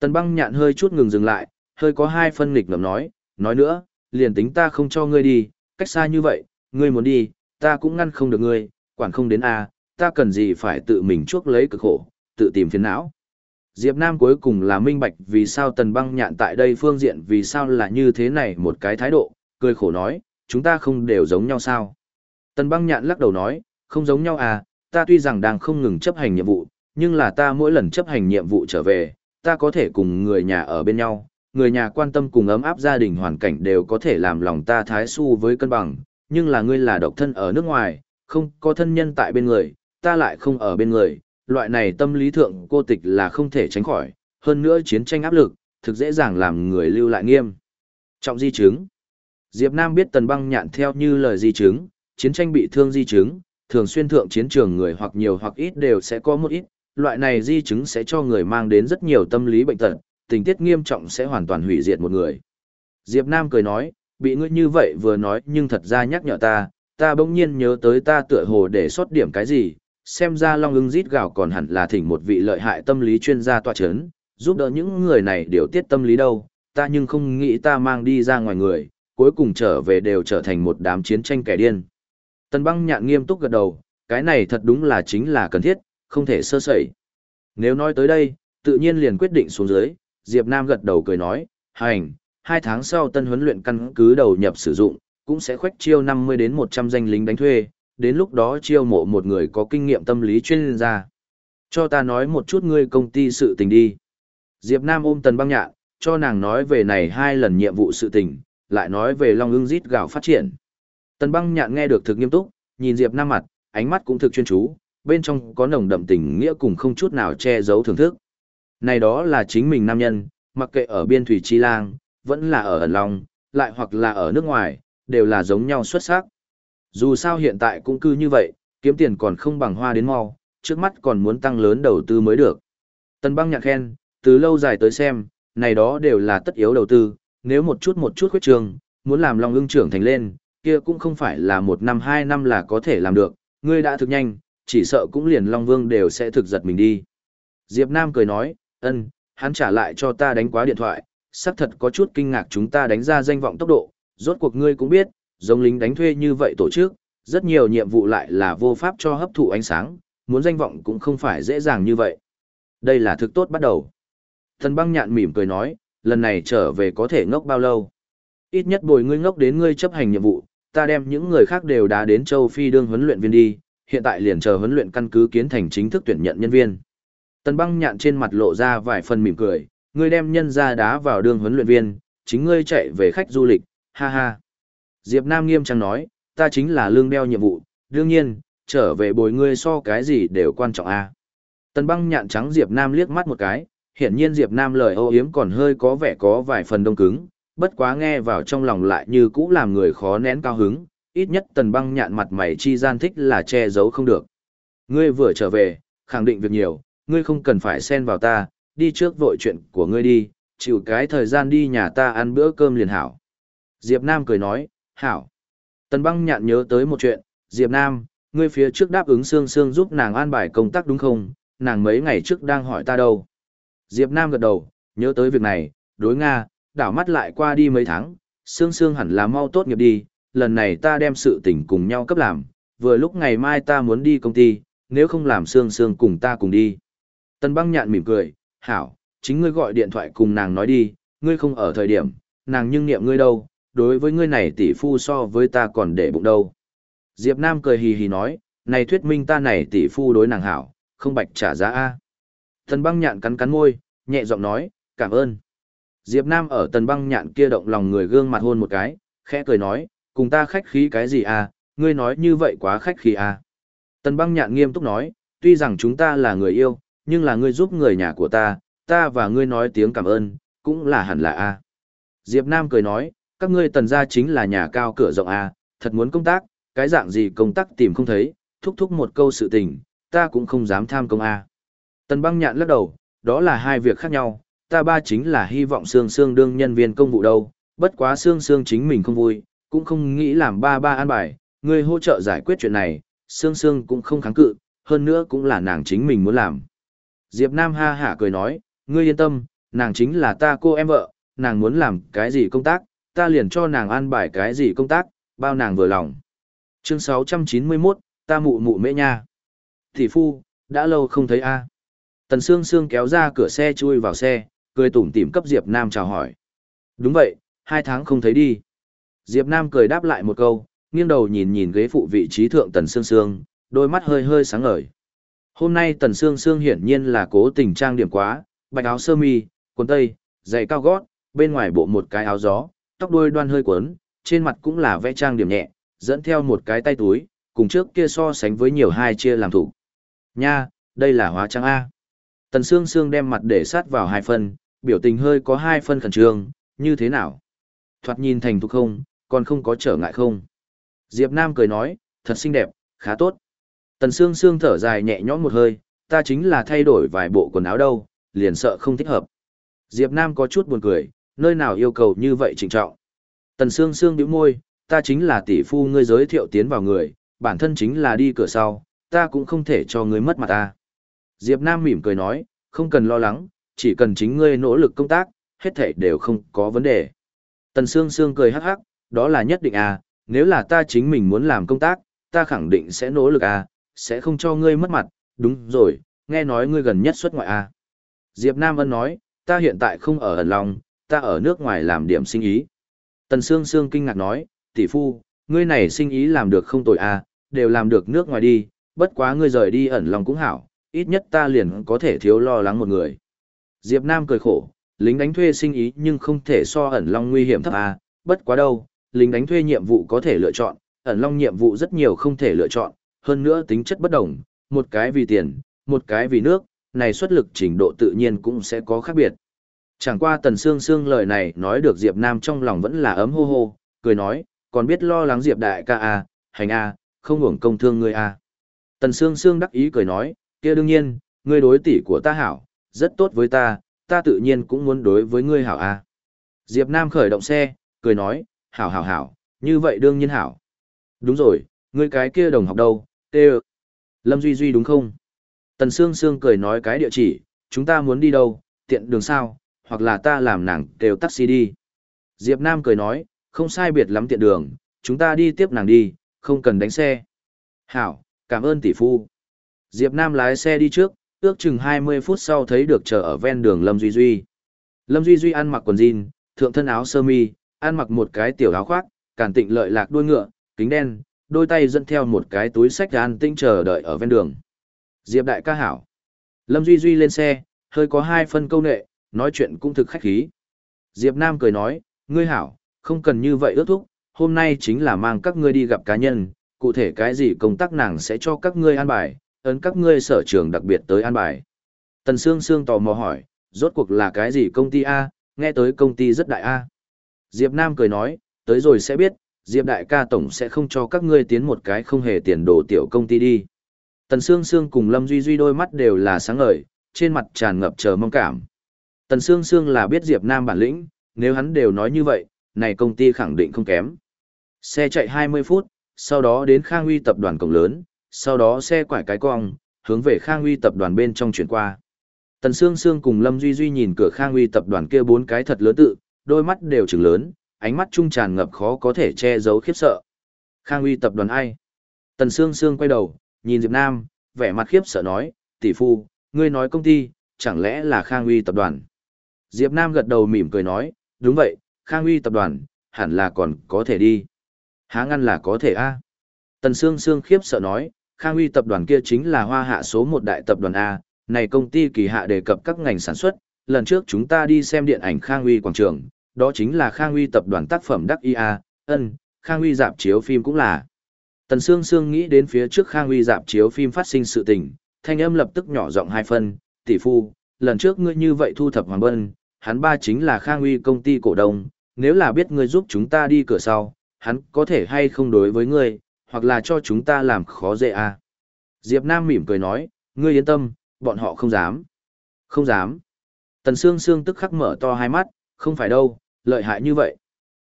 Tần băng nhạn hơi chút ngừng dừng lại, hơi có hai phân nghịch ngầm nói, nói nữa, liền tính ta không cho ngươi đi, cách xa như vậy, ngươi muốn đi, ta cũng ngăn không được ngươi, quản không đến a, ta cần gì phải tự mình chuốc lấy cực khổ, tự tìm phiền não. Diệp Nam cuối cùng là minh bạch vì sao tần băng nhạn tại đây phương diện vì sao là như thế này một cái thái độ, cười khổ nói, chúng ta không đều giống nhau sao. Tần băng nhạn lắc đầu nói, không giống nhau à, ta tuy rằng đang không ngừng chấp hành nhiệm vụ, nhưng là ta mỗi lần chấp hành nhiệm vụ trở về, ta có thể cùng người nhà ở bên nhau, người nhà quan tâm cùng ấm áp gia đình hoàn cảnh đều có thể làm lòng ta thái su với cân bằng, nhưng là ngươi là độc thân ở nước ngoài, không có thân nhân tại bên người, ta lại không ở bên người, loại này tâm lý thượng cô tịch là không thể tránh khỏi, hơn nữa chiến tranh áp lực, thực dễ dàng làm người lưu lại nghiêm. Trọng di chứng Diệp Nam biết tần băng nhạn theo như lời di chứng, chiến tranh bị thương di chứng, thường xuyên thượng chiến trường người hoặc nhiều hoặc ít đều sẽ có một ít, loại này di chứng sẽ cho người mang đến rất nhiều tâm lý bệnh tật, tình tiết nghiêm trọng sẽ hoàn toàn hủy diệt một người. Diệp Nam cười nói, bị ngươi như vậy vừa nói nhưng thật ra nhắc nhở ta, ta bỗng nhiên nhớ tới ta tựa hồ để sót điểm cái gì, xem ra Long ưng rít gào còn hẳn là thỉnh một vị lợi hại tâm lý chuyên gia tọa chấn, giúp đỡ những người này điều tiết tâm lý đâu, ta nhưng không nghĩ ta mang đi ra ngoài người, cuối cùng trở về đều trở thành một đám chiến tranh kẻ điên. Tần băng nhạn nghiêm túc gật đầu, cái này thật đúng là chính là cần thiết, không thể sơ sẩy. Nếu nói tới đây, tự nhiên liền quyết định xuống dưới, Diệp Nam gật đầu cười nói, hành, hai tháng sau tân huấn luyện căn cứ đầu nhập sử dụng, cũng sẽ khoách chiêu 50 đến 100 danh lính đánh thuê, đến lúc đó chiêu mộ một người có kinh nghiệm tâm lý chuyên gia. Cho ta nói một chút ngươi công ty sự tình đi. Diệp Nam ôm tần băng nhạn, cho nàng nói về này hai lần nhiệm vụ sự tình, lại nói về Long ưng rít gạo phát triển. Tần băng nhạn nghe được thực nghiêm túc, nhìn Diệp Nam mặt, ánh mắt cũng thực chuyên chú, bên trong có nồng đậm tình nghĩa cùng không chút nào che giấu thưởng thức. Này đó là chính mình nam nhân, mặc kệ ở biên thủy chi lang, vẫn là ở ẩn long, lại hoặc là ở nước ngoài, đều là giống nhau xuất sắc. Dù sao hiện tại cũng cư như vậy, kiếm tiền còn không bằng hoa đến mau, trước mắt còn muốn tăng lớn đầu tư mới được. Tân băng nhạc khen, từ lâu dài tới xem, này đó đều là tất yếu đầu tư, nếu một chút một chút khuyết trường, muốn làm Long ưng trưởng thành lên, kia cũng không phải là một năm hai năm là có thể làm được, ngươi đã thực nhanh, chỉ sợ cũng liền Long Vương đều sẽ thực giật mình đi. Diệp Nam cười nói, ân, hắn trả lại cho ta đánh quá điện thoại, xác thật có chút kinh ngạc chúng ta đánh ra danh vọng tốc độ, rốt cuộc ngươi cũng biết, giống lính đánh thuê như vậy tổ chức, Rất nhiều nhiệm vụ lại là vô pháp cho hấp thụ ánh sáng, muốn danh vọng cũng không phải dễ dàng như vậy. Đây là thực tốt bắt đầu. Thần băng nhạn mỉm cười nói, lần này trở về có thể ngốc bao lâu. Ít nhất bồi ngươi ngốc đến ngươi chấp hành nhiệm vụ, ta đem những người khác đều đã đến châu Phi đương huấn luyện viên đi, hiện tại liền chờ huấn luyện căn cứ kiến thành chính thức tuyển nhận nhân viên. Tần băng nhạn trên mặt lộ ra vài phần mỉm cười, ngươi đem nhân ra đá vào đương huấn luyện viên, chính ngươi chạy về khách du lịch, ha ha. Diệp Nam nghiêm trang nói, ta chính là lương đeo nhiệm vụ, đương nhiên, trở về bồi ngươi so cái gì đều quan trọng a. À. Tần băng nhạn trắng Diệp Nam liếc mắt một cái, hiển nhiên Diệp Nam lời ô yếm còn hơi có vẻ có vài phần đông cứng, bất quá nghe vào trong lòng lại như cũ làm người khó nén cao hứng, ít nhất tần băng nhạn mặt mày chi gian thích là che giấu không được. Ngươi vừa trở về, khẳng định việc nhiều, ngươi không cần phải xen vào ta, đi trước vội chuyện của ngươi đi, chịu cái thời gian đi nhà ta ăn bữa cơm liền hảo. Diệp Nam cười nói, hảo. Tần băng nhạn nhớ tới một chuyện, Diệp Nam, ngươi phía trước đáp ứng Sương Sương giúp nàng an bài công tác đúng không, nàng mấy ngày trước đang hỏi ta đâu. Diệp Nam gật đầu, nhớ tới việc này, đối Nga, đảo mắt lại qua đi mấy tháng, Sương Sương hẳn là mau tốt nghiệp đi, lần này ta đem sự tình cùng nhau cấp làm, vừa lúc ngày mai ta muốn đi công ty, nếu không làm Sương Sương cùng ta cùng đi. Tần băng nhạn mỉm cười, hảo, chính ngươi gọi điện thoại cùng nàng nói đi, ngươi không ở thời điểm, nàng nhưng niệm ngươi đâu, đối với ngươi này tỷ phu so với ta còn để bụng đâu. Diệp Nam cười hì hì nói, này thuyết minh ta này tỷ phu đối nàng hảo, không bạch trả giá a. Tần băng nhạn cắn cắn môi, nhẹ giọng nói, cảm ơn. Diệp Nam ở tần băng nhạn kia động lòng người gương mặt hôn một cái, khẽ cười nói, cùng ta khách khí cái gì à, ngươi nói như vậy quá khách khí à. Tần băng nhạn nghiêm túc nói, tuy rằng chúng ta là người yêu, nhưng là ngươi giúp người nhà của ta, ta và ngươi nói tiếng cảm ơn, cũng là hẳn là a. À. Diệp Nam cười nói, các ngươi tần gia chính là nhà cao cửa rộng a, à, thật muốn công tác, cái dạng gì công tác tìm không thấy, thúc thúc một câu sự tình, ta cũng không dám tham công a. À. Tần băng nhạn lắc đầu, đó là hai việc khác nhau, ta ba chính là hy vọng Sương Sương đương nhân viên công vụ đâu, bất quá Sương Sương chính mình không vui, cũng không nghĩ làm ba ba an bài, ngươi hỗ trợ giải quyết chuyện này, Sương Sương cũng không kháng cự, hơn nữa cũng là nàng chính mình muốn làm. Diệp Nam ha hả cười nói, ngươi yên tâm, nàng chính là ta cô em vợ, nàng muốn làm cái gì công tác, ta liền cho nàng an bài cái gì công tác, bao nàng vừa lòng. Chương 691, ta mụ mụ mễ nha. Thị phu, đã lâu không thấy a. Tần Sương Sương kéo ra cửa xe chui vào xe, cười tủm tỉm cấp Diệp Nam chào hỏi. Đúng vậy, hai tháng không thấy đi. Diệp Nam cười đáp lại một câu, nghiêng đầu nhìn nhìn ghế phụ vị trí thượng Tần Sương Sương, đôi mắt hơi hơi sáng ngời. Hôm nay Tần Sương Sương hiển nhiên là cố tình trang điểm quá, bạch áo sơ mi, quần tây, giày cao gót, bên ngoài bộ một cái áo gió, tóc đuôi đoan hơi quấn, trên mặt cũng là vẽ trang điểm nhẹ, dẫn theo một cái tay túi, cùng trước kia so sánh với nhiều hai chia làm thủ. Nha, đây là hóa trang A. Tần Sương Sương đem mặt để sát vào hai phân, biểu tình hơi có hai phân khẩn trương, như thế nào? Thoạt nhìn thành thục không, còn không có trở ngại không? Diệp Nam cười nói, thật xinh đẹp, khá tốt. Tần Sương Sương thở dài nhẹ nhõm một hơi, ta chính là thay đổi vài bộ quần áo đâu, liền sợ không thích hợp. Diệp Nam có chút buồn cười, nơi nào yêu cầu như vậy trịnh trọng. Tần Sương Sương bĩu môi, ta chính là tỷ phu ngươi giới thiệu tiến vào người, bản thân chính là đi cửa sau, ta cũng không thể cho ngươi mất mặt ta. Diệp Nam mỉm cười nói, không cần lo lắng, chỉ cần chính ngươi nỗ lực công tác, hết thảy đều không có vấn đề. Tần Sương Sương cười hắc hắc, đó là nhất định à, nếu là ta chính mình muốn làm công tác, ta khẳng định sẽ nỗ lực à, sẽ không cho ngươi mất mặt, đúng rồi, nghe nói ngươi gần nhất xuất ngoại à. Diệp Nam Ân nói, ta hiện tại không ở ẩn lòng, ta ở nước ngoài làm điểm sinh ý. Tần Sương Sương kinh ngạc nói, tỷ phu, ngươi này sinh ý làm được không tồi à, đều làm được nước ngoài đi, bất quá ngươi rời đi ẩn lòng cũng hảo, ít nhất ta liền có thể thiếu lo lắng một người. Diệp Nam cười khổ, lính đánh thuê sinh ý nhưng không thể so ẩn long nguy hiểm thấp à, bất quá đâu, lính đánh thuê nhiệm vụ có thể lựa chọn, ẩn long nhiệm vụ rất nhiều không thể lựa chọn, hơn nữa tính chất bất đồng, một cái vì tiền, một cái vì nước, này xuất lực trình độ tự nhiên cũng sẽ có khác biệt. Chẳng qua Tần Sương Sương lời này nói được Diệp Nam trong lòng vẫn là ấm hô hô, cười nói, còn biết lo lắng Diệp đại ca à, hành a, à, không hưởng công thương ngươi à. Tần Sương Sương đắc ý cười nói, kia đương nhiên, ngươi đối tỷ của ta hảo, rất tốt với ta, ta tự nhiên cũng muốn đối với ngươi hảo à. Diệp Nam khởi động xe, cười nói, hảo hảo hảo, như vậy đương nhiên hảo. Đúng rồi, ngươi cái kia đồng học đâu, tê Lâm Duy Duy đúng không? Tần Sương Sương cười nói cái địa chỉ, chúng ta muốn đi đâu, tiện đường sao, hoặc là ta làm nàng kêu taxi đi. Diệp Nam cười nói, không sai biệt lắm tiện đường, chúng ta đi tiếp nàng đi, Không cần đánh xe. Hảo, cảm ơn tỷ phu. Diệp Nam lái xe đi trước, ước chừng 20 phút sau thấy được chờ ở ven đường Lâm Duy Duy. Lâm Duy Duy ăn mặc quần jean, thượng thân áo sơ mi, ăn mặc một cái tiểu áo khoác, cản tịnh lợi lạc đuôi ngựa, kính đen, đôi tay dẫn theo một cái túi sách an tinh chờ đợi ở ven đường. Diệp đại ca hảo. Lâm Duy Duy lên xe, hơi có hai phân câu nệ, nói chuyện cũng thực khách khí. Diệp Nam cười nói, ngươi hảo, không cần như vậy ước thúc, hôm nay chính là mang các ngươi đi gặp cá nhân, cụ thể cái gì công tác nàng sẽ cho các ngươi an bài, ấn các ngươi sở trường đặc biệt tới an bài. Tần Sương Sương tò mò hỏi, rốt cuộc là cái gì công ty A, nghe tới công ty rất đại A. Diệp Nam cười nói, tới rồi sẽ biết, Diệp đại ca tổng sẽ không cho các ngươi tiến một cái không hề tiền đồ tiểu công ty đi. Tần Sương Sương cùng Lâm Duy Duy đôi mắt đều là sáng ngời, trên mặt tràn ngập chờ mong cảm. Tần Sương Sương là biết Diệp Nam bản lĩnh, nếu hắn đều nói như vậy, này công ty khẳng định không kém. Xe chạy 20 phút, sau đó đến Khang Huy tập đoàn cổng lớn, sau đó xe quải cái cong, hướng về Khang Huy tập đoàn bên trong chuyển qua. Tần Sương Sương cùng Lâm Duy Duy nhìn cửa Khang Huy tập đoàn kia bốn cái thật lớn tự, đôi mắt đều trừng lớn, ánh mắt trung tràn ngập khó có thể che giấu khiếp sợ. Khang Huy tập đoàn ai? Tần Sương Sương quay đầu, nhìn Diệp Nam, vẻ mặt khiếp sợ nói, tỷ phu, ngươi nói công ty, chẳng lẽ là Khang Huy tập đoàn? Diệp Nam gật đầu mỉm cười nói, đúng vậy, Khang Uy tập đoàn, hẳn là còn có thể đi. Há ngăn là có thể a? Tần Sương Sương khiếp sợ nói, Khang Uy tập đoàn kia chính là hoa hạ số một đại tập đoàn A, này công ty kỳ hạ đề cập các ngành sản xuất, lần trước chúng ta đi xem điện ảnh Khang Uy quảng trường, đó chính là Khang Uy tập đoàn tác phẩm đắc IA, ân, Khang Uy dạp chiếu phim cũng là. Tần Sương Sương nghĩ đến phía trước Khang Uy dạp chiếu phim phát sinh sự tình, thanh âm lập tức nhỏ giọng hai phân, tỷ phu, lần trước ngươi như vậy thu thập Hoàng Bân, hắn ba chính là Khang Uy công ty cổ đông, nếu là biết ngươi giúp chúng ta đi cửa sau, hắn có thể hay không đối với ngươi, hoặc là cho chúng ta làm khó dễ à. Diệp Nam mỉm cười nói, ngươi yên tâm, bọn họ không dám. Không dám. Tần Sương Sương tức khắc mở to hai mắt, không phải đâu, lợi hại như vậy.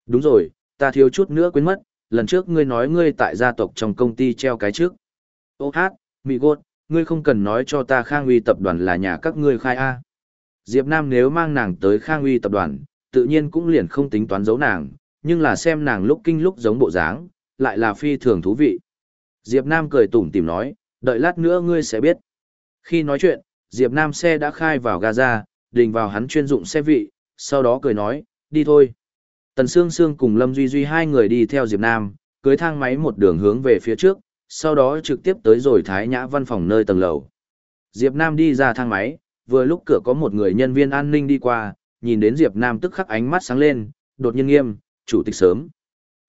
Đúng rồi, ta thiếu chút nữa quên mất, lần trước ngươi nói ngươi tại gia tộc trong công ty treo cái trước. Ô hát, mị gột, ngươi không cần nói cho ta Khang Uy tập đoàn là nhà các ngươi khai A. Diệp Nam nếu mang nàng tới Khang Uy tập đoàn, tự nhiên cũng liền không tính toán giấu nàng, nhưng là xem nàng lúc kinh lúc giống bộ dáng, lại là phi thường thú vị. Diệp Nam cười tủm tỉm nói, đợi lát nữa ngươi sẽ biết. Khi nói chuyện, Diệp Nam xe đã khai vào Gaza, đình vào hắn chuyên dụng xe vị, sau đó cười nói, đi thôi. Tần Sương Sương cùng Lâm Duy Duy hai người đi theo Diệp Nam, cưới thang máy một đường hướng về phía trước, sau đó trực tiếp tới rồi Thái Nhã văn phòng nơi tầng lầu. Diệp Nam đi ra thang máy, vừa lúc cửa có một người nhân viên an ninh đi qua, nhìn đến Diệp Nam tức khắc ánh mắt sáng lên, đột nhiên nghiêm, chủ tịch sớm.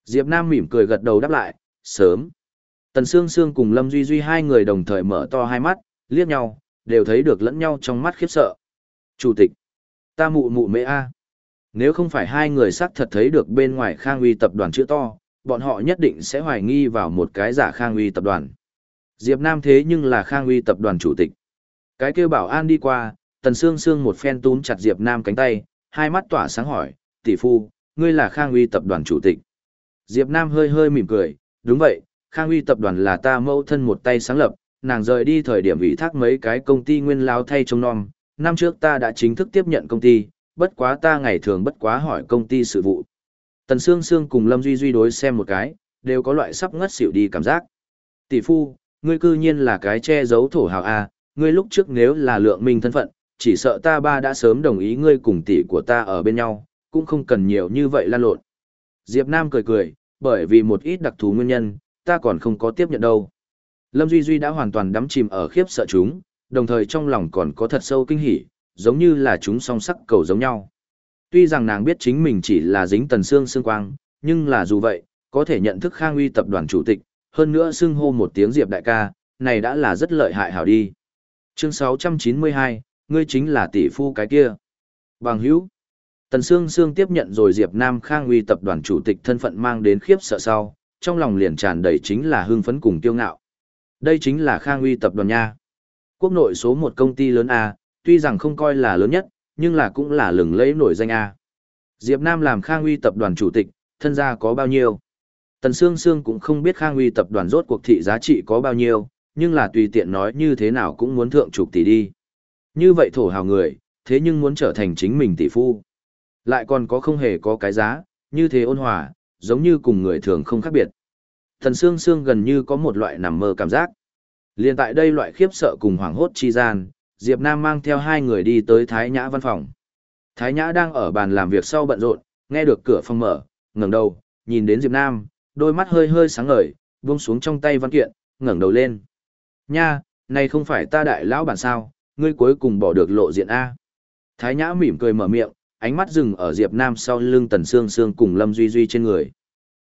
Diệp Nam mỉm cười gật đầu đáp lại, sớm. Tần Sương Sương cùng Lâm Duy Duy hai người đồng thời mở to hai mắt, liếc nhau, đều thấy được lẫn nhau trong mắt khiếp sợ. Chủ tịch, ta mụ mụ mẹ a. Nếu không phải hai người xác thật thấy được bên ngoài Khang Uy tập đoàn chữ to, bọn họ nhất định sẽ hoài nghi vào một cái giả Khang Uy tập đoàn. Diệp Nam thế nhưng là Khang Uy tập đoàn chủ tịch. Cái kêu bảo an đi qua, Tần Sương Sương một phen túm chặt Diệp Nam cánh tay, hai mắt tỏa sáng hỏi, tỷ phu, ngươi là Khang Uy tập đoàn chủ tịch. Diệp Nam hơi hơi mỉm cười, đúng vậy, Khang Uy tập đoàn là ta mẫu thân một tay sáng lập, nàng rời đi thời điểm ủy thác mấy cái công ty nguyên lao thay trông nom, năm trước ta đã chính thức tiếp nhận công ty, bất quá ta ngày thường bất quá hỏi công ty sự vụ. Tần Sương Sương cùng Lâm Duy Duy đối xem một cái, đều có loại sắp ngất xỉu đi cảm giác. Tỷ phu, ngươi cư nhiên là cái che giấu thổ hào A, ngươi lúc trước nếu là lượng minh thân phận, chỉ sợ ta ba đã sớm đồng ý ngươi cùng tỷ của ta ở bên nhau, cũng không cần nhiều như vậy lan lộn. Diệp Nam cười cười, bởi vì một ít đặc thù nguyên nhân, ta còn không có tiếp nhận đâu. Lâm Duy Duy đã hoàn toàn đắm chìm ở khiếp sợ chúng, đồng thời trong lòng còn có thật sâu kinh hỉ, giống như là chúng song sắc cầu giống nhau. Tuy rằng nàng biết chính mình chỉ là dính tần xương xương quang, nhưng là dù vậy, có thể nhận thức Khang Uy tập đoàn chủ tịch, hơn nữa xưng hô một tiếng Diệp đại ca, này đã là rất lợi hại hảo đi. Chương 692, ngươi chính là tỷ phu cái kia. Bằng hữu. Tần Sương Sương tiếp nhận rồi Diệp Nam Khang Uy tập đoàn chủ tịch thân phận mang đến khiếp sợ sau, trong lòng liền tràn đầy chính là hưng phấn cùng kiêu ngạo. Đây chính là Khang Uy tập đoàn nha. Quốc nội số một công ty lớn A, tuy rằng không coi là lớn nhất, nhưng là cũng là lừng lẫy nổi danh A. Diệp Nam làm Khang Uy tập đoàn chủ tịch, thân gia có bao nhiêu? Tần Sương Sương cũng không biết Khang Uy tập đoàn rốt cuộc thị giá trị có bao nhiêu, nhưng là tùy tiện nói như thế nào cũng muốn thượng chục tỷ đi. Như vậy thổ hào người, thế nhưng muốn trở thành chính mình tỷ phu. Lại còn có không hề có cái giá, như thế ôn hòa, giống như cùng người thường không khác biệt. Thần Sương Sương gần như có một loại nằm mơ cảm giác. Liên tại đây loại khiếp sợ cùng hoảng hốt chi gian, Diệp Nam mang theo hai người đi tới Thái Nhã văn phòng. Thái Nhã đang ở bàn làm việc sau bận rộn, nghe được cửa phòng mở, ngẩng đầu, nhìn đến Diệp Nam, đôi mắt hơi hơi sáng ngời, buông xuống trong tay văn kiện, ngẩng đầu lên. Nha, này không phải ta đại lão bản sao, ngươi cuối cùng bỏ được lộ diện A. Thái Nhã mỉm cười mở miệng, ánh mắt dừng ở Diệp Nam sau lưng Tần Sương Sương cùng Lâm Duy Duy trên người.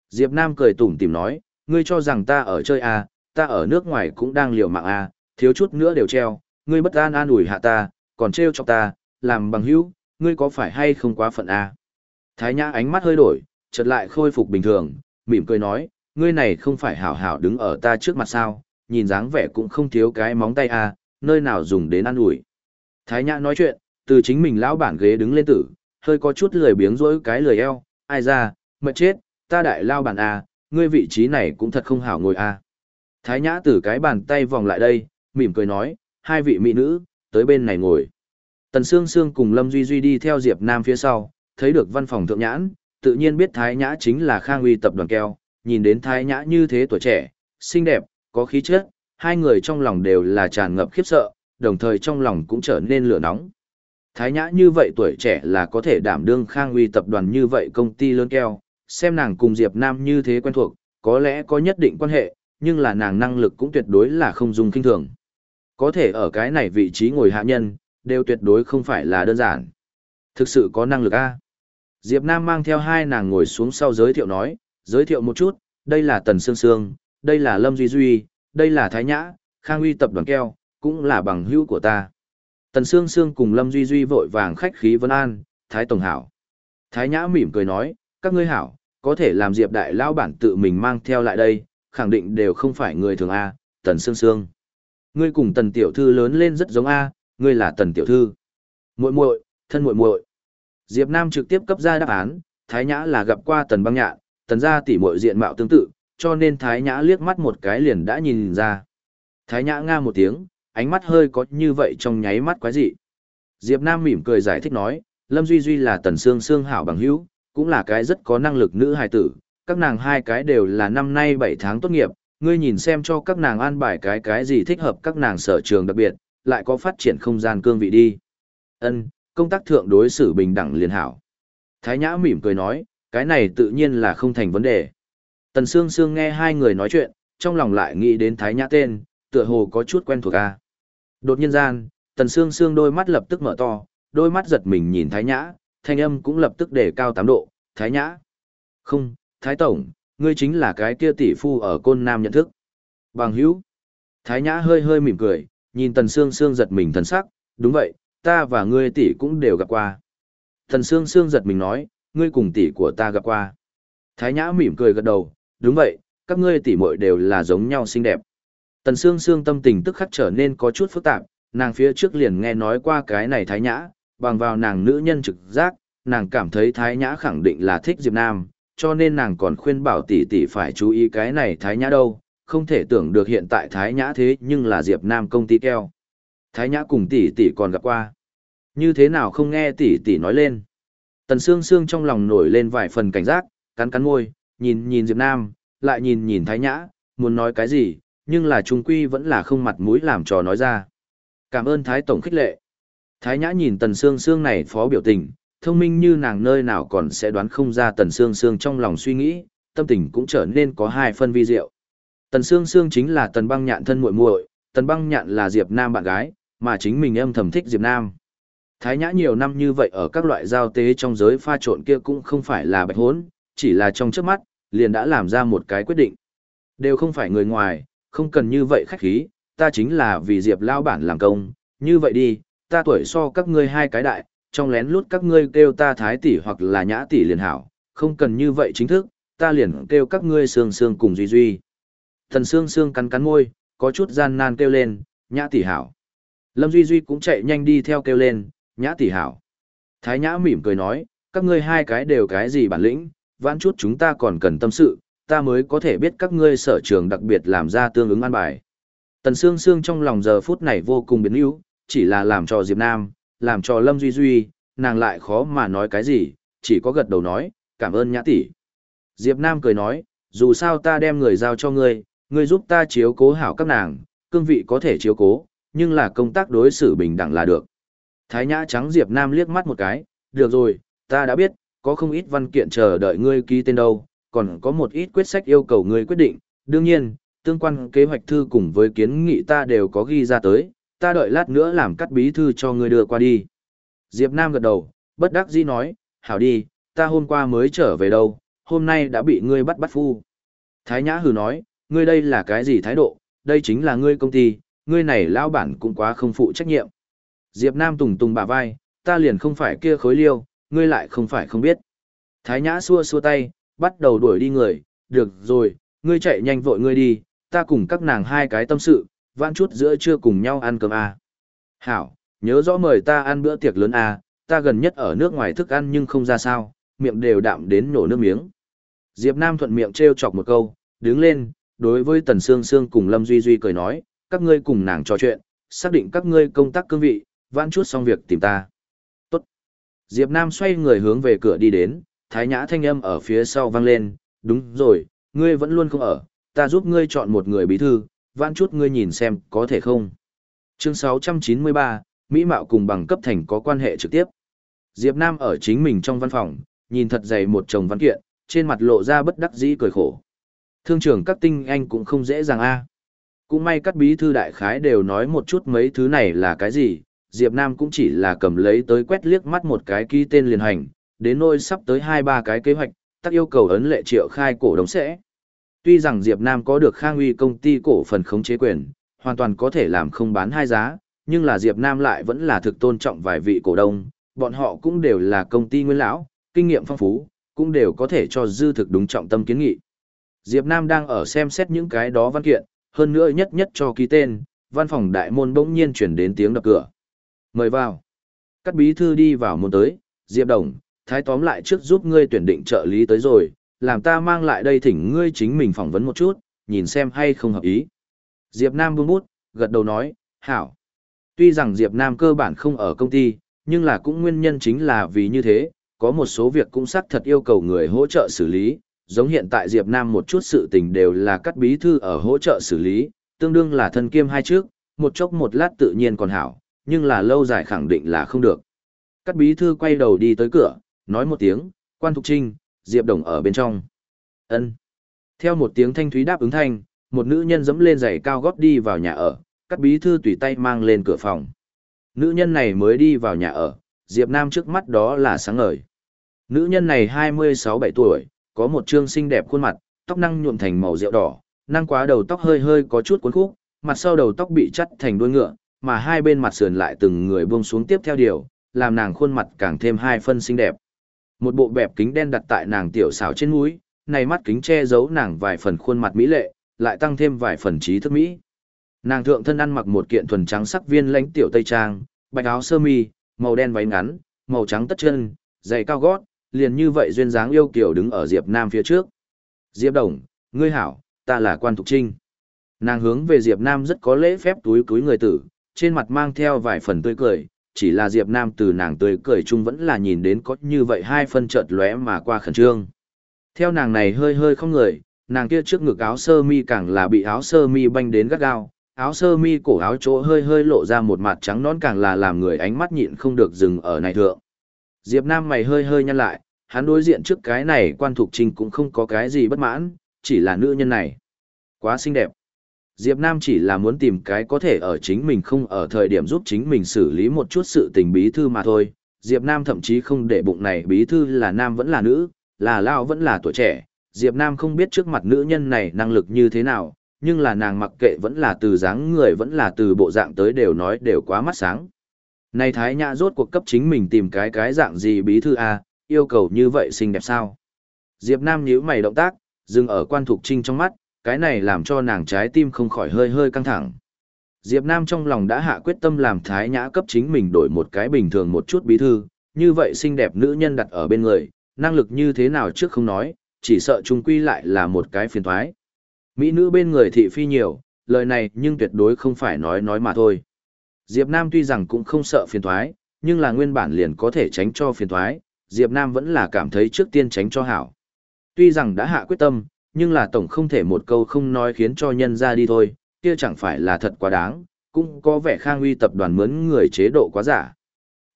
Diệp Nam cười tủm tỉm nói, ngươi cho rằng ta ở chơi A, ta ở nước ngoài cũng đang liều mạng A, thiếu chút nữa đều treo, ngươi bất an an ủi hạ ta, còn treo cho ta, làm bằng hữu, ngươi có phải hay không quá phận A. Thái Nhã ánh mắt hơi đổi, chợt lại khôi phục bình thường, mỉm cười nói, ngươi này không phải hảo hảo đứng ở ta trước mặt sao, nhìn dáng vẻ cũng không thiếu cái móng tay à, nơi nào dùng đến ăn ủi. Thái Nhã nói chuyện, từ chính mình lão bản ghế đứng lên tử, hơi có chút lười biếng rỗi cái lười eo, ai ra, mệt chết, ta đại lao bản à, ngươi vị trí này cũng thật không hảo ngồi à. Thái Nhã từ cái bàn tay vòng lại đây, mỉm cười nói, hai vị mỹ nữ, tới bên này ngồi. Tần Sương Sương cùng Lâm Duy Duy đi theo Diệp Nam phía sau, thấy được văn phòng thượng nhãn, tự nhiên biết Thái Nhã chính là Khang Uy tập đoàn keo, nhìn đến Thái Nhã như thế tuổi trẻ, xinh đẹp, có khí chất, hai người trong lòng đều là tràn ngập khiếp sợ, đồng thời trong lòng cũng trở nên lửa nóng. Thái Nhã như vậy tuổi trẻ là có thể đảm đương Khang Uy tập đoàn như vậy công ty lớn keo, xem nàng cùng Diệp Nam như thế quen thuộc, có lẽ có nhất định quan hệ, nhưng là nàng năng lực cũng tuyệt đối là không dùng kinh thường. Có thể ở cái này vị trí ngồi hạ nhân, đều tuyệt đối không phải là đơn giản. Thực sự có năng lực A. Diệp Nam mang theo hai nàng ngồi xuống sau giới thiệu nói, giới thiệu một chút, đây là Tần Sương Sương, đây là Lâm Duy Duy, đây là Thái Nhã, Khang Uy tập đoàn keo, cũng là bằng hữu của ta. Tần Sương Sương cùng Lâm Duy Duy vội vàng khách khí vân an, Thái Tổng Hảo. Thái Nhã mỉm cười nói, các ngươi hảo, có thể làm Diệp Đại Lao bản tự mình mang theo lại đây, khẳng định đều không phải người thường A, Tần Sương Sương. Ngươi cùng Tần Tiểu Thư lớn lên rất giống A, ngươi là Tần Tiểu Thư. muội muội thân muội muội Diệp Nam trực tiếp cấp ra đáp án, Thái Nhã là gặp qua Tần Băng Nhạn, Tần gia tỷ muội diện mạo tương tự, cho nên Thái Nhã liếc mắt một cái liền đã nhìn ra. Thái Nhã nga một tiếng, ánh mắt hơi có như vậy trong nháy mắt quái dị. Diệp Nam mỉm cười giải thích nói, Lâm Duy Duy là Tần Sương Sương hảo bằng hữu, cũng là cái rất có năng lực nữ hài tử, các nàng hai cái đều là năm nay 7 tháng tốt nghiệp, ngươi nhìn xem cho các nàng an bài cái cái gì thích hợp các nàng sở trường đặc biệt, lại có phát triển không gian cương vị đi. Ân, công tác thượng đối xử bình đẳng liền hảo. Thái Nhã mỉm cười nói, cái này tự nhiên là không thành vấn đề. Tần Sương Sương nghe hai người nói chuyện, trong lòng lại nghĩ đến Thái Nhã tên, tựa hồ có chút quen thuộc a. Đột nhiên gian, Tần Sương Sương đôi mắt lập tức mở to, đôi mắt giật mình nhìn Thái Nhã, thanh âm cũng lập tức để cao tám độ, Thái Nhã. Không, Thái Tổng, ngươi chính là cái kia tỷ phu ở Côn Nam nhận thức. Bằng hữu. Thái Nhã hơi hơi mỉm cười, nhìn Tần Sương Sương giật mình thần sắc, đúng vậy, ta và ngươi tỷ cũng đều gặp qua. Tần Sương Sương giật mình nói, ngươi cùng tỷ của ta gặp qua. Thái Nhã mỉm cười gật đầu, đúng vậy, các ngươi tỷ muội đều là giống nhau xinh đẹp. Tần Sương Sương tâm tình tức khắc trở nên có chút phức tạp, nàng phía trước liền nghe nói qua cái này Thái Nhã, bằng vào nàng nữ nhân trực giác, nàng cảm thấy Thái Nhã khẳng định là thích Diệp Nam, cho nên nàng còn khuyên bảo tỷ tỷ phải chú ý cái này Thái Nhã đâu, không thể tưởng được hiện tại Thái Nhã thế nhưng là Diệp Nam công ty keo. Thái Nhã cùng tỷ tỷ còn gặp qua. Như thế nào không nghe tỷ tỷ nói lên. Tần Sương Sương trong lòng nổi lên vài phần cảnh giác, cắn cắn môi, nhìn nhìn Diệp Nam, lại nhìn nhìn Thái Nhã, muốn nói cái gì, nhưng là trung quy vẫn là không mặt mũi làm trò nói ra. Cảm ơn Thái Tổng khích lệ. Thái Nhã nhìn Tần Sương Sương này phó biểu tình, thông minh như nàng nơi nào còn sẽ đoán không ra Tần Sương Sương trong lòng suy nghĩ, tâm tình cũng trở nên có hai phân vi diệu. Tần Sương Sương chính là Tần Băng Nhạn thân muội muội, Tần Băng Nhạn là Diệp Nam bạn gái, mà chính mình âm thầm thích Diệp Nam. Thái Nhã nhiều năm như vậy ở các loại giao tế trong giới pha trộn kia cũng không phải là bạch hốn, chỉ là trong trước mắt, liền đã làm ra một cái quyết định. Đều không phải người ngoài, không cần như vậy khách khí, ta chính là vì Diệp lao bản làm công, như vậy đi, ta tuổi so các ngươi hai cái đại, trong lén lút các ngươi kêu ta thái tỷ hoặc là nhã tỷ liền hảo, không cần như vậy chính thức, ta liền kêu các ngươi sương sương cùng duy duy. Thần sương sương cắn cắn môi, có chút gian nan kêu lên, nhã tỷ hảo. Lâm Duy Duy cũng chạy nhanh đi theo kêu lên, nhã tỷ hảo. Thái nhã mỉm cười nói, các ngươi hai cái đều cái gì bản lĩnh, vãn chút chúng ta còn cần tâm sự, ta mới có thể biết các ngươi sở trường đặc biệt làm ra tương ứng an bài. Tần Sương Sương trong lòng giờ phút này vô cùng biến yếu, chỉ là làm cho Diệp Nam, làm cho Lâm Duy Duy, nàng lại khó mà nói cái gì, chỉ có gật đầu nói, cảm ơn nhã tỷ. Diệp Nam cười nói, dù sao ta đem người giao cho ngươi, ngươi giúp ta chiếu cố hảo các nàng, cương vị có thể chiếu cố, nhưng là công tác đối xử bình đẳng là được. Thái Nhã trắng Diệp Nam liếc mắt một cái, được rồi, ta đã biết, có không ít văn kiện chờ đợi ngươi ký tên đâu, còn có một ít quyết sách yêu cầu ngươi quyết định, đương nhiên, tương quan kế hoạch thư cùng với kiến nghị ta đều có ghi ra tới, ta đợi lát nữa làm cắt bí thư cho ngươi đưa qua đi. Diệp Nam gật đầu, bất đắc dĩ nói, hảo đi, ta hôm qua mới trở về đâu, hôm nay đã bị ngươi bắt bắt phu. Thái Nhã hừ nói, ngươi đây là cái gì thái độ, đây chính là ngươi công ty, ngươi này lao bản cũng quá không phụ trách nhiệm. Diệp Nam tùng tùng bả vai, ta liền không phải kia khối liêu, ngươi lại không phải không biết. Thái Nhã xua xua tay, bắt đầu đuổi đi người, được rồi, ngươi chạy nhanh vội ngươi đi, ta cùng các nàng hai cái tâm sự, vãn chút giữa trưa cùng nhau ăn cơm à. Hảo, nhớ rõ mời ta ăn bữa tiệc lớn à, ta gần nhất ở nước ngoài thức ăn nhưng không ra sao, miệng đều đạm đến nổ nước miếng. Diệp Nam thuận miệng trêu chọc một câu, đứng lên, đối với Tần Sương Sương cùng Lâm Duy Duy cười nói, các ngươi cùng nàng trò chuyện, xác định các ngươi công tác cương vị, vãn chút xong việc tìm ta. Diệp Nam xoay người hướng về cửa đi đến, thái nhã thanh âm ở phía sau vang lên, đúng rồi, ngươi vẫn luôn không ở, ta giúp ngươi chọn một người bí thư, vãn chút ngươi nhìn xem có thể không. Chương 693, Mỹ Mạo cùng bằng cấp thành có quan hệ trực tiếp. Diệp Nam ở chính mình trong văn phòng, nhìn thật dày một chồng văn kiện, trên mặt lộ ra bất đắc dĩ cười khổ. Thương trưởng các tinh anh cũng không dễ dàng a. Cũng may các bí thư đại khái đều nói một chút mấy thứ này là cái gì, Diệp Nam cũng chỉ là cầm lấy tới quét liếc mắt một cái ký tên liền hành, đến nỗi sắp tới hai ba cái kế hoạch, tắc yêu cầu ấn lệ triệu khai cổ đông sẽ. Tuy rằng Diệp Nam có được khang uy công ty cổ phần khống chế quyền, hoàn toàn có thể làm không bán hai giá, nhưng là Diệp Nam lại vẫn là thực tôn trọng vài vị cổ đông, bọn họ cũng đều là công ty nguyên lão, kinh nghiệm phong phú, cũng đều có thể cho dư thực đúng trọng tâm kiến nghị. Diệp Nam đang ở xem xét những cái đó văn kiện, hơn nữa nhất nhất cho ký tên, văn phòng đại môn bỗng nhiên chuyển đến tiếng đập cửa. Mời vào. Cắt bí thư đi vào môn tới, Diệp Đồng, thái tóm lại trước giúp ngươi tuyển định trợ lý tới rồi, làm ta mang lại đây thỉnh ngươi chính mình phỏng vấn một chút, nhìn xem hay không hợp ý. Diệp Nam buông bút, gật đầu nói, hảo. Tuy rằng Diệp Nam cơ bản không ở công ty, nhưng là cũng nguyên nhân chính là vì như thế, có một số việc cũng xác thật yêu cầu người hỗ trợ xử lý, giống hiện tại Diệp Nam một chút sự tình đều là cắt bí thư ở hỗ trợ xử lý, tương đương là thân kiêm hai trước, một chốc một lát tự nhiên còn hảo, nhưng là lâu dài khẳng định là không được. Cắt bí thư quay đầu đi tới cửa, nói một tiếng, quan thục trinh, Diệp Đồng ở bên trong. ân Theo một tiếng thanh thúy đáp ứng thanh, một nữ nhân dẫm lên giày cao gót đi vào nhà ở, cắt bí thư tùy tay mang lên cửa phòng. Nữ nhân này mới đi vào nhà ở, Diệp Nam trước mắt đó là sáng ngời. Nữ nhân này 26-7 tuổi, có một trương xinh đẹp khuôn mặt, tóc năng nhuộm thành màu rượu đỏ, năng quá đầu tóc hơi hơi có chút cuốn khúc, mặt sau đầu tóc bị chắt thành đuôi ngựa, mà hai bên mặt sườn lại từng người buông xuống tiếp theo điều, làm nàng khuôn mặt càng thêm hai phân xinh đẹp. Một bộ bẹp kính đen đặt tại nàng tiểu xảo trên mũi, này mắt kính che giấu nàng vài phần khuôn mặt mỹ lệ, lại tăng thêm vài phần trí thức mỹ. Nàng thượng thân ăn mặc một kiện thuần trắng sắc viên lãnh tiểu tây trang, bạch áo sơ mi, màu đen váy ngắn, màu trắng tất chân, giày cao gót, liền như vậy duyên dáng yêu kiều đứng ở Diệp Nam phía trước. Diệp Đồng, ngươi hảo, ta là quan thục trinh. Nàng hướng về Diệp Nam rất có lễ phép túi túi người tử, trên mặt mang theo vài phần tươi cười, chỉ là Diệp Nam từ nàng tươi cười chung vẫn là nhìn đến có như vậy hai phân chợt lóe mà qua khẩn trương. Theo nàng này hơi hơi không người, nàng kia trước ngực áo sơ mi càng là bị áo sơ mi banh đến gắt gao, áo sơ mi cổ áo chỗ hơi hơi lộ ra một mặt trắng nón càng là làm người ánh mắt nhịn không được dừng ở này thượng. Diệp Nam mày hơi hơi nhăn lại, hắn đối diện trước cái này quan thục Trình cũng không có cái gì bất mãn, chỉ là nữ nhân này. Quá xinh đẹp. Diệp Nam chỉ là muốn tìm cái có thể ở chính mình không ở thời điểm giúp chính mình xử lý một chút sự tình bí thư mà thôi. Diệp Nam thậm chí không để bụng này bí thư là nam vẫn là nữ, là lao vẫn là tuổi trẻ. Diệp Nam không biết trước mặt nữ nhân này năng lực như thế nào, nhưng là nàng mặc kệ vẫn là từ dáng người vẫn là từ bộ dạng tới đều nói đều quá mắt sáng. Này Thái Nhã rốt cuộc cấp chính mình tìm cái cái dạng gì bí thư a, yêu cầu như vậy xinh đẹp sao? Diệp Nam nhíu mày động tác, dừng ở quan thục trinh trong mắt, cái này làm cho nàng trái tim không khỏi hơi hơi căng thẳng. Diệp Nam trong lòng đã hạ quyết tâm làm Thái Nhã cấp chính mình đổi một cái bình thường một chút bí thư, như vậy xinh đẹp nữ nhân đặt ở bên người, năng lực như thế nào trước không nói, chỉ sợ chung quy lại là một cái phiền toái. Mỹ nữ bên người thị phi nhiều, lời này nhưng tuyệt đối không phải nói nói mà thôi. Diệp Nam tuy rằng cũng không sợ phiền toái, nhưng là nguyên bản liền có thể tránh cho phiền toái, Diệp Nam vẫn là cảm thấy trước tiên tránh cho hảo. Tuy rằng đã hạ quyết tâm, nhưng là tổng không thể một câu không nói khiến cho nhân ra đi thôi, kia chẳng phải là thật quá đáng, cũng có vẻ khang uy tập đoàn mướn người chế độ quá giả.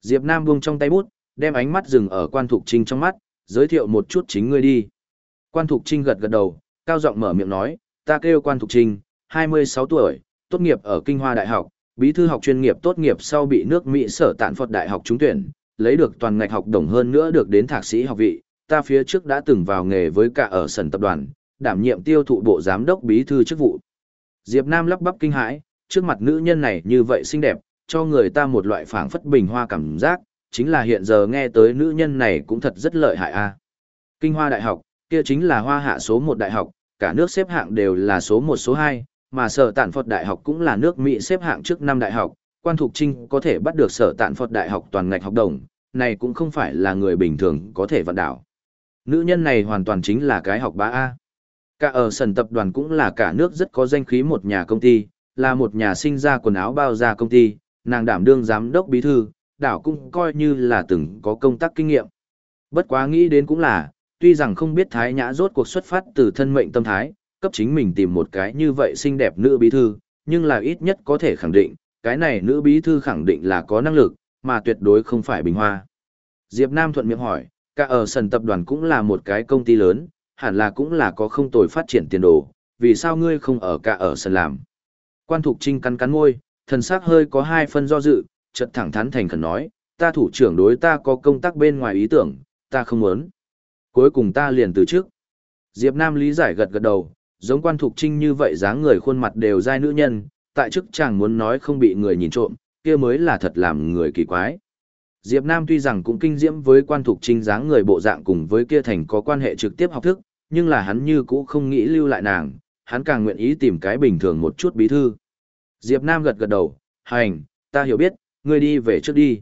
Diệp Nam buông trong tay bút, đem ánh mắt dừng ở quan thục trinh trong mắt, giới thiệu một chút chính ngươi đi. Quan thục trinh gật gật đầu, cao giọng mở miệng nói, ta kêu quan thục trinh, 26 tuổi, tốt nghiệp ở Kinh Hoa Đại học, bí thư học chuyên nghiệp tốt nghiệp sau bị nước Mỹ sở tạn Phật Đại học trúng tuyển, lấy được toàn ngạch học đồng hơn nữa được đến thạc sĩ học vị, ta phía trước đã từng vào nghề với cả ở sần tập đoàn, đảm nhiệm tiêu thụ bộ giám đốc bí thư chức vụ. Diệp Nam lắp bắp kinh hãi, trước mặt nữ nhân này như vậy xinh đẹp, cho người ta một loại phảng phất bình hoa cảm giác, chính là hiện giờ nghe tới nữ nhân này cũng thật rất lợi hại a. Kinh Hoa Đại học, kia chính là hoa hạ số một đại học, cả nước xếp hạng đều là số một số hai, mà sở tạn Phật Đại học cũng là nước Mỹ xếp hạng trước năm đại học, quan thục trinh có thể bắt được sở tạn Phật Đại học toàn ngạch học đồng, này cũng không phải là người bình thường có thể vận đảo. Nữ nhân này hoàn toàn chính là cái học bá A. Cả ở sần tập đoàn cũng là cả nước rất có danh khí một nhà công ty, là một nhà sinh ra quần áo bao ra công ty, nàng đảm đương giám đốc bí thư, đảo cũng coi như là từng có công tác kinh nghiệm. Bất quá nghĩ đến cũng là, tuy rằng không biết Thái Nhã rốt cuộc xuất phát từ thân mệnh tâm thái, cấp chính mình tìm một cái như vậy xinh đẹp nữ bí thư, nhưng là ít nhất có thể khẳng định, cái này nữ bí thư khẳng định là có năng lực, mà tuyệt đối không phải bình hoa. Diệp Nam thuận miệng hỏi, cả ở sần tập đoàn cũng là một cái công ty lớn, hẳn là cũng là có không tồi phát triển tiền đồ, vì sao ngươi không ở cả ở sân làm? Quan Thục Trinh cắn cắn môi, thần sắc hơi có hai phân do dự, chợt thẳng thắn thành khẩn nói, ta thủ trưởng đối ta có công tác bên ngoài ý tưởng, ta không muốn. Cuối cùng ta liền từ trước. Diệp Nam lý giải gật gật đầu, giống quan thục trinh như vậy dáng người khuôn mặt đều dai nữ nhân, tại chức chàng muốn nói không bị người nhìn trộm, kia mới là thật làm người kỳ quái. Diệp Nam tuy rằng cũng kinh diễm với quan thục trinh dáng người bộ dạng cùng với kia thành có quan hệ trực tiếp học thức, nhưng là hắn như cũ không nghĩ lưu lại nàng, hắn càng nguyện ý tìm cái bình thường một chút bí thư. Diệp Nam gật gật đầu, hành, ta hiểu biết, ngươi đi về trước đi.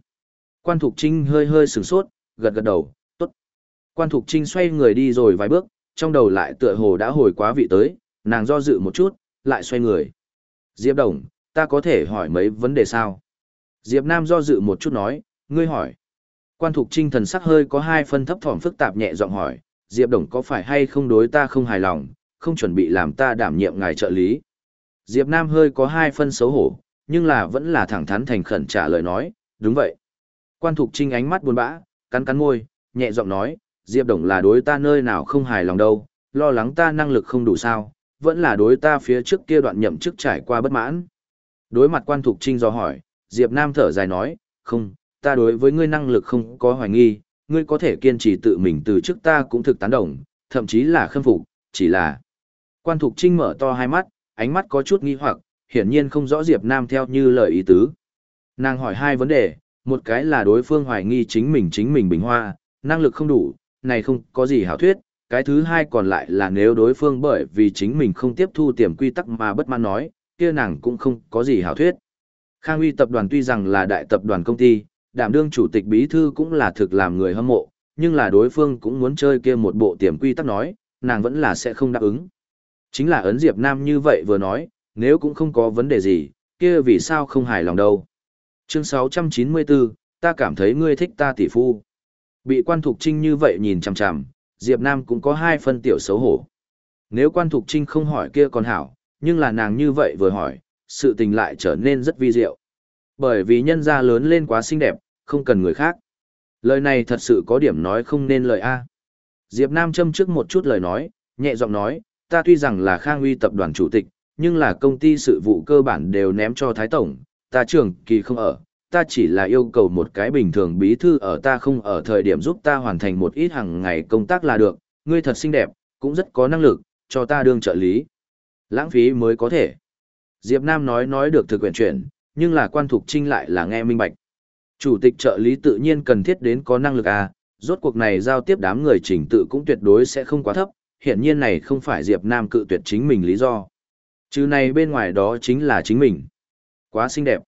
Quan Thục Trinh hơi hơi sửng sốt, gật gật đầu, tốt. Quan Thục Trinh xoay người đi rồi vài bước, trong đầu lại tựa hồ đã hồi quá vị tới, nàng do dự một chút, lại xoay người. Diệp Đồng, ta có thể hỏi mấy vấn đề sao? Diệp Nam do dự một chút nói, ngươi hỏi. Quan Thục Trinh thần sắc hơi có hai phân thấp thỏm phức tạp nhẹ giọng hỏi, Diệp Đồng có phải hay không đối ta không hài lòng, không chuẩn bị làm ta đảm nhiệm ngài trợ lý. Diệp Nam hơi có hai phân xấu hổ, nhưng là vẫn là thẳng thắn thành khẩn trả lời nói, đúng vậy. Quan Thục Trinh ánh mắt buồn bã, cắn cắn môi, nhẹ giọng nói, Diệp Đồng là đối ta nơi nào không hài lòng đâu, lo lắng ta năng lực không đủ sao, vẫn là đối ta phía trước kia đoạn nhậm chức trải qua bất mãn. Đối mặt Quan Thục Trinh do hỏi, Diệp Nam thở dài nói, không, ta đối với ngươi năng lực không có hoài nghi, ngươi có thể kiên trì tự mình từ trước ta cũng thực tán đồng, thậm chí là khâm phục, chỉ là... Quan Thục Trinh mở to hai mắt, ánh mắt có chút nghi hoặc, hiển nhiên không rõ Diệp Nam theo như lời ý tứ. Nàng hỏi hai vấn đề, một cái là đối phương hoài nghi chính mình chính mình bình hoa, năng lực không đủ, này không có gì hảo thuyết, cái thứ hai còn lại là nếu đối phương bởi vì chính mình không tiếp thu tiềm quy tắc mà bất mãn nói, kia nàng cũng không có gì hảo thuyết. Khang Uy tập đoàn tuy rằng là đại tập đoàn công ty, đảm đương chủ tịch bí thư cũng là thực làm người hâm mộ, nhưng là đối phương cũng muốn chơi kia một bộ tiềm quy tắc nói, nàng vẫn là sẽ không đáp ứng. Chính là ấn Diệp Nam như vậy vừa nói, nếu cũng không có vấn đề gì, kia vì sao không hài lòng đâu. Chương 694, ta cảm thấy ngươi thích ta tỷ phu. Bị quan thục trinh như vậy nhìn chằm chằm, Diệp Nam cũng có hai phân tiểu xấu hổ. Nếu quan thục trinh không hỏi kia còn hảo, nhưng là nàng như vậy vừa hỏi, sự tình lại trở nên rất vi diệu. Bởi vì nhân gia lớn lên quá xinh đẹp, không cần người khác. Lời này thật sự có điểm nói không nên lời A. Diệp Nam châm trước một chút lời nói, nhẹ giọng nói, ta tuy rằng là khang uy tập đoàn chủ tịch, nhưng là công ty sự vụ cơ bản đều ném cho Thái Tổng, ta trưởng kỳ không ở, ta chỉ là yêu cầu một cái bình thường bí thư ở ta không ở thời điểm giúp ta hoàn thành một ít hàng ngày công tác là được, ngươi thật xinh đẹp, cũng rất có năng lực, cho ta đương trợ lý. Lãng phí mới có thể. Diệp Nam nói nói được thực quyển chuyển, nhưng là quan thục trinh lại là nghe minh bạch. Chủ tịch trợ lý tự nhiên cần thiết đến có năng lực à, rốt cuộc này giao tiếp đám người chỉnh tự cũng tuyệt đối sẽ không quá thấp, hiện nhiên này không phải Diệp Nam cự tuyệt chính mình lý do. Chứ này bên ngoài đó chính là chính mình. Quá xinh đẹp.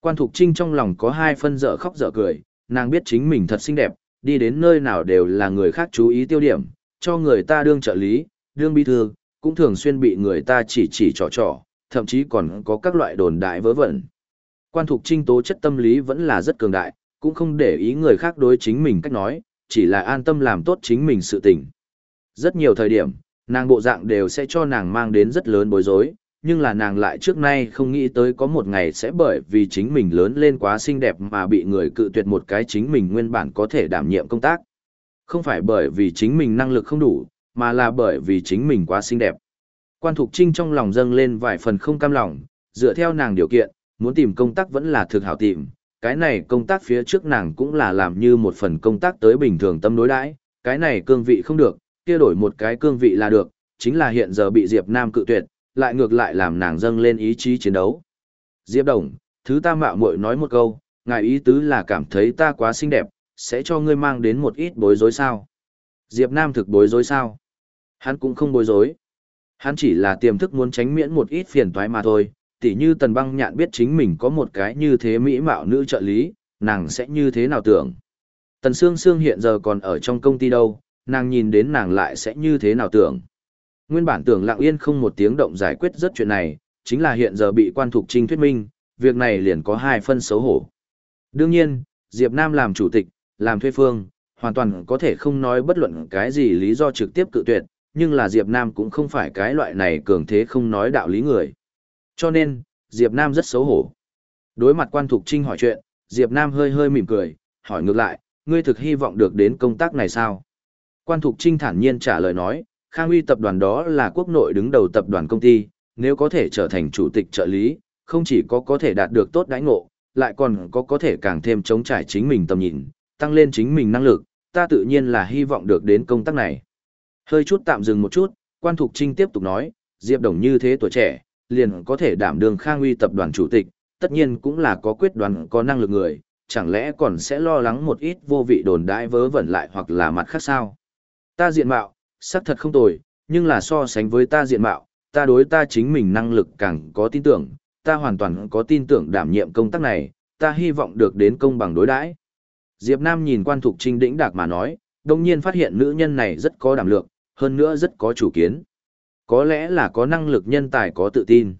Quan Thục Trinh trong lòng có hai phân dở khóc dở cười, nàng biết chính mình thật xinh đẹp, đi đến nơi nào đều là người khác chú ý tiêu điểm, cho người ta đương trợ lý, đương bí thư, cũng thường xuyên bị người ta chỉ chỉ trò trò, thậm chí còn có các loại đồn đại vớ vẩn. Quan Thục Trinh tố chất tâm lý vẫn là rất cường đại, cũng không để ý người khác đối chính mình cách nói, chỉ là an tâm làm tốt chính mình sự tình. Rất nhiều thời điểm, Nàng bộ dạng đều sẽ cho nàng mang đến rất lớn bối rối, nhưng là nàng lại trước nay không nghĩ tới có một ngày sẽ bởi vì chính mình lớn lên quá xinh đẹp mà bị người cự tuyệt một cái chính mình nguyên bản có thể đảm nhiệm công tác. Không phải bởi vì chính mình năng lực không đủ, mà là bởi vì chính mình quá xinh đẹp. Quan Thục Trinh trong lòng dâng lên vài phần không cam lòng, dựa theo nàng điều kiện, muốn tìm công tác vẫn là thực hảo tìm. Cái này công tác phía trước nàng cũng là làm như một phần công tác tới bình thường tâm đối đãi, cái này cương vị không được, kia đổi một cái cương vị là được, chính là hiện giờ bị Diệp Nam cự tuyệt, lại ngược lại làm nàng dâng lên ý chí chiến đấu. Diệp Đồng, thứ ta mạo muội nói một câu, ngài ý tứ là cảm thấy ta quá xinh đẹp, sẽ cho ngươi mang đến một ít bối rối sao? Diệp Nam thực bối rối sao? Hắn cũng không bối rối. Hắn chỉ là tiềm thức muốn tránh miễn một ít phiền toái mà thôi, tỉ như tần băng nhạn biết chính mình có một cái như thế mỹ mạo nữ trợ lý, nàng sẽ như thế nào tưởng. Tần Sương Sương hiện giờ còn ở trong công ty đâu, nàng nhìn đến nàng lại sẽ như thế nào tưởng. Nguyên bản tưởng lặng yên không một tiếng động giải quyết rất chuyện này, chính là hiện giờ bị quan thục trinh thuyết minh, việc này liền có hai phân xấu hổ. Đương nhiên, Diệp Nam làm chủ tịch, làm thuê phương, hoàn toàn có thể không nói bất luận cái gì lý do trực tiếp cự tuyệt, nhưng là Diệp Nam cũng không phải cái loại này cường thế không nói đạo lý người. Cho nên, Diệp Nam rất xấu hổ. Đối mặt quan thục trinh hỏi chuyện, Diệp Nam hơi hơi mỉm cười, hỏi ngược lại, ngươi thực hy vọng được đến công tác này sao? Quan thục trinh thản nhiên trả lời nói, Khang Uy tập đoàn đó là quốc nội đứng đầu tập đoàn công ty, nếu có thể trở thành chủ tịch trợ lý, không chỉ có có thể đạt được tốt đãi ngộ, lại còn có có thể càng thêm chống trải chính mình tầm nhìn, tăng lên chính mình năng lực, ta tự nhiên là hy vọng được đến công tác này. Hơi chút tạm dừng một chút, quan thục trinh tiếp tục nói, Diệp Đồng như thế tuổi trẻ, liền có thể đảm đương Khang Uy tập đoàn chủ tịch, tất nhiên cũng là có quyết đoán có năng lực người, chẳng lẽ còn sẽ lo lắng một ít vô vị đồn đãi vớ vẩn lại hoặc là mặt khác sao? Ta diện mạo, sắc thật không tồi, nhưng là so sánh với ta diện mạo, ta đối ta chính mình năng lực càng có tin tưởng, ta hoàn toàn có tin tưởng đảm nhiệm công tác này, ta hy vọng được đến công bằng đối đãi. Diệp Nam nhìn quan thục trinh đĩnh đạc mà nói, đồng nhiên phát hiện nữ nhân này rất có đảm lượng, hơn nữa rất có chủ kiến. Có lẽ là có năng lực nhân tài có tự tin.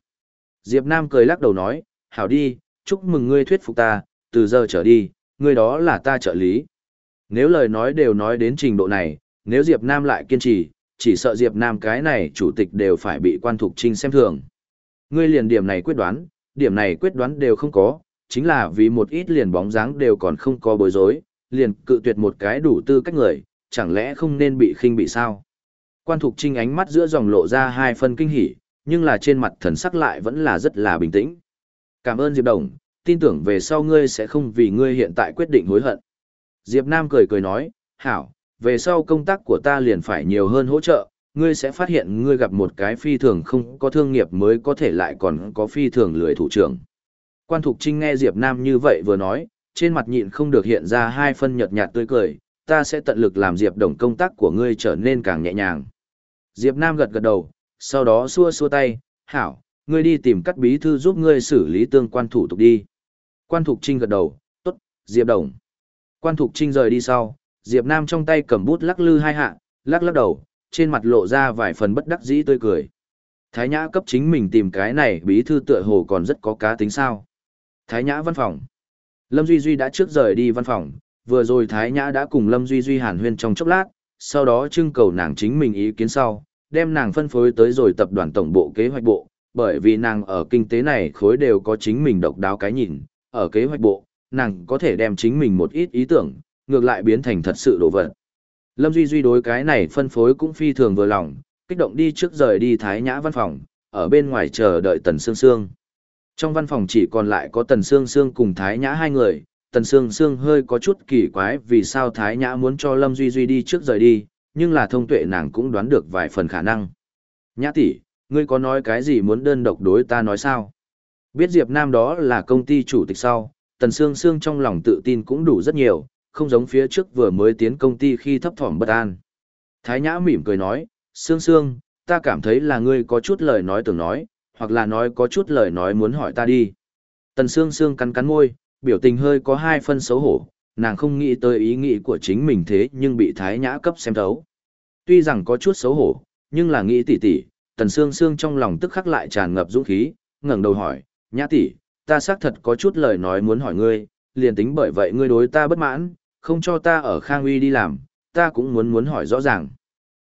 Diệp Nam cười lắc đầu nói, hảo đi, chúc mừng ngươi thuyết phục ta, từ giờ trở đi, ngươi đó là ta trợ lý. Nếu lời nói đều nói đến trình độ này, nếu Diệp Nam lại kiên trì, chỉ sợ Diệp Nam cái này chủ tịch đều phải bị quan thục trinh xem thường. Ngươi liền điểm này quyết đoán, điểm này quyết đoán đều không có, chính là vì một ít liền bóng dáng đều còn không có bối rối, liền cự tuyệt một cái đủ tư cách người, chẳng lẽ không nên bị khinh bị sao? Quan thục trinh ánh mắt giữa dòng lộ ra hai phân kinh hỉ, nhưng là trên mặt thần sắc lại vẫn là rất là bình tĩnh. Cảm ơn Diệp Đồng, tin tưởng về sau ngươi sẽ không vì ngươi hiện tại quyết định hối hận. Diệp Nam cười cười nói, hảo, về sau công tác của ta liền phải nhiều hơn hỗ trợ, ngươi sẽ phát hiện ngươi gặp một cái phi thường không có thương nghiệp mới có thể lại còn có phi thường lười thủ trưởng. Quan Thục Trinh nghe Diệp Nam như vậy vừa nói, trên mặt nhịn không được hiện ra hai phân nhợt nhạt tươi cười, ta sẽ tận lực làm Diệp Đồng công tác của ngươi trở nên càng nhẹ nhàng. Diệp Nam gật gật đầu, sau đó xua xua tay, hảo, ngươi đi tìm cắt bí thư giúp ngươi xử lý tương quan thủ tục đi. Quan Thục Trinh gật đầu, tốt, Diệp Đồng. Quan Thục Trinh rời đi sau, Diệp Nam trong tay cầm bút lắc lư hai hạ, lắc lắc đầu, trên mặt lộ ra vài phần bất đắc dĩ tươi cười. Thái Nhã cấp chính mình tìm cái này bí thư tựa hồ còn rất có cá tính sao. Thái Nhã văn phòng. Lâm Duy Duy đã trước rời đi văn phòng, vừa rồi Thái Nhã đã cùng Lâm Duy Duy hàn huyên trong chốc lát, sau đó trưng cầu nàng chính mình ý kiến sau, đem nàng phân phối tới rồi tập đoàn tổng bộ kế hoạch bộ, bởi vì nàng ở kinh tế này khối đều có chính mình độc đáo cái nhìn, ở kế hoạch bộ, nàng có thể đem chính mình một ít ý tưởng, ngược lại biến thành thật sự đồ vật. Lâm Duy Duy đối cái này phân phối cũng phi thường vừa lòng, kích động đi trước rời đi Thái Nhã văn phòng, ở bên ngoài chờ đợi Tần Sương Sương. Trong văn phòng chỉ còn lại có Tần Sương Sương cùng Thái Nhã hai người, Tần Sương Sương hơi có chút kỳ quái vì sao Thái Nhã muốn cho Lâm Duy Duy đi trước rời đi, nhưng là thông tuệ nàng cũng đoán được vài phần khả năng. Nhã tỷ, ngươi có nói cái gì muốn đơn độc đối ta nói sao? Biết Diệp Nam đó là công ty chủ tịch sau, Tần Sương Sương trong lòng tự tin cũng đủ rất nhiều, không giống phía trước vừa mới tiến công ty khi thấp thỏm bất an. Thái Nhã mỉm cười nói, Sương Sương, ta cảm thấy là ngươi có chút lời nói tưởng nói, hoặc là nói có chút lời nói muốn hỏi ta đi. Tần Sương Sương cắn cắn môi, biểu tình hơi có hai phân xấu hổ, nàng không nghĩ tới ý nghĩ của chính mình thế nhưng bị Thái Nhã cấp xem thấu. Tuy rằng có chút xấu hổ, nhưng là nghĩ tỉ tỉ, Tần Sương Sương trong lòng tức khắc lại tràn ngập dũng khí, ngẩng đầu hỏi, Nhã tỷ, ta xác thật có chút lời nói muốn hỏi ngươi, liền tính bởi vậy ngươi đối ta bất mãn, không cho ta ở Khang Uy đi làm, ta cũng muốn muốn hỏi rõ ràng.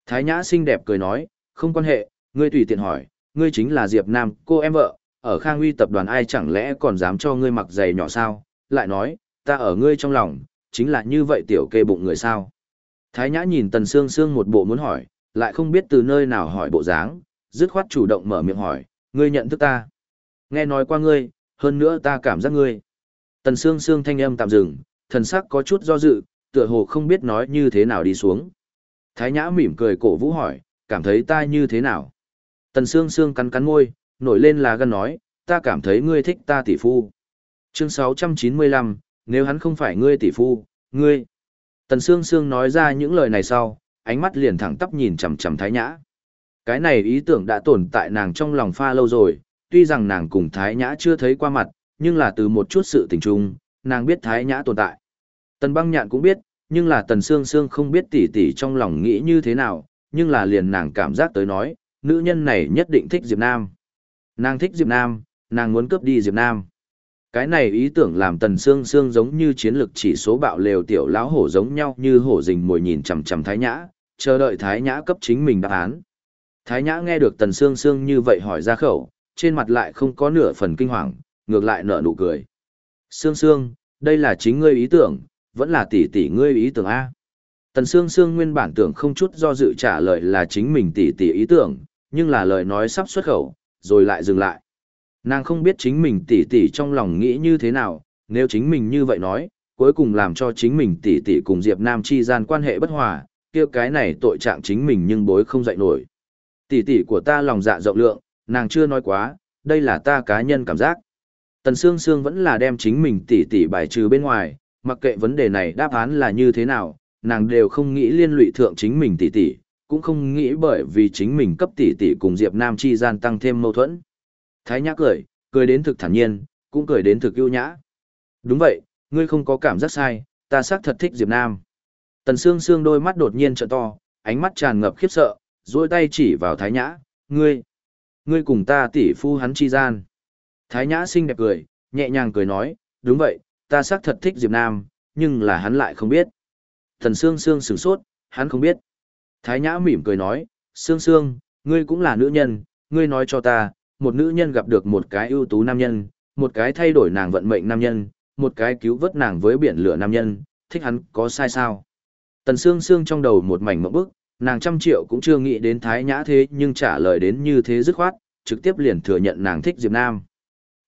Thái Nhã xinh đẹp cười nói, không quan hệ, ngươi tùy tiện hỏi, ngươi chính là Diệp Nam, cô em vợ, ở Khang Uy tập đoàn ai chẳng lẽ còn dám cho ngươi mặc giày nhỏ sao? Lại nói, ta ở ngươi trong lòng, chính là như vậy tiểu kê bụng người sao? Thái Nhã nhìn Tần Sương Sương một bộ muốn hỏi, lại không biết từ nơi nào hỏi bộ dáng, dứt khoát chủ động mở miệng hỏi, ngươi nhận thức ta? Nghe nói qua ngươi, hơn nữa ta cảm giác ngươi. Tần Sương Sương thanh âm tạm dừng, thần sắc có chút do dự, tựa hồ không biết nói như thế nào đi xuống. Thái Nhã mỉm cười cổ vũ hỏi, cảm thấy ta như thế nào? Tần Sương Sương cắn cắn môi, nổi lên là gan nói, ta cảm thấy ngươi thích ta tỷ phu. Chương 695, nếu hắn không phải ngươi tỷ phu, ngươi. Tần Sương Sương nói ra những lời này sau, ánh mắt liền thẳng tắp nhìn chằm chằm Thái Nhã. Cái này ý tưởng đã tồn tại nàng trong lòng pha lâu rồi, tuy rằng nàng cùng Thái Nhã chưa thấy qua mặt, nhưng là từ một chút sự tình chung nàng biết Thái Nhã tồn tại. Tần băng nhạn cũng biết, nhưng là Tần Sương Sương không biết tỉ tỉ trong lòng nghĩ như thế nào, nhưng là liền nàng cảm giác tới nói, nữ nhân này nhất định thích Diệp Nam. Nàng thích Diệp Nam, nàng muốn cướp đi Diệp Nam. Cái này ý tưởng làm Tần Sương Sương giống như chiến lực chỉ số bạo lều tiểu lão hổ giống nhau như hổ rình mồi nhìn chằm chằm Thái Nhã, chờ đợi Thái Nhã cấp chính mình đáp án. Thái Nhã nghe được Tần Sương Sương như vậy hỏi ra khẩu, trên mặt lại không có nửa phần kinh hoàng, ngược lại nở nụ cười. Sương Sương, đây là chính ngươi ý tưởng, vẫn là tỷ tỷ ngươi ý tưởng A. Tần Sương Sương nguyên bản tưởng không chút do dự trả lời là chính mình tỷ tỷ ý tưởng, nhưng là lời nói sắp xuất khẩu, rồi lại dừng lại. Nàng không biết chính mình tỷ tỷ trong lòng nghĩ như thế nào, nếu chính mình như vậy nói, cuối cùng làm cho chính mình tỷ tỷ cùng Diệp Nam chi gian quan hệ bất hòa, kia cái này tội trạng chính mình nhưng bối không dậy nổi. Tỷ tỷ của ta lòng dạ rộng lượng, nàng chưa nói quá, đây là ta cá nhân cảm giác. Tần Sương Sương vẫn là đem chính mình tỷ tỷ bài trừ bên ngoài, mặc kệ vấn đề này đáp án là như thế nào, nàng đều không nghĩ liên lụy thượng chính mình tỷ tỷ, cũng không nghĩ bởi vì chính mình cấp tỷ tỷ cùng Diệp Nam chi gian tăng thêm mâu thuẫn. Thái Nhã cười, cười đến thực thản nhiên, cũng cười đến thực yêu nhã. Đúng vậy, ngươi không có cảm giác sai, ta xác thật thích Diệp Nam. Tần Sương Sương đôi mắt đột nhiên trợn to, ánh mắt tràn ngập khiếp sợ, duỗi tay chỉ vào Thái Nhã, ngươi, ngươi cùng ta tỷ phu hắn chi gian. Thái Nhã xinh đẹp cười, nhẹ nhàng cười nói, đúng vậy, ta xác thật thích Diệp Nam, nhưng là hắn lại không biết. Tần Sương Sương sửng sốt, hắn không biết. Thái Nhã mỉm cười nói, Sương Sương, ngươi cũng là nữ nhân, ngươi nói cho ta, một nữ nhân gặp được một cái ưu tú nam nhân, một cái thay đổi nàng vận mệnh nam nhân, một cái cứu vớt nàng với biển lửa nam nhân, thích hắn có sai sao? Tần Sương Sương trong đầu một mảnh mộng bức, nàng trăm triệu cũng chưa nghĩ đến Thái Nhã thế nhưng trả lời đến như thế dứt khoát, trực tiếp liền thừa nhận nàng thích Diệp Nam.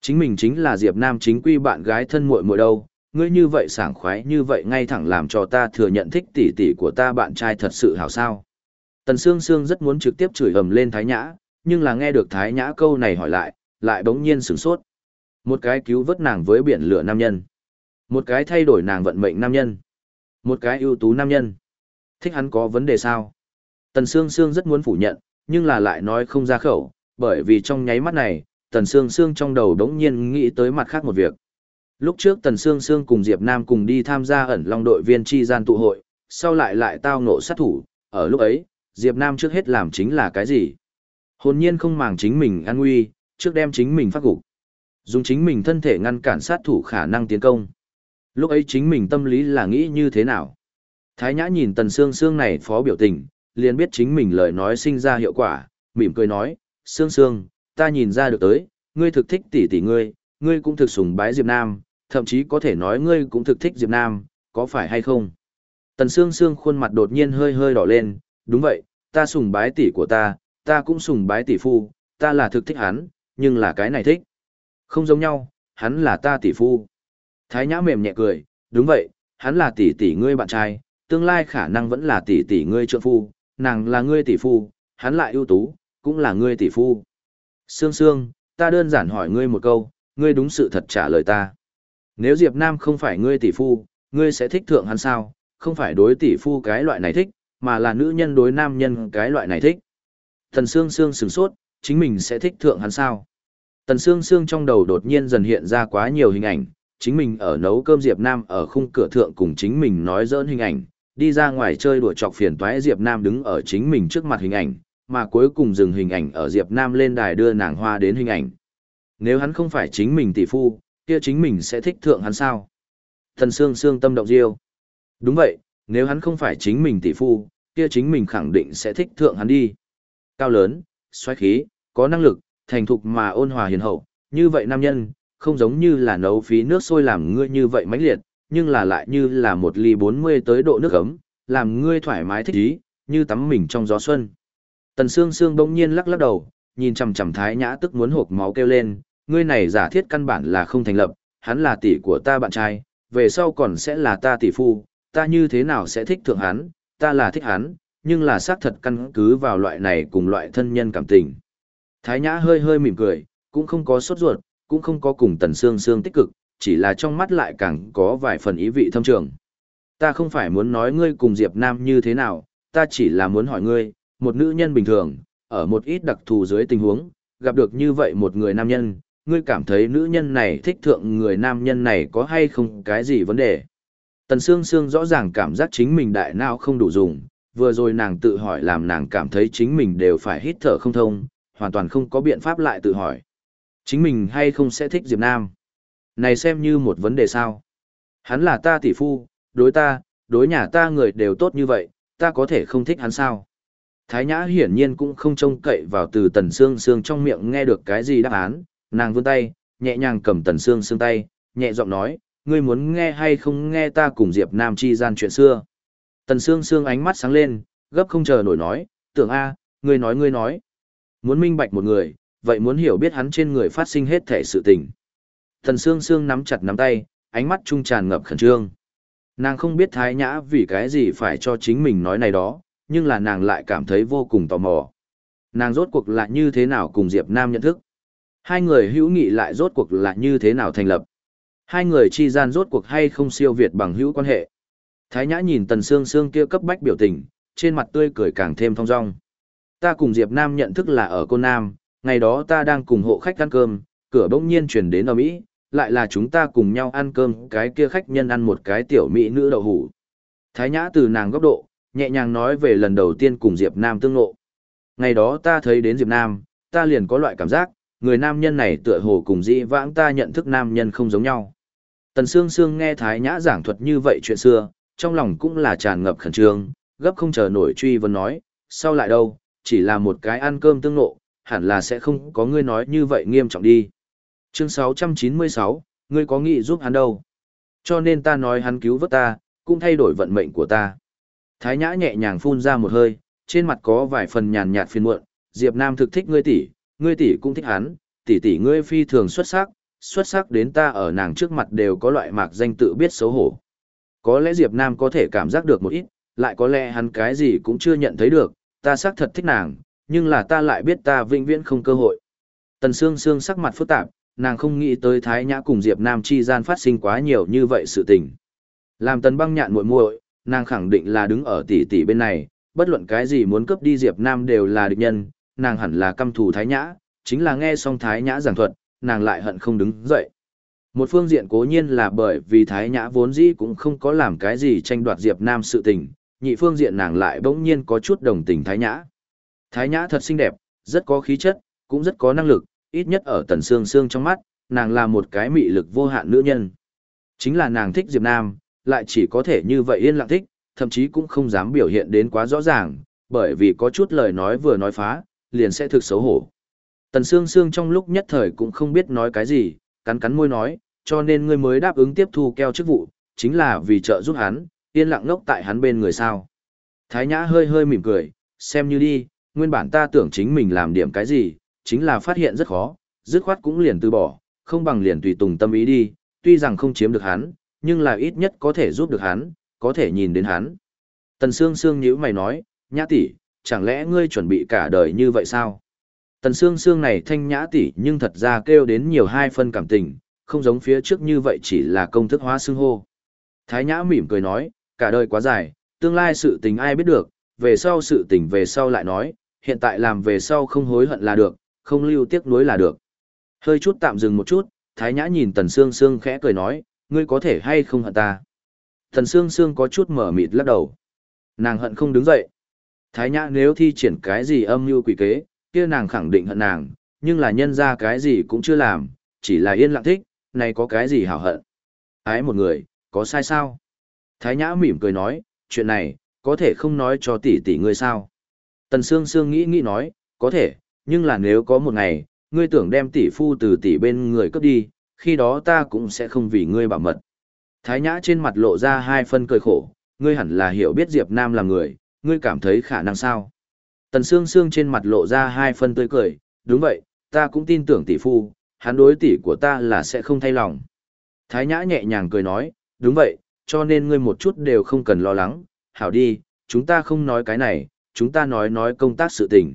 Chính mình chính là Diệp Nam chính quy bạn gái thân muội muội đâu, ngươi như vậy sảng khoái như vậy ngay thẳng làm cho ta thừa nhận thích tỷ tỷ của ta bạn trai thật sự hảo sao. Tần Sương Sương rất muốn trực tiếp chửi ầm lên Thái Nhã, nhưng là nghe được Thái Nhã câu này hỏi lại, lại bỗng nhiên sửng sốt. Một cái cứu vớt nàng với biển lửa nam nhân. Một cái thay đổi nàng vận mệnh nam nhân. Một cái ưu tú nam nhân. Thích hắn có vấn đề sao? Tần Sương Sương rất muốn phủ nhận, nhưng là lại nói không ra khẩu, bởi vì trong nháy mắt này, Tần Sương Sương trong đầu đống nhiên nghĩ tới mặt khác một việc. Lúc trước Tần Sương Sương cùng Diệp Nam cùng đi tham gia ẩn long đội viên chi gian tụ hội, sau lại lại tao ngộ sát thủ, ở lúc ấy, Diệp Nam trước hết làm chính là cái gì? Hồn nhiên không màng chính mình an nguy, trước đem chính mình phát gục. Dùng chính mình thân thể ngăn cản sát thủ khả năng tiến công. Lúc ấy chính mình tâm lý là nghĩ như thế nào? Thái Nhã nhìn Tần Sương Sương này phó biểu tình, liền biết chính mình lời nói sinh ra hiệu quả, mỉm cười nói, Sương Sương, ta nhìn ra được tới, ngươi thực thích tỷ tỷ ngươi, ngươi cũng thực sùng bái Diệp Nam, thậm chí có thể nói ngươi cũng thực thích Diệp Nam, có phải hay không? Tần Sương Sương khuôn mặt đột nhiên hơi hơi đỏ lên, đúng vậy, ta sùng bái tỷ của ta, ta cũng sùng bái tỷ phu, ta là thực thích hắn, nhưng là cái này thích. Không giống nhau, hắn là ta tỷ phu. Thái Nhã mềm nhẹ cười, đúng vậy, hắn là tỷ tỷ ngươi bạn trai, tương lai khả năng vẫn là tỷ tỷ ngươi trượng phu, nàng là ngươi tỷ phu, hắn lại ưu tú, cũng là ngươi tỷ phu. Sương Sương, ta đơn giản hỏi ngươi một câu, ngươi đúng sự thật trả lời ta. Nếu Diệp Nam không phải ngươi tỷ phu, ngươi sẽ thích thượng hắn sao? Không phải đối tỷ phu cái loại này thích, mà là nữ nhân đối nam nhân cái loại này thích. Tần Sương Sương sửng sốt, chính mình sẽ thích thượng hắn sao? Tần Sương Sương trong đầu đột nhiên dần hiện ra quá nhiều hình ảnh, chính mình ở nấu cơm Diệp Nam ở khung cửa thượng cùng chính mình nói dỡn hình ảnh, đi ra ngoài chơi đùa chọc phiền toái Diệp Nam đứng ở chính mình trước mặt hình ảnh, mà cuối cùng dừng hình ảnh ở Diệp Nam lên đài đưa nàng hoa đến hình ảnh. Nếu hắn không phải chính mình tỷ phu, kia chính mình sẽ thích thượng hắn sao? Thần Sương Sương tâm động diêu. Đúng vậy, nếu hắn không phải chính mình tỷ phu, kia chính mình khẳng định sẽ thích thượng hắn đi. Cao lớn, xoáy khí, có năng lực, thành thục mà ôn hòa hiền hậu, như vậy nam nhân, không giống như là nấu phí nước sôi làm ngươi như vậy mãnh liệt, nhưng là lại như là một ly 40 tới độ nước ấm, làm ngươi thoải mái thích ý, như tắm mình trong gió xuân. Tần Sương Sương bỗng nhiên lắc lắc đầu, nhìn chằm chằm Thái Nhã tức muốn hộc máu kêu lên, ngươi này giả thiết căn bản là không thành lập, hắn là tỷ của ta bạn trai, về sau còn sẽ là ta tỷ phu, ta như thế nào sẽ thích thượng hắn, ta là thích hắn, nhưng là xác thật căn cứ vào loại này cùng loại thân nhân cảm tình. Thái Nhã hơi hơi mỉm cười, cũng không có sốt ruột, cũng không có cùng Tần Sương Sương tích cực, chỉ là trong mắt lại càng có vài phần ý vị thâm trường. Ta không phải muốn nói ngươi cùng Diệp Nam như thế nào, ta chỉ là muốn hỏi ngươi, một nữ nhân bình thường, ở một ít đặc thù dưới tình huống, gặp được như vậy một người nam nhân, ngươi cảm thấy nữ nhân này thích thượng người nam nhân này có hay không cái gì vấn đề. Tần Sương Sương rõ ràng cảm giác chính mình đại não không đủ dùng, vừa rồi nàng tự hỏi làm nàng cảm thấy chính mình đều phải hít thở không thông, hoàn toàn không có biện pháp lại tự hỏi. Chính mình hay không sẽ thích Diệp Nam? Này xem như một vấn đề sao? Hắn là ta tỷ phu, đối ta, đối nhà ta người đều tốt như vậy, ta có thể không thích hắn sao? Thái Nhã hiển nhiên cũng không trông cậy vào từ Tần Sương Sương trong miệng nghe được cái gì đáp án, nàng vươn tay, nhẹ nhàng cầm Tần Sương xương tay, nhẹ giọng nói, ngươi muốn nghe hay không nghe ta cùng Diệp Nam chi gian chuyện xưa. Tần Sương Sương ánh mắt sáng lên, gấp không chờ nổi nói, tưởng A, ngươi nói ngươi nói. Muốn minh bạch một người, vậy muốn hiểu biết hắn trên người phát sinh hết thể sự tình. Tần Sương Sương nắm chặt nắm tay, ánh mắt trung tràn ngập khẩn trương. Nàng không biết Thái Nhã vì cái gì phải cho chính mình nói này đó, nhưng là nàng lại cảm thấy vô cùng tò mò. Nàng rốt cuộc là như thế nào cùng Diệp Nam nhận thức? Hai người hữu nghị lại rốt cuộc là như thế nào thành lập? Hai người chi gian rốt cuộc hay không siêu việt bằng hữu quan hệ? Thái Nhã nhìn Tần Sương Sương kia cấp bách biểu tình, trên mặt tươi cười càng thêm thong dong. Ta cùng Diệp Nam nhận thức là ở côn Nam, ngày đó ta đang cùng hộ khách ăn cơm, cửa bỗng nhiên chuyển đến ở Mỹ, lại là chúng ta cùng nhau ăn cơm, cái kia khách nhân ăn một cái tiểu mỹ nữ đậu hủ. Thái Nhã từ nàng góc độ, nhẹ nhàng nói về lần đầu tiên cùng Diệp Nam tương ngộ. Ngày đó ta thấy đến Diệp Nam, ta liền có loại cảm giác, người nam nhân này tựa hồ cùng dĩ vãng ta nhận thức nam nhân không giống nhau. Tần Sương Sương nghe Thái Nhã giảng thuật như vậy chuyện xưa, trong lòng cũng là tràn ngập khẩn trương, gấp không chờ nổi truy vấn nói, sao lại đâu, chỉ là một cái ăn cơm tương nộ, hẳn là sẽ không có ngươi nói như vậy nghiêm trọng đi. Chương 696, ngươi có nghĩ giúp hắn đâu? Cho nên ta nói hắn cứu vớt ta, cũng thay đổi vận mệnh của ta. Thái Nhã nhẹ nhàng phun ra một hơi, trên mặt có vài phần nhàn nhạt phiền muộn, Diệp Nam thực thích ngươi tỷ, ngươi tỷ cũng thích hắn, tỷ tỷ ngươi phi thường xuất sắc, xuất sắc đến ta ở nàng trước mặt đều có loại mạc danh tự biết xấu hổ. Có lẽ Diệp Nam có thể cảm giác được một ít, lại có lẽ hắn cái gì cũng chưa nhận thấy được, ta xác thật thích nàng, nhưng là ta lại biết ta vĩnh viễn không cơ hội. Tần Sương Sương sắc mặt phức tạp, nàng không nghĩ tới Thái Nhã cùng Diệp Nam chi gian phát sinh quá nhiều như vậy sự tình. Làm Tần Băng nhạn muội muội, nàng khẳng định là đứng ở tỷ tỷ bên này, bất luận cái gì muốn cướp đi Diệp Nam đều là địch nhân, nàng hẳn là căm thù Thái Nhã, chính là nghe xong Thái Nhã giảng thuật, nàng lại hận không đứng dậy. Một phương diện cố nhiên là bởi vì Thái Nhã vốn dĩ cũng không có làm cái gì tranh đoạt Diệp Nam sự tình, nhị phương diện nàng lại bỗng nhiên có chút đồng tình Thái Nhã. Thái Nhã thật xinh đẹp, rất có khí chất, cũng rất có năng lực, ít nhất ở tần xương xương trong mắt, nàng là một cái mị lực vô hạn nữ nhân. Chính là nàng thích Diệp Nam, lại chỉ có thể như vậy yên lặng thích, thậm chí cũng không dám biểu hiện đến quá rõ ràng, bởi vì có chút lời nói vừa nói phá, liền sẽ thực xấu hổ. Tần Sương Sương trong lúc nhất thời cũng không biết nói cái gì, cắn cắn môi nói, cho nên ngươi mới đáp ứng tiếp thu keo chức vụ, chính là vì trợ giúp hắn, yên lặng ngốc tại hắn bên người sao. Thái Nhã hơi hơi mỉm cười, xem như đi, nguyên bản ta tưởng chính mình làm điểm cái gì, chính là phát hiện rất khó, dứt khoát cũng liền từ bỏ, không bằng liền tùy tùng tâm ý đi, tuy rằng không chiếm được hắn, nhưng là ít nhất có thể giúp được hắn, có thể nhìn đến hắn. Tần Sương Sương nhíu mày nói, nhã tỷ, chẳng lẽ ngươi chuẩn bị cả đời như vậy sao? Tần Sương Sương này thanh nhã tỷ nhưng thật ra kêu đến nhiều hai phân cảm tình, không giống phía trước như vậy chỉ là công thức hóa xưng hô. Thái nhã mỉm cười nói, cả đời quá dài, tương lai sự tình ai biết được, về sau sự tình về sau lại nói, hiện tại làm về sau không hối hận là được, không lưu tiếc nuối là được. Hơi chút tạm dừng một chút, Thái nhã nhìn Tần Sương Sương khẽ cười nói, ngươi có thể hay không hận ta? Tần Sương Sương có chút mở mịt lắc đầu. Nàng hận không đứng dậy. Thái Nhã nếu thi triển cái gì âm mưu quỷ kế, kia nàng khẳng định hận nàng, nhưng là nhân ra cái gì cũng chưa làm, chỉ là yên lặng thích, này có cái gì hảo hận. Ái một người, có sai sao? Thái Nhã mỉm cười nói, chuyện này, có thể không nói cho tỷ tỷ ngươi sao? Tần Sương Sương nghĩ nghĩ nói, có thể, nhưng là nếu có một ngày, ngươi tưởng đem tỷ phu từ tỷ bên người cướp đi, khi đó ta cũng sẽ không vì ngươi bảo mật. Thái Nhã trên mặt lộ ra hai phân cười khổ, ngươi hẳn là hiểu biết Diệp Nam là người, ngươi cảm thấy khả năng sao? Tần Sương Sương trên mặt lộ ra hai phân tươi cười, đúng vậy, ta cũng tin tưởng tỷ phu, hắn đối tỷ của ta là sẽ không thay lòng. Thái Nhã nhẹ nhàng cười nói, đúng vậy, cho nên ngươi một chút đều không cần lo lắng, hảo đi, chúng ta không nói cái này, chúng ta nói nói công tác sự tình.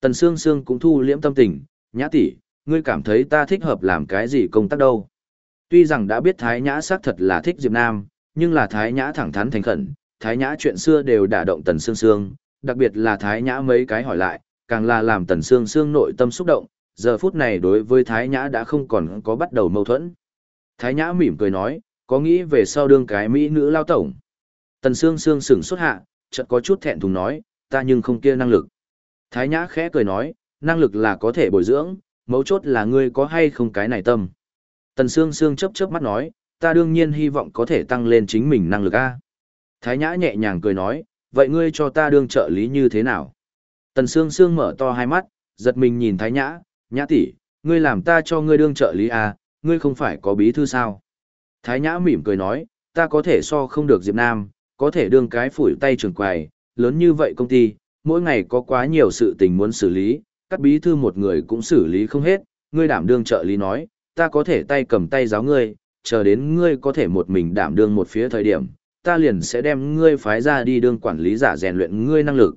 Tần Sương Sương cũng thu liễm tâm tình, Nhã tỷ, ngươi cảm thấy ta thích hợp làm cái gì công tác đâu. Tuy rằng đã biết Thái Nhã xác thật là thích Diệp Nam, nhưng là Thái Nhã thẳng thắn thành khẩn, Thái Nhã chuyện xưa đều đả động Tần Sương Sương, đặc biệt là Thái Nhã mấy cái hỏi lại, càng là làm Tần Sương Sương nội tâm xúc động, giờ phút này đối với Thái Nhã đã không còn có bắt đầu mâu thuẫn. Thái Nhã mỉm cười nói, có nghĩ về sau đương cái mỹ nữ lao tổng. Tần Sương Sương sửng xuất hạ, chợt có chút thẹn thùng nói, ta nhưng không kia năng lực. Thái Nhã khẽ cười nói, năng lực là có thể bồi dưỡng, mấu chốt là ngươi có hay không cái này tâm. Tần Sương Sương chớp chớp mắt nói, ta đương nhiên hy vọng có thể tăng lên chính mình năng lực A. Thái Nhã nhẹ nhàng cười nói, vậy ngươi cho ta đương trợ lý như thế nào? Tần Sương Sương mở to hai mắt, giật mình nhìn Thái Nhã, Nhã tỷ, ngươi làm ta cho ngươi đương trợ lý à? ngươi không phải có bí thư sao? Thái Nhã mỉm cười nói, ta có thể so không được Diệp Nam, có thể đương cái phủi tay trường quầy, lớn như vậy công ty, mỗi ngày có quá nhiều sự tình muốn xử lý, các bí thư một người cũng xử lý không hết, ngươi đảm đương trợ lý nói, ta có thể tay cầm tay giáo ngươi, chờ đến ngươi có thể một mình đảm đương một phía thời điểm, ta liền sẽ đem ngươi phái ra đi đương quản lý giả rèn luyện ngươi năng lực.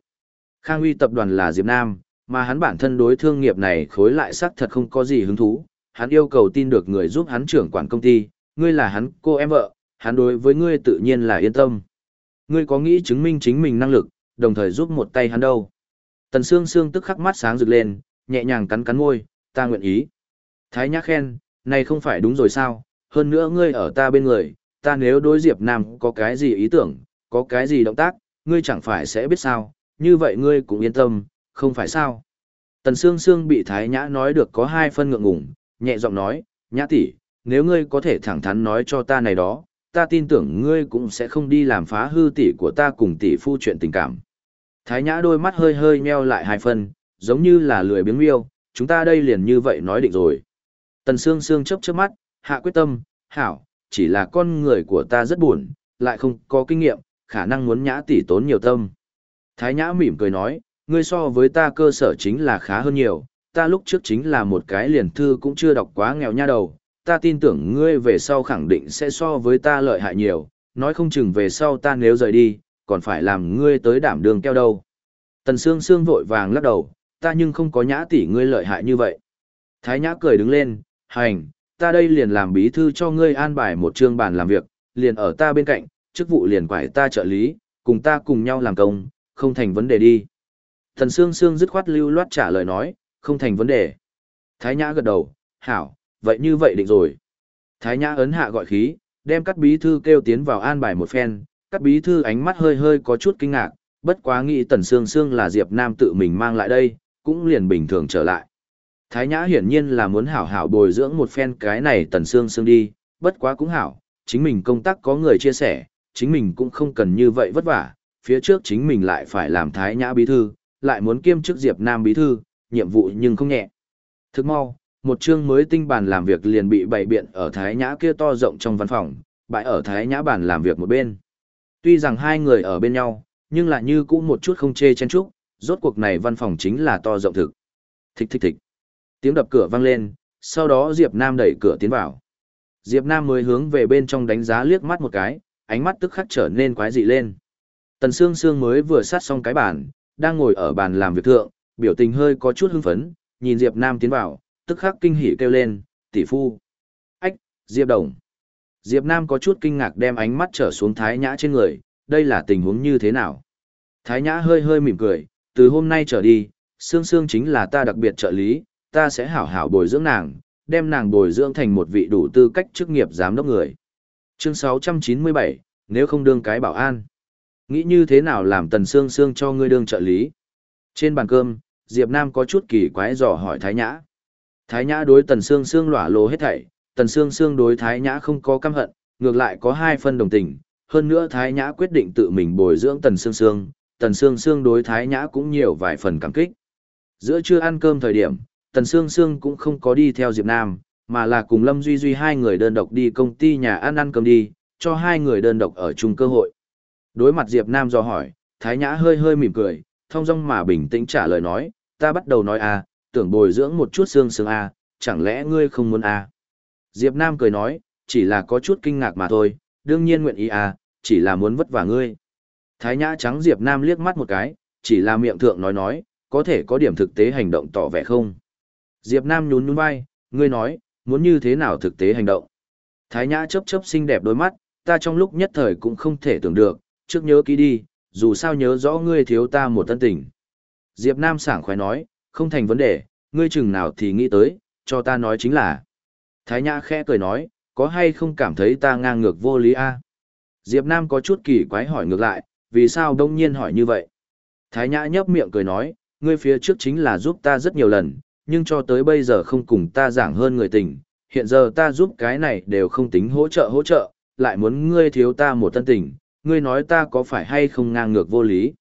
Khang Uy tập đoàn là Diệp Nam, mà hắn bản thân đối thương nghiệp này khối lại xác thật không có gì hứng thú, hắn yêu cầu tin được người giúp hắn trưởng quản công ty, ngươi là hắn cô em vợ, hắn đối với ngươi tự nhiên là yên tâm. Ngươi có nghĩ chứng minh chính mình năng lực, đồng thời giúp một tay hắn đâu. Tần Sương Sương tức khắc mắt sáng rực lên, nhẹ nhàng cắn cắn môi, ta nguyện ý. Thái Nhã khen, này không phải đúng rồi sao, hơn nữa ngươi ở ta bên người, ta nếu đối Diệp Nam có cái gì ý tưởng, có cái gì động tác, ngươi chẳng phải sẽ biết sao, như vậy ngươi cũng yên tâm, không phải sao. Tần Sương Sương bị Thái Nhã nói được có hai phân ngượng ngùng, nhẹ giọng nói, Nhã tỷ, nếu ngươi có thể thẳng thắn nói cho ta này đó, ta tin tưởng ngươi cũng sẽ không đi làm phá hư tỷ của ta cùng tỷ phu chuyện tình cảm. Thái Nhã đôi mắt hơi hơi meo lại hai phân, giống như là lười biếng miêu, chúng ta đây liền như vậy nói định rồi. Tần Sương Sương chớp chớp mắt, hạ quyết tâm, hảo, chỉ là con người của ta rất buồn, lại không có kinh nghiệm, khả năng muốn nhã tỷ tốn nhiều tâm. Thái Nhã mỉm cười nói, ngươi so với ta cơ sở chính là khá hơn nhiều, ta lúc trước chính là một cái liền thư cũng chưa đọc quá nghèo nha đầu, ta tin tưởng ngươi về sau khẳng định sẽ so với ta lợi hại nhiều, nói không chừng về sau ta nếu rời đi, còn phải làm ngươi tới đảm đường keo đâu. Tần Sương Sương vội vàng lắc đầu, ta nhưng không có nhã tỷ ngươi lợi hại như vậy. Thái Nhã cười đứng lên, hành, ta đây liền làm bí thư cho ngươi an bài một chương bàn làm việc, liền ở ta bên cạnh, chức vụ liền quải ta trợ lý, cùng ta cùng nhau làm công, không thành vấn đề đi. Thần Sương Sương dứt khoát lưu loát trả lời nói, không thành vấn đề. Thái Nhã gật đầu, hảo, vậy như vậy định rồi. Thái Nhã ấn hạ gọi khí, đem các bí thư kêu tiến vào an bài một phen, các bí thư ánh mắt hơi hơi có chút kinh ngạc, bất quá nghĩ Tần Sương Sương là Diệp Nam tự mình mang lại đây, cũng liền bình thường trở lại. Thái Nhã hiển nhiên là muốn hảo hảo bồi dưỡng một phen cái này Tần xương xương đi, bất quá cũng hảo, chính mình công tác có người chia sẻ, chính mình cũng không cần như vậy vất vả, phía trước chính mình lại phải làm Thái Nhã bí thư, lại muốn kiêm chức Diệp Nam bí thư, nhiệm vụ nhưng không nhẹ. Thức mau, một chương mới tinh bàn làm việc liền bị bày biện ở Thái Nhã kia to rộng trong văn phòng, bãi ở Thái Nhã bàn làm việc một bên. Tuy rằng hai người ở bên nhau, nhưng lại như cũng một chút không chê chen chúc, rốt cuộc này văn phòng chính là to rộng thực. Thích thích thích. Tiếng đập cửa vang lên, sau đó Diệp Nam đẩy cửa tiến vào. Diệp Nam mới hướng về bên trong đánh giá liếc mắt một cái, ánh mắt tức khắc trở nên quái dị lên. Tần Sương Sương mới vừa sát xong cái bàn, đang ngồi ở bàn làm việc thượng, biểu tình hơi có chút hưng phấn, nhìn Diệp Nam tiến vào, tức khắc kinh hỉ kêu lên, tỷ phu. Ách, Diệp Đồng. Diệp Nam có chút kinh ngạc đem ánh mắt trở xuống Thái Nhã trên người, đây là tình huống như thế nào? Thái Nhã hơi hơi mỉm cười, từ hôm nay trở đi, Sương Sương chính là ta đặc biệt trợ lý, ta sẽ hảo hảo bồi dưỡng nàng, đem nàng bồi dưỡng thành một vị đủ tư cách chức nghiệp giám đốc người. Chương 697, nếu không đương cái bảo an. Nghĩ như thế nào làm Tần Sương Sương cho ngươi đương trợ lý? Trên bàn cơm, Diệp Nam có chút kỳ quái dò hỏi Thái Nhã. Thái Nhã đối Tần Sương Sương lỏa lồ hết thảy, Tần Sương Sương đối Thái Nhã không có căm hận, ngược lại có hai phân đồng tình. Hơn nữa Thái Nhã quyết định tự mình bồi dưỡng Tần Sương Sương, Tần Sương Sương đối Thái Nhã cũng nhiều vài phần cảm kích. Giữa trưa ăn cơm thời điểm, Tần Sương Sương cũng không có đi theo Diệp Nam, mà là cùng Lâm Duy Duy hai người đơn độc đi công ty nhà ăn ăn cơm đi, cho hai người đơn độc ở chung cơ hội. Đối mặt Diệp Nam do hỏi, Thái Nhã hơi hơi mỉm cười, thông dong mà bình tĩnh trả lời nói, ta bắt đầu nói à, tưởng bồi dưỡng một chút xương xương à, chẳng lẽ ngươi không muốn à. Diệp Nam cười nói, chỉ là có chút kinh ngạc mà thôi, đương nhiên nguyện ý à, chỉ là muốn vất vả ngươi. Thái Nhã trắng Diệp Nam liếc mắt một cái, chỉ là miệng thượng nói nói, có thể có điểm thực tế hành động tỏ vẻ không. Diệp Nam nhún nhún vai, ngươi nói, muốn như thế nào thực tế hành động. Thái Nhã chớp chớp xinh đẹp đôi mắt, ta trong lúc nhất thời cũng không thể tưởng được, trước nhớ kỹ đi, dù sao nhớ rõ ngươi thiếu ta một tân tình. Diệp Nam sảng khoái nói, không thành vấn đề, ngươi chừng nào thì nghĩ tới, cho ta nói chính là. Thái Nhã khẽ cười nói, có hay không cảm thấy ta ngang ngược vô lý a? Diệp Nam có chút kỳ quái hỏi ngược lại, vì sao đông nhiên hỏi như vậy? Thái Nhã nhấp miệng cười nói, ngươi phía trước chính là giúp ta rất nhiều lần, nhưng cho tới bây giờ không cùng ta giảng hơn người tình, hiện giờ ta giúp cái này đều không tính hỗ trợ hỗ trợ, lại muốn ngươi thiếu ta một tân tình, ngươi nói ta có phải hay không ngang ngược vô lý.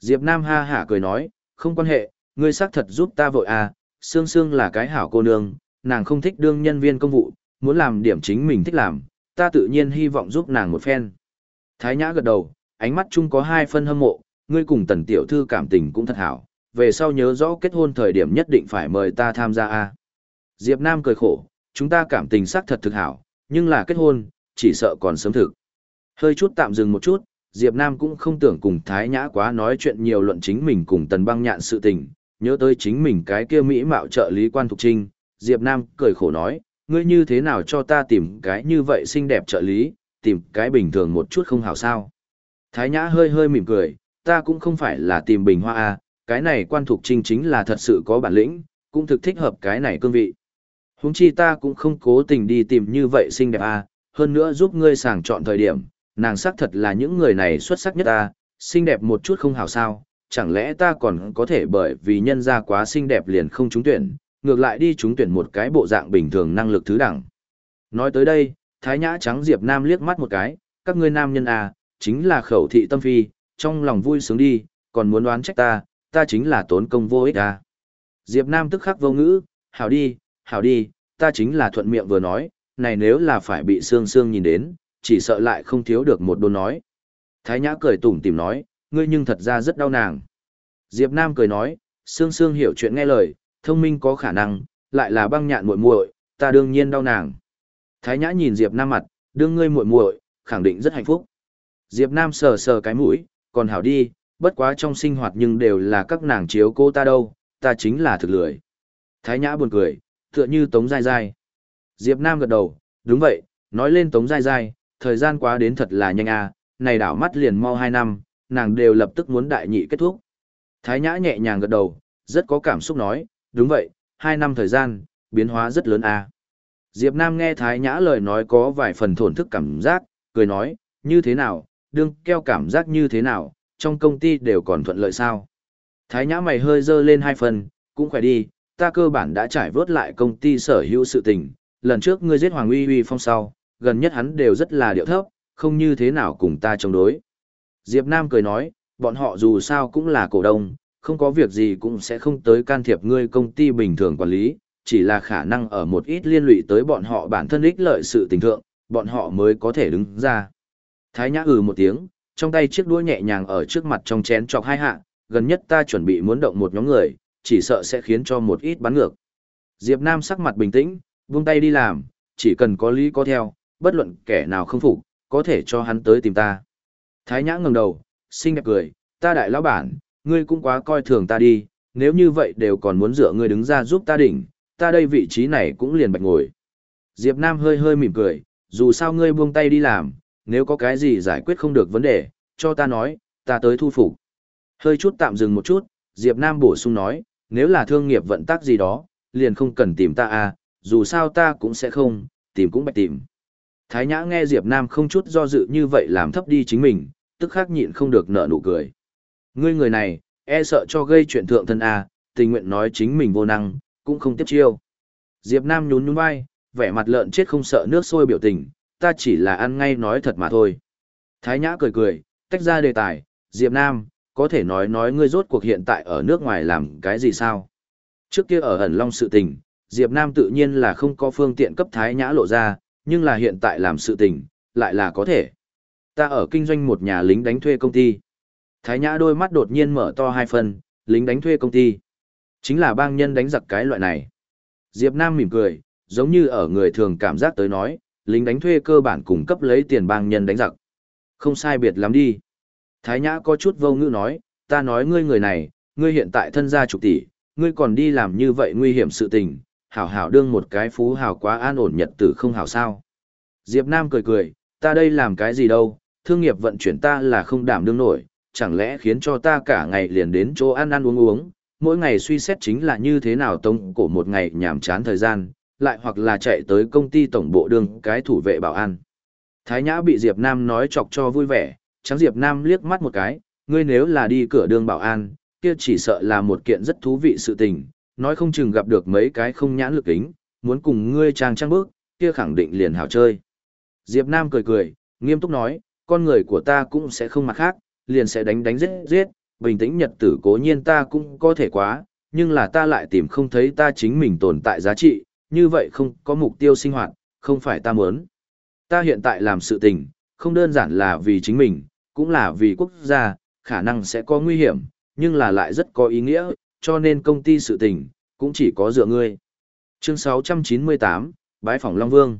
Diệp Nam ha hả cười nói, không quan hệ, ngươi xác thật giúp ta vội à, Sương Sương là cái hảo cô nương, nàng không thích đương nhân viên công vụ, muốn làm điểm chính mình thích làm, ta tự nhiên hy vọng giúp nàng một phen. Thái Nhã gật đầu, ánh mắt chung có hai phân hâm mộ, ngươi cùng tần tiểu thư cảm tình cũng thật hảo, về sau nhớ rõ kết hôn thời điểm nhất định phải mời ta tham gia a. Diệp Nam cười khổ, chúng ta cảm tình xác thật thực hảo, nhưng là kết hôn, chỉ sợ còn sớm thực. Hơi chút tạm dừng một chút, Diệp Nam cũng không tưởng cùng Thái Nhã quá nói chuyện nhiều luận chính mình cùng Tần Băng Nhạn sự tình, nhớ tới chính mình cái kia mỹ mạo trợ lý quan thục trinh, Diệp Nam cười khổ nói, ngươi như thế nào cho ta tìm cái như vậy xinh đẹp trợ lý, tìm cái bình thường một chút không hảo sao. Thái Nhã hơi hơi mỉm cười, ta cũng không phải là tìm bình hoa a, cái này quan thục trinh chính là thật sự có bản lĩnh, cũng thực thích hợp cái này cương vị. Huống chi ta cũng không cố tình đi tìm như vậy xinh đẹp à, hơn nữa giúp ngươi sàng chọn thời điểm, nàng xác thật là những người này xuất sắc nhất ta, xinh đẹp một chút không hảo sao, chẳng lẽ ta còn có thể bởi vì nhân ra quá xinh đẹp liền không trúng tuyển, ngược lại đi trúng tuyển một cái bộ dạng bình thường năng lực thứ đẳng. Nói tới đây, Thái Nhã trắng Diệp Nam liếc mắt một cái, các ngươi nam nhân à, chính là khẩu thị tâm phi, trong lòng vui sướng đi, còn muốn đoán trách ta, ta chính là tốn công vô ích à. Diệp Nam tức khắc vô ngữ, hảo đi, hảo đi, ta chính là thuận miệng vừa nói, này nếu là phải bị Sương Sương nhìn đến, chỉ sợ lại không thiếu được một đồn nói. Thái Nhã cười tủm tỉm nói, ngươi nhưng thật ra rất đau nàng. Diệp Nam cười nói, Sương Sương hiểu chuyện nghe lời, thông minh có khả năng, lại là băng nhạn muội muội, ta đương nhiên đau nàng. Thái Nhã nhìn Diệp Nam mặt, đương ngươi muội muội, khẳng định rất hạnh phúc. Diệp Nam sờ sờ cái mũi, còn hảo đi, bất quá trong sinh hoạt nhưng đều là các nàng chiếu cô ta đâu, ta chính là thực lười. Thái Nhã buồn cười, tựa như Tống Giai Giai. Diệp Nam gật đầu, đúng vậy, nói lên Tống Giai Giai, thời gian quá đến thật là nhanh à, này đảo mắt liền mau 2 năm, nàng đều lập tức muốn đại nhị kết thúc. Thái Nhã nhẹ nhàng gật đầu, rất có cảm xúc nói, đúng vậy, 2 năm thời gian, biến hóa rất lớn à. Diệp Nam nghe Thái Nhã lời nói có vài phần thổn thức cảm giác, cười nói, như thế nào, đương keo cảm giác như thế nào, trong công ty đều còn thuận lợi sao. Thái Nhã mày hơi dơ lên hai phần, cũng khỏe đi, ta cơ bản đã trải vớt lại công ty sở hữu sự tình, lần trước ngươi giết Hoàng Uy Uy Phong sau, gần nhất hắn đều rất là điệu thấp, không như thế nào cùng ta chống đối. Diệp Nam cười nói, bọn họ dù sao cũng là cổ đông, không có việc gì cũng sẽ không tới can thiệp ngươi công ty bình thường quản lý, chỉ là khả năng ở một ít liên lụy tới bọn họ bản thân ích lợi sự tình thượng, bọn họ mới có thể đứng ra. Thái Nhã ừ một tiếng, trong tay chiếc đuôi nhẹ nhàng ở trước mặt trong chén chọc hai hạ, gần nhất ta chuẩn bị muốn động một nhóm người, chỉ sợ sẽ khiến cho một ít bắn ngược. Diệp Nam sắc mặt bình tĩnh, buông tay đi làm, chỉ cần có lý có theo, bất luận kẻ nào không phục, có thể cho hắn tới tìm ta. Thái Nhã ngẩng đầu, xinh đẹp cười, ta đại lão bản, ngươi cũng quá coi thường ta đi, nếu như vậy đều còn muốn dựa ngươi đứng ra giúp ta đỉnh, ta đây vị trí này cũng liền bạch ngồi. Diệp Nam hơi hơi mỉm cười, dù sao ngươi buông tay đi làm, nếu có cái gì giải quyết không được vấn đề, cho ta nói, ta tới thu phục. Hơi chút tạm dừng một chút, Diệp Nam bổ sung nói, nếu là thương nghiệp vận tác gì đó, liền không cần tìm ta à, dù sao ta cũng sẽ không, tìm cũng bạch tìm. Thái Nhã nghe Diệp Nam không chút do dự như vậy làm thấp đi chính mình, tức khắc nhịn không được nở nụ cười. Ngươi người này, e sợ cho gây chuyện thượng thân à, tình nguyện nói chính mình vô năng, cũng không tiếp chiêu. Diệp Nam nhún nhún vai, vẻ mặt lợn chết không sợ nước sôi biểu tình, ta chỉ là ăn ngay nói thật mà thôi. Thái Nhã cười cười, tách ra đề tài, Diệp Nam, có thể nói nói ngươi rốt cuộc hiện tại ở nước ngoài làm cái gì sao? Trước kia ở ẩn long sự tình, Diệp Nam tự nhiên là không có phương tiện cấp Thái Nhã lộ ra, nhưng là hiện tại làm sự tình, lại là có thể. Ta ở kinh doanh một nhà lính đánh thuê công ty. Thái Nhã đôi mắt đột nhiên mở to hai phần, lính đánh thuê công ty. Chính là bang nhân đánh giặc cái loại này. Diệp Nam mỉm cười, giống như ở người thường cảm giác tới nói, lính đánh thuê cơ bản cung cấp lấy tiền bang nhân đánh giặc. Không sai biệt lắm đi. Thái Nhã có chút vô ngữ nói, ta nói ngươi người này, ngươi hiện tại thân gia trục tỷ, ngươi còn đi làm như vậy nguy hiểm sự tình, hảo hảo đương một cái phú hảo quá an ổn nhật tử không hảo sao. Diệp Nam cười cười, ta đây làm cái gì đâu, thương nghiệp vận chuyển ta là không đảm đương nổi, chẳng lẽ khiến cho ta cả ngày liền đến chỗ ăn ăn uống uống, mỗi ngày suy xét chính là như thế nào tông cổ một ngày nhảm chán thời gian, lại hoặc là chạy tới công ty tổng bộ đường cái thủ vệ bảo an. Thái Nhã bị Diệp Nam nói chọc cho vui vẻ, trắng Diệp Nam liếc mắt một cái, ngươi nếu là đi cửa đường bảo an, kia chỉ sợ là một kiện rất thú vị sự tình, nói không chừng gặp được mấy cái không nhãn lực kính, muốn cùng ngươi trang trang bước, kia khẳng định liền hảo chơi. Diệp Nam cười cười, nghiêm túc nói, con người của ta cũng sẽ không mặt khác, liền sẽ đánh đánh giết giết, bình tĩnh nhật tử cố nhiên ta cũng có thể quá, nhưng là ta lại tìm không thấy ta chính mình tồn tại giá trị, như vậy không có mục tiêu sinh hoạt, không phải ta muốn. Ta hiện tại làm sự tình, không đơn giản là vì chính mình, cũng là vì quốc gia, khả năng sẽ có nguy hiểm, nhưng là lại rất có ý nghĩa, cho nên công ty sự tình, cũng chỉ có dựa ngươi. Chương 698, Bái phòng Long Vương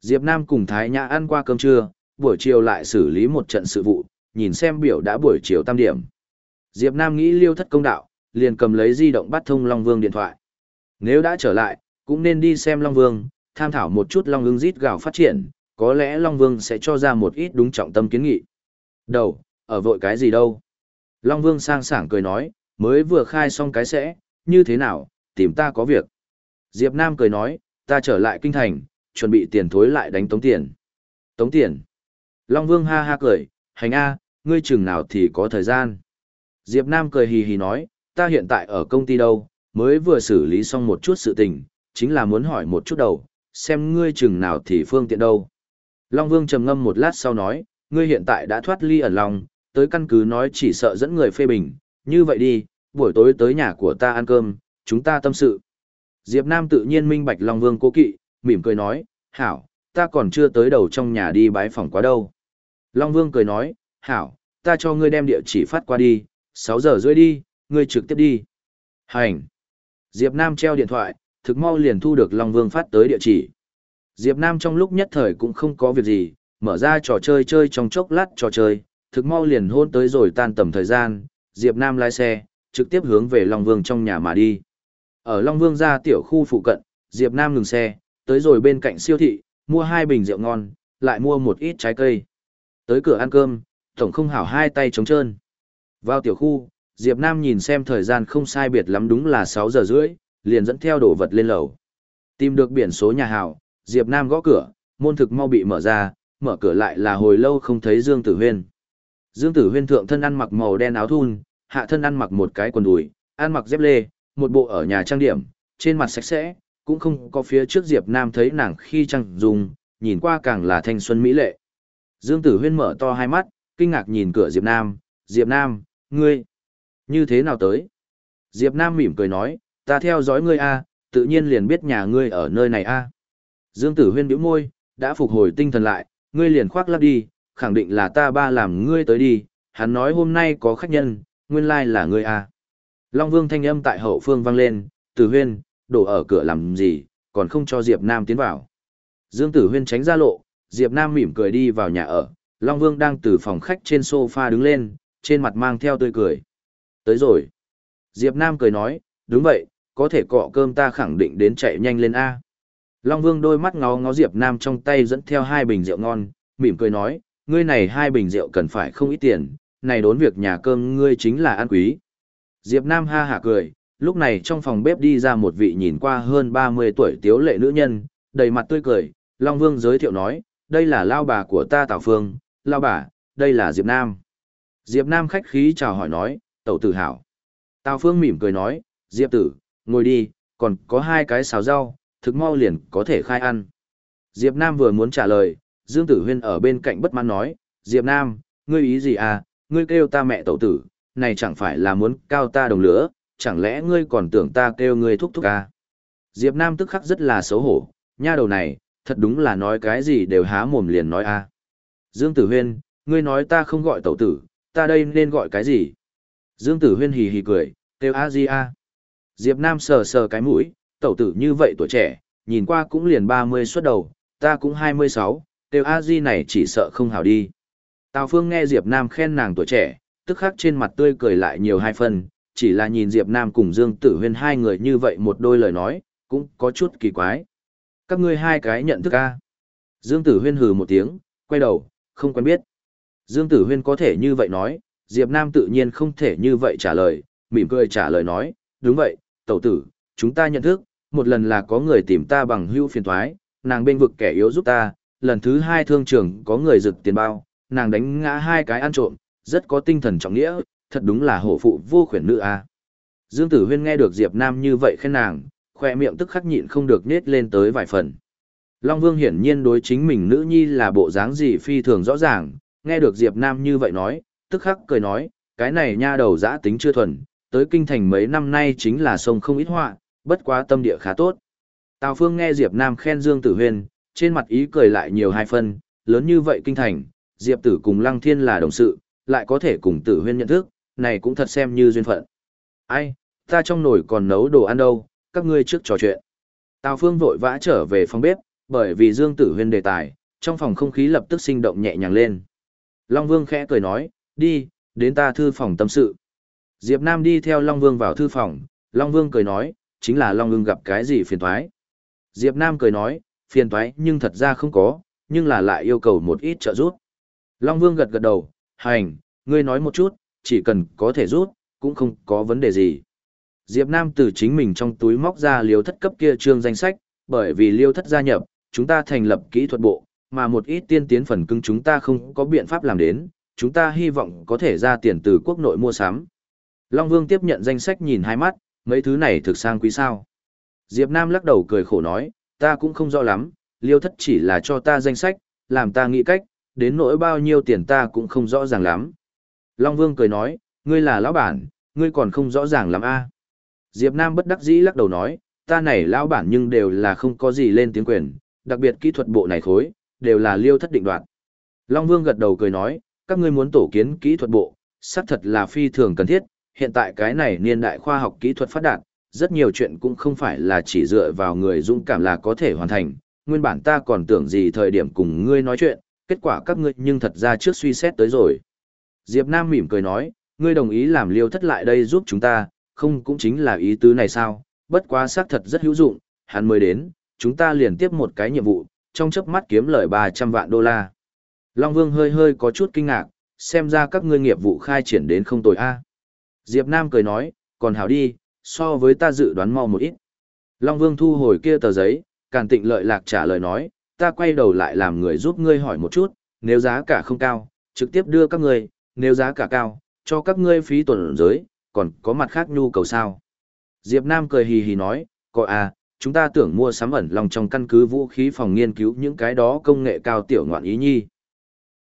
Diệp Nam cùng Thái Nhã ăn qua cơm trưa, buổi chiều lại xử lý một trận sự vụ, nhìn xem biểu đã buổi chiều tam điểm. Diệp Nam nghĩ liêu thất công đạo, liền cầm lấy di động bắt thông Long Vương điện thoại. Nếu đã trở lại, cũng nên đi xem Long Vương, tham thảo một chút Long ưng rít gào phát triển, có lẽ Long Vương sẽ cho ra một ít đúng trọng tâm kiến nghị. Đầu, ở vội cái gì đâu? Long Vương sang sảng cười nói, mới vừa khai xong cái sẽ, như thế nào, tìm ta có việc. Diệp Nam cười nói, ta trở lại kinh thành, chuẩn bị tiền thối lại đánh tống tiền. Tống tiền. Long Vương ha ha cười, hành a, ngươi chừng nào thì có thời gian. Diệp Nam cười hì hì nói, ta hiện tại ở công ty đâu, mới vừa xử lý xong một chút sự tình, chính là muốn hỏi một chút đầu, xem ngươi chừng nào thì phương tiện đâu. Long Vương trầm ngâm một lát sau nói, ngươi hiện tại đã thoát ly ẩn lòng, tới căn cứ nói chỉ sợ dẫn người phê bình, như vậy đi, buổi tối tới nhà của ta ăn cơm, chúng ta tâm sự. Diệp Nam tự nhiên minh bạch Long Vương cố kỵ, mỉm cười nói, hảo, ta còn chưa tới đầu trong nhà đi bái phòng quá đâu. Long Vương cười nói, hảo, ta cho ngươi đem địa chỉ phát qua đi, 6 giờ rưỡi đi, ngươi trực tiếp đi. Hành. Diệp Nam treo điện thoại, thực mau liền thu được Long Vương phát tới địa chỉ. Diệp Nam trong lúc nhất thời cũng không có việc gì, mở ra trò chơi chơi trong chốc lát trò chơi, thực mau liền hôn tới rồi tan tầm thời gian, Diệp Nam lái xe, trực tiếp hướng về Long Vương trong nhà mà đi. Ở Long Vương ra tiểu khu phụ cận, Diệp Nam ngừng xe, tới rồi bên cạnh siêu thị, mua hai bình rượu ngon, lại mua một ít trái cây. Tới cửa ăn cơm, tổng không hảo hai tay trống trơn. Vào tiểu khu, Diệp Nam nhìn xem thời gian không sai biệt lắm đúng là 6 giờ rưỡi, liền dẫn theo đồ vật lên lầu. Tìm được biển số nhà hào, Diệp Nam gõ cửa, môn thực mau bị mở ra, mở cửa lại là hồi lâu không thấy Dương Tử Huyên. Dương Tử Huyên thượng thân ăn mặc màu đen áo thun, hạ thân ăn mặc một cái quần đùi, ăn mặc dép lê, một bộ ở nhà trang điểm, trên mặt sạch sẽ, cũng không có phía trước Diệp Nam thấy nàng khi trang dùng, nhìn qua càng là thanh xuân mỹ lệ. Dương Tử Huyên mở to hai mắt, kinh ngạc nhìn cửa Diệp Nam, Diệp Nam, ngươi, như thế nào tới? Diệp Nam mỉm cười nói, ta theo dõi ngươi a, tự nhiên liền biết nhà ngươi ở nơi này a. Dương Tử Huyên bĩu môi, đã phục hồi tinh thần lại, ngươi liền khoác lắp đi, khẳng định là ta ba làm ngươi tới đi, hắn nói hôm nay có khách nhân, nguyên lai là ngươi a. Long Vương thanh âm tại hậu phương vang lên, Tử Huyên, đổ ở cửa làm gì, còn không cho Diệp Nam tiến vào. Dương Tử Huyên tránh ra lộ, Diệp Nam mỉm cười đi vào nhà ở, Long Vương đang từ phòng khách trên sofa đứng lên, trên mặt mang theo tươi cười. Tới rồi. Diệp Nam cười nói, đúng vậy, có thể cọ cơm ta khẳng định đến chạy nhanh lên A. Long Vương đôi mắt ngó ngó Diệp Nam trong tay dẫn theo hai bình rượu ngon, mỉm cười nói, ngươi này hai bình rượu cần phải không ít tiền, này đốn việc nhà cơm ngươi chính là ăn quý. Diệp Nam ha hả cười, lúc này trong phòng bếp đi ra một vị nhìn qua hơn 30 tuổi tiếu lệ nữ nhân, đầy mặt tươi cười, Long Vương giới thiệu nói, đây là lao bà của ta Tào Phương, lao bà, đây là Diệp Nam. Diệp Nam khách khí chào hỏi nói, tẩu tử hảo. Tào Phương mỉm cười nói, Diệp tử, ngồi đi, còn có hai cái xào rau, thực mau liền có thể khai ăn. Diệp Nam vừa muốn trả lời, Dương Tử Huyên ở bên cạnh bất mãn nói, Diệp Nam, ngươi ý gì à, ngươi kêu ta mẹ tẩu tử, này chẳng phải là muốn cao ta đồng lửa, chẳng lẽ ngươi còn tưởng ta kêu ngươi thúc thúc à? Diệp Nam tức khắc rất là xấu hổ, nha đầu này, thật đúng là nói cái gì đều há mồm liền nói a. Dương Tử Huyên, ngươi nói ta không gọi tẩu tử, ta đây nên gọi cái gì? Dương Tử Huyên hì hì cười, kêu a di a. Diệp Nam sờ sờ cái mũi, tẩu tử như vậy tuổi trẻ, nhìn qua cũng liền 30 xuất đầu, ta cũng 26, kêu a di này chỉ sợ không hảo đi. Tào Phương nghe Diệp Nam khen nàng tuổi trẻ, tức khắc trên mặt tươi cười lại nhiều hai phần, chỉ là nhìn Diệp Nam cùng Dương Tử Huyên hai người như vậy một đôi lời nói, cũng có chút kỳ quái. Các ngươi hai cái nhận thức a? Dương Tử Huyên hừ một tiếng, quay đầu, không quen biết. Dương Tử Huyên có thể như vậy nói, Diệp Nam tự nhiên không thể như vậy trả lời, mỉm cười trả lời nói, đúng vậy, tẩu tử, chúng ta nhận thức, một lần là có người tìm ta bằng hưu phiền thoái, nàng bên vực kẻ yếu giúp ta, lần thứ hai thương trưởng có người rực tiền bao, nàng đánh ngã hai cái ăn trộm, rất có tinh thần trọng nghĩa, thật đúng là hổ phụ vô khuyển nữ a. Dương Tử Huyên nghe được Diệp Nam như vậy khen nàng, khoe miệng tức khắc nhịn không được nết lên tới vài phần. Long Vương hiển nhiên đối chính mình nữ nhi là bộ dáng gì phi thường rõ ràng, nghe được Diệp Nam như vậy nói, tức khắc cười nói, cái này nha đầu giã tính chưa thuần, tới kinh thành mấy năm nay chính là sông không ít họa, bất quá tâm địa khá tốt. Tào Phương nghe Diệp Nam khen Dương Tử Huyên, trên mặt ý cười lại nhiều hai phân, lớn như vậy kinh thành, Diệp Tử cùng Lăng Thiên là đồng sự, lại có thể cùng Tử Huyên nhận thức, này cũng thật xem như duyên phận. Ai, ta trong nồi còn nấu đồ ăn đâu, các ngươi trước trò chuyện. Tào Phương vội vã trở về phòng bếp, bởi vì Dương Tử Huyên đề tài, trong phòng không khí lập tức sinh động nhẹ nhàng lên. Long Vương khẽ cười nói, đi, đến ta thư phòng tâm sự. Diệp Nam đi theo Long Vương vào thư phòng, Long Vương cười nói, chính là Long ưng gặp cái gì phiền toái. Diệp Nam cười nói, phiền toái nhưng thật ra không có, nhưng là lại yêu cầu một ít trợ giúp. Long Vương gật gật đầu, hành, ngươi nói một chút, chỉ cần có thể giúp, cũng không có vấn đề gì. Diệp Nam từ chính mình trong túi móc ra liêu thất cấp kia trương danh sách, bởi vì liêu thất gia nhập, chúng ta thành lập kỹ thuật bộ, mà một ít tiên tiến phần cứng chúng ta không có biện pháp làm đến, chúng ta hy vọng có thể ra tiền từ quốc nội mua sắm. Long Vương tiếp nhận danh sách nhìn hai mắt, mấy thứ này thực sang quý sao. Diệp Nam lắc đầu cười khổ nói, ta cũng không rõ lắm, liêu thất chỉ là cho ta danh sách, làm ta nghĩ cách, đến nỗi bao nhiêu tiền ta cũng không rõ ràng lắm. Long Vương cười nói, ngươi là lão bản, ngươi còn không rõ ràng lắm a. Diệp Nam bất đắc dĩ lắc đầu nói, ta này lão bản nhưng đều là không có gì lên tiếng quyền, đặc biệt kỹ thuật bộ này khối, đều là liêu thất định đoạt. Long Vương gật đầu cười nói, các ngươi muốn tổ kiến kỹ thuật bộ, xác thật là phi thường cần thiết, hiện tại cái này niên đại khoa học kỹ thuật phát đạt, rất nhiều chuyện cũng không phải là chỉ dựa vào người dũng cảm là có thể hoàn thành, nguyên bản ta còn tưởng gì thời điểm cùng ngươi nói chuyện, kết quả các ngươi nhưng thật ra trước suy xét tới rồi. Diệp Nam mỉm cười nói, ngươi đồng ý làm liêu thất lại đây giúp chúng ta, không cũng chính là ý tứ này sao, bất quá xác thật rất hữu dụng, hắn mới đến, chúng ta liền tiếp một cái nhiệm vụ, trong chớp mắt kiếm lời 300 vạn đô la. Long Vương hơi hơi có chút kinh ngạc, xem ra các ngươi nghiệp vụ khai triển đến không tồi a. Diệp Nam cười nói, còn hảo đi, so với ta dự đoán mau một ít. Long Vương thu hồi kia tờ giấy, Càn Tịnh lợi lạc trả lời nói, ta quay đầu lại làm người giúp ngươi hỏi một chút, nếu giá cả không cao, trực tiếp đưa các ngươi, nếu giá cả cao, cho các ngươi phí tuần giới, còn có mặt khác nhu cầu sao. Diệp Nam cười hì hì nói, coi à, chúng ta tưởng mua sắm ẩn lòng trong căn cứ vũ khí phòng nghiên cứu những cái đó công nghệ cao tiểu ngoạn ý nhi.